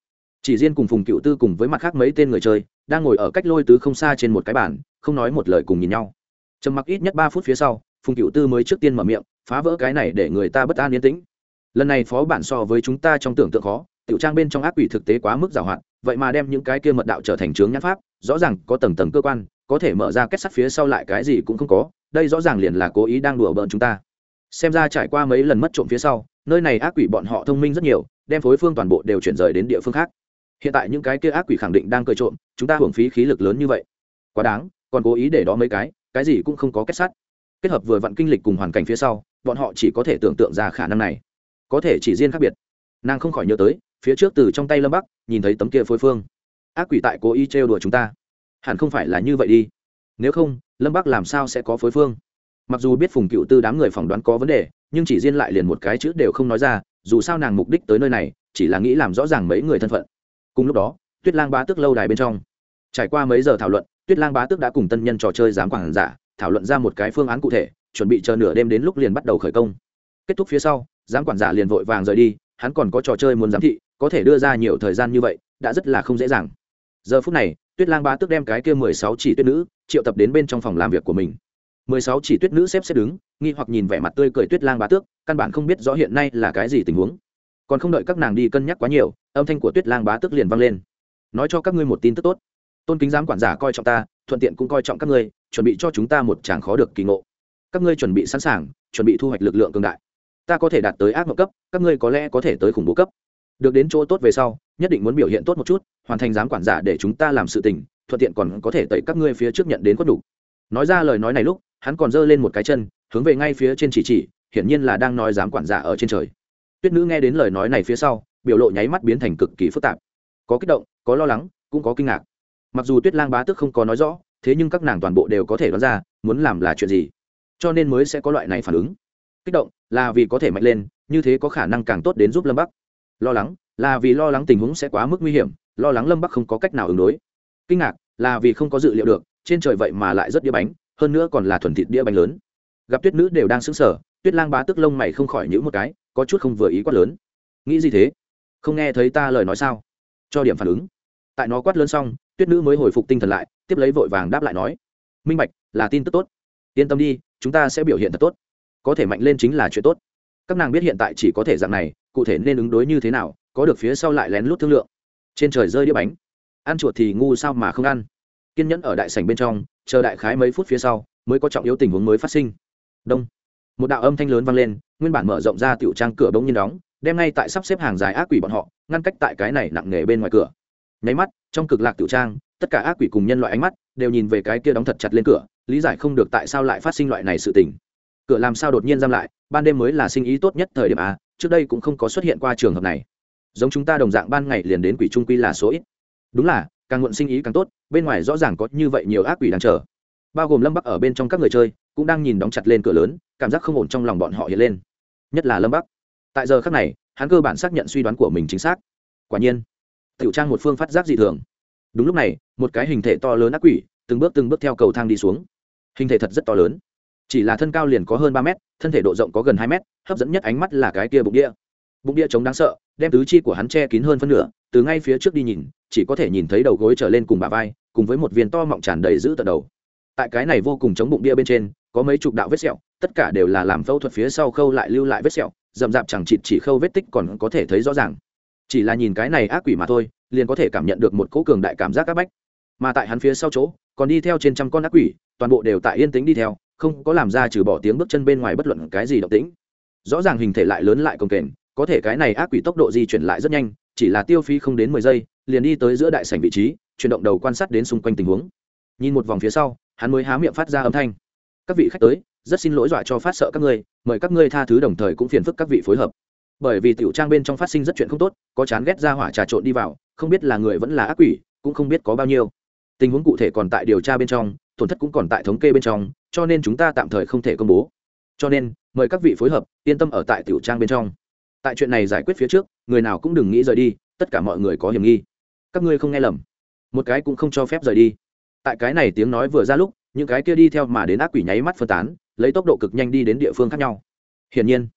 Chỉ riêng cùng phùng cựu tư cùng với mặt khác mấy tên người chơi, đang ngồi ở cách lôi tứ không xa trên một cái bàn, không nói một lời cùng nhìn nhau. Trầm mặc ít nhất ba phút phía sau, phùng cựu tư mới trước tiên mở miệng, phá vỡ cái này để người ta bất an yên tĩnh. Lần này phó bản so với chúng ta trong tưởng tượng khó, tiểu trang bên trong ác quỷ thực tế quá mức giàu hạn, vậy mà đem những cái kia mật đạo trở thành chướng nhãn pháp, rõ ràng có tầng tầng cơ quan, có thể mở ra kết sắt phía sau lại cái gì cũng không có, đây rõ ràng liền là cố ý đang đùa bỡn chúng ta xem ra trải qua mấy lần mất trộm phía sau, nơi này ác quỷ bọn họ thông minh rất nhiều, đem phối phương toàn bộ đều chuyển rời đến địa phương khác. Hiện tại những cái kia ác quỷ khẳng định đang cười trộm, chúng ta hưởng phí khí lực lớn như vậy. Quá đáng, còn cố ý để đó mấy cái cái gì cũng không có kết sắt. Kết hợp vừa vặn kinh lịch cùng hoàn cảnh phía sau, bọn họ chỉ có thể tưởng tượng ra khả năng này. Có thể chỉ riêng khác biệt. Nàng không khỏi nhớ tới, phía trước từ trong tay lâm bắc, nhìn thấy tấm kia phối phương. Ác quỷ tại cố ý trêu đùa chúng ta. Hẳn không phải là như vậy đi. Nếu không, lâm bắc làm sao sẽ có phối phương? Mặc dù biết phùng cựu tư đám người phỏng đoán có vấn đề, nhưng chỉ riêng lại liền một cái chữ đều không nói ra, dù sao nàng mục đích tới nơi này, chỉ là nghĩ làm rõ ràng mấy người thân phận. Cùng lúc đó, tuyết lang bá tước lâu đài bên trong. Trải qua mấy giờ thảo luận, tuyết lang bá tước đã cùng tân nhân trò chơi giám quản giả, thảo luận ra một cái phương án cụ thể, chuẩn bị chờ nửa đêm đến lúc liền bắt đầu khởi công. Kết thúc phía sau, giám quản giả liền vội vàng rời đi, hắn còn có trò chơi muốn giám thị, có thể đưa ra nhiều thời gian như vậy, đã rất là không dễ dàng. Giờ phút này, tuyết lang bá tước đem cái kia mười sáu chỉ tuyết nữ, triệu tập đến bên trong phòng làm việc của mình mười sáu chỉ tuyết nữ xếp xếp đứng, nghi hoặc nhìn vẻ mặt tươi cười tuyết lang bá tước, căn bản không biết rõ hiện nay là cái gì tình huống. Còn không đợi các nàng đi cân nhắc quá nhiều, âm thanh của tuyết lang bá tước liền vang lên. Nói cho các ngươi một tin tức tốt. Tôn kính giám quản giả coi trọng ta, thuận tiện cũng coi trọng các ngươi, chuẩn bị cho chúng ta một tràng khó được kỳ ngộ. Các ngươi chuẩn bị sẵn sàng, chuẩn bị thu hoạch lực lượng cường đại. Ta có thể đạt tới ác mộng cấp, các ngươi có lẽ có thể tới khủng bố cấp. Được đến chỗ tốt về sau, nhất định muốn biểu hiện tốt một chút, hoàn thành giám quản giả để chúng ta làm sự tình, thuận tiện còn có thể tẩy các ngươi phía trước nhận đến quất đủ. Nói ra lời nói này lúc hắn còn giơ lên một cái chân, hướng về ngay phía trên chỉ chỉ, hiển nhiên là đang nói giám quản giả ở trên trời. Tuyết nữ nghe đến lời nói này phía sau, biểu lộ nháy mắt biến thành cực kỳ phức tạp. Có kích động, có lo lắng, cũng có kinh ngạc. Mặc dù tuyết lang bá tức không có nói rõ, thế nhưng các nàng toàn bộ đều có thể đoán ra, muốn làm là chuyện gì. Cho nên mới sẽ có loại này phản ứng. Kích động, là vì có thể mạnh lên, như thế có khả năng càng tốt đến giúp lâm bắc. Lo lắng, là vì lo lắng tình huống sẽ quá mức nguy hiểm, lo lắng lâm bắc không có cách nào ứng đối. Kinh ngạc, là vì không có dự liệu được, trên trời vậy mà lại rất đĩa bánh hơn nữa còn là thuần thịt đĩa bánh lớn. Gặp tuyết nữ đều đang sững sờ, tuyết lang bá tức lông mày không khỏi nhữ một cái, có chút không vừa ý quát lớn. Nghĩ gì thế? Không nghe thấy ta lời nói sao? Cho điểm phản ứng. Tại nó quát lớn xong, tuyết nữ mới hồi phục tinh thần lại, tiếp lấy vội vàng đáp lại nói. Minh bạch, là tin tức tốt. Yên tâm đi, chúng ta sẽ biểu hiện thật tốt. Có thể mạnh lên chính là chuyện tốt. Các nàng biết hiện tại chỉ có thể dạng này, cụ thể nên ứng đối như thế nào, có được phía sau lại lén lút thương lượng. Trên trời rơi đĩa bánh. Ăn chuột thì ngu sao mà không ăn? Kiên nhẫn ở đại sảnh bên trong chờ đại khái mấy phút phía sau mới có trọng yếu tình huống mới phát sinh. Đông. Một đạo âm thanh lớn vang lên, nguyên bản mở rộng ra tiểu trang cửa bỗng nhiên đóng, đem ngay tại sắp xếp hàng dài ác quỷ bọn họ, ngăn cách tại cái này nặng nề bên ngoài cửa. Nháy mắt, trong cực lạc tiểu trang, tất cả ác quỷ cùng nhân loại ánh mắt đều nhìn về cái kia đóng thật chặt lên cửa, lý giải không được tại sao lại phát sinh loại này sự tình. Cửa làm sao đột nhiên giam lại, ban đêm mới là sinh ý tốt nhất thời điểm a trước đây cũng không có xuất hiện qua trường hợp này. Giống chúng ta đồng dạng ban ngày liền đến quỷ trung quy là số ít đúng là, càng muộn sinh ý càng tốt, bên ngoài rõ ràng có như vậy nhiều ác quỷ đang chờ. Bao gồm lâm bắc ở bên trong các người chơi, cũng đang nhìn đóng chặt lên cửa lớn, cảm giác không ổn trong lòng bọn họ hiện lên. Nhất là lâm bắc. Tại giờ khác này, hắn cơ bản xác nhận suy đoán của mình chính xác. Quả nhiên, tiểu trang một phương phát giác dị thường. Đúng lúc này, một cái hình thể to lớn ác quỷ, từng bước từng bước theo cầu thang đi xuống. Hình thể thật rất to lớn. Chỉ là thân cao liền có hơn ba mét, thân thể độ rộng có gần hai mét, hấp dẫn nhất ánh mắt là cái kia bụng đĩa. Bụng đĩa trống đáng sợ, đem tứ chi của hắn che kín hơn phân nửa từ ngay phía trước đi nhìn, chỉ có thể nhìn thấy đầu gối trở lên cùng bà vai, cùng với một viên to mọng tràn đầy giữ tận đầu. Tại cái này vô cùng chống bụng bia bên trên, có mấy chục đạo vết sẹo, tất cả đều là làm phẫu thuật phía sau khâu lại lưu lại vết sẹo, rậm rạp chẳng chịt chỉ khâu vết tích còn có thể thấy rõ ràng. Chỉ là nhìn cái này ác quỷ mà thôi, liền có thể cảm nhận được một cỗ cường đại cảm giác áp bách. Mà tại hắn phía sau chỗ, còn đi theo trên trăm con ác quỷ, toàn bộ đều tại yên tĩnh đi theo, không có làm ra trừ bỏ tiếng bước chân bên ngoài bất luận cái gì động tĩnh. Rõ ràng hình thể lại lớn lại công kềnh, có thể cái này ác quỷ tốc độ di chuyển lại rất nhanh chỉ là tiêu phí không đến mười giây, liền đi tới giữa đại sảnh vị trí, chuyển động đầu quan sát đến xung quanh tình huống. Nhìn một vòng phía sau, hắn mới há miệng phát ra âm thanh. Các vị khách tới, rất xin lỗi dọa cho phát sợ các ngươi, mời các ngươi tha thứ đồng thời cũng phiền phức các vị phối hợp. Bởi vì tiểu trang bên trong phát sinh rất chuyện không tốt, có chán ghét ra hỏa trà trộn đi vào, không biết là người vẫn là ác quỷ, cũng không biết có bao nhiêu. Tình huống cụ thể còn tại điều tra bên trong, tổn thất cũng còn tại thống kê bên trong, cho nên chúng ta tạm thời không thể công bố. Cho nên, mời các vị phối hợp, yên tâm ở tại tiểu trang bên trong tại chuyện này giải quyết phía trước, người nào cũng đừng nghĩ rời đi, tất cả mọi người có hiểm nghi. Các ngươi không nghe lầm. Một cái cũng không cho phép rời đi. Tại cái này tiếng nói vừa ra lúc, những cái kia đi theo mà đến ác quỷ nháy mắt phân tán, lấy tốc độ cực nhanh đi đến địa phương khác nhau. Hiển nhiên,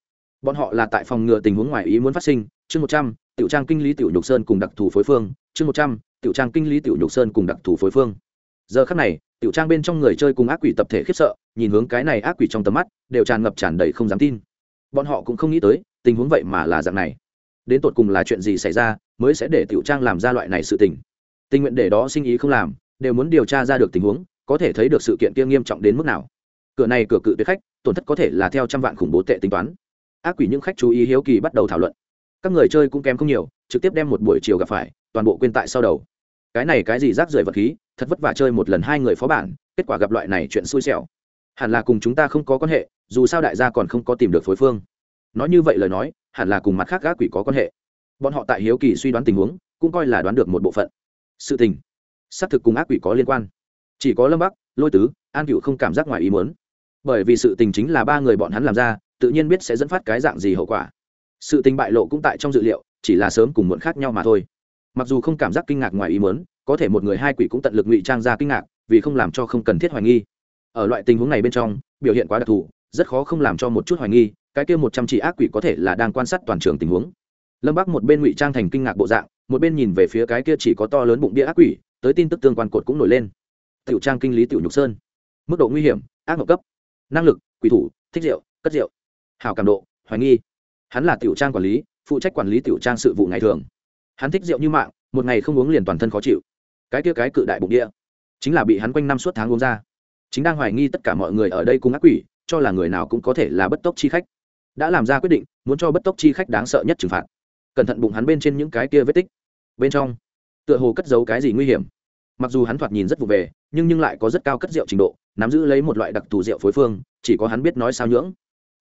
bọn họ là tại phòng ngừa tình huống ngoài ý muốn phát sinh. Chương một trăm, tiểu trang kinh lý tiểu nhục sơn cùng đặc thù phối phương. Chương một trăm, tiểu trang kinh lý tiểu nhục sơn cùng đặc thù phối phương. Giờ khắc này, tiểu trang bên trong người chơi cùng ác quỷ tập thể khiếp sợ, nhìn hướng cái này ác quỷ trong tầm mắt, đều tràn ngập tràn đầy không dám tin bọn họ cũng không nghĩ tới, tình huống vậy mà là dạng này. Đến tột cùng là chuyện gì xảy ra, mới sẽ để tiểu trang làm ra loại này sự tình. Tình nguyện để đó sinh ý không làm, đều muốn điều tra ra được tình huống, có thể thấy được sự kiện kia nghiêm trọng đến mức nào. Cửa này cửa cự tuyệt khách, tổn thất có thể là theo trăm vạn khủng bố tệ tính toán. Ác quỷ những khách chú ý hiếu kỳ bắt đầu thảo luận. Các người chơi cũng kém không nhiều, trực tiếp đem một buổi chiều gặp phải, toàn bộ quên tại sau đầu. Cái này cái gì rác rưởi vật khí, thật vất vả chơi một lần hai người phó bản, kết quả gặp loại này chuyện xui xẻo. Hẳn là cùng chúng ta không có quan hệ dù sao đại gia còn không có tìm được phối phương. Nói như vậy lời nói, hẳn là cùng mặt khác ác quỷ có quan hệ. Bọn họ tại hiếu kỳ suy đoán tình huống, cũng coi là đoán được một bộ phận. Sự tình, xác thực cùng ác quỷ có liên quan. Chỉ có lâm bắc, lôi tứ, an cựu không cảm giác ngoài ý muốn. Bởi vì sự tình chính là ba người bọn hắn làm ra, tự nhiên biết sẽ dẫn phát cái dạng gì hậu quả. Sự tình bại lộ cũng tại trong dự liệu, chỉ là sớm cùng muộn khác nhau mà thôi. Mặc dù không cảm giác kinh ngạc ngoài ý muốn, có thể một người hai quỷ cũng tận lực ngụy trang ra kinh ngạc, vì không làm cho không cần thiết hoài nghi. Ở loại tình huống này bên trong, biểu hiện quá đặc thù rất khó không làm cho một chút hoài nghi, cái kia một trăm chỉ ác quỷ có thể là đang quan sát toàn trường tình huống. Lâm bắc một bên ngụy trang thành kinh ngạc bộ dạng, một bên nhìn về phía cái kia chỉ có to lớn bụng bia ác quỷ, tới tin tức tương quan cột cũng nổi lên. Tiểu trang kinh lý tiểu nhục sơn. Mức độ nguy hiểm, ác mộng cấp. Năng lực, quỷ thủ, thích rượu, cất rượu. Hào cảm độ, hoài nghi. Hắn là tiểu trang quản lý, phụ trách quản lý tiểu trang sự vụ ngày thường. Hắn thích rượu như mạng, một ngày không uống liền toàn thân khó chịu. Cái kia cái cự đại bụng đĩa chính là bị hắn quanh năm suốt tháng uống ra. Chính đang hoài nghi tất cả mọi người ở đây cùng ác quỷ cho là người nào cũng có thể là bất tốc chi khách. Đã làm ra quyết định, muốn cho bất tốc chi khách đáng sợ nhất trừng phạt. Cẩn thận bụng hắn bên trên những cái kia vết tích. Bên trong, tựa hồ cất giấu cái gì nguy hiểm. Mặc dù hắn thoạt nhìn rất vụ về, nhưng nhưng lại có rất cao cất rượu trình độ, nắm giữ lấy một loại đặc thù rượu phối phương, chỉ có hắn biết nói sao nhưỡng.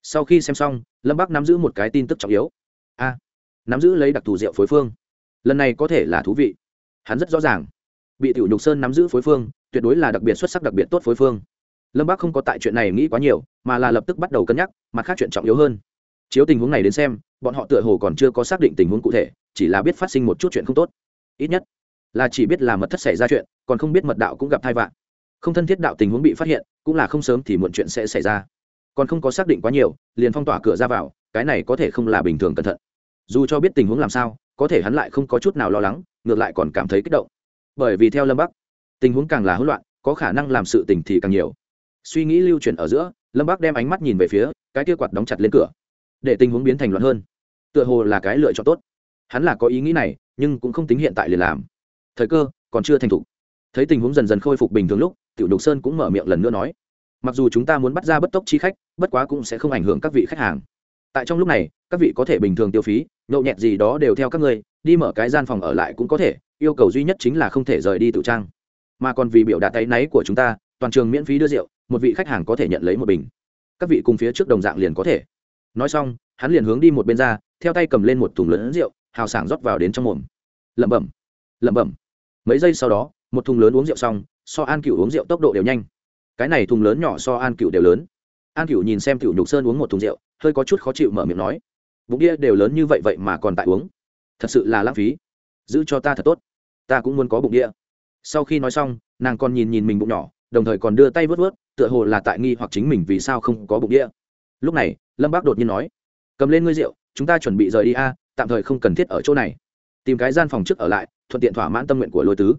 Sau khi xem xong, lâm bắc nắm giữ một cái tin tức trọng yếu. A, nắm giữ lấy đặc thù rượu phối phương. Lần này có thể là thú vị. Hắn rất rõ ràng. Bị tiểu nhục sơn nắm giữ phối phương, tuyệt đối là đặc biệt xuất sắc đặc biệt tốt phối phương lâm bác không có tại chuyện này nghĩ quá nhiều mà là lập tức bắt đầu cân nhắc mặt khác chuyện trọng yếu hơn chiếu tình huống này đến xem bọn họ tựa hồ còn chưa có xác định tình huống cụ thể chỉ là biết phát sinh một chút chuyện không tốt ít nhất là chỉ biết là mật thất xảy ra chuyện còn không biết mật đạo cũng gặp thai vạn không thân thiết đạo tình huống bị phát hiện cũng là không sớm thì muộn chuyện sẽ xảy ra còn không có xác định quá nhiều liền phong tỏa cửa ra vào cái này có thể không là bình thường cẩn thận dù cho biết tình huống làm sao có thể hắn lại không có chút nào lo lắng ngược lại còn cảm thấy kích động bởi vì theo lâm bắc tình huống càng là hỗn loạn có khả năng làm sự tình thì càng nhiều suy nghĩ lưu chuyển ở giữa, lâm bác đem ánh mắt nhìn về phía, cái kia quạt đóng chặt lên cửa. Để tình huống biến thành loạn hơn. Tựa hồ là cái lựa chọn tốt. Hắn là có ý nghĩ này, nhưng cũng không tính hiện tại liền làm. Thời cơ, còn chưa thành thục. Thấy tình huống dần dần khôi phục bình thường lúc, tiểu đục sơn cũng mở miệng lần nữa nói. Mặc dù chúng ta muốn bắt ra bất tốc chi khách, bất quá cũng sẽ không ảnh hưởng các vị khách hàng. Tại trong lúc này, các vị có thể bình thường tiêu phí, nhậu nhẹt gì đó đều theo các ngươi, đi mở cái gian phòng ở lại cũng có thể, yêu cầu duy nhất chính là không thể rời đi tự trang. Mà còn vì biểu đạt tay náy của chúng ta, toàn trường miễn phí đưa rượu một vị khách hàng có thể nhận lấy một bình. Các vị cùng phía trước đồng dạng liền có thể. Nói xong, hắn liền hướng đi một bên ra, theo tay cầm lên một thùng lớn rượu, hào sảng rót vào đến trong mồm. Lẩm bẩm lẩm bẩm. Mấy giây sau đó, một thùng lớn uống rượu xong, so an cựu uống rượu tốc độ đều nhanh. Cái này thùng lớn nhỏ so an cựu đều lớn. An cựu nhìn xem cựu nhục sơn uống một thùng rượu, hơi có chút khó chịu mở miệng nói, bụng đĩa đều lớn như vậy vậy mà còn tại uống. Thật sự là lãng phí. Giữ cho ta thật tốt. Ta cũng muốn có bụng đĩa sau khi nói xong, nàng còn nhìn nhìn mình bụng nhỏ đồng thời còn đưa tay vớt vớt, tựa hồ là tại nghi hoặc chính mình vì sao không có bụng đĩa. Lúc này, lâm bác đột nhiên nói, cầm lên ngươi rượu, chúng ta chuẩn bị rời đi a, tạm thời không cần thiết ở chỗ này. Tìm cái gian phòng trước ở lại, thuận tiện thỏa mãn tâm nguyện của lôi tứ.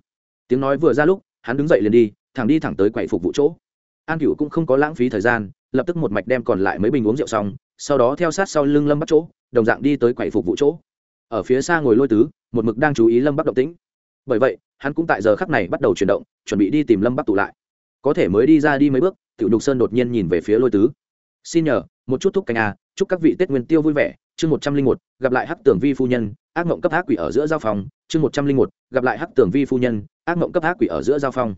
Tiếng nói vừa ra lúc, hắn đứng dậy liền đi, thẳng đi thẳng tới quầy phục vụ chỗ. An cựu cũng không có lãng phí thời gian, lập tức một mạch đem còn lại mấy bình uống rượu xong, sau đó theo sát sau lưng lâm bắt chỗ, đồng dạng đi tới quầy phục vụ chỗ. Ở phía xa ngồi lôi tứ, một mực đang chú ý lâm bắc động tĩnh. Bởi vậy, hắn cũng tại giờ khắc này bắt đầu chuyển động, chuẩn bị đi tìm lâm bắc tụ lại có thể mới đi ra đi mấy bước, tiểu nhục sơn đột nhiên nhìn về phía lôi tứ. Xin nhờ, một chút thúc canh a chúc các vị tết nguyên tiêu vui vẻ. Chương một trăm linh một, gặp lại hắc tưởng vi phu nhân, ác mộng cấp ác quỷ ở giữa giao phòng. Chương một trăm linh một, gặp lại hắc tưởng vi phu nhân, ác mộng cấp ác quỷ ở giữa giao phòng.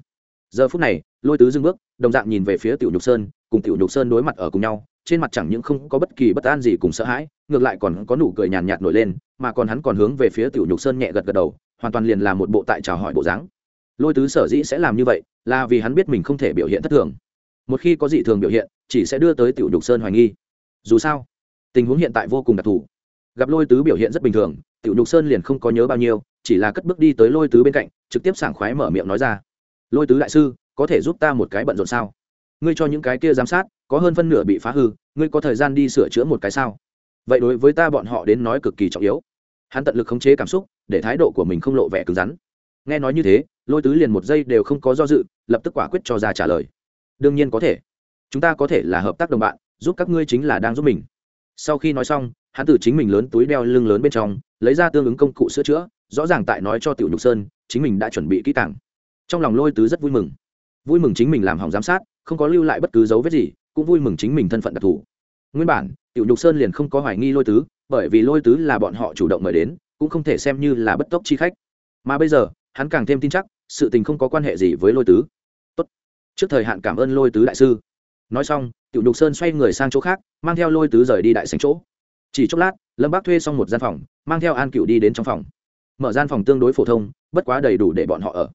giờ phút này, lôi tứ dưng bước, đồng dạng nhìn về phía tiểu nhục sơn, cùng tiểu nhục sơn đối mặt ở cùng nhau, trên mặt chẳng những không có bất kỳ bất an gì cùng sợ hãi, ngược lại còn có nụ cười nhàn nhạt nổi lên, mà còn hắn còn hướng về phía tiểu nhục sơn nhẹ gật gật đầu, hoàn toàn liền là một bộ tại chào hỏi bộ dáng lôi tứ sở dĩ sẽ làm như vậy là vì hắn biết mình không thể biểu hiện thất thường. Một khi có dị thường biểu hiện, chỉ sẽ đưa tới tiểu đục sơn hoài nghi. Dù sao, tình huống hiện tại vô cùng đặc thù. Gặp lôi tứ biểu hiện rất bình thường, tiểu nhục sơn liền không có nhớ bao nhiêu, chỉ là cất bước đi tới lôi tứ bên cạnh, trực tiếp sảng khoái mở miệng nói ra. Lôi tứ đại sư, có thể giúp ta một cái bận rộn sao? Ngươi cho những cái kia giám sát, có hơn phân nửa bị phá hư, ngươi có thời gian đi sửa chữa một cái sao? Vậy đối với ta bọn họ đến nói cực kỳ trọng yếu. Hắn tận lực khống chế cảm xúc, để thái độ của mình không lộ vẻ cứng rắn nghe nói như thế, lôi tứ liền một giây đều không có do dự, lập tức quả quyết cho ra trả lời. Đương nhiên có thể. Chúng ta có thể là hợp tác đồng bạn, giúp các ngươi chính là đang giúp mình. Sau khi nói xong, hắn từ chính mình lớn túi đeo lưng lớn bên trong, lấy ra tương ứng công cụ sửa chữa, rõ ràng tại nói cho tiểu nhục sơn, chính mình đã chuẩn bị kỹ càng. Trong lòng lôi tứ rất vui mừng. Vui mừng chính mình làm hỏng giám sát, không có lưu lại bất cứ dấu vết gì, cũng vui mừng chính mình thân phận đặc thù. Nguyên bản, tiểu nhục sơn liền không có hoài nghi lôi tứ, bởi vì lôi tứ là bọn họ chủ động mời đến, cũng không thể xem như là bất tốc chi khách. Mà bây giờ hắn càng thêm tin chắc, sự tình không có quan hệ gì với lôi tứ. Tốt. trước thời hạn cảm ơn lôi tứ đại sư. Nói xong, tiểu nhục sơn xoay người sang chỗ khác, mang theo lôi tứ rời đi đại sành chỗ. Chỉ chốc lát, lâm bác thuê xong một gian phòng, mang theo an cựu đi đến trong phòng. Mở gian phòng tương đối phổ thông, bất quá đầy đủ để bọn họ ở.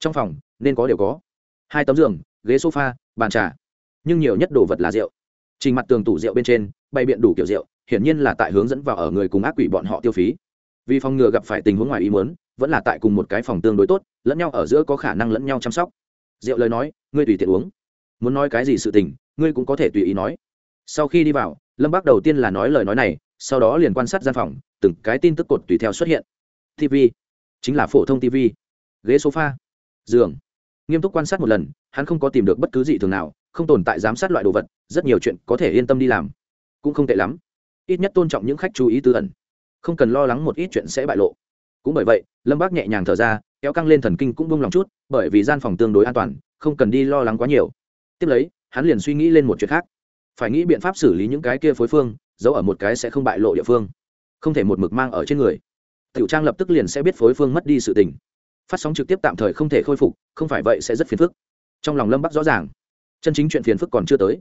Trong phòng, nên có đều có. Hai tấm giường, ghế sofa, bàn trà. Nhưng nhiều nhất đồ vật là rượu. Trình mặt tường tủ rượu bên trên, bày biện đủ kiểu rượu, hiển nhiên là tại hướng dẫn vào ở người cùng ác quỷ bọn họ tiêu phí. Vì phòng ngừa gặp phải tình huống ngoài ý muốn vẫn là tại cùng một cái phòng tương đối tốt, lẫn nhau ở giữa có khả năng lẫn nhau chăm sóc. Rượu lời nói, ngươi tùy tiện uống. Muốn nói cái gì sự tình, ngươi cũng có thể tùy ý nói. Sau khi đi vào, lâm bác đầu tiên là nói lời nói này, sau đó liền quan sát gian phòng, từng cái tin tức cột tùy theo xuất hiện. Tv chính là phổ thông tv ghế sofa. Giường. Nghiêm túc quan sát một lần, hắn không có tìm được bất cứ gì thường nào, không tồn tại giám sát loại đồ vật, rất nhiều chuyện có thể yên tâm đi làm. Cũng không tệ lắm. Ít nhất tôn trọng những khách chú ý tư ẩn. Không cần lo lắng một ít chuyện sẽ bại lộ cũng bởi vậy, lâm bác nhẹ nhàng thở ra, kéo căng lên thần kinh cũng bông lòng chút, bởi vì gian phòng tương đối an toàn, không cần đi lo lắng quá nhiều. Tiếp lấy, hắn liền suy nghĩ lên một chuyện khác. Phải nghĩ biện pháp xử lý những cái kia phối phương, giấu ở một cái sẽ không bại lộ địa phương. Không thể một mực mang ở trên người. Tiểu trang lập tức liền sẽ biết phối phương mất đi sự tình. Phát sóng trực tiếp tạm thời không thể khôi phục, không phải vậy sẽ rất phiền phức. Trong lòng lâm bắc rõ ràng, chân chính chuyện phiền phức còn chưa tới.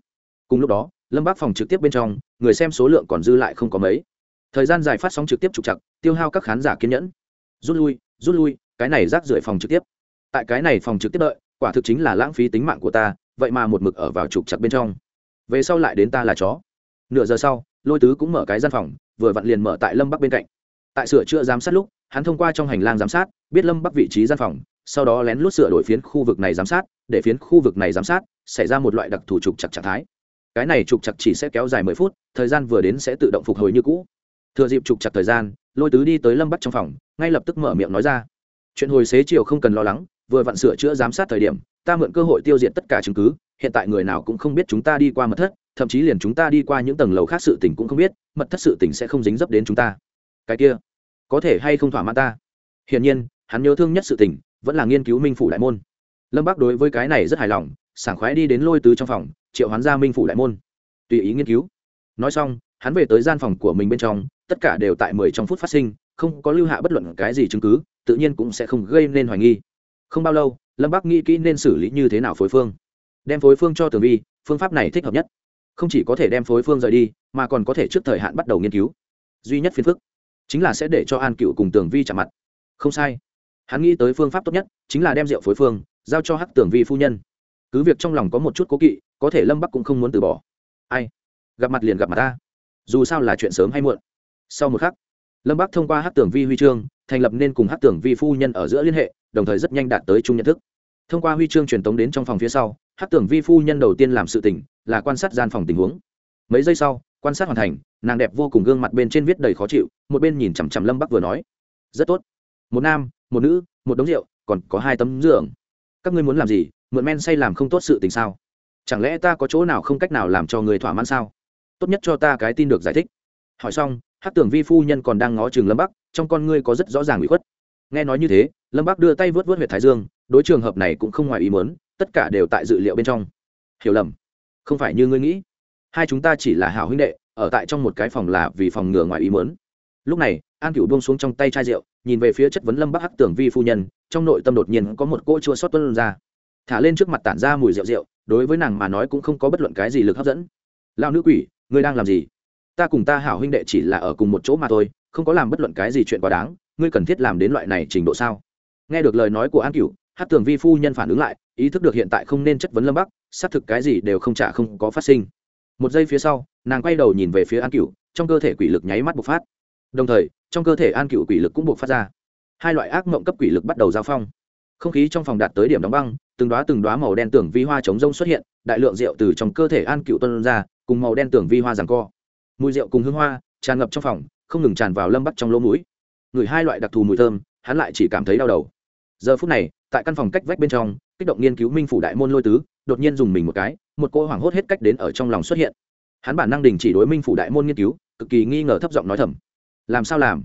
Cùng lúc đó, lâm bắc phòng trực tiếp bên trong, người xem số lượng còn dư lại không có mấy. Thời gian dài phát sóng trực tiếp trục chặt tiêu hao các khán giả kiên nhẫn rút lui rút lui, cái này rác rưởi phòng trực tiếp. Tại cái này phòng trực tiếp đợi, quả thực chính là lãng phí tính mạng của ta, vậy mà một mực ở vào trục chặt bên trong. Về sau lại đến ta là chó. Nửa giờ sau, lôi tứ cũng mở cái gian phòng, vừa vặn liền mở tại lâm bắc bên cạnh. Tại sửa chữa giám sát lúc, hắn thông qua trong hành lang giám sát, biết lâm bắc vị trí gian phòng, sau đó lén lút sửa đổi phiến khu vực này giám sát, để phiến khu vực này giám sát, xảy ra một loại đặc thù trục chặt trạng thái. Cái này trục chặt chỉ sẽ kéo dài mười phút, thời gian vừa đến sẽ tự động phục hồi như cũ. Thừa dịp trục chặt thời gian, lôi tứ đi tới lâm bắc trong phòng ngay lập tức mở miệng nói ra. Chuyện hồi xế chiều không cần lo lắng, vừa vặn sửa chữa giám sát thời điểm, ta mượn cơ hội tiêu diệt tất cả chứng cứ, hiện tại người nào cũng không biết chúng ta đi qua mật thất, thậm chí liền chúng ta đi qua những tầng lầu khác sự tình cũng không biết, mật thất sự tình sẽ không dính dấp đến chúng ta. Cái kia, có thể hay không thỏa mãn ta? Hiển nhiên, hắn nhớ thương nhất sự tình, vẫn là nghiên cứu minh phủ đại môn. Lâm bác đối với cái này rất hài lòng, sảng khoái đi đến lôi tứ trong phòng, triệu hoán ra minh phủ đại môn. Tùy ý nghiên cứu. Nói xong, hắn về tới gian phòng của mình bên trong, tất cả đều tại mười trong phút phát sinh không có lưu hạ bất luận cái gì chứng cứ, tự nhiên cũng sẽ không gây nên hoài nghi. Không bao lâu, lâm bác nghĩ kỹ nên xử lý như thế nào phối phương. Đem phối phương cho tường vi, phương pháp này thích hợp nhất. Không chỉ có thể đem phối phương rời đi, mà còn có thể trước thời hạn bắt đầu nghiên cứu. Duy nhất phiền phức chính là sẽ để cho an cựu cùng tường vi chạm mặt. Không sai. Hắn nghĩ tới phương pháp tốt nhất chính là đem rượu phối phương giao cho hắc tường vi phu nhân. Cứ việc trong lòng có một chút cố kỵ, có thể lâm bắc cũng không muốn từ bỏ. Ai? Gặp mặt liền gặp mặt ta. Dù sao là chuyện sớm hay muộn. Sau một khắc lâm bắc thông qua hắc Tưởng vi huy chương, thành lập nên cùng hát tưởng vi phu nhân ở giữa liên hệ, đồng thời rất nhanh đạt tới chung nhận thức. Thông qua huy chương truyền tống đến trong phòng phía sau hát tưởng vi phu nhân đầu tiên làm sự tỉnh là quan sát gian phòng tình huống. Mấy giây sau, quan sát hoàn thành, nàng đẹp vô cùng gương mặt bên trên viết đầy khó chịu, một bên nhìn chằm chằm lâm bắc vừa nói. Rất tốt. Một nam, một nữ, một đống rượu, còn có hai tấm giường. Các ngươi muốn làm gì, mượn men say làm không tốt sự tình sao? Chẳng lẽ ta có chỗ nào không cách nào làm cho người thỏa mãn sao? Tốt nhất cho ta cái tin được giải thích. Hỏi xong hát tưởng vi phu nhân còn đang ngó Trường lâm bắc, trong con ngươi có rất rõ ràng bị khuất. Nghe nói như thế, lâm bắc đưa tay vớt vớt h u y ệ t thái dương, đối trường hợp này cũng không ngoài ý mớn tất cả đều tại dự liệu bên trong. Hiểu lầm. Không phải như ngươi nghĩ. Hai chúng ta chỉ là hảo huynh đệ, ở tại trong một cái phòng là vì phòng ngừa ngoài ý mớn lúc này, an cửu buông xuống trong tay chai rượu, nhìn về phía chất vấn lâm bắc hắc tưởng vi phu nhân, trong nội tâm đột nhiên có một cỗ chua xót tuân ra. Thả lên trước mặt tản ra mùi rượu rượu, đối với nàng mà nói cũng không có bất luận cái gì lực hấp dẫn. Lao nữ quỷ, ngươi đang làm gì? Ta cùng ta hảo huynh đệ chỉ là ở cùng một chỗ mà thôi, không có làm bất luận cái gì chuyện quá đáng, ngươi cần thiết làm đến loại này trình độ sao? Nghe được lời nói của an cửu hát tường vi phu nhân phản ứng lại, ý thức được hiện tại không nên chất vấn lâm bắc, xác thực cái gì đều không trả không có phát sinh. Một giây phía sau, nàng quay đầu nhìn về phía an cửu, trong cơ thể quỷ lực nháy mắt bộc phát. Đồng thời, trong cơ thể an cửu quỷ lực cũng bộc phát ra. Hai loại ác mộng cấp quỷ lực bắt đầu giao phong. Không khí trong phòng đạt tới điểm đóng băng, từng đoá từng đoá màu đen tưởng vi hoa chống rông xuất hiện, đại lượng rượu từ trong cơ thể an cựu tuân ra, cùng màu đen tưởng vi hoa rằng co mùi rượu cùng hương hoa, tràn ngập trong phòng, không ngừng tràn vào lâm bắc trong lỗ mũi. Ngửi hai loại đặc thù mùi thơm, hắn lại chỉ cảm thấy đau đầu. Giờ phút này, tại căn phòng cách vách bên trong, kích động nghiên cứu minh phủ đại môn lôi tứ, đột nhiên dùng mình một cái, một cô hoảng hốt hết cách đến ở trong lòng xuất hiện. Hắn bản năng đình chỉ đối minh phủ đại môn nghiên cứu, cực kỳ nghi ngờ thấp giọng nói thầm. Làm sao làm?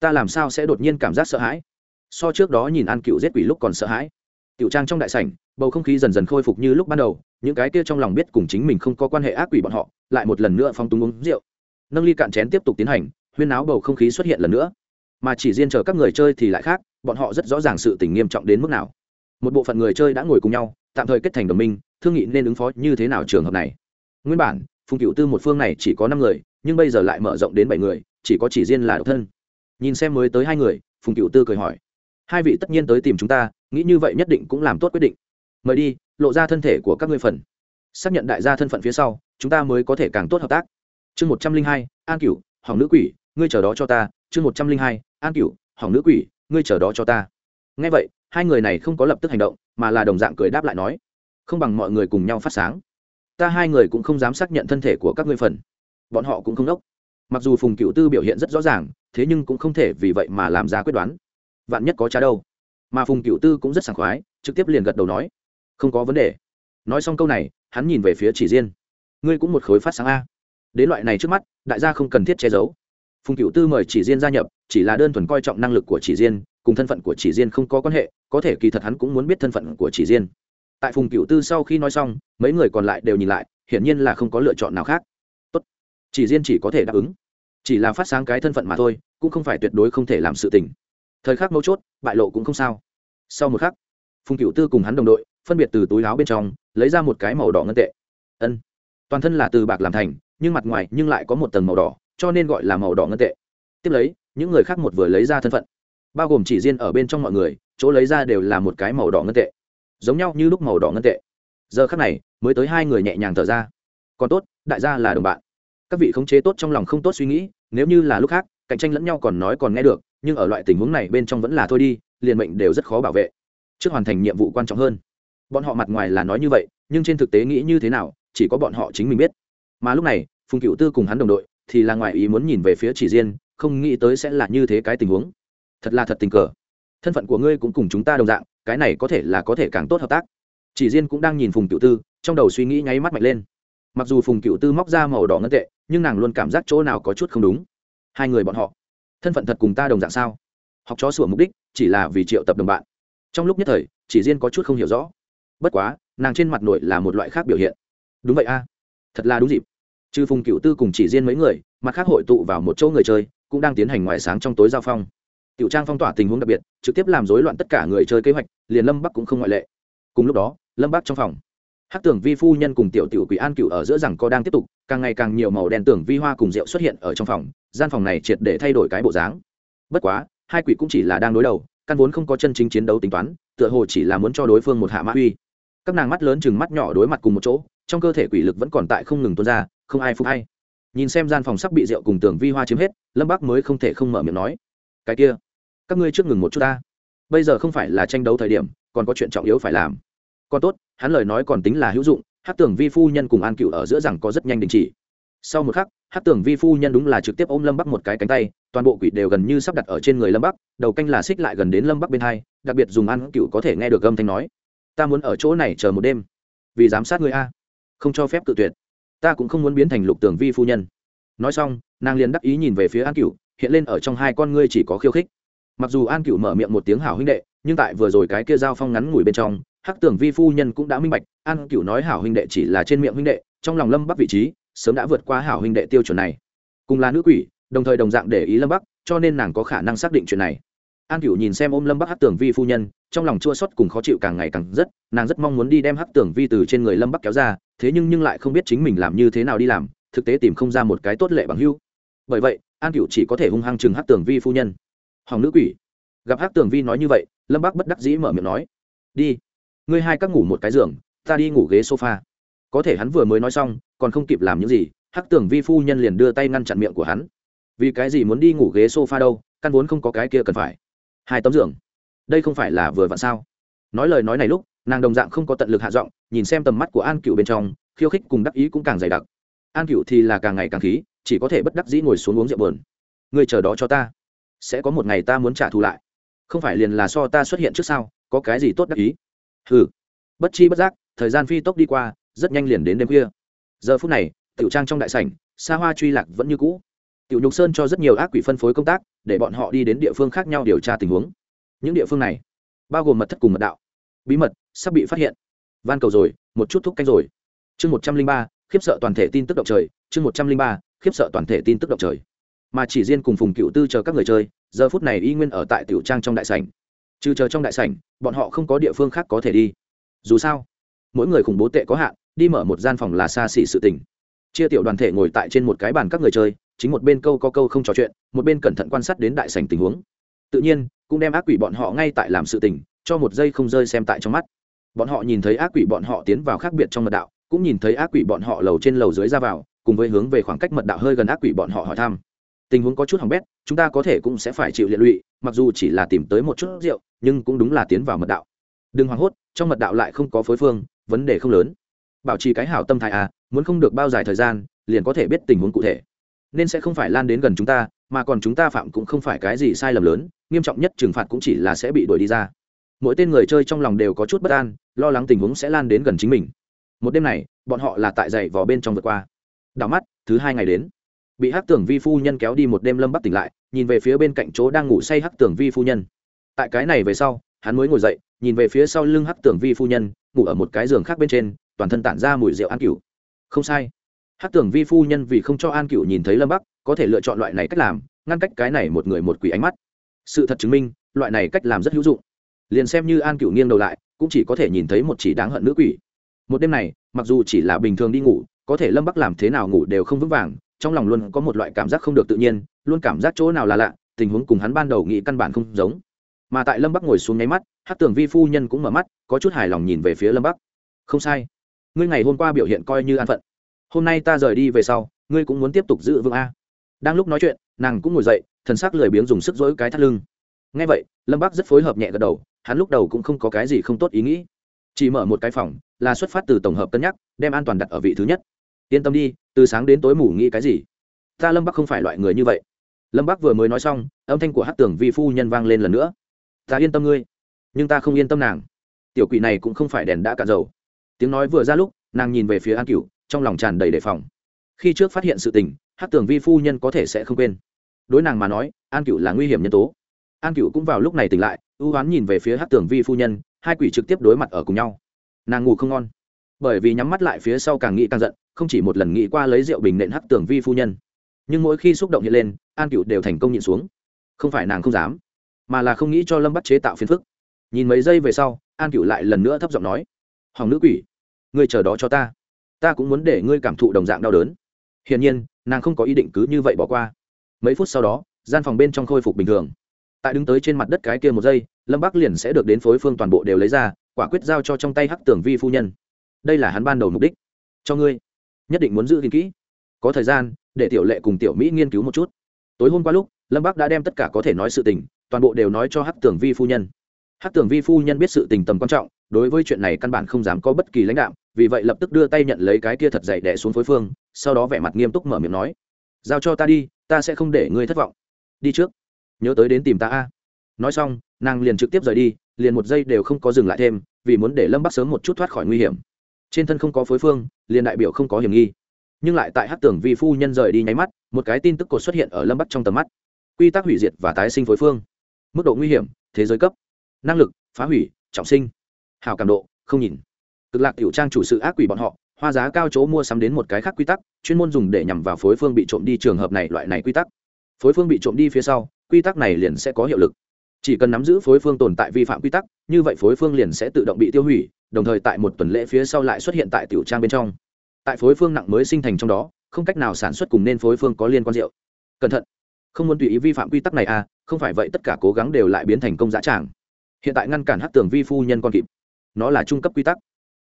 Ta làm sao sẽ đột nhiên cảm giác sợ hãi? So trước đó nhìn an cựu giết quỷ lúc còn sợ hãi. Tiểu trang trong đại sảnh, bầu không khí dần dần khôi phục như lúc ban đầu, những cái kia trong lòng biết cùng chính mình không có quan hệ ác quỷ bọn họ, lại một lần nữa phong túng uống rượu nâng ly cạn chén tiếp tục tiến hành, huyên áo bầu không khí xuất hiện lần nữa. Mà chỉ riêng chờ các người chơi thì lại khác, bọn họ rất rõ ràng sự tình nghiêm trọng đến mức nào. Một bộ phận người chơi đã ngồi cùng nhau, tạm thời kết thành đồng minh, thương nghị nên ứng phó như thế nào trường hợp này? Nguyên bản, phùng cựu tư một phương này chỉ có năm người, nhưng bây giờ lại mở rộng đến bảy người, chỉ có chỉ riêng là độc thân. Nhìn xem mới tới hai người, phùng cựu tư cười hỏi. Hai vị tất nhiên tới tìm chúng ta, nghĩ như vậy nhất định cũng làm tốt quyết định. Mời đi, lộ ra thân thể của các ngươi phần. Xác nhận đại gia thân phận phía sau, chúng ta mới có thể càng tốt hợp tác chương một trăm linh hai, an cửu, hỏng nữ quỷ, ngươi chờ đó cho ta, chương một trăm linh hai, an cửu, hỏng nữ quỷ, ngươi chờ đó cho ta. Ngay vậy, hai người này không có lập tức hành động, mà là đồng dạng cười đáp lại nói, không bằng mọi người cùng nhau phát sáng. Ta hai người cũng không dám xác nhận thân thể của các ngươi phần. Bọn họ cũng không đốc. Mặc dù phùng cựu tư biểu hiện rất rõ ràng, thế nhưng cũng không thể vì vậy mà làm ra quyết đoán. Vạn nhất có trá đâu? Mà phùng cựu tư cũng rất sảng khoái, trực tiếp liền gật đầu nói, không có vấn đề. Nói xong câu này, hắn nhìn về phía chỉ riêng. Ngươi cũng một khối phát sáng a đến loại này trước mắt, đại gia không cần thiết che giấu. Phùng cựu tư mời chỉ diên gia nhập, chỉ là đơn thuần coi trọng năng lực của chỉ diên, cùng thân phận của chỉ diên không có quan hệ, có thể kỳ thật hắn cũng muốn biết thân phận của chỉ diên. Tại phùng cựu tư sau khi nói xong, mấy người còn lại đều nhìn lại, hiển nhiên là không có lựa chọn nào khác. Tốt. chỉ diên chỉ có thể đáp ứng. Chỉ là phát sáng cái thân phận mà thôi, cũng không phải tuyệt đối không thể làm sự tình. Thời khắc mấu chốt, bại lộ cũng không sao. Sau một khắc, phùng cựu tư cùng hắn đồng đội, phân biệt từ túi áo bên trong, lấy ra một cái màu đỏ ngân tệ. Ân. Toàn thân là từ bạc làm thành nhưng mặt ngoài nhưng lại có một tầng màu đỏ, cho nên gọi là màu đỏ ngân tệ. Tiếp lấy, những người khác một vừa lấy ra thân phận, bao gồm chỉ riêng ở bên trong mọi người, chỗ lấy ra đều là một cái màu đỏ ngân tệ. Giống nhau như lúc màu đỏ ngân tệ. Giờ khác này, mới tới hai người nhẹ nhàng thở ra. Còn tốt, đại gia là đồng bạn. Các vị khống chế tốt trong lòng không tốt suy nghĩ, nếu như là lúc khác, cạnh tranh lẫn nhau còn nói còn nghe được, nhưng ở loại tình huống này bên trong vẫn là thôi đi, liền mệnh đều rất khó bảo vệ. Trước hoàn thành nhiệm vụ quan trọng hơn. Bọn họ mặt ngoài là nói như vậy, nhưng trên thực tế nghĩ như thế nào, chỉ có bọn họ chính mình biết mà lúc này, phùng cựu tư cùng hắn đồng đội thì là ngoài ý muốn nhìn về phía chỉ riêng không nghĩ tới sẽ là như thế cái tình huống. Thật là thật tình cờ. Thân phận của ngươi cũng cùng chúng ta đồng dạng, cái này có thể là có thể càng tốt hợp tác. Chỉ riêng cũng đang nhìn phùng cựu tư, trong đầu suy nghĩ nháy mắt mạnh lên. Mặc dù phùng cựu tư móc ra màu đỏ ngân tệ, nhưng nàng luôn cảm giác chỗ nào có chút không đúng. Hai người bọn họ, thân phận thật cùng ta đồng dạng sao? Học chó sửa mục đích chỉ là vì triệu tập đồng bạn. Trong lúc nhất thời, chỉ riêng có chút không hiểu rõ. Bất quá, nàng trên mặt nội là một loại khác biểu hiện. Đúng vậy a thật là đúng dịp. Trừ phùng cựu tư cùng chỉ riêng mấy người, mặt khác hội tụ vào một chỗ người chơi, cũng đang tiến hành ngoài sáng trong tối giao phong. Tiểu trang phong tỏa tình huống đặc biệt, trực tiếp làm rối loạn tất cả người chơi kế hoạch, liền lâm bắc cũng không ngoại lệ. Cùng lúc đó, lâm bắc trong phòng hát tưởng vi phu nhân cùng tiểu tiểu quỷ an cựu ở giữa rằng co đang tiếp tục, càng ngày càng nhiều màu đen tưởng vi hoa cùng rượu xuất hiện ở trong phòng, gian phòng này triệt để thay đổi cái bộ dáng. Bất quá, hai quỷ cũng chỉ là đang đối đầu, căn vốn không có chân chính chiến đấu tính toán, tựa hồ chỉ là muốn cho đối phương một hạ mã uy. Các nàng mắt lớn chừng mắt nhỏ đối mặt cùng một chỗ trong cơ thể quỷ lực vẫn còn tại không ngừng tuôn ra, không ai phục hay. Nhìn xem gian phòng sắp bị rượu cùng tường vi hoa chiếm hết, lâm bắc mới không thể không mở miệng nói, cái kia, các ngươi trước ngừng một chút ta. Bây giờ không phải là tranh đấu thời điểm, còn có chuyện trọng yếu phải làm. Còn tốt, hắn lời nói còn tính là hữu dụng hát tưởng vi phu nhân cùng an cựu ở giữa rằng có rất nhanh đình chỉ. Sau một khắc hát tưởng vi phu nhân đúng là trực tiếp ôm lâm bắc một cái cánh tay, toàn bộ quỷ đều gần như sắp đặt ở trên người lâm bắc, đầu canh là xích lại gần đến lâm bắc bên hai, đặc biệt dùng an cựu có thể nghe được âm thanh nói, ta muốn ở chỗ này chờ một đêm. Vì giám sát người a không cho phép cự tuyệt. Ta cũng không muốn biến thành lục tường vi phu nhân. Nói xong, nàng liền đắc ý nhìn về phía an cựu hiện lên ở trong hai con ngươi chỉ có khiêu khích. Mặc dù an cựu mở miệng một tiếng hảo huynh đệ, nhưng tại vừa rồi cái kia giao phong ngắn ngủi bên trong, hắc tưởng vi phu nhân cũng đã minh bạch, an cựu nói hảo huynh đệ chỉ là trên miệng huynh đệ, trong lòng lâm bắc vị trí, sớm đã vượt qua hảo huynh đệ tiêu chuẩn này. Cùng là nữ quỷ, đồng thời đồng dạng để ý lâm bắc, cho nên nàng có khả năng xác định chuyện này. An cựu nhìn xem ôm lâm bắc hắc tưởng vi phu nhân trong lòng chua xót cùng khó chịu càng ngày càng rất, nàng rất mong muốn đi đem hắc tưởng vi từ trên người lâm bắc kéo ra, thế nhưng nhưng lại không biết chính mình làm như thế nào đi làm, thực tế tìm không ra một cái tốt lệ bằng hưu bởi vậy, an cựu chỉ có thể hung hăng chừng hắc tưởng vi phu nhân. Hỏng nữ quỷ. Gặp hắc tưởng vi nói như vậy, lâm bắc bất đắc dĩ mở miệng nói, đi, ngươi hai các ngủ một cái giường, ta đi ngủ ghế sofa. Có thể hắn vừa mới nói xong, còn không kịp làm những gì, hắc tưởng vi phu nhân liền đưa tay ngăn chặn miệng của hắn. Vì cái gì muốn đi ngủ ghế sofa đâu, căn vốn không có cái kia cần phải. Hai tấm giường đây không phải là vừa vặn sao? Nói lời nói này lúc, nàng đồng dạng không có tận lực hạ giọng, nhìn xem tầm mắt của an cựu bên trong, khiêu khích cùng đắc ý cũng càng dày đặc. An cựu thì là càng ngày càng khí, chỉ có thể bất đắc dĩ ngồi xuống uống rượu bờn người chờ đó cho ta. Sẽ có một ngày ta muốn trả thù lại. Không phải liền là so ta xuất hiện trước sau có cái gì tốt đắc ý? Hừ. Bất chi bất giác, thời gian phi tốc đi qua, rất nhanh liền đến đêm khuya. Giờ phút này, tiểu trang trong đại sảnh xa hoa truy lạc vẫn như cũ. Tiểu nhục sơn cho rất nhiều ác quỷ phân phối công tác, để bọn họ đi đến địa phương khác nhau điều tra tình huống những địa phương này bao gồm mật thất cùng mật đạo. Bí mật sắp bị phát hiện. Van cầu rồi, một chút thúc canh rồi. Chương một trăm linh ba, khiếp sợ toàn thể tin tức động trời. Chương một trăm linh ba, khiếp sợ toàn thể tin tức động trời. Mà chỉ riêng cùng phùng cựu tư chờ các người chơi, giờ phút này y nguyên ở tại tiểu trang trong đại sảnh. Trừ chờ trong đại sảnh, bọn họ không có địa phương khác có thể đi. Dù sao, mỗi người khủng bố tệ có hạn, đi mở một gian phòng là xa xỉ sự tình. Chia tiểu đoàn thể ngồi tại trên một cái bàn các người chơi, chính một bên câu có câu không trò chuyện, một bên cẩn thận quan sát đến đại sảnh tình huống tự nhiên, cũng đem ác quỷ bọn họ ngay tại làm sự tình, cho một giây không rơi xem tại trong mắt. Bọn họ nhìn thấy ác quỷ bọn họ tiến vào khác biệt trong mật đạo, cũng nhìn thấy ác quỷ bọn họ lầu trên lầu dưới ra vào, cùng với hướng về khoảng cách mật đạo hơi gần ác quỷ bọn họ hỏi thăm. Tình huống có chút hỏng bét, chúng ta có thể cũng sẽ phải chịu liệt lụy, mặc dù chỉ là tìm tới một chút rượu, nhưng cũng đúng là tiến vào mật đạo. Đừng hoảng hốt, trong mật đạo lại không có phối phương, vấn đề không lớn. Bảo trì cái hảo tâm thái à muốn không được bao dài thời gian, liền có thể biết tình huống cụ thể. Nên sẽ không phải lan đến gần chúng ta mà còn chúng ta phạm cũng không phải cái gì sai lầm lớn, nghiêm trọng nhất trừng phạt cũng chỉ là sẽ bị đuổi đi ra. Mỗi tên người chơi trong lòng đều có chút bất an, lo lắng tình huống sẽ lan đến gần chính mình. Một đêm này, bọn họ là tại dậy vò bên trong vượt qua. Đảo mắt, thứ hai ngày đến. Bị hắc tưởng vi phu nhân kéo đi một đêm lâm bắc tỉnh lại, nhìn về phía bên cạnh chỗ đang ngủ say hắc tưởng vi phu nhân. Tại cái này về sau, hắn mới ngồi dậy, nhìn về phía sau lưng hắc tưởng vi phu nhân, ngủ ở một cái giường khác bên trên, toàn thân tản ra mùi rượu an cửu. Không sai. Hắc tưởng vi phu nhân vì không cho an cửu nhìn thấy lâm bắc có thể lựa chọn loại này cách làm, ngăn cách cái này một người một quỷ ánh mắt. Sự thật chứng minh, loại này cách làm rất hữu dụng. Liền xem như an cửu nghiêng đầu lại, cũng chỉ có thể nhìn thấy một chỉ đáng hận nữ quỷ. Một đêm này, mặc dù chỉ là bình thường đi ngủ, có thể lâm bắc làm thế nào ngủ đều không vững vàng, trong lòng luôn có một loại cảm giác không được tự nhiên, luôn cảm giác chỗ nào là lạ, tình huống cùng hắn ban đầu nghĩ căn bản không giống. Mà tại lâm bắc ngồi xuống nháy mắt hát tưởng vi phu nhân cũng mở mắt, có chút hài lòng nhìn về phía lâm bắc. Không sai. Ngươi ngày hôm qua biểu hiện coi như an phận. Hôm nay ta rời đi về sau, ngươi cũng muốn tiếp tục giữ vững a đang lúc nói chuyện, nàng cũng ngồi dậy, thần sắc lười biếng dùng sức dỗi cái thắt lưng. Ngay vậy, lâm bắc rất phối hợp nhẹ gật đầu, hắn lúc đầu cũng không có cái gì không tốt ý nghĩ. Chỉ mở một cái phòng, là xuất phát từ tổng hợp cân nhắc, đem an toàn đặt ở vị thứ nhất. Yên tâm đi, từ sáng đến tối ngủ nghĩ cái gì? Ta lâm bắc không phải loại người như vậy. Lâm bắc vừa mới nói xong, âm thanh của hát tưởng vi phu nhân vang lên lần nữa. Ta yên tâm ngươi, nhưng ta không yên tâm nàng. Tiểu quỷ này cũng không phải đèn đã cạn dầu. Tiếng nói vừa ra lúc, nàng nhìn về phía an cửu, trong lòng tràn đầy đề phòng. Khi trước phát hiện sự tình hát tưởng vi phu nhân có thể sẽ không quên. Đối nàng mà nói, an cựu là nguy hiểm nhân tố. An cựu cũng vào lúc này tỉnh lại, ưu oán nhìn về phía hát tưởng vi phu nhân, hai quỷ trực tiếp đối mặt ở cùng nhau. Nàng ngủ không ngon. Bởi vì nhắm mắt lại phía sau càng nghĩ càng giận, không chỉ một lần nghĩ qua lấy rượu bình nện hát tưởng vi phu nhân. Nhưng mỗi khi xúc động hiện lên, an cựu đều thành công nhịn xuống. Không phải nàng không dám, mà là không nghĩ cho lâm bắt chế tạo phiền phức. Nhìn mấy giây về sau, an cựu lại lần nữa thấp giọng nói hỏng nữ quỷ, ngươi chờ đó cho ta. Ta cũng muốn để ngươi cảm thụ đồng dạng đau đớn. Hiển nhiên nàng không có ý định cứ như vậy bỏ qua. Mấy phút sau đó, gian phòng bên trong khôi phục bình thường. Tại đứng tới trên mặt đất cái kia một giây, lâm bắc liền sẽ được đến phối phương toàn bộ đều lấy ra, quả quyết giao cho trong tay hắc tưởng vi phu nhân. Đây là hắn ban đầu mục đích. Cho ngươi. Nhất định muốn giữ gìn kỹ. Có thời gian, để tiểu lệ cùng tiểu mỹ nghiên cứu một chút. Tối hôm qua lúc, lâm bắc đã đem tất cả có thể nói sự tình, toàn bộ đều nói cho hắc tưởng vi phu nhân. Hắc tưởng vi phu nhân biết sự tình tầm quan trọng đối với chuyện này căn bản không dám có bất kỳ lãnh đạo, vì vậy lập tức đưa tay nhận lấy cái kia thật dày đẻ xuống phối phương, sau đó vẻ mặt nghiêm túc mở miệng nói, giao cho ta đi, ta sẽ không để ngươi thất vọng. Đi trước. Nhớ tới đến tìm ta a. Nói xong, nàng liền trực tiếp rời đi, liền một giây đều không có dừng lại thêm, vì muốn để lâm bắc sớm một chút thoát khỏi nguy hiểm. Trên thân không có phối phương, liền đại biểu không có hiểm nghi. Nhưng lại tại hát tưởng vi phu nhân rời đi nháy mắt, một cái tin tức cột xuất hiện ở lâm bắc trong tầm mắt. Quy tắc hủy diệt và tái sinh phối phương. Mức độ nguy hiểm, thế giới cấp. Năng lực, phá hủy, trọng sinh hào cảm độ, không nhìn. Cực lạc tiểu trang chủ sự ác quỷ bọn họ, hoa giá cao chỗ mua sắm đến một cái khác quy tắc, chuyên môn dùng để nhằm vào phối phương bị trộm đi trường hợp này loại này quy tắc. Phối phương bị trộm đi phía sau, quy tắc này liền sẽ có hiệu lực. Chỉ cần nắm giữ phối phương tồn tại vi phạm quy tắc, như vậy phối phương liền sẽ tự động bị tiêu hủy, đồng thời tại một tuần lễ phía sau lại xuất hiện tại tiểu trang bên trong. Tại phối phương nặng mới sinh thành trong đó, không cách nào sản xuất cùng nên phối phương có liên quan rượu. Cẩn thận. Không muốn tùy ý vi phạm quy tắc này à không phải vậy tất cả cố gắng đều lại biến thành công giá tràng. Hiện tại ngăn cản hát tường vi phu nhân con kịp nó là trung cấp quy tắc.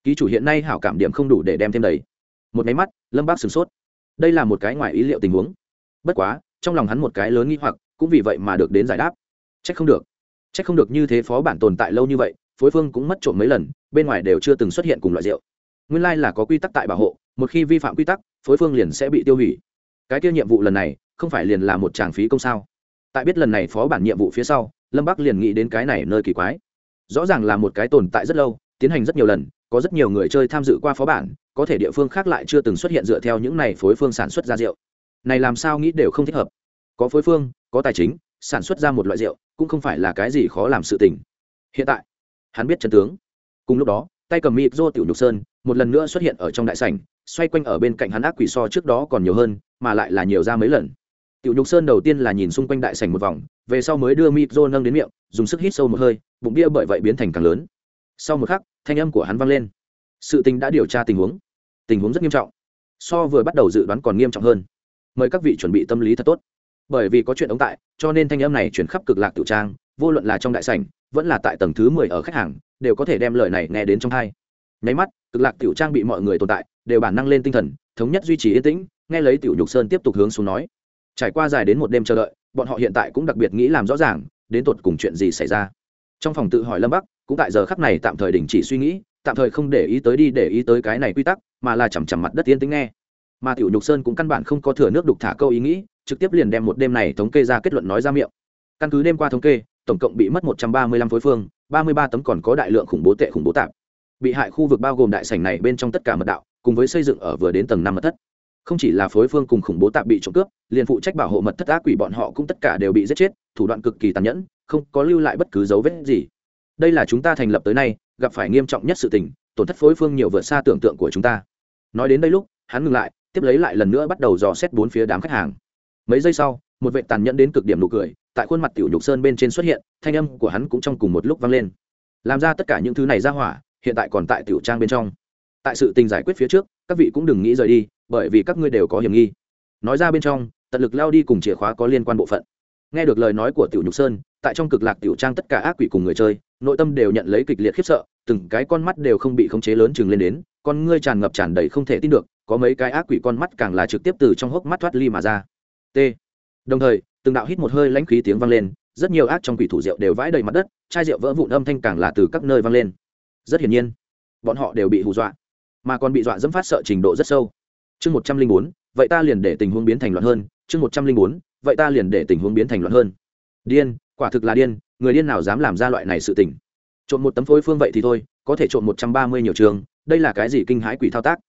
Ký chủ hiện nay hảo cảm điểm không đủ để đem thêm đầy. Một máy mắt, lâm bác sửng sốt. Đây là một cái ngoài ý liệu tình huống. Bất quá, trong lòng hắn một cái lớn nghi hoặc, cũng vì vậy mà được đến giải đáp. C h ắ c không được. C h ắ c không được như thế phó bản tồn tại lâu như vậy, phối phương cũng mất trộm mấy lần, bên ngoài đều chưa từng xuất hiện cùng loại rượu. Nguyên lai là có quy tắc tại bảo hộ, một khi vi phạm quy tắc, phối phương liền sẽ bị tiêu hủy. Cái tiêu nhiệm vụ lần này, không phải liền là một tràng phí công sao? Tại biết lần này phó bản nhiệm vụ phía sau, lâm bắc liền nghĩ đến cái này nơi kỳ quái rõ ràng là một cái tồn tại rất lâu, tiến hành rất nhiều lần, có rất nhiều người chơi tham dự qua phó bản, có thể địa phương khác lại chưa từng xuất hiện dựa theo những này phối phương sản xuất ra rượu. Này làm sao nghĩ đều không thích hợp. Có phối phương, có tài chính, sản xuất ra một loại rượu, cũng không phải là cái gì khó làm sự tình. Hiện tại, hắn biết chân tướng. Cùng lúc đó, tay cầm mịp dô tiểu nhục sơn, một lần nữa xuất hiện ở trong đại sảnh, xoay quanh ở bên cạnh hắn ác quỷ so trước đó còn nhiều hơn, mà lại là nhiều ra mấy lần tiểu nhục sơn đầu tiên là nhìn xung quanh đại sảnh một vòng, về sau mới đưa mịp dô nâng đến miệng, dùng sức hít sâu một hơi, bụng bia bởi vậy biến thành càng lớn. Sau một khắc, thanh âm của hắn vang lên. Sự tình đã điều tra tình huống. Tình huống rất nghiêm trọng. So vừa bắt đầu dự đoán còn nghiêm trọng hơn. Mời các vị chuẩn bị tâm lý thật tốt. Bởi vì có chuyện ống tại, cho nên thanh âm này chuyển khắp cực lạc tiểu trang, vô luận là trong đại sảnh, vẫn là tại tầng thứ mười ở khách hàng, đều có thể đem lời này nghe đến trong tai. nháy mắt, cực lạc tiểu trang bị mọi người tồn tại, đều bản năng lên tinh thần, thống nhất duy trì yên tĩnh, nghe lấy tiểu nhục sơn tiếp tục hướng xuống nói trải qua dài đến một đêm chờ đợi, bọn họ hiện tại cũng đặc biệt nghĩ làm rõ ràng, đến tột cùng chuyện gì xảy ra. Trong phòng tự hỏi lâm bắc, cũng tại giờ khắc này tạm thời đình chỉ suy nghĩ, tạm thời không để ý tới đi để ý tới cái này quy tắc, mà là chằm chằm mặt đất yên tính nghe. Mà tiểu nhục sơn cũng căn bản không có thừa nước đục thả câu ý nghĩ, trực tiếp liền đem một đêm này thống kê ra kết luận nói ra miệng. Căn cứ đêm qua thống kê, tổng cộng bị mất một trăm ba mươi lăm phối phương, ba mươi ba tấm còn có đại lượng khủng bố tệ khủng bố tạp. Bị hại khu vực bao gồm đại sảnh này bên trong tất cả mật đạo, cùng với xây dựng ở vừa đến tầng năm mật thất không chỉ là phối phương cùng khủng bố tạp bị trộm cướp, liền phụ trách bảo hộ mật thất ác quỷ bọn họ cũng tất cả đều bị giết chết, thủ đoạn cực kỳ tàn nhẫn, không có lưu lại bất cứ dấu vết gì. Đây là chúng ta thành lập tới nay, gặp phải nghiêm trọng nhất sự tình, tổn thất phối phương nhiều vượt xa tưởng tượng của chúng ta. Nói đến đây lúc, hắn ngừng lại, tiếp lấy lại lần nữa bắt đầu dò xét bốn phía đám khách hàng. Mấy giây sau, một vệ tàn nhẫn đến cực điểm nụ cười, tại khuôn mặt tiểu nhục sơn bên trên xuất hiện, thanh âm của hắn cũng trong cùng một lúc vang lên. Làm ra tất cả những thứ này ra hỏa, hiện tại còn tại tiểu trang bên trong. Tại sự tình giải quyết phía trước, các vị cũng đừng nghĩ rời đi bởi vì các ngươi đều có hiểm nghi. Nói ra bên trong, tận lực lao đi cùng chìa khóa có liên quan bộ phận. Nghe được lời nói của tiểu nhục sơn, tại trong cực lạc tiểu trang tất cả ác quỷ cùng người chơi, nội tâm đều nhận lấy kịch liệt khiếp sợ, từng cái con mắt đều không bị khống chế lớn chừng lên đến, con ngươi tràn ngập tràn đầy không thể tin được, có mấy cái ác quỷ con mắt càng là trực tiếp từ trong hốc mắt thoát ly mà ra. T. Đồng thời, từng đạo hít một hơi lãnh khí tiếng vang lên, rất nhiều ác trong quỷ thủ rượu đều vãi đầy mặt đất, chai rượu vỡ vụn âm thanh càng là từ các nơi vang lên. Rất hiển nhiên, bọn họ đều bị hù dọa, mà còn bị dọa dẫm phát sợ trình độ rất sâu chương một trăm linh bốn vậy ta liền để tình huống biến thành loạn hơn chương một trăm linh bốn vậy ta liền để tình huống biến thành loạn hơn. Điên quả thực là điên người điên nào dám làm ra loại này sự tình. Trộm một tấm phối phương vậy thì thôi có thể trộm một trăm ba mươi nhiều trường đây là cái gì kinh hãi quỷ thao tác?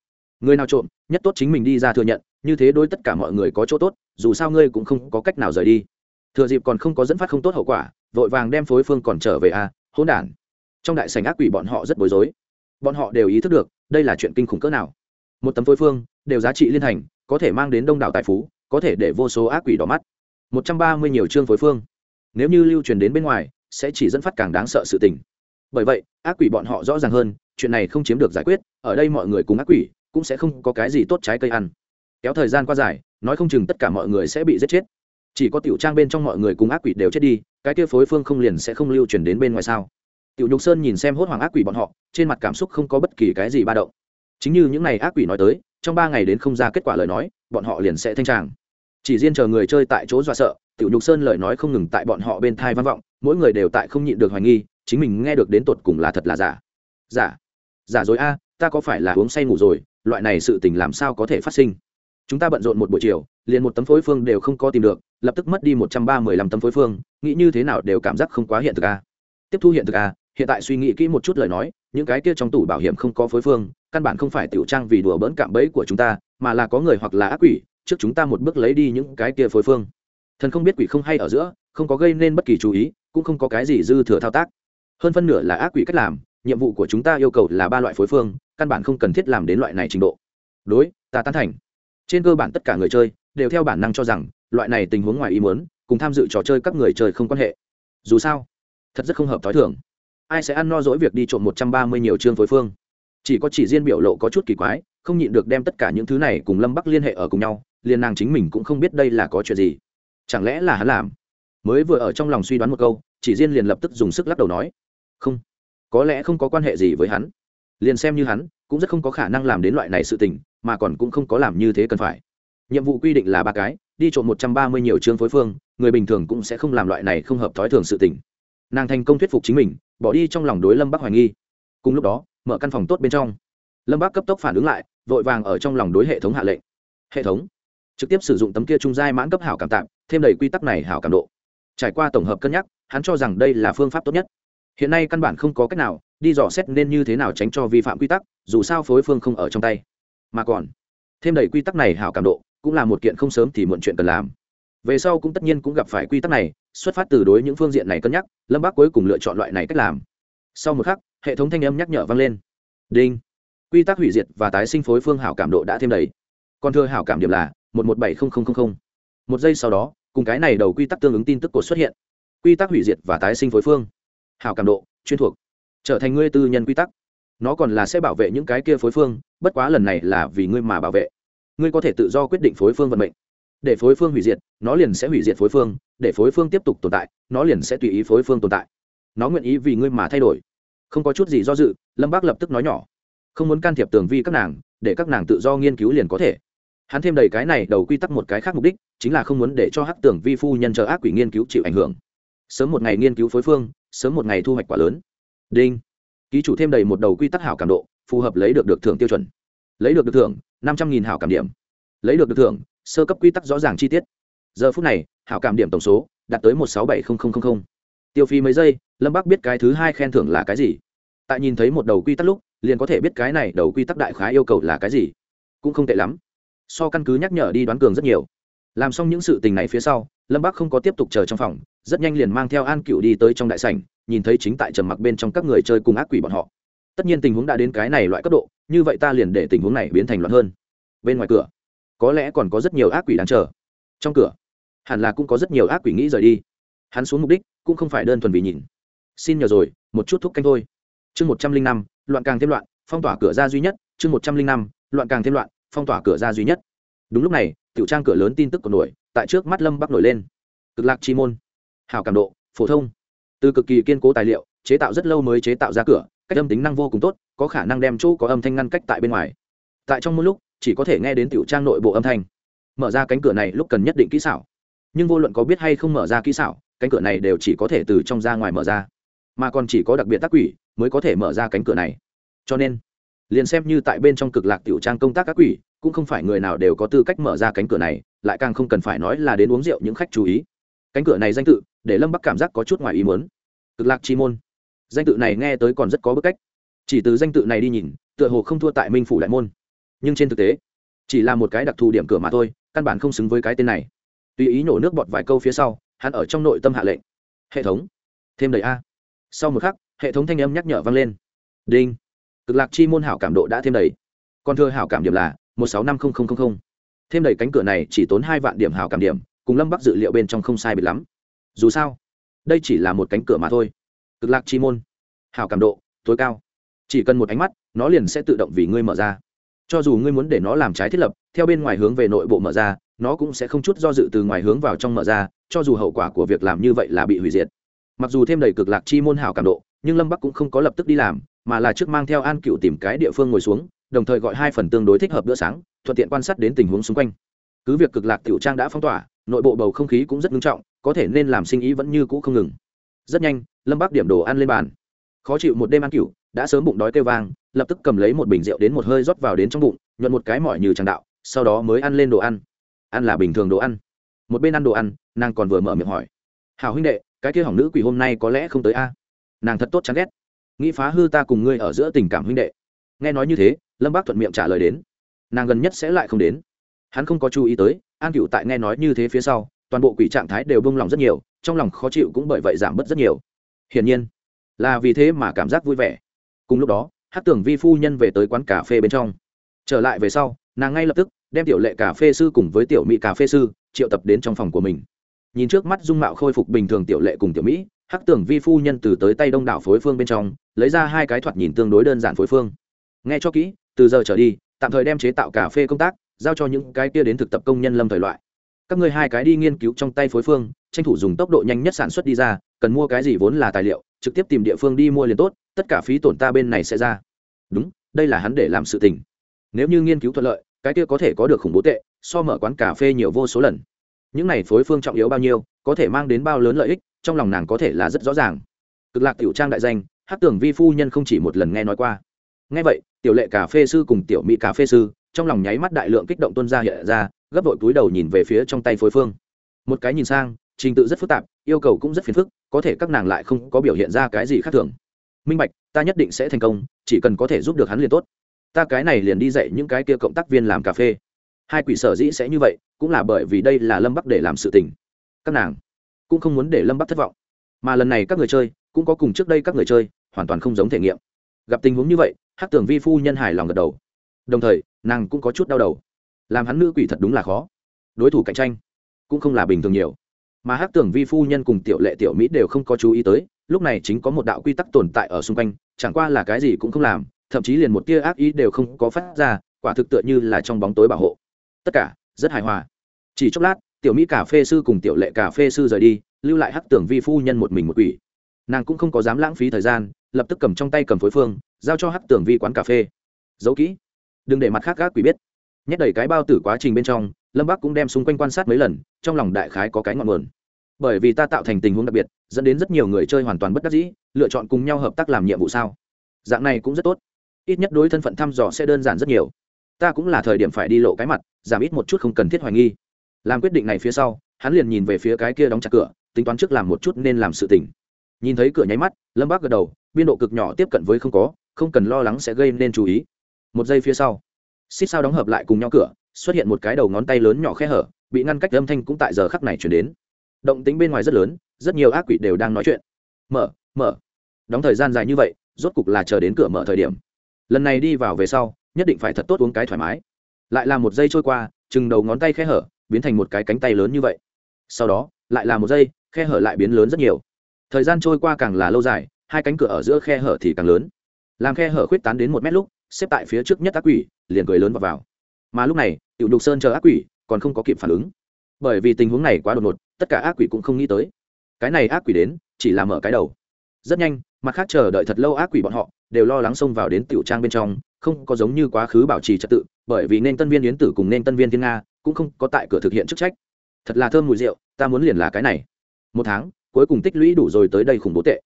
Người nào trộm nhất tốt chính mình đi ra thừa nhận như thế đối tất cả mọi người có chỗ tốt dù sao ngươi cũng không có cách nào rời đi. Thừa dịp còn không có dẫn phát không tốt hậu quả vội vàng đem phối phương còn trở về a à, hỗn đản. Trong đại sảnh ác quỷ bọn họ rất bối rối. Bọn họ đều ý thức được đây là chuyện kinh khủng cỡ nào một tấm phối phương, đều giá trị liên thành, có thể mang đến đông đảo tài phú, có thể để vô số ác quỷ đỏ mắt. Một trăm ba mươi nhiều chương phối phương. Nếu như lưu truyền đến bên ngoài, sẽ chỉ dẫn phát càng đáng sợ sự tình. Bởi vậy, ác quỷ bọn họ rõ ràng hơn, chuyện này không chiếm được giải quyết, ở đây mọi người cùng ác quỷ, cũng sẽ không có cái gì tốt trái cây ăn. Kéo thời gian qua dài, nói không chừng tất cả mọi người sẽ bị giết chết. Chỉ có tiểu trang bên trong mọi người cùng ác quỷ đều chết đi, cái kia phối phương không liền sẽ không lưu truyền đến bên ngoài sao? Tiểu nhục sơn nhìn xem hốt hoảng ác quỷ bọn họ, trên mặt cảm xúc không có bất kỳ cái gì ba động chính như những ngày ác quỷ nói tới, trong ba ngày đến không ra kết quả lời nói, bọn họ liền sẽ thanh tràng. Chỉ riêng chờ người chơi tại chỗ dọa sợ, tiểu nhục sơn lời nói không ngừng tại bọn họ bên thai vang vọng, mỗi người đều tại không nhịn được hoài nghi, chính mình nghe được đến tột cùng là thật là giả. Giả? Giả dối a, ta có phải là uống say ngủ rồi, loại này sự tình làm sao có thể phát sinh? Chúng ta bận rộn một buổi chiều, liền một tấm phối phương đều không có tìm được, lập tức mất đi một trăm ba mươi lăm tấm phối phương, nghĩ như thế nào đều cảm giác không quá hiện thực a. Tiếp thu hiện thực a, hiện tại suy nghĩ kỹ một chút lời nói, những cái kia trong tủ bảo hiểm không có phối phương căn bản không phải tiểu trang vì đùa bỡn cạm bẫy của chúng ta, mà là có người hoặc là ác quỷ, trước chúng ta một bước lấy đi những cái kia phối phương. Thần không biết quỷ không hay ở giữa, không có gây nên bất kỳ chú ý, cũng không có cái gì dư thừa thao tác. Hơn phân nửa là ác quỷ cách làm, nhiệm vụ của chúng ta yêu cầu là ba loại phối phương, căn bản không cần thiết làm đến loại này trình độ. Đối, ta tán thành. Trên cơ bản tất cả người chơi, đều theo bản năng cho rằng, loại này tình huống ngoài ý muốn, cùng tham dự trò chơi các người chơi không quan hệ. Dù sao, thật rất không hợp t h ó i thường. Ai sẽ ăn no dỗi việc đi trộm một trăm ba mươi nhiều chương phối phương? Chỉ có chỉ riêng biểu lộ có chút kỳ quái, không nhịn được đem tất cả những thứ này cùng lâm bắc liên hệ ở cùng nhau, liền nàng chính mình cũng không biết đây là có chuyện gì. Chẳng lẽ là hắn làm? Mới vừa ở trong lòng suy đoán một câu, chỉ riêng liền lập tức dùng sức lắc đầu nói. Không, có lẽ không có quan hệ gì với hắn. Liền xem như hắn, cũng rất không có khả năng làm đến loại này sự tình, mà còn cũng không có làm như thế cần phải. Nhiệm vụ quy định là ba cái, đi trộm một trăm ba mươi nhiều chương phối phương, người bình thường cũng sẽ không làm loại này không hợp thói thường sự tình. Nàng thành công thuyết phục chính mình, bỏ đi trong lòng đối lâm bắc hoài nghi. Cùng lúc đó mở căn phòng tốt bên trong. Lâm bác cấp tốc phản ứng lại, vội vàng ở trong lòng đối hệ thống hạ lệnh. Hệ thống? Trực tiếp sử dụng tấm kia trung giai mãn cấp hảo cảm tạm, thêm đầy quy tắc này hảo cảm độ. Trải qua tổng hợp cân nhắc, hắn cho rằng đây là phương pháp tốt nhất. Hiện nay căn bản không có cách nào, đi dò xét nên như thế nào tránh cho vi phạm quy tắc, dù sao phối phương không ở trong tay. Mà còn, thêm đầy quy tắc này hảo cảm độ, cũng là một kiện không sớm thì muộn chuyện cần làm. Về sau cũng tất nhiên cũng gặp phải quy tắc này, xuất phát từ đối những phương diện này cân nhắc, lâm bác cuối cùng lựa chọn loại này cách làm. Sau một khắc hệ thống thanh âm nhắc nhở vang lên. Đinh. Quy tắc hủy diệt và tái sinh phối phương hảo cảm độ đã thêm đầy. Còn thưa hảo cảm điểm là một một bảy một giây sau đó, cùng cái này đầu quy tắc tương ứng tin tức cột xuất hiện. Quy tắc hủy diệt và tái sinh phối phương. Hảo cảm độ, chuyên thuộc. Trở thành ngươi tư nhân quy tắc. Nó còn là sẽ bảo vệ những cái kia phối phương, bất quá lần này là vì ngươi mà bảo vệ. Ngươi có thể tự do quyết định phối phương vận mệnh. Để phối phương hủy diệt, nó liền sẽ hủy diệt phối phương. Để phối phương tiếp tục tồn tại, nó liền sẽ tùy ý phối phương tồn tại. Nó nguyện ý vì ngươi mà thay đổi không có chút gì do dự, lâm bác lập tức nói nhỏ, không muốn can thiệp tường vi các nàng, để các nàng tự do nghiên cứu liền có thể. Hắn thêm đầy cái này đầu quy tắc một cái khác mục đích, chính là không muốn để cho hắc tường vi phu nhân chờ ác quỷ nghiên cứu chịu ảnh hưởng. Sớm một ngày nghiên cứu phối phương, sớm một ngày thu hoạch quả lớn. Đinh. Ký chủ thêm đầy một đầu quy tắc hảo cảm độ, phù hợp lấy được được thưởng tiêu chuẩn. Lấy được được thưởng, năm trăm nghìn hảo cảm điểm. Lấy được được thưởng, sơ cấp quy tắc rõ ràng chi tiết. Giờ phút này, hảo cảm điểm tổng số đạt tới một sáu bảy tiêu phí mấy giây lâm Bác biết cái thứ hai khen thưởng là cái gì? Tại nhìn thấy một đầu quy tắc lúc, liền có thể biết cái này đầu quy tắc đại khái yêu cầu là cái gì. Cũng không tệ lắm. So căn cứ nhắc nhở đi đoán cường rất nhiều. Làm xong những sự tình này phía sau, lâm Bác không có tiếp tục chờ trong phòng, rất nhanh liền mang theo an cựu đi tới trong đại sảnh, nhìn thấy chính tại trầm mặc bên trong các người chơi cùng ác quỷ bọn họ. Tất nhiên tình huống đã đến cái này loại cấp độ, như vậy ta liền để tình huống này biến thành loạn hơn. Bên ngoài cửa, có lẽ còn có rất nhiều ác quỷ đang chờ. Trong cửa, hẳn là cũng có rất nhiều ác quỷ nghĩ rời đi. Hắn xuống mục đích, cũng không phải đơn thuần vì nhìn xin nhờ rồi, một chút thúc canh thôi. Chương một trăm linh năm, loạn càng thêm loạn, phong tỏa cửa ra duy nhất. Chương một trăm linh năm, loạn càng thêm loạn, phong tỏa cửa ra duy nhất. Đúng lúc này, tiểu trang cửa lớn tin tức của nổi, tại trước mắt lâm bắc nổi lên. Cực lạc chi môn. Hào cảm độ, phổ thông. Từ cực kỳ kiên cố tài liệu, chế tạo rất lâu mới chế tạo ra cửa, cách âm tính năng vô cùng tốt, có khả năng đem chỗ có âm thanh ngăn cách tại bên ngoài. Tại trong một lúc, chỉ có thể nghe đến tiểu trang nội bộ âm thanh. Mở ra cánh cửa này lúc cần nhất định kỹ xảo. Nhưng vô luận có biết hay không mở ra kỹ xảo, cánh cửa này đều chỉ có thể từ trong ra ngoài mở ra mà còn chỉ có đặc biệt tác quỷ mới có thể mở ra cánh cửa này. Cho nên, liền xem như tại bên trong cực lạc tiểu trang công tác các quỷ, cũng không phải người nào đều có tư cách mở ra cánh cửa này, lại càng không cần phải nói là đến uống rượu những khách chú ý. Cánh cửa này danh tự, để lâm bắc cảm giác có chút ngoài ý muốn. Cực lạc chi môn. Danh tự này nghe tới còn rất có bức cách. Chỉ từ danh tự này đi nhìn, tựa hồ không thua tại minh phủ đại môn. Nhưng trên thực tế, chỉ là một cái đặc thù điểm cửa mà thôi, căn bản không xứng với cái tên này. Tùy ý nhổ nước bọt vài câu phía sau, hắn ở trong nội tâm hạ lệnh. Hệ thống. Thêm đầy a sau một khắc, hệ thống thanh âm nhắc nhở vang lên. Đinh. Cực lạc chi môn hảo cảm độ đã thêm đầy. Còn thưa hảo cảm điểm là một sáu năm thêm đầy cánh cửa này chỉ tốn hai vạn điểm hảo cảm điểm, cùng lâm bắc dự liệu bên trong không sai biệt lắm. Dù sao, đây chỉ là một cánh cửa mà thôi. Cực lạc chi môn. Hảo cảm độ, tối cao. Chỉ cần một ánh mắt, nó liền sẽ tự động vì ngươi mở ra. Cho dù ngươi muốn để nó làm trái thiết lập, theo bên ngoài hướng về nội bộ mở ra, nó cũng sẽ không chút do dự từ ngoài hướng vào trong mở ra, cho dù hậu quả của việc làm như vậy là bị hủy diệt mặc dù thêm đầy cực lạc chi môn hảo cảm độ, nhưng lâm bắc cũng không có lập tức đi làm, mà là trước mang theo an cựu tìm cái địa phương ngồi xuống, đồng thời gọi hai phần tương đối thích hợp bữa sáng, thuận tiện quan sát đến tình huống xung quanh. Cứ việc cực lạc tiểu trang đã phong tỏa, nội bộ bầu không khí cũng rất nghiêm trọng, có thể nên làm sinh ý vẫn như cũ không ngừng. Rất nhanh, lâm bắc điểm đồ ăn lên bàn. Khó chịu một đêm ăn cựu đã sớm bụng đói kêu vang, lập tức cầm lấy một bình rượu đến một hơi rót vào đến trong bụng, nhuận một cái mỏi như tràng đạo, sau đó mới ăn lên đồ ăn. Ăn là bình thường đồ ăn. Một bên ăn đồ ăn, nàng còn vừa mở miệng hỏi. Hào huynh đệ cái kia hỏng nữ quỷ hôm nay có lẽ không tới a. Nàng thật tốt chán ghét. Nghĩ phá hư ta cùng ngươi ở giữa tình cảm huynh đệ. Nghe nói như thế, lâm bác thuận miệng trả lời đến. Nàng gần nhất sẽ lại không đến. Hắn không có chú ý tới, an cựu tại nghe nói như thế phía sau, toàn bộ quỷ trạng thái đều bông lòng rất nhiều, trong lòng khó chịu cũng bởi vậy giảm bớt rất nhiều. Hiển nhiên, là vì thế mà cảm giác vui vẻ. Cùng lúc đó hát tưởng vi phu nhân về tới quán cà phê bên trong. Trở lại về sau, nàng ngay lập tức đem tiểu lệ cà phê sư cùng với tiểu mỹ cà phê sư triệu tập đến trong phòng của mình nhìn trước mắt dung mạo khôi phục bình thường tiểu lệ cùng tiểu mỹ, hắc tưởng vi phu nhân từ tới tay đông đảo phối phương bên trong, lấy ra hai cái thoạt nhìn tương đối đơn giản phối phương. Nghe cho kỹ, từ giờ trở đi, tạm thời đem chế tạo cà phê công tác, giao cho những cái kia đến thực tập công nhân lâm thời loại. Các ngươi hai cái đi nghiên cứu trong tay phối phương, tranh thủ dùng tốc độ nhanh nhất sản xuất đi ra, cần mua cái gì vốn là tài liệu, trực tiếp tìm địa phương đi mua liền tốt, tất cả phí tổn ta bên này sẽ ra. Đúng, đây là hắn để làm sự tình. Nếu như nghiên cứu thuận lợi, cái kia có thể có được khủng bố tệ, so mở quán cà phê nhiều vô số lần những này phối phương trọng yếu bao nhiêu, có thể mang đến bao lớn lợi ích, trong lòng nàng có thể là rất rõ ràng. Cực lạc tiểu trang đại danh hát tưởng vi phu nhân không chỉ một lần nghe nói qua. Nghe vậy, tiểu lệ cà phê sư cùng tiểu mỹ cà phê sư, trong lòng nháy mắt đại lượng kích động tuân ra hiện ra, gấp đội túi đầu nhìn về phía trong tay phối phương. Một cái nhìn sang, trình tự rất phức tạp, yêu cầu cũng rất phiền phức, có thể các nàng lại không có biểu hiện ra cái gì khác thường. Minh bạch, ta nhất định sẽ thành công, chỉ cần có thể giúp được hắn liền tốt. Ta cái này liền đi dạy những cái kia cộng tác viên làm cà phê hai quỷ sở dĩ sẽ như vậy, cũng là bởi vì đây là lâm bắc để làm sự tình. Các nàng cũng không muốn để lâm bắc thất vọng. Mà lần này các người chơi cũng có cùng trước đây các người chơi, hoàn toàn không giống thể nghiệm. Gặp tình huống như vậy hát tưởng vi phu nhân hài lòng gật đầu. Đồng thời, nàng cũng có chút đau đầu. Làm hắn nữ quỷ thật đúng là khó. Đối thủ cạnh tranh cũng không là bình thường nhiều. Mà hát tưởng vi phu nhân cùng tiểu lệ tiểu mỹ đều không có chú ý tới, lúc này chính có một đạo quy tắc tồn tại ở xung quanh, chẳng qua là cái gì cũng không làm, thậm chí liền một tia ác ý đều không có phát ra, quả thực tựa như là trong bóng tối bảo hộ tất cả, rất hài hòa. Chỉ chốc lát, tiểu mỹ cà phê sư cùng tiểu lệ cà phê sư rời đi, lưu lại hắc tưởng vi phu nhân một mình một quỷ. Nàng cũng không có dám lãng phí thời gian, lập tức cầm trong tay cầm phối phương, giao cho hắc tưởng vi quán cà phê. Giấu kỹ. Đừng để mặt khác gác quỷ biết. Nhét đầy cái bao tử quá trình bên trong, lâm bắc cũng đem xung quanh quan sát mấy lần, trong lòng đại khái có cái ngọn nguồn. Bởi vì ta tạo thành tình huống đặc biệt, dẫn đến rất nhiều người chơi hoàn toàn bất đắc dĩ, lựa chọn cùng nhau hợp tác làm nhiệm vụ sao? Dạng này cũng rất tốt. Ít nhất đối thân phận thăm dò sẽ đơn giản rất nhiều ta cũng là thời điểm phải đi lộ cái mặt, giảm ít một chút không cần thiết hoài nghi. Làm quyết định này phía sau, hắn liền nhìn về phía cái kia đóng chặt cửa, tính toán trước làm một chút nên làm sự tình. Nhìn thấy cửa nháy mắt, lâm bác gật đầu, biên độ cực nhỏ tiếp cận với không có, không cần lo lắng sẽ gây nên chú ý. Một giây phía sau, xích sao đóng hợp lại cùng nhau cửa, xuất hiện một cái đầu ngón tay lớn nhỏ khe hở, bị ngăn cách âm thanh cũng tại giờ khắc này chuyển đến. Động tính bên ngoài rất lớn, rất nhiều ác quỷ đều đang nói chuyện. Mở mở. Đóng thời gian dài như vậy, rốt cục là chờ đến cửa mở thời điểm. Lần này đi vào về sau nhất định phải thật tốt uống cái thoải mái. Lại là một giây trôi qua chừng đầu ngón tay khe hở biến thành một cái cánh tay lớn như vậy. Sau đó lại là một giây khe hở lại biến lớn rất nhiều. Thời gian trôi qua càng là lâu dài hai cánh cửa ở giữa khe hở thì càng lớn. Làm khe hở khuyết tán đến một mét lúc xếp tại phía trước nhất ác quỷ liền cười lớn vào, vào. mà lúc này tiểu đục sơn chờ ác quỷ còn không có kịp phản ứng. Bởi vì tình huống này quá đột ngột tất cả ác quỷ cũng không nghĩ tới. Cái này ác quỷ đến chỉ là mở cái đầu. Rất nhanh mặt khác chờ đợi thật lâu ác quỷ bọn họ đều lo lắng xông vào đến tiểu trang bên trong không có giống như quá khứ bảo trì trật tự, bởi vì nên tân viên yến tử cùng nên tân viên thiên nga cũng không có tại cửa thực hiện chức trách. Thật là thơm mùi rượu, ta muốn liền là cái này. Một tháng, cuối cùng tích lũy đủ rồi tới đây khủng bố tệ.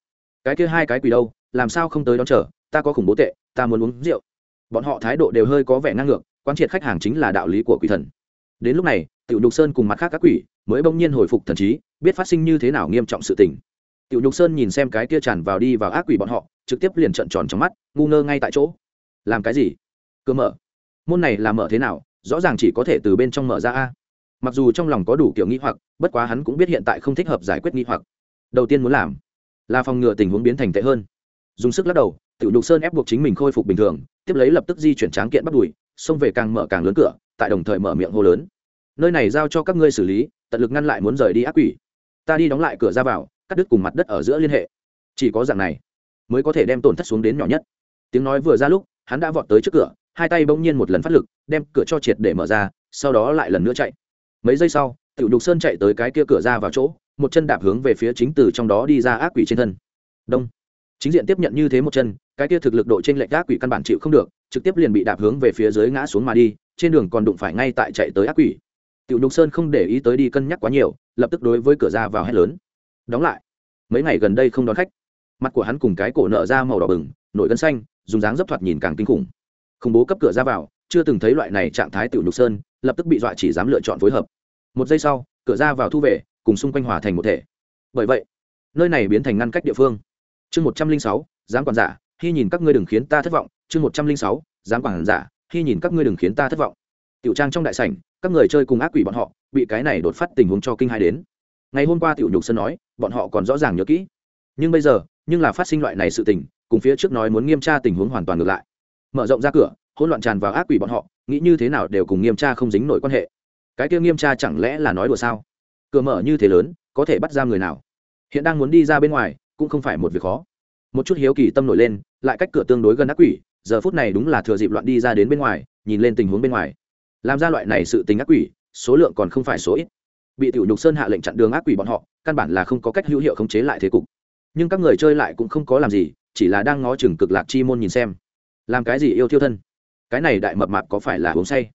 Cái kia hai cái quỷ đâu, làm sao không tới đón chờ, ta có khủng bố tệ, ta muốn uống rượu. Bọn họ thái độ đều hơi có vẻ ngang ngược quan triệt khách hàng chính là đạo lý của quỷ thần. Đến lúc này, tiểu nhục sơn cùng mặt khác các quỷ mới bỗng nhiên hồi phục thần trí, biết phát sinh như thế nào nghiêm trọng sự tình. Tiểu nhục sơn nhìn xem cái kia tràn vào đi vào ác quỷ bọn họ, trực tiếp liền trợn tròn trong mắt, ngu ngơ ngay tại chỗ làm cái gì? Cơ mở. Môn này làm mở thế nào? Rõ ràng chỉ có thể từ bên trong mở ra a. Mặc dù trong lòng có đủ kiểu nghi hoặc, bất quá hắn cũng biết hiện tại không thích hợp giải quyết nghi hoặc. Đầu tiên muốn làm là phòng ngừa tình huống biến thành tệ hơn. Dùng sức lắc đầu, tiểu nhục sơn ép buộc chính mình khôi phục bình thường, tiếp lấy lập tức di chuyển tráng kiện bắt đùi, xông về càng mở càng lớn cửa, tại đồng thời mở miệng hô lớn. Nơi này giao cho các ngươi xử lý, tận lực ngăn lại muốn rời đi ác quỷ. Ta đi đóng lại cửa ra vào, cắt đứt cùng mặt đất ở giữa liên hệ. Chỉ có dạng này mới có thể đem tổn thất xuống đến nhỏ nhất. Tiếng nói vừa ra lúc hắn đã vọt tới trước cửa, hai tay bỗng nhiên một lần phát lực, đem cửa cho triệt để mở ra, sau đó lại lần nữa chạy. Mấy giây sau, tiểu đục sơn chạy tới cái kia cửa ra vào chỗ, một chân đạp hướng về phía chính từ trong đó đi ra ác quỷ trên thân. Đông. Chính diện tiếp nhận như thế một chân, cái kia thực lực độ trên lệch ác quỷ căn bản chịu không được, trực tiếp liền bị đạp hướng về phía dưới ngã xuống mà đi, trên đường còn đụng phải ngay tại chạy tới ác quỷ. Tiểu nhục sơn không để ý tới đi cân nhắc quá nhiều, lập tức đối với cửa ra vào hét lớn. Đóng lại. Mấy ngày gần đây không đón khách. Mặt của hắn cùng cái cổ nợ ra màu đỏ bừng, nổi gân xanh dùng dáng dấp thoạt nhìn càng kinh khủng. Khủng bố cấp cửa ra vào, chưa từng thấy loại này trạng thái tiểu nhục sơn, lập tức bị dọa chỉ dám lựa chọn phối hợp. Một giây sau, cửa ra vào thu về, cùng xung quanh hòa thành một thể. Bởi vậy, nơi này biến thành ngăn cách địa phương. Chương một trăm linh sáu dám quản giả, khi nhìn các ngươi đừng khiến ta thất vọng. Chương một trăm linh sáu dám quản giả, khi nhìn các ngươi đừng khiến ta thất vọng. Tiểu trang trong đại sảnh, các người chơi cùng ác quỷ bọn họ, bị cái này đột phát tình huống cho kinh hai đến. Ngày hôm qua tiểu nhục sơn nói, bọn họ còn rõ ràng nhớ kỹ. Nhưng bây giờ, nhưng là phát sinh loại này sự tình cùng phía trước nói muốn nghiêm tra tình huống hoàn toàn ngược lại. Mở rộng ra cửa, hỗn loạn tràn vào ác quỷ bọn họ, nghĩ như thế nào đều cùng nghiêm tra không dính nổi quan hệ. Cái kia nghiêm tra chẳng lẽ là nói đùa sao? Cửa mở như thế lớn, có thể bắt ra người nào? Hiện đang muốn đi ra bên ngoài, cũng không phải một việc khó. Một chút hiếu kỳ tâm nổi lên, lại cách cửa tương đối gần ác quỷ, giờ phút này đúng là thừa dịp loạn đi ra đến bên ngoài, nhìn lên tình huống bên ngoài. Làm ra loại này sự tình ác quỷ, số lượng còn không phải số ít. Bị tiểu nhục sơn hạ lệnh chặn đường ác quỷ bọn họ, căn bản là không có cách hữu hiệu khống chế lại thế cục. Nhưng các người chơi lại cũng không có làm gì chỉ là đang ngó chừng cực lạc chi môn nhìn xem. Làm cái gì yêu thiêu thân? Cái này đại mập mạp có phải là uống say?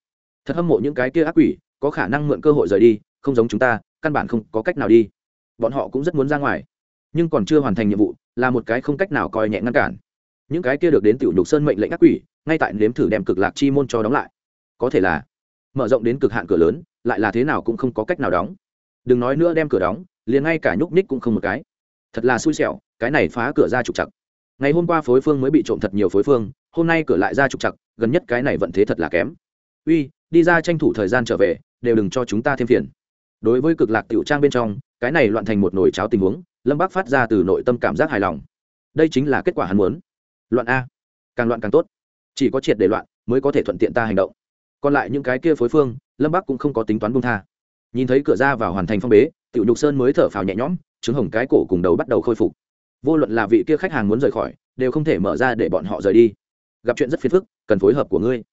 Thật hâm mộ những cái kia ác quỷ, có khả năng mượn cơ hội rời đi, không giống chúng ta, căn bản không có cách nào đi. Bọn họ cũng rất muốn ra ngoài, nhưng còn chưa hoàn thành nhiệm vụ, là một cái không cách nào coi nhẹ ngăn cản. Những cái kia được đến tiểu nhục sơn mệnh lệnh ác quỷ, ngay tại nếm thử đem cực lạc chi môn cho đóng lại. Có thể là mở rộng đến cực hạn cửa lớn, lại là thế nào cũng không có cách nào đóng. Đừng nói nữa đem cửa đóng, liền ngay cả nhúc ních cũng không một cái. Thật là xui xẻo, cái này phá cửa ra trục chặt ngày hôm qua phối phương mới bị trộm thật nhiều phối phương, hôm nay cửa lại ra trục chặt gần nhất cái này vận thế thật là kém. Uy, đi ra tranh thủ thời gian trở về, đều đừng cho chúng ta thêm phiền. Đối với cực lạc tiểu trang bên trong, cái này loạn thành một nồi cháo tình huống, lâm bác phát ra từ nội tâm cảm giác hài lòng. Đây chính là kết quả hắn muốn. Loạn a. Càng loạn càng tốt. Chỉ có triệt để loạn, mới có thể thuận tiện ta hành động. Còn lại những cái kia phối phương, lâm bác cũng không có tính toán buông tha. Nhìn thấy cửa ra vào hoàn thành phong bế, tiểu nhục sơn mới thở phào nhẹ nhõm chứng hồng cái cổ cùng đầu bắt đầu khôi phục vô luận là vị kia khách hàng muốn rời khỏi, đều không thể mở ra để bọn họ rời đi. Gặp chuyện rất phiền phức, cần phối hợp của ngươi.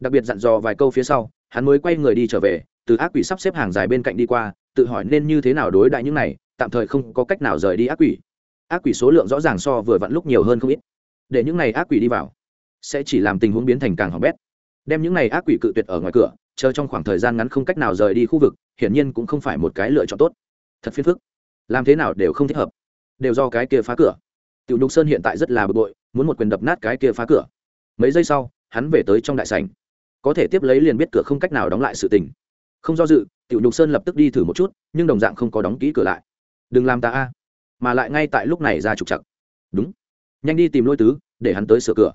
Đặc biệt dặn dò vài câu phía sau, hắn mới quay người đi trở về, từ ác quỷ sắp xếp hàng dài bên cạnh đi qua, tự hỏi nên như thế nào đối đại những này, tạm thời không có cách nào rời đi ác quỷ. Ác quỷ số lượng rõ ràng so vừa vặn lúc nhiều hơn không ít. Để những này ác quỷ đi vào, sẽ chỉ làm tình huống biến thành càng hỏng bét. Đem những này ác quỷ cự tuyệt ở ngoài cửa, chờ trong khoảng thời gian ngắn không cách nào rời đi khu vực, hiển nhiên cũng không phải một cái lựa chọn tốt. Thật phiền phức. Làm thế nào đều không thích hợp đều do cái kia phá cửa. Tiểu nhục sơn hiện tại rất là bực bội, muốn một quyền đập nát cái kia phá cửa. Mấy giây sau, hắn về tới trong đại sảnh. Có thể tiếp lấy liền biết cửa không cách nào đóng lại sự tình. Không do dự, tiểu nhục sơn lập tức đi thử một chút, nhưng đồng dạng không có đóng kỹ cửa lại. Đừng làm ta a, mà lại ngay tại lúc này ra trục chặt đúng. Nhanh đi tìm lôi tứ, để hắn tới sửa cửa.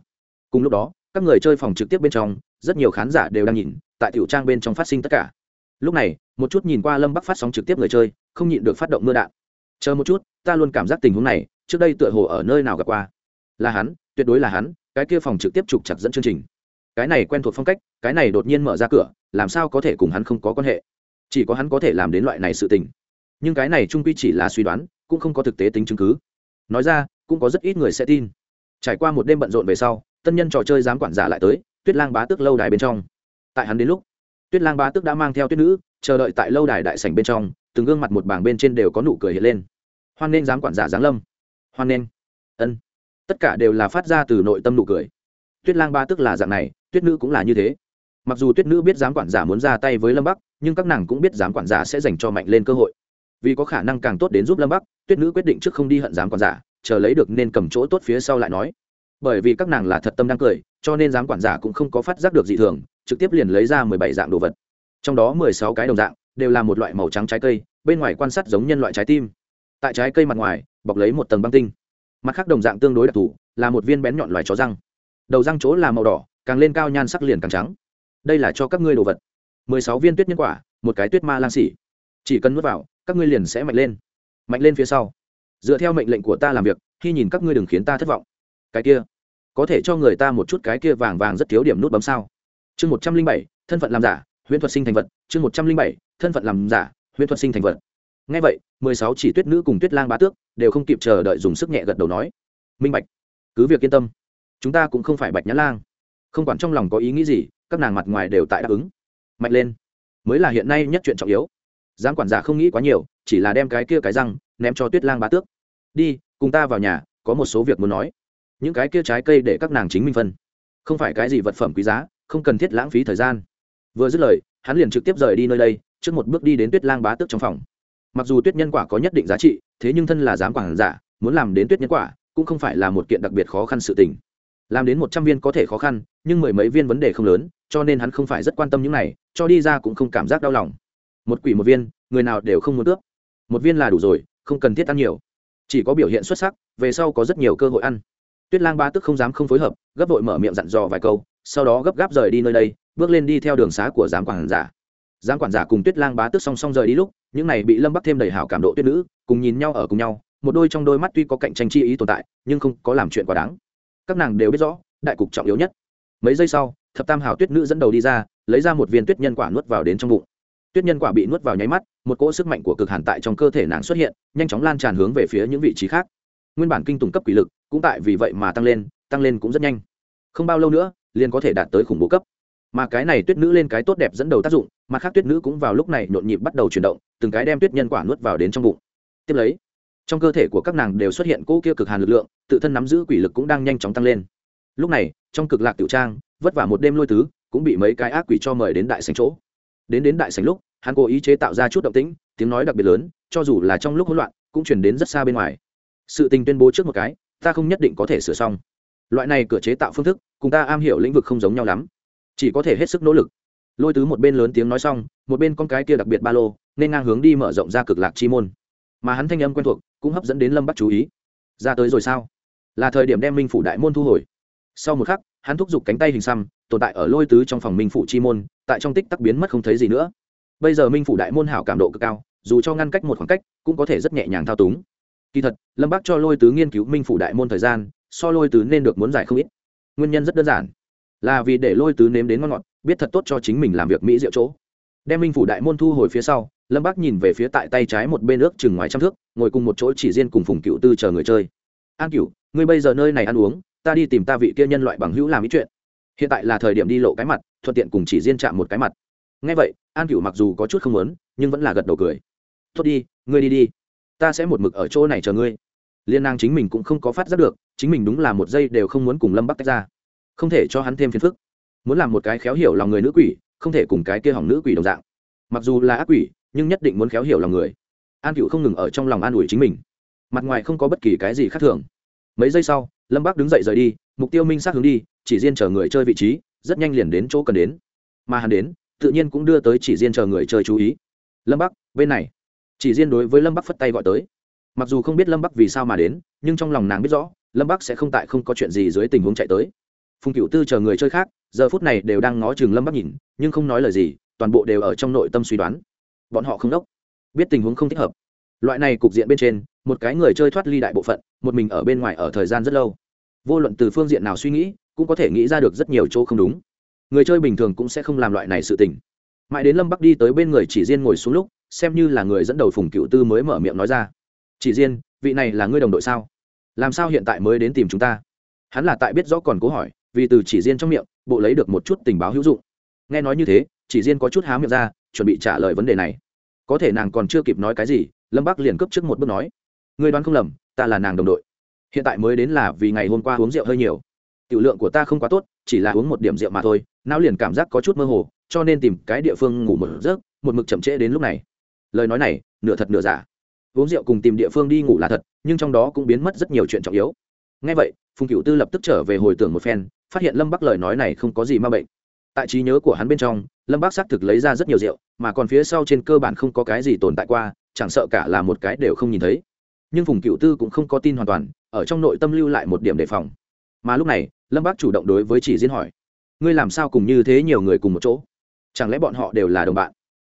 Cùng lúc đó, các người chơi phòng trực tiếp bên trong, rất nhiều khán giả đều đang nhìn, tại tiểu trang bên trong phát sinh tất cả. Lúc này, một chút nhìn qua lâm bắc phát sóng trực tiếp người chơi, không nhịn được phát động mưa đạn chờ một chút, ta luôn cảm giác tình huống này, trước đây tựa hồ ở nơi nào gặp qua. Là hắn, tuyệt đối là hắn, cái kia phòng trực tiếp trục chặt dẫn chương trình. Cái này quen thuộc phong cách, cái này đột nhiên mở ra cửa, làm sao có thể cùng hắn không có quan hệ? Chỉ có hắn có thể làm đến loại này sự tình. Nhưng cái này trung quy chỉ là suy đoán, cũng không có thực tế tính chứng cứ. Nói ra, cũng có rất ít người sẽ tin. Trải qua một đêm bận rộn về sau, tân nhân trò chơi dám quản giả lại tới, tuyết lang bá tước lâu đài bên trong. Tại hắn đến lúc, tuyết lang bá tước đã mang theo tuyết nữ, chờ đợi tại lâu đài đại sảnh bên trong từng gương mặt một bảng bên trên đều có nụ cười hiện lên. Hoan nên dám quản giả giáng lâm. Hoan nên. Ân. Tất cả đều là phát ra từ nội tâm nụ cười. Tuyết lang ba tức là dạng này, tuyết nữ cũng là như thế. Mặc dù tuyết nữ biết dám quản giả muốn ra tay với lâm bắc, nhưng các nàng cũng biết dám quản giả sẽ dành cho mạnh lên cơ hội. Vì có khả năng càng tốt đến giúp lâm bắc, tuyết nữ quyết định trước không đi hận dám quản giả, chờ lấy được nên cầm chỗ tốt phía sau lại nói. Bởi vì các nàng là thật tâm đang cười, cho nên dám quản giả cũng không có phát giác được dị thường, trực tiếp liền lấy ra mười bảy dạng đồ vật. Trong đó mười sáu cái đồng dạng đều là một loại màu trắng trái cây, bên ngoài quan sát giống nhân loại trái tim. Tại trái cây mặt ngoài, bọc lấy một tầng băng tinh. Mặt khác đồng dạng tương đối đặc thù, là một viên bén nhọn loài chó răng. Đầu răng chỗ là màu đỏ, càng lên cao nhan sắc liền càng trắng. Đây là cho các ngươi đồ vật. Mười sáu viên tuyết nhân quả, một cái tuyết ma lang xỉ. Chỉ cần nuốt vào, các ngươi liền sẽ mạnh lên. Mạnh lên phía sau. Dựa theo mệnh lệnh của ta làm việc, khi nhìn các ngươi đừng khiến ta thất vọng. Cái kia, có thể cho người ta một chút cái kia vàng vàng rất thiếu điểm nút bấm sao? Chương một trăm linh bảy, thân phận làm giả, huyễn thuật sinh thành vật, chương một trăm linh bảy thân phận làm giả, huyễn thuật sinh thành vật. Ngay vậy, mười sáu chỉ tuyết nữ cùng tuyết lang bá tước đều không kịp chờ đợi dùng sức nhẹ gật đầu nói, minh bạch, cứ việc yên tâm, chúng ta cũng không phải bạch nhã lang. Không quản trong lòng có ý nghĩ gì, các nàng mặt ngoài đều tại đáp ứng. Mạnh lên. Mới là hiện nay nhất chuyện trọng yếu. Giám quản giả không nghĩ quá nhiều, chỉ là đem cái kia cái răng ném cho tuyết lang bá tước. Đi, cùng ta vào nhà, có một số việc muốn nói. Những cái kia trái cây để các nàng chính minh phân. Không phải cái gì vật phẩm quý giá, không cần thiết lãng phí thời gian. Vừa dứt lời, hắn liền trực tiếp rời đi nơi đây trước một bước đi đến tuyết lang bá tước trong phòng. Mặc dù tuyết nhân quả có nhất định giá trị, thế nhưng thân là giám quản giả, muốn làm đến tuyết nhân quả cũng không phải là một kiện đặc biệt khó khăn sự tình. Làm đến một trăm viên có thể khó khăn, nhưng mười mấy viên vấn đề không lớn, cho nên hắn không phải rất quan tâm những này, cho đi ra cũng không cảm giác đau lòng. Một quỷ một viên, người nào đều không muốn cướp một viên là đủ rồi, không cần thiết ăn nhiều. Chỉ có biểu hiện xuất sắc, về sau có rất nhiều cơ hội ăn. Tuyết lang ba tức không dám không phối hợp, gấp vội mở miệng dặn dò vài câu, sau đó gấp gáp rời đi nơi đây, bước lên đi theo đường xá của giám quản giả. Giang quản giả cùng tuyết lang bá tức song song rời đi lúc, những này bị lâm bắc thêm đầy hảo cảm độ tuyết nữ, cùng nhìn nhau ở cùng nhau, một đôi trong đôi mắt tuy có cạnh tranh chi ý tồn tại, nhưng không có làm chuyện quá đáng. Các nàng đều biết rõ, đại cục trọng yếu nhất. Mấy giây sau, thập tam hảo tuyết nữ dẫn đầu đi ra, lấy ra một viên tuyết nhân quả nuốt vào đến trong bụng. Tuyết nhân quả bị nuốt vào nháy mắt, một cỗ sức mạnh của cực hàn tại trong cơ thể nàng xuất hiện, nhanh chóng lan tràn hướng về phía những vị trí khác. Nguyên bản kinh tùng cấp quỷ lực cũng tại vì vậy mà tăng lên tăng lên cũng rất nhanh. Không bao lâu nữa, liền có thể đạt tới khủng bố cấp mà cái này tuyết nữ lên cái tốt đẹp dẫn đầu tác dụng mặt khác tuyết nữ cũng vào lúc này nhộn nhịp bắt đầu chuyển động, từng cái đem tuyết nhân quả nuốt vào đến trong bụng. Tiếp lấy, trong cơ thể của các nàng đều xuất hiện cỗ kia cực hàn lực lượng, tự thân nắm giữ quỷ lực cũng đang nhanh chóng tăng lên. Lúc này, trong cực lạc tiểu trang, vất vả một đêm lôi tứ, cũng bị mấy cái ác quỷ cho mời đến đại sành chỗ. Đến đến đại sành lúc, hắn cố ý chế tạo ra chút động tĩnh, tiếng nói đặc biệt lớn, cho dù là trong lúc hỗn loạn, cũng chuyển đến rất xa bên ngoài. Sự tình tuyên bố trước một cái, ta không nhất định có thể sửa xong. Loại này cửa chế tạo phương thức, cùng ta am hiểu lĩnh vực không giống nhau lắm chỉ có thể hết sức nỗ lực. Lôi tứ một bên lớn tiếng nói xong, một bên con cái kia đặc biệt ba lô, nên ngang hướng đi mở rộng ra cực lạc chi môn. Mà hắn thanh âm quen thuộc, cũng hấp dẫn đến lâm bắc chú ý. Ra tới rồi sao? Là thời điểm đem minh phủ đại môn thu hồi. Sau một khắc, hắn thúc giục cánh tay hình xăm, tồn tại ở lôi tứ trong phòng minh phủ chi môn, tại trong tích tắc biến mất không thấy gì nữa. Bây giờ minh phủ đại môn hảo cảm độ cực cao, dù cho ngăn cách một khoảng cách, cũng có thể rất nhẹ nhàng thao túng. Kỳ thật, lâm bác cho lôi tứ nghiên cứu minh phủ đại môn thời gian, so lôi tứ nên được muốn giải không ít. Nguyên nhân rất đơn giản là vì để lôi tứ nếm đến ngon ngọt, biết thật tốt cho chính mình làm việc mỹ diệu chỗ. Đem minh phủ đại môn thu hồi phía sau, lâm bác nhìn về phía tại tay trái một bên ước chừng ngoài trăm thước, ngồi cùng một chỗ chỉ riêng cùng phùng cựu tư chờ người chơi. An cựu, ngươi bây giờ nơi này ăn uống, ta đi tìm ta vị kia nhân loại bằng hữu làm ý chuyện. Hiện tại là thời điểm đi lộ cái mặt, thuận tiện cùng chỉ riêng chạm một cái mặt. Ngay vậy, an cựu mặc dù có chút không muốn, nhưng vẫn là gật đầu cười. Tốt đi, ngươi đi đi. Ta sẽ một mực ở chỗ này chờ ngươi. Liên nàng chính mình cũng không có phát giác được, chính mình đúng là một giây đều không muốn cùng lâm bắc tách ra không thể cho hắn thêm phiền phức. Muốn làm một cái khéo hiểu lòng người nữ quỷ, không thể cùng cái kia hỏng nữ quỷ đồng dạng. Mặc dù là ác quỷ, nhưng nhất định muốn khéo hiểu lòng người. An cựu không ngừng ở trong lòng an ủi chính mình. Mặt ngoài không có bất kỳ cái gì khác thường. Mấy giây sau, lâm Bác đứng dậy rời đi, mục tiêu minh xác hướng đi, chỉ riêng chờ người chơi vị trí, rất nhanh liền đến chỗ cần đến. Mà hắn đến, tự nhiên cũng đưa tới chỉ riêng chờ người chơi chú ý. Lâm bắc, bên này. Chỉ riêng đối với lâm bắc phất tay gọi tới. Mặc dù không biết lâm bắc vì sao mà đến, nhưng trong lòng nàng biết rõ, lâm bắc sẽ không tại không có chuyện gì dưới tình huống chạy tới phùng cựu tư chờ người chơi khác, giờ phút này đều đang ngó chừng lâm bắc nhìn, nhưng không nói lời gì, toàn bộ đều ở trong nội tâm suy đoán. Bọn họ không đốc. Biết tình huống không thích hợp. Loại này cục diện bên trên, một cái người chơi thoát ly đại bộ phận, một mình ở bên ngoài ở thời gian rất lâu. Vô luận từ phương diện nào suy nghĩ, cũng có thể nghĩ ra được rất nhiều chỗ không đúng. Người chơi bình thường cũng sẽ không làm loại này sự tình. Mãi đến lâm bắc đi tới bên người chỉ riêng ngồi xuống lúc, xem như là người dẫn đầu phùng cựu tư mới mở miệng nói ra. Chỉ riêng vị này là ngươi đồng đội sao? Làm sao hiện tại mới đến tìm chúng ta? Hắn là tại biết rõ còn cố hỏi vì từ chỉ riêng trong miệng, bộ lấy được một chút tình báo hữu dụng. Nghe nói như thế, chỉ riêng có chút há miệng ra, chuẩn bị trả lời vấn đề này. Có thể nàng còn chưa kịp nói cái gì, lâm bắc liền cấp trước một bước nói người đoán không lầm, ta là nàng đồng đội. Hiện tại mới đến là vì ngày hôm qua uống rượu hơi nhiều. Tiểu lượng của ta không quá tốt, chỉ là uống một điểm rượu mà thôi. Não liền cảm giác có chút mơ hồ, cho nên tìm cái địa phương ngủ một giấc, một mực chậm trễ đến lúc này. Lời nói này, nửa thật nửa giả. Uống rượu cùng tìm địa phương đi ngủ là thật, nhưng trong đó cũng biến mất rất nhiều chuyện trọng yếu. Ngay vậy, phùng cựu tư lập tức trở về hồi tưởng một phen phát hiện lâm bắc lời nói này không có gì ma bệnh. Tại trí nhớ của hắn bên trong, lâm bắc xác thực lấy ra rất nhiều rượu, mà còn phía sau trên cơ bản không có cái gì tồn tại qua, chẳng sợ cả là một cái đều không nhìn thấy. Nhưng phùng cựu tư cũng không có tin hoàn toàn, ở trong nội tâm lưu lại một điểm đề phòng. Mà lúc này, lâm bác chủ động đối với chỉ diễn hỏi, ngươi làm sao cùng như thế nhiều người cùng một chỗ? Chẳng lẽ bọn họ đều là đồng bạn?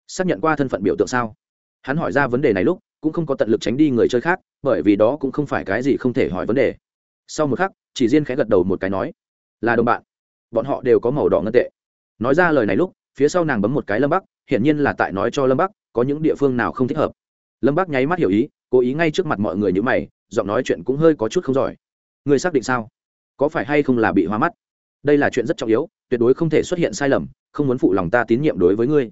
Xác nhận qua thân phận biểu tượng sao? Hắn hỏi ra vấn đề này lúc, cũng không có tận lực tránh đi người chơi khác, bởi vì đó cũng không phải cái gì không thể hỏi vấn đề. Sau một khắc, chỉ riêng khẽ gật đầu một cái nói là đồng bạn. Bọn họ đều có màu đỏ ngân tệ. Nói ra lời này lúc, phía sau nàng bấm một cái lâm bắc, hiển nhiên là tại nói cho lâm bắc, có những địa phương nào không thích hợp. Lâm bắc nháy mắt hiểu ý, cố ý ngay trước mặt mọi người như mày, giọng nói chuyện cũng hơi có chút không giỏi. Người xác định sao? Có phải hay không là bị hoa mắt? Đây là chuyện rất trọng yếu, tuyệt đối không thể xuất hiện sai lầm, không muốn phụ lòng ta tín nhiệm đối với ngươi.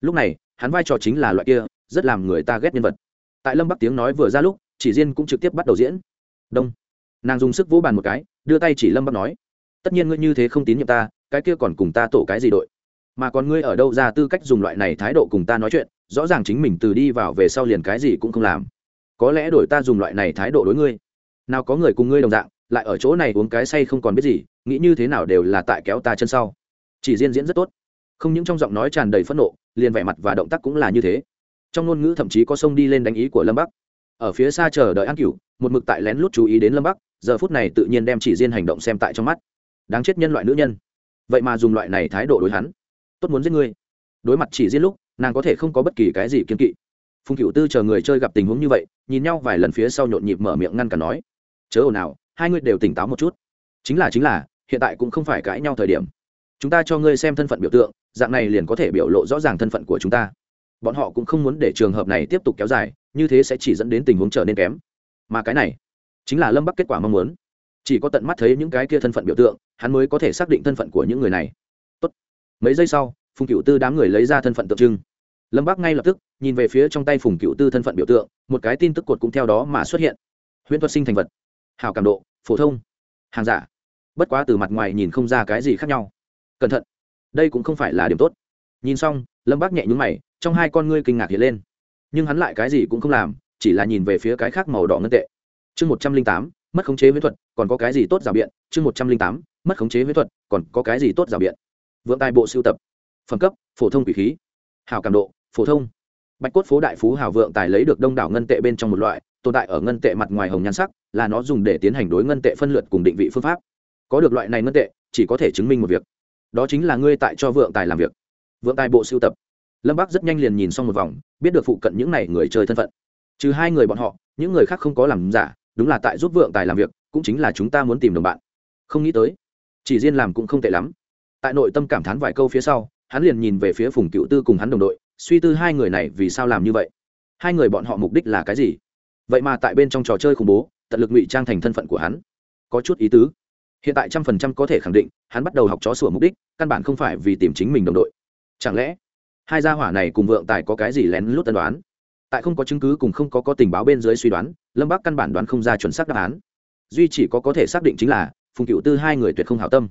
Lúc này, hắn vai trò chính là loại kia, rất làm người ta ghét nhân vật. Tại lâm bắc tiếng nói vừa ra lúc, chỉ riêng cũng trực tiếp bắt đầu diễn. Đông. Nàng dùng sức vỗ bàn một cái, đưa tay chỉ lâm bắc nói tất nhiên ngươi như thế không tín nhiệm ta, cái kia còn cùng ta tổ cái gì đội? Mà còn ngươi ở đâu ra tư cách dùng loại này thái độ cùng ta nói chuyện, rõ ràng chính mình từ đi vào về sau liền cái gì cũng không làm. Có lẽ đổi ta dùng loại này thái độ đối ngươi. Nào có người cùng ngươi đồng dạng, lại ở chỗ này uống cái say không còn biết gì, nghĩ như thế nào đều là tại kéo ta chân sau. Chỉ diễn diễn rất tốt. Không những trong giọng nói tràn đầy phẫn nộ, liền vẻ mặt và động tác cũng là như thế. Trong ngôn ngữ thậm chí có sông đi lên đánh ý của lâm bắc. Ở phía xa chờ đợi an cửu, một mực tại lén lút chú ý đến lâm bắc, giờ phút này tự nhiên đem chỉ riêng hành động xem tại trong mắt đáng chết nhân loại nữ nhân. Vậy mà dùng loại này thái độ đối hắn, tốt muốn giết ngươi. Đối mặt chỉ riêng lúc, nàng có thể không có bất kỳ cái gì kiên kỵ. Phùng cựu tư chờ người chơi gặp tình huống như vậy, nhìn nhau vài lần phía sau nhộn nhịp mở miệng ngăn cả nói, chớ ồn nào hai người đều tỉnh táo một chút. Chính là chính là, hiện tại cũng không phải cãi nhau thời điểm. Chúng ta cho ngươi xem thân phận biểu tượng, dạng này liền có thể biểu lộ rõ ràng thân phận của chúng ta. Bọn họ cũng không muốn để trường hợp này tiếp tục kéo dài, như thế sẽ chỉ dẫn đến tình huống trở nên kém. Mà cái này, chính là lâm bắc kết quả mong muốn chỉ có tận mắt thấy những cái kia thân phận biểu tượng, hắn mới có thể xác định thân phận của những người này. Tốt. mấy giây sau, phùng cựu tư đám người lấy ra thân phận tượng trưng. Lâm bắc ngay lập tức, nhìn về phía trong tay phùng cựu tư thân phận biểu tượng, một cái tin tức cột cũng theo đó mà xuất hiện. Huyễn thuật sinh thành vật. Hào cảm độ, phổ thông. Hàng giả. Bất quá từ mặt ngoài nhìn không ra cái gì khác nhau. Cẩn thận. Đây cũng không phải là điểm tốt. Nhìn xong, lâm bác nhẹ nhúng mày, trong hai con ngươi kinh ngạc hiện lên. Nhưng hắn lại cái gì cũng không làm, chỉ là nhìn về phía cái khác màu đỏ ngân tệ. Chương một trăm linh tám mất khống chế huyết thuật, còn có cái gì tốt rào biện? Chương một trăm linh tám, mất khống chế huyết thuật, còn có cái gì tốt rào biện? Vượng tài bộ sưu tập. Phẩm cấp, phổ thông quỷ khí. Hào cảm độ, phổ thông. Bạch cốt phố đại phú hào vượng tài lấy được đông đảo ngân tệ bên trong một loại, tồn tại ở ngân tệ mặt ngoài hồng nhan sắc, là nó dùng để tiến hành đối ngân tệ phân lượt cùng định vị phương pháp. Có được loại này ngân tệ, chỉ có thể chứng minh một việc. Đó chính là ngươi tại cho vượng tài làm việc. Vượng tài bộ sưu tập. Lâm bắc rất nhanh liền nhìn xong một vòng, biết được phụ cận những n à y người chơi thân phận. Trừ hai người bọn họ, những người khác không có làm giả đúng là tại giúp vượng tài làm việc, cũng chính là chúng ta muốn tìm đồng bạn. Không nghĩ tới, chỉ riêng làm cũng không tệ lắm. Tại nội tâm cảm thán vài câu phía sau, hắn liền nhìn về phía phùng cựu tư cùng hắn đồng đội, suy tư hai người này vì sao làm như vậy. Hai người bọn họ mục đích là cái gì? Vậy mà tại bên trong trò chơi khủng bố, tận lực ngụy trang thành thân phận của hắn. Có chút ý tứ. Hiện tại trăm phần trăm có thể khẳng định, hắn bắt đầu học chó sủa mục đích, căn bản không phải vì tìm chính mình đồng đội. Chẳng lẽ, hai gia hỏa này cùng vượng tài có cái gì lén lút tân đoán? Tại không có chứng cứ cùng không có có tình báo bên dưới suy đoán, lâm bắc căn bản đoán không ra chuẩn xác đáp án. Duy chỉ có có thể xác định chính là phùng cựu tư hai người tuyệt không hảo tâm.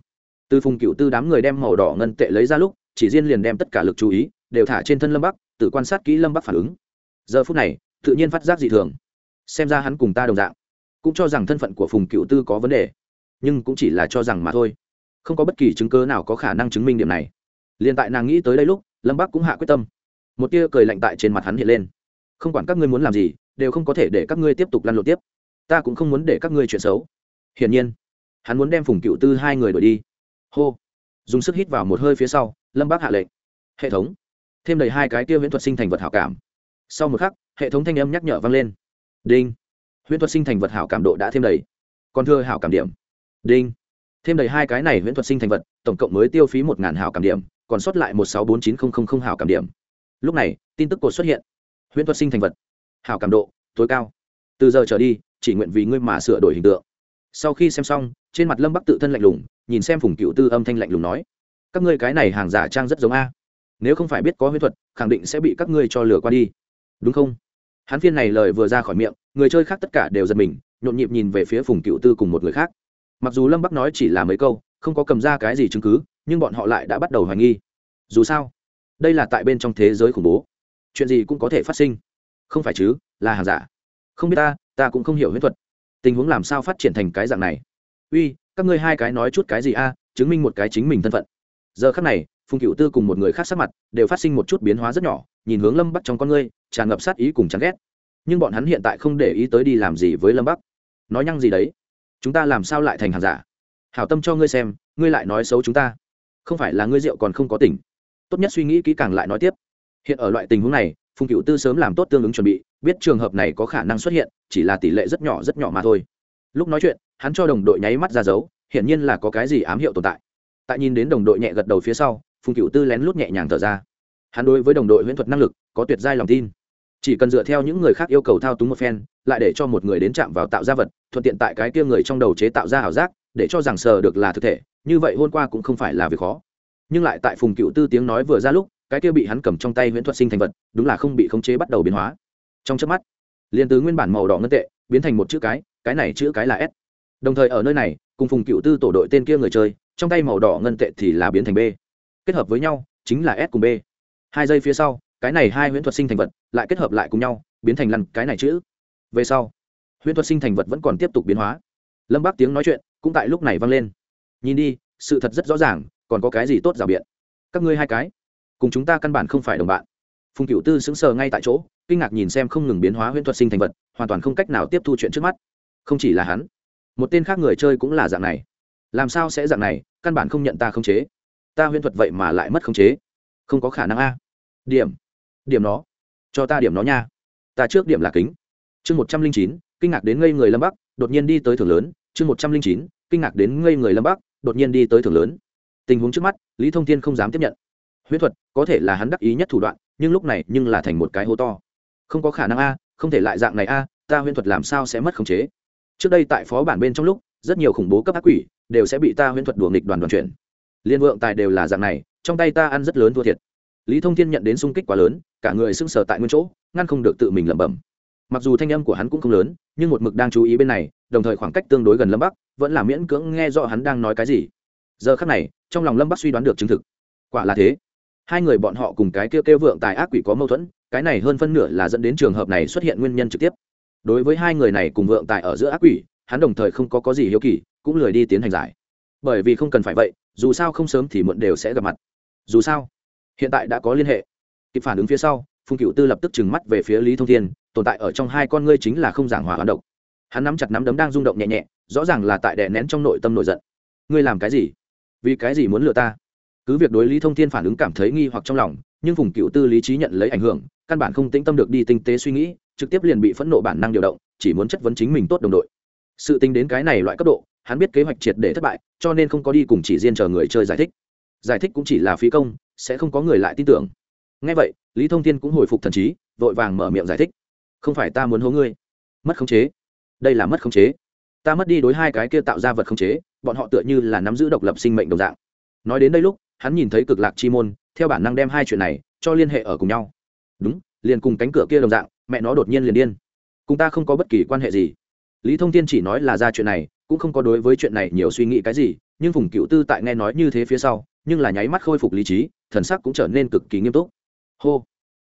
Từ phùng cựu tư đám người đem màu đỏ ngân tệ lấy ra lúc, chỉ riêng liền đem tất cả lực chú ý đều thả trên thân lâm bắc, tự quan sát kỹ lâm bắc phản ứng. Giờ phút này, tự nhiên phát giác dị thường. Xem ra hắn cùng ta đồng dạng, cũng cho rằng thân phận của phùng cựu tư có vấn đề, nhưng cũng chỉ là cho rằng mà thôi. Không có bất kỳ chứng cơ nào có khả năng chứng minh điểm này. Liền tại nàng nghĩ tới đây lúc, lâm bắc cũng hạ quyết tâm. Một tia cười lạnh tại trên mặt hắn hiện lên không quản các ngươi muốn làm gì, đều không có thể để các ngươi tiếp tục lăn lộn tiếp. Ta cũng không muốn để các ngươi chuyện xấu. Hiển nhiên, hắn muốn đem phùng cựu tư hai người đuổi đi. Hô! Dùng sức hít vào một hơi phía sau, lâm bác hạ lệnh. Hệ thống. Thêm đầy hai cái tiêu huyễn thuật sinh thành vật hảo cảm. Sau một khắc, hệ thống thanh âm nhắc nhở vang lên. Đinh! Huyễn thuật sinh thành vật hảo cảm độ đã thêm đầy. Còn thưa hảo cảm điểm. Đinh! Thêm đầy hai cái này huyễn thuật sinh thành vật, tổng cộng mới tiêu phí một ngàn hảo cảm điểm, còn sót lại một sáu bốn chín không không không hảo cảm điểm. Lúc này, tin tức cột xuất hiện huyễn thuật sinh thành vật. Hảo cảm độ, tối cao. Từ giờ trở đi, chỉ nguyện vì ngươi mà sửa đổi hình tượng. Sau khi xem xong, trên mặt lâm bắc tự thân lạnh lùng, nhìn xem phùng cựu tư âm thanh lạnh lùng nói, các ngươi cái này hàng giả trang rất giống a. Nếu không phải biết có huyễn thuật, khẳng định sẽ bị các ngươi cho lừa qua đi. Đúng không? Hắn phiên này lời vừa ra khỏi miệng, người chơi khác tất cả đều giật mình, nhộn nhịp nhìn về phía phùng cựu tư cùng một người khác. Mặc dù lâm bắc nói chỉ là mấy câu, không có cầm ra cái gì chứng cứ, nhưng bọn họ lại đã bắt đầu hoài nghi. Dù sao, đây là tại bên trong thế giới khủng bố chuyện gì cũng có thể phát sinh. Không phải chứ, là hàng giả. Không biết ta ta cũng không hiểu huyễn thuật. Tình huống làm sao phát triển thành cái dạng này? Uy, các ngươi hai cái nói chút cái gì a, chứng minh một cái chính mình thân phận. Giờ khắc này, phùng cựu tư cùng một người khác sát mặt đều phát sinh một chút biến hóa rất nhỏ, nhìn hướng lâm bắc trong con ngươi, tràn ngập sát ý cùng chán ghét. Nhưng bọn hắn hiện tại không để ý tới đi làm gì với lâm bắc. Nói nhăng gì đấy? Chúng ta làm sao lại thành hàng giả? Hảo tâm cho ngươi xem, ngươi lại nói xấu chúng ta. Không phải là ngươi rượu còn không có tỉnh. Tốt nhất suy nghĩ kỹ càng lại nói tiếp hiện ở loại tình huống này, phùng cựu tư sớm làm tốt tương ứng chuẩn bị, biết trường hợp này có khả năng xuất hiện, chỉ là tỷ lệ rất nhỏ rất nhỏ mà thôi. Lúc nói chuyện, hắn cho đồng đội nháy mắt ra dấu, hiển nhiên là có cái gì ám hiệu tồn tại. Tại nhìn đến đồng đội nhẹ gật đầu phía sau, phùng cựu tư lén lút nhẹ nhàng thở ra. Hắn đối với đồng đội huyễn thuật năng lực, có tuyệt giai lòng tin. Chỉ cần dựa theo những người khác yêu cầu thao túng một phen, lại để cho một người đến chạm vào tạo ra vật, thuận tiện tại cái kia người trong đầu chế tạo ra ảo giác, để cho rằng sờ được là thực thể, như vậy hôm qua cũng không phải là việc khó. Nhưng lại tại phùng cựu tư tiếng nói vừa ra lúc cái kia bị hắn cầm trong tay huyễn thuật sinh thành vật, đúng là không bị khống chế bắt đầu biến hóa. Trong chớp mắt, liền từ nguyên bản màu đỏ ngân tệ, biến thành một chữ cái cái này chữ cái là s. Đồng thời ở nơi này, cùng phùng cựu tư tổ đội tên kia người chơi, trong tay màu đỏ ngân tệ thì là biến thành b. Kết hợp với nhau, chính là s cùng b. Hai giây phía sau, cái này hai huyễn thuật sinh thành vật lại kết hợp lại cùng nhau, biến thành lăn cái này chữ. Về sau, huyễn thuật sinh thành vật vẫn còn tiếp tục biến hóa. Lâm bác tiếng nói chuyện cũng tại lúc này vang lên. Nhìn đi, sự thật rất rõ ràng, còn có cái gì tốt rào biện? Các ngươi hai cái cùng chúng ta căn bản không phải đồng bạn. Phùng cựu tư sững sờ ngay tại chỗ, kinh ngạc nhìn xem không ngừng biến hóa huyễn thuật sinh thành vật, hoàn toàn không cách nào tiếp thu chuyện trước mắt. Không chỉ là hắn, một tên khác người chơi cũng là dạng này. Làm sao sẽ dạng này, căn bản không nhận ta khống chế. Ta huyễn thuật vậy mà lại mất khống chế. Không có khả năng a. Điểm. Điểm nó. Cho ta điểm nó nha. Ta trước điểm là kính. Chương một trăm linh chín, kinh ngạc đến ngây người lâm bắc, đột nhiên đi tới thưởng lớn. Chương một trăm linh chín, kinh ngạc đến ngây người lâm bắc, đột nhiên đi tới thưởng lớn. Tình huống trước mắt, lý thông thiên không dám tiếp nhận huyễn thuật có thể là hắn đắc ý nhất thủ đoạn, nhưng lúc này nhưng là thành một cái hố to. Không có khả năng a, không thể lại dạng này a, ta huyễn thuật làm sao sẽ mất khống chế? Trước đây tại phó bản bên trong lúc, rất nhiều khủng bố cấp ác quỷ đều sẽ bị ta huyễn thuật đùa nghịch đoàn đoàn chuyển. Liên vượng tài đều là dạng này, trong tay ta ăn rất lớn thua thiệt. Lý thông thiên nhận đến sung kích quá lớn, cả người sưng sờ tại nguyên chỗ, ngăn không được tự mình lẩm bẩm. Mặc dù thanh âm của hắn cũng không lớn, nhưng một mực đang chú ý bên này, đồng thời khoảng cách tương đối gần lâm bắc, vẫn là miễn cưỡng nghe rõ hắn đang nói cái gì. Giờ khắc này, trong lòng lâm bắc suy đoán được chứng thực. Quả là thế hai người bọn họ cùng cái kêu kêu vượng tài ác quỷ có mâu thuẫn, cái này hơn phân nửa là dẫn đến trường hợp này xuất hiện nguyên nhân trực tiếp. Đối với hai người này cùng vượng tài ở giữa ác quỷ, hắn đồng thời không có có gì hiếu kỳ, cũng lười đi tiến hành giải. Bởi vì không cần phải vậy, dù sao không sớm thì muộn đều sẽ gặp mặt. Dù sao, hiện tại đã có liên hệ. Kịp phản ứng phía sau, phùng cựu tư lập tức trừng mắt về phía lý thông thiên, tồn tại ở trong hai con ngươi chính là không giảng hòa hoán độc. Hắn nắm chặt nắm đấm đang rung động nhẹ nhẹ, rõ ràng là tại đè nén trong nội tâm nổi giận. Ngươi làm cái gì? Vì cái gì muốn lừa ta? Cứ việc đối lý thông thiên phản ứng cảm thấy nghi hoặc trong lòng, nhưng phùng cựu tư lý trí nhận lấy ảnh hưởng, căn bản không tĩnh tâm được đi tinh tế suy nghĩ, trực tiếp liền bị phẫn nộ bản năng điều động, chỉ muốn chất vấn chính mình tốt đồng đội. Sự tính đến cái này loại cấp độ, hắn biết kế hoạch triệt để thất bại, cho nên không có đi cùng chỉ riêng chờ người chơi giải thích. Giải thích cũng chỉ là phí công, sẽ không có người lại tin tưởng. Ngay vậy, lý thông thiên cũng hồi phục thần trí, vội vàng mở miệng giải thích. Không phải ta muốn hố ngươi. Mất khống chế. Đây là mất khống chế. Ta mất đi đối hai cái kia tạo ra vật khống chế, bọn họ tựa như là nắm giữ độc lập sinh mệnh đồng dạng. Nói đến đây lúc hắn nhìn thấy cực lạc chi môn, theo bản năng đem hai chuyện này cho liên hệ ở cùng nhau. Đúng, liền cùng cánh cửa kia đồng dạng, mẹ nó đột nhiên liền điên. Cùng ta không có bất kỳ quan hệ gì. Lý thông tiên chỉ nói là ra chuyện này, cũng không có đối với chuyện này nhiều suy nghĩ cái gì, nhưng vùng cựu tư tại nghe nói như thế phía sau, nhưng là nháy mắt khôi phục lý trí, thần sắc cũng trở nên cực kỳ nghiêm túc. Hô.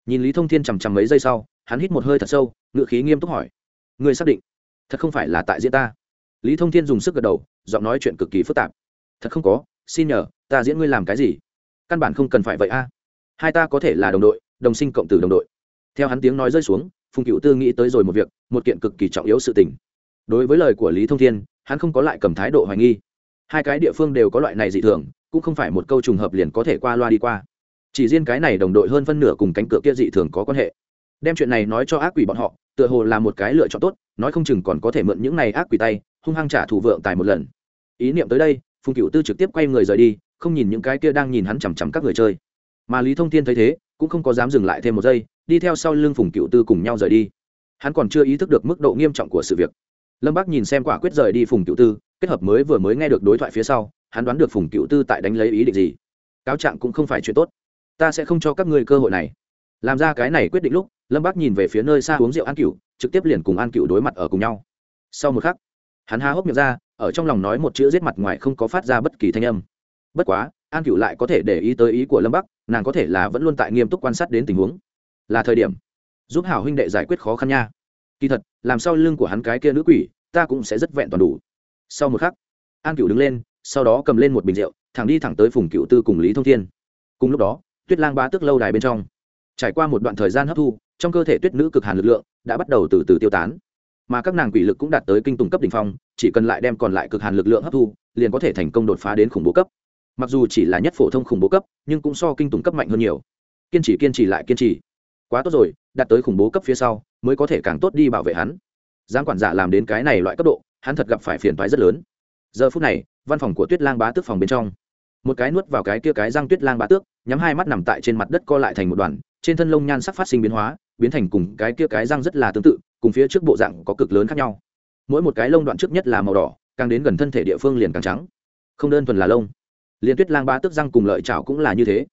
Nhìn lý thông thiên chằm chằm mấy giây sau, hắn hít một hơi thật sâu ngự khí nghiêm túc hỏi. Ngươi xác định, thật không phải là tại diễn ta? Lý thông thiên dùng sức gật đầu, giọng nói chuyện cực kỳ phức tạp. Thật không có, xin nhờ ta diễn ngươi làm cái gì? Căn bản không cần phải vậy a. Hai ta có thể là đồng đội, đồng sinh cộng tử đồng đội. Theo hắn tiếng nói rơi xuống, phùng cựu tư nghĩ tới rồi một việc, một kiện cực kỳ trọng yếu sự tình. Đối với lời của lý thông thiên, hắn không có lại cầm thái độ hoài nghi. Hai cái địa phương đều có loại này dị thường, cũng không phải một câu trùng hợp liền có thể qua loa đi qua. Chỉ riêng cái này đồng đội hơn phân nửa cùng cánh cửa kia dị thường có quan hệ. Đem chuyện này nói cho ác quỷ bọn họ, tựa hồ là một cái lựa chọn tốt, nói không chừng còn có thể mượn những này ác quỷ tay, hung hăng trả thù vượng tài một lần. Ý niệm tới đây, phùng cựu tư trực tiếp quay người rời đi không nhìn những cái kia đang nhìn hắn chằm chằm các người chơi. Mà lý thông thiên thấy thế, cũng không có dám dừng lại thêm một giây, đi theo sau lưng phùng cựu tư cùng nhau rời đi. Hắn còn chưa ý thức được mức độ nghiêm trọng của sự việc. Lâm bác nhìn xem quả quyết rời đi phùng cựu tư, kết hợp mới vừa mới nghe được đối thoại phía sau, hắn đoán được phùng cựu tư tại đánh lấy ý định gì. Cáo trạng cũng không phải chuyện tốt. Ta sẽ không cho các ngươi cơ hội này. Làm ra cái này quyết định lúc, lâm bác nhìn về phía nơi xa uống rượu an cựu trực tiếp liền cùng an cựu đối mặt ở cùng nhau. Sau một khắc, hắn há hốc miệng ra, ở trong lòng nói một chữ giết mặt ngoài không có phát ra bất kỳ thanh âm bất quá, an cựu lại có thể để ý tới ý của lâm bắc, nàng có thể là vẫn luôn tại nghiêm túc quan sát đến tình huống. Là thời điểm, giúp hảo huynh đệ giải quyết khó khăn nha. Kỳ thật, làm sao lưng của hắn cái kia nữ quỷ, ta cũng sẽ rất vẹn toàn đủ. Sau một khắc, an cựu đứng lên, sau đó cầm lên một bình rượu, thẳng đi thẳng tới phùng cựu tư cùng lý thông thiên. Cùng lúc đó, tuyết lang ba tức lâu đài bên trong. Trải qua một đoạn thời gian hấp thu, trong cơ thể tuyết nữ cực hàn lực lượng đã bắt đầu từ từ tiêu tán. Mà các nàng quỷ lực cũng đạt tới kinh tùng cấp đ ỉ n h phong, chỉ cần lại đem còn lại cực hàn lực lượng hấp thu, liền có thể thành công đột phá đến khủng bố cấp mặc dù chỉ là nhất phổ thông khủng bố cấp, nhưng cũng so kinh tùng cấp mạnh hơn nhiều. Kiên trì kiên trì lại, kiên trì. Quá tốt rồi, đạt tới khủng bố cấp phía sau, mới có thể càng tốt đi bảo vệ hắn. Giang quản giả làm đến cái này loại cấp độ, hắn thật gặp phải phiền toái rất lớn. Giờ phút này, văn phòng của tuyết lang bá tước phòng bên trong. Một cái nuốt vào cái kia cái răng tuyết lang bá tước, nhắm hai mắt nằm tại trên mặt đất co lại thành một đoàn, trên thân lông nhan sắc phát sinh biến hóa, biến thành cùng cái kia cái răng rất là tương tự, cùng phía trước bộ dạng có cực lớn khác nhau. Mỗi một cái lông đoạn trước nhất là màu đỏ, càng đến gần thân thể địa phương liền càng trắng. Không đơn thuần là lông liền tuyết lang bá tước răng cùng lợi chảo cũng là như thế.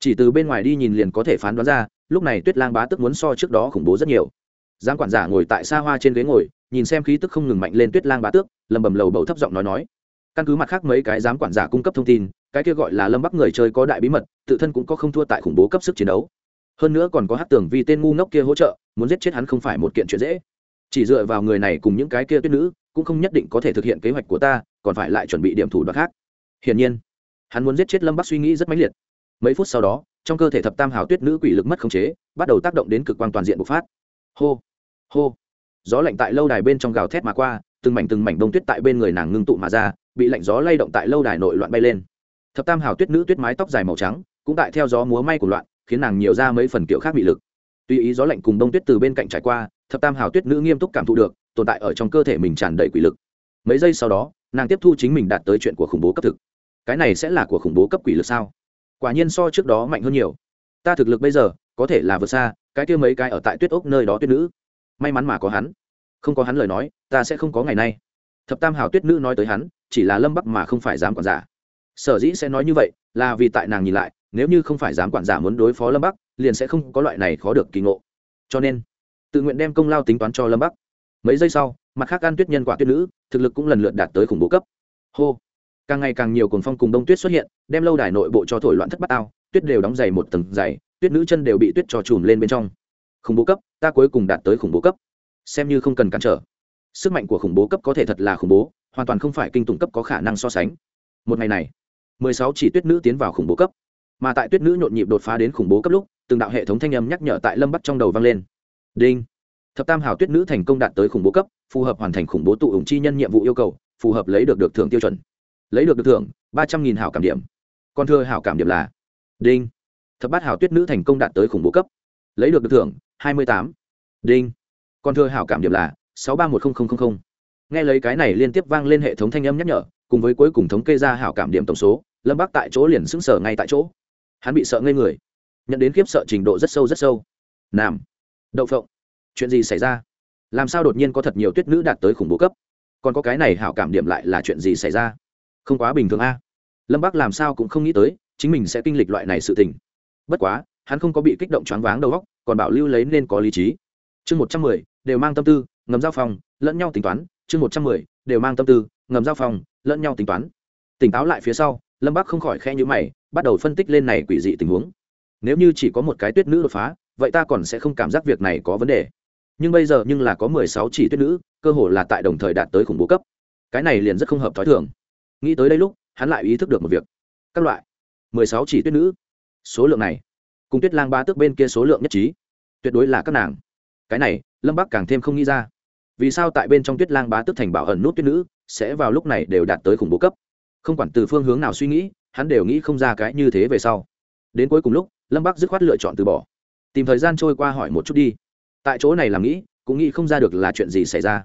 Chỉ từ bên ngoài đi nhìn liền có thể phán đoán ra, lúc này tuyết lang bá tước muốn so trước đó khủng bố rất nhiều. Giang quản giả ngồi tại xa hoa trên ghế ngồi, nhìn xem khí tức không ngừng mạnh lên tuyết lang bá tước, lầm bầm lầu bầu thấp giọng nói nói. Căn cứ mặt khác mấy cái giám quản giả cung cấp thông tin, cái kia gọi là lâm bắc người chơi có đại bí mật, tự thân cũng có không thua tại khủng bố cấp sức chiến đấu. Hơn nữa còn có hát tưởng vì tên ngu ngốc kia hỗ trợ, muốn giết chết hắn không phải một kiện chuyện dễ. Chỉ dựa vào người này cùng những cái kia tuyết nữ, cũng không nhất định có thể thực hiện kế hoạch của ta, còn phải lại chuẩn bị điểm thủ đoạn khác. Hiển nhiên hắn muốn giết chết lâm bắc suy nghĩ rất mãnh liệt. Mấy phút sau đó, trong cơ thể thập tam hào tuyết nữ quỷ lực mất khống chế, bắt đầu tác động đến cực quan toàn diện bộc phát. Hô hô. Gió lạnh tại lâu đài bên trong gào thét mà qua, từng mảnh từng mảnh đông tuyết tại bên người nàng ngưng tụ mà ra, bị lạnh gió lay động tại lâu đài nội loạn bay lên. Thập tam hào tuyết nữ tuyết mái tóc dài màu trắng, cũng tại theo gió múa may của loạn, khiến nàng nhiều ra mấy phần kiểu khác bị lực. Tuy ý gió lạnh cùng đông tuyết từ bên cạnh trải qua, thập tam hào tuyết nữ nghiêm túc cảm thụ được, tồn tại ở trong cơ thể mình tràn đầy quỷ lực. Mấy giây sau đó, nàng tiếp thu chính mình đạt tới chuyện của khủng bố cấp thực cái này sẽ là của khủng bố cấp quỷ lực sao? Quả nhiên so trước đó mạnh hơn nhiều. Ta thực lực bây giờ, có thể là vượt xa cái kia mấy cái ở tại tuyết ốc nơi đó tuyết nữ. May mắn mà có hắn. Không có hắn lời nói, ta sẽ không có ngày nay. Thập tam hào tuyết nữ nói tới hắn, chỉ là lâm bắc mà không phải dám quản giả. Sở dĩ sẽ nói như vậy, là vì tại nàng nhìn lại, nếu như không phải dám quản giả muốn đối phó lâm bắc, liền sẽ không có loại này khó được kỳ ngộ. Cho nên, tự nguyện đem công lao tính toán cho lâm bắc. Mấy giây sau, mặt khác ăn tuyết nhân quả tuyết nữ, thực lực cũng lần lượt đạt tới khủng bố cấp. Hô càng ngày càng nhiều cuồng phong cùng đông tuyết xuất hiện, đem lâu đài nội bộ cho thổi loạn thất bát ao, tuyết đều đóng dày một tầng dày, tuyết nữ chân đều bị tuyết trò chùm lên bên trong. Khủng bố cấp, ta cuối cùng đạt tới khủng bố cấp. Xem như không cần cản trở. Sức mạnh của khủng bố cấp có thể thật là khủng bố, hoàn toàn không phải kinh tủng cấp có khả năng so sánh. Một ngày này, mười sáu chỉ tuyết nữ tiến vào khủng bố cấp. Mà tại tuyết nữ nhộn nhịp đột phá đến khủng bố cấp lúc, từng đạo hệ thống thanh âm nhắc nhở tại lâm bắc trong đầu vang lên. Đinh. Thập tam hào tuyết nữ thành công đạt tới khủng bố cấp, phù hợp hoàn thành khủng bố tụ ủng chi nhân nhiệm vụ yêu cầu, phù hợp lấy được được thưởng tiêu chuẩn lấy được được thưởng, ba trăm nghìn hảo cảm điểm. Còn thưa hảo cảm điểm là, đinh. Thập bát hảo tuyết nữ thành công đạt tới khủng bố cấp. Lấy được được thưởng, hai mươi tám. Đinh. Còn thưa hảo cảm điểm là, sáu ba một nghìn nghe lấy cái này liên tiếp vang lên hệ thống thanh âm nhắc nhở, cùng với cuối cùng thống kê ra hảo cảm điểm tổng số, lâm bác tại chỗ liền sững sờ ngay tại chỗ. Hắn bị sợ ngây người. Nhận đến khiếp sợ trình độ rất sâu rất sâu. Nam. Đậu phộng. Chuyện gì xảy ra? Làm sao đột nhiên có thật nhiều tuyết nữ đạt tới khủng bố cấp? Còn có cái này hảo cảm điểm lại là chuyện gì xảy ra? Không quá bình thường a. Lâm bác làm sao cũng không nghĩ tới, chính mình sẽ kinh lịch loại này sự tình. Bất quá, hắn không có bị kích động choáng váng đầu óc, còn bảo lưu lấy nên có lý trí. Chương một trăm mười, đều mang tâm tư, ngầm giao phòng, lẫn nhau tính toán. Chương một trăm mười, đều mang tâm tư, ngầm giao phòng, lẫn nhau tính toán. Tỉnh táo lại phía sau, lâm bác không khỏi khe nhữ mày, bắt đầu phân tích lên này quỷ dị tình huống. Nếu như chỉ có một cái tuyết nữ đột phá, vậy ta còn sẽ không cảm giác việc này có vấn đề. Nhưng bây giờ nhưng là có mười sáu chỉ tuyết nữ, cơ hồ là tại đồng thời đạt tới khủng bố cấp. Cái này liền rất không hợp t h ó i thường nghĩ tới đây lúc, hắn lại ý thức được một việc. Các loại. mười sáu chỉ tuyết nữ. Số lượng này. Cùng tuyết lang ba tước bên kia số lượng nhất trí. Tuyệt đối là các nàng. Cái này, lâm bắc càng thêm không nghĩ ra. Vì sao tại bên trong tuyết lang bá tước thành bảo ẩn nút tuyết nữ, sẽ vào lúc này đều đạt tới khủng bố cấp? Không quản từ phương hướng nào suy nghĩ, hắn đều nghĩ không ra cái như thế về sau. Đến cuối cùng lúc, lâm bắc dứt khoát lựa chọn từ bỏ. Tìm thời gian trôi qua hỏi một chút đi. Tại chỗ này làm nghĩ, cũng nghĩ không ra được là chuyện gì xảy ra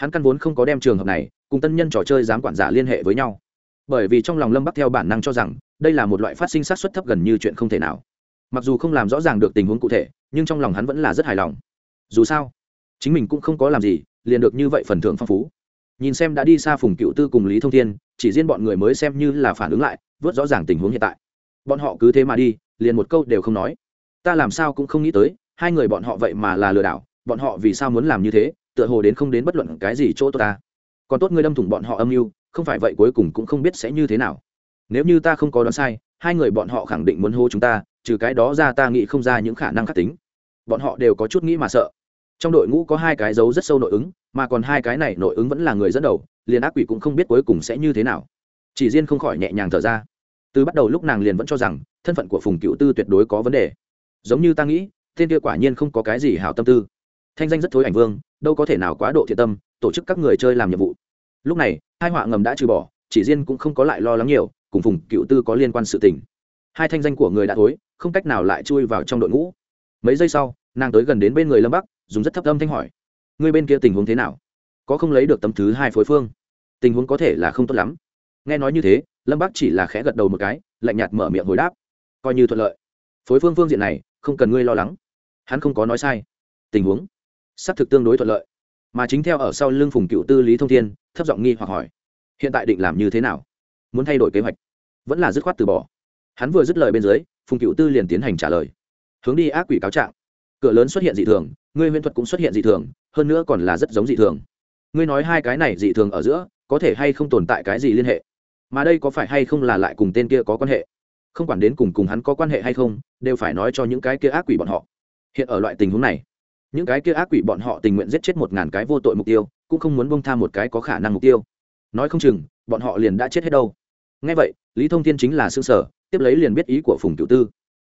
hắn căn vốn không có đem trường hợp này cùng tân nhân trò chơi dám quản giả liên hệ với nhau. Bởi vì trong lòng lâm bắc theo bản năng cho rằng, đây là một loại phát sinh sát xuất thấp gần như chuyện không thể nào. Mặc dù không làm rõ ràng được tình huống cụ thể, nhưng trong lòng hắn vẫn là rất hài lòng. Dù sao, chính mình cũng không có làm gì, liền được như vậy phần thưởng phong phú. Nhìn xem đã đi xa phùng cựu tư cùng lý thông thiên, chỉ riêng bọn người mới xem như là phản ứng lại, vớt rõ ràng tình huống hiện tại. Bọn họ cứ thế mà đi, liền một câu đều không nói. Ta làm sao cũng không nghĩ tới, hai người bọn họ vậy mà là lừa đảo, bọn họ vì sao muốn làm như thế? Tựa hồ đến không đến bất luận cái gì chỗ tốt ta. Còn tốt ngươi đâm thủng bọn họ âm mưu, không phải vậy cuối cùng cũng không biết sẽ như thế nào. Nếu như ta không có đoán sai, hai người bọn họ khẳng định muốn hô chúng ta, trừ cái đó ra ta nghĩ không ra những khả năng khắc tính. Bọn họ đều có chút nghĩ mà sợ. Trong đội ngũ có hai cái dấu rất sâu nội ứng, mà còn hai cái này nội ứng vẫn là người dẫn đầu, liền ác quỷ cũng không biết cuối cùng sẽ như thế nào. Chỉ riêng không khỏi nhẹ nhàng thở ra. Từ bắt đầu lúc nàng liền vẫn cho rằng, thân phận của phùng cựu tư tuyệt đối có vấn đề. Giống như ta nghĩ, tên kia quả nhiên không có cái gì hảo tâm tư. Thanh danh rất thối ảnh vương đâu có thể nào quá độ thiện tâm, tổ chức các người chơi làm nhiệm vụ. Lúc này, hai họa ngầm đã trừ bỏ, chỉ riêng cũng không có lại lo lắng nhiều, cùng phùng cựu tư có liên quan sự tình. Hai thanh danh của người đã thối, không cách nào lại chui vào trong đội ngũ. Mấy giây sau, nàng tới gần đến bên người lâm bắc, dùng rất thấp âm thanh hỏi người bên kia tình huống thế nào? Có không lấy được tấm thứ hai phối phương? Tình huống có thể là không tốt lắm. Nghe nói như thế, lâm bắc chỉ là khẽ gật đầu một cái, lạnh nhạt mở miệng hồi đáp, coi như thuận lợi. Phối phương phương diện này, không cần ngươi lo lắng. Hắn không có nói sai. Tình huống? Xác thực tương đối thuận lợi. Mà chính theo ở sau lưng phùng cựu tư lý thông thiên, thấp giọng nghi hoặc hỏi, hiện tại định làm như thế nào? Muốn thay đổi kế hoạch? Vẫn là dứt khoát từ bỏ. Hắn vừa dứt lời bên dưới, phùng cựu tư liền tiến hành trả lời. Hướng đi ác quỷ cáo trạng. Cửa lớn xuất hiện dị thường, ngươi huyễn thuật cũng xuất hiện dị thường, hơn nữa còn là rất giống dị thường. Ngươi nói hai cái này dị thường ở giữa, có thể hay không tồn tại cái gì liên hệ? Mà đây có phải hay không là lại cùng tên kia có quan hệ? Không quản đến cùng cùng hắn có quan hệ hay không, đều phải nói cho những cái kia ác quỷ bọn họ. Hiện ở loại tình huống này những cái kia ác quỷ bọn họ tình nguyện giết chết một ngàn cái vô tội mục tiêu, cũng không muốn bông tha một cái có khả năng mục tiêu. Nói không chừng, bọn họ liền đã chết hết đâu. Ngay vậy, lý thông thiên chính là xương sở tiếp lấy liền biết ý của phùng cựu tư.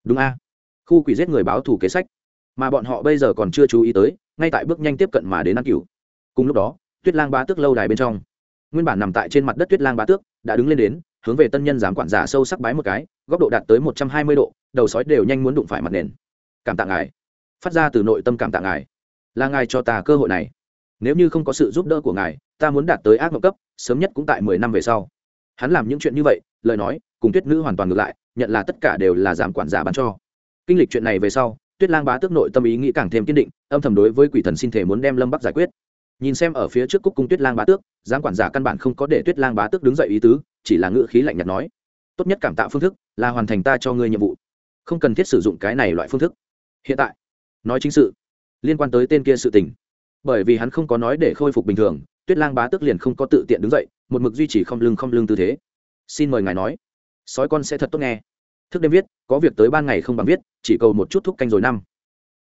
Đúng a. Khu quỷ giết người báo thủ kế sách. Mà bọn họ bây giờ còn chưa chú ý tới, ngay tại bước nhanh tiếp cận mà đến ăn cửu. Cùng lúc đó, tuyết lang bá tước lâu đài bên trong. Nguyên bản nằm tại trên mặt đất tuyết lang bá tước, đã đứng lên đến, hướng về tân nhân giám quản giả sâu sắc bái một cái, góc độ đạt tới một trăm hai mươi độ, đầu sói đều nhanh muốn đụng phải mặt nền. Cảm tạ ngài phát ra từ nội tâm cảm tạ ngài. Là ngài cho ta cơ hội này. Nếu như không có sự giúp đỡ của ngài, ta muốn đạt tới ác mộng cấp, sớm nhất cũng tại mười năm về sau. Hắn làm những chuyện như vậy, lời nói, cùng tuyết nữ hoàn toàn ngược lại, nhận là tất cả đều là giảm quản giả bán cho. Kinh lịch chuyện này về sau, tuyết lang bá tước nội tâm ý nghĩ càng thêm kiên định, âm thầm đối với quỷ thần xin thể muốn đem lâm bắc giải quyết. Nhìn xem ở phía trước cúc cung tuyết lang bá tước, giám quản giả căn bản không có để tuyết lang bá tước đứng dậy ý tứ, chỉ là ngữ khí lạnh nhạt nói. Tốt nhất cảm tạo phương thức, là hoàn thành ta cho ngươi nhiệm vụ. Không cần thiết sử dụng cái này loại phương thức. Hiện tại nói chính sự, liên quan tới tên kia sự tình. Bởi vì hắn không có nói để khôi phục bình thường, tuyết lang bá tức liền không có tự tiện đứng dậy, một mực duy trì không lưng không lưng tư thế. Xin mời ngài nói. Sói con sẽ thật tốt nghe. Thức đêm viết, có việc tới ban ngày không bằng viết, chỉ cầu một chút thúc canh rồi năm.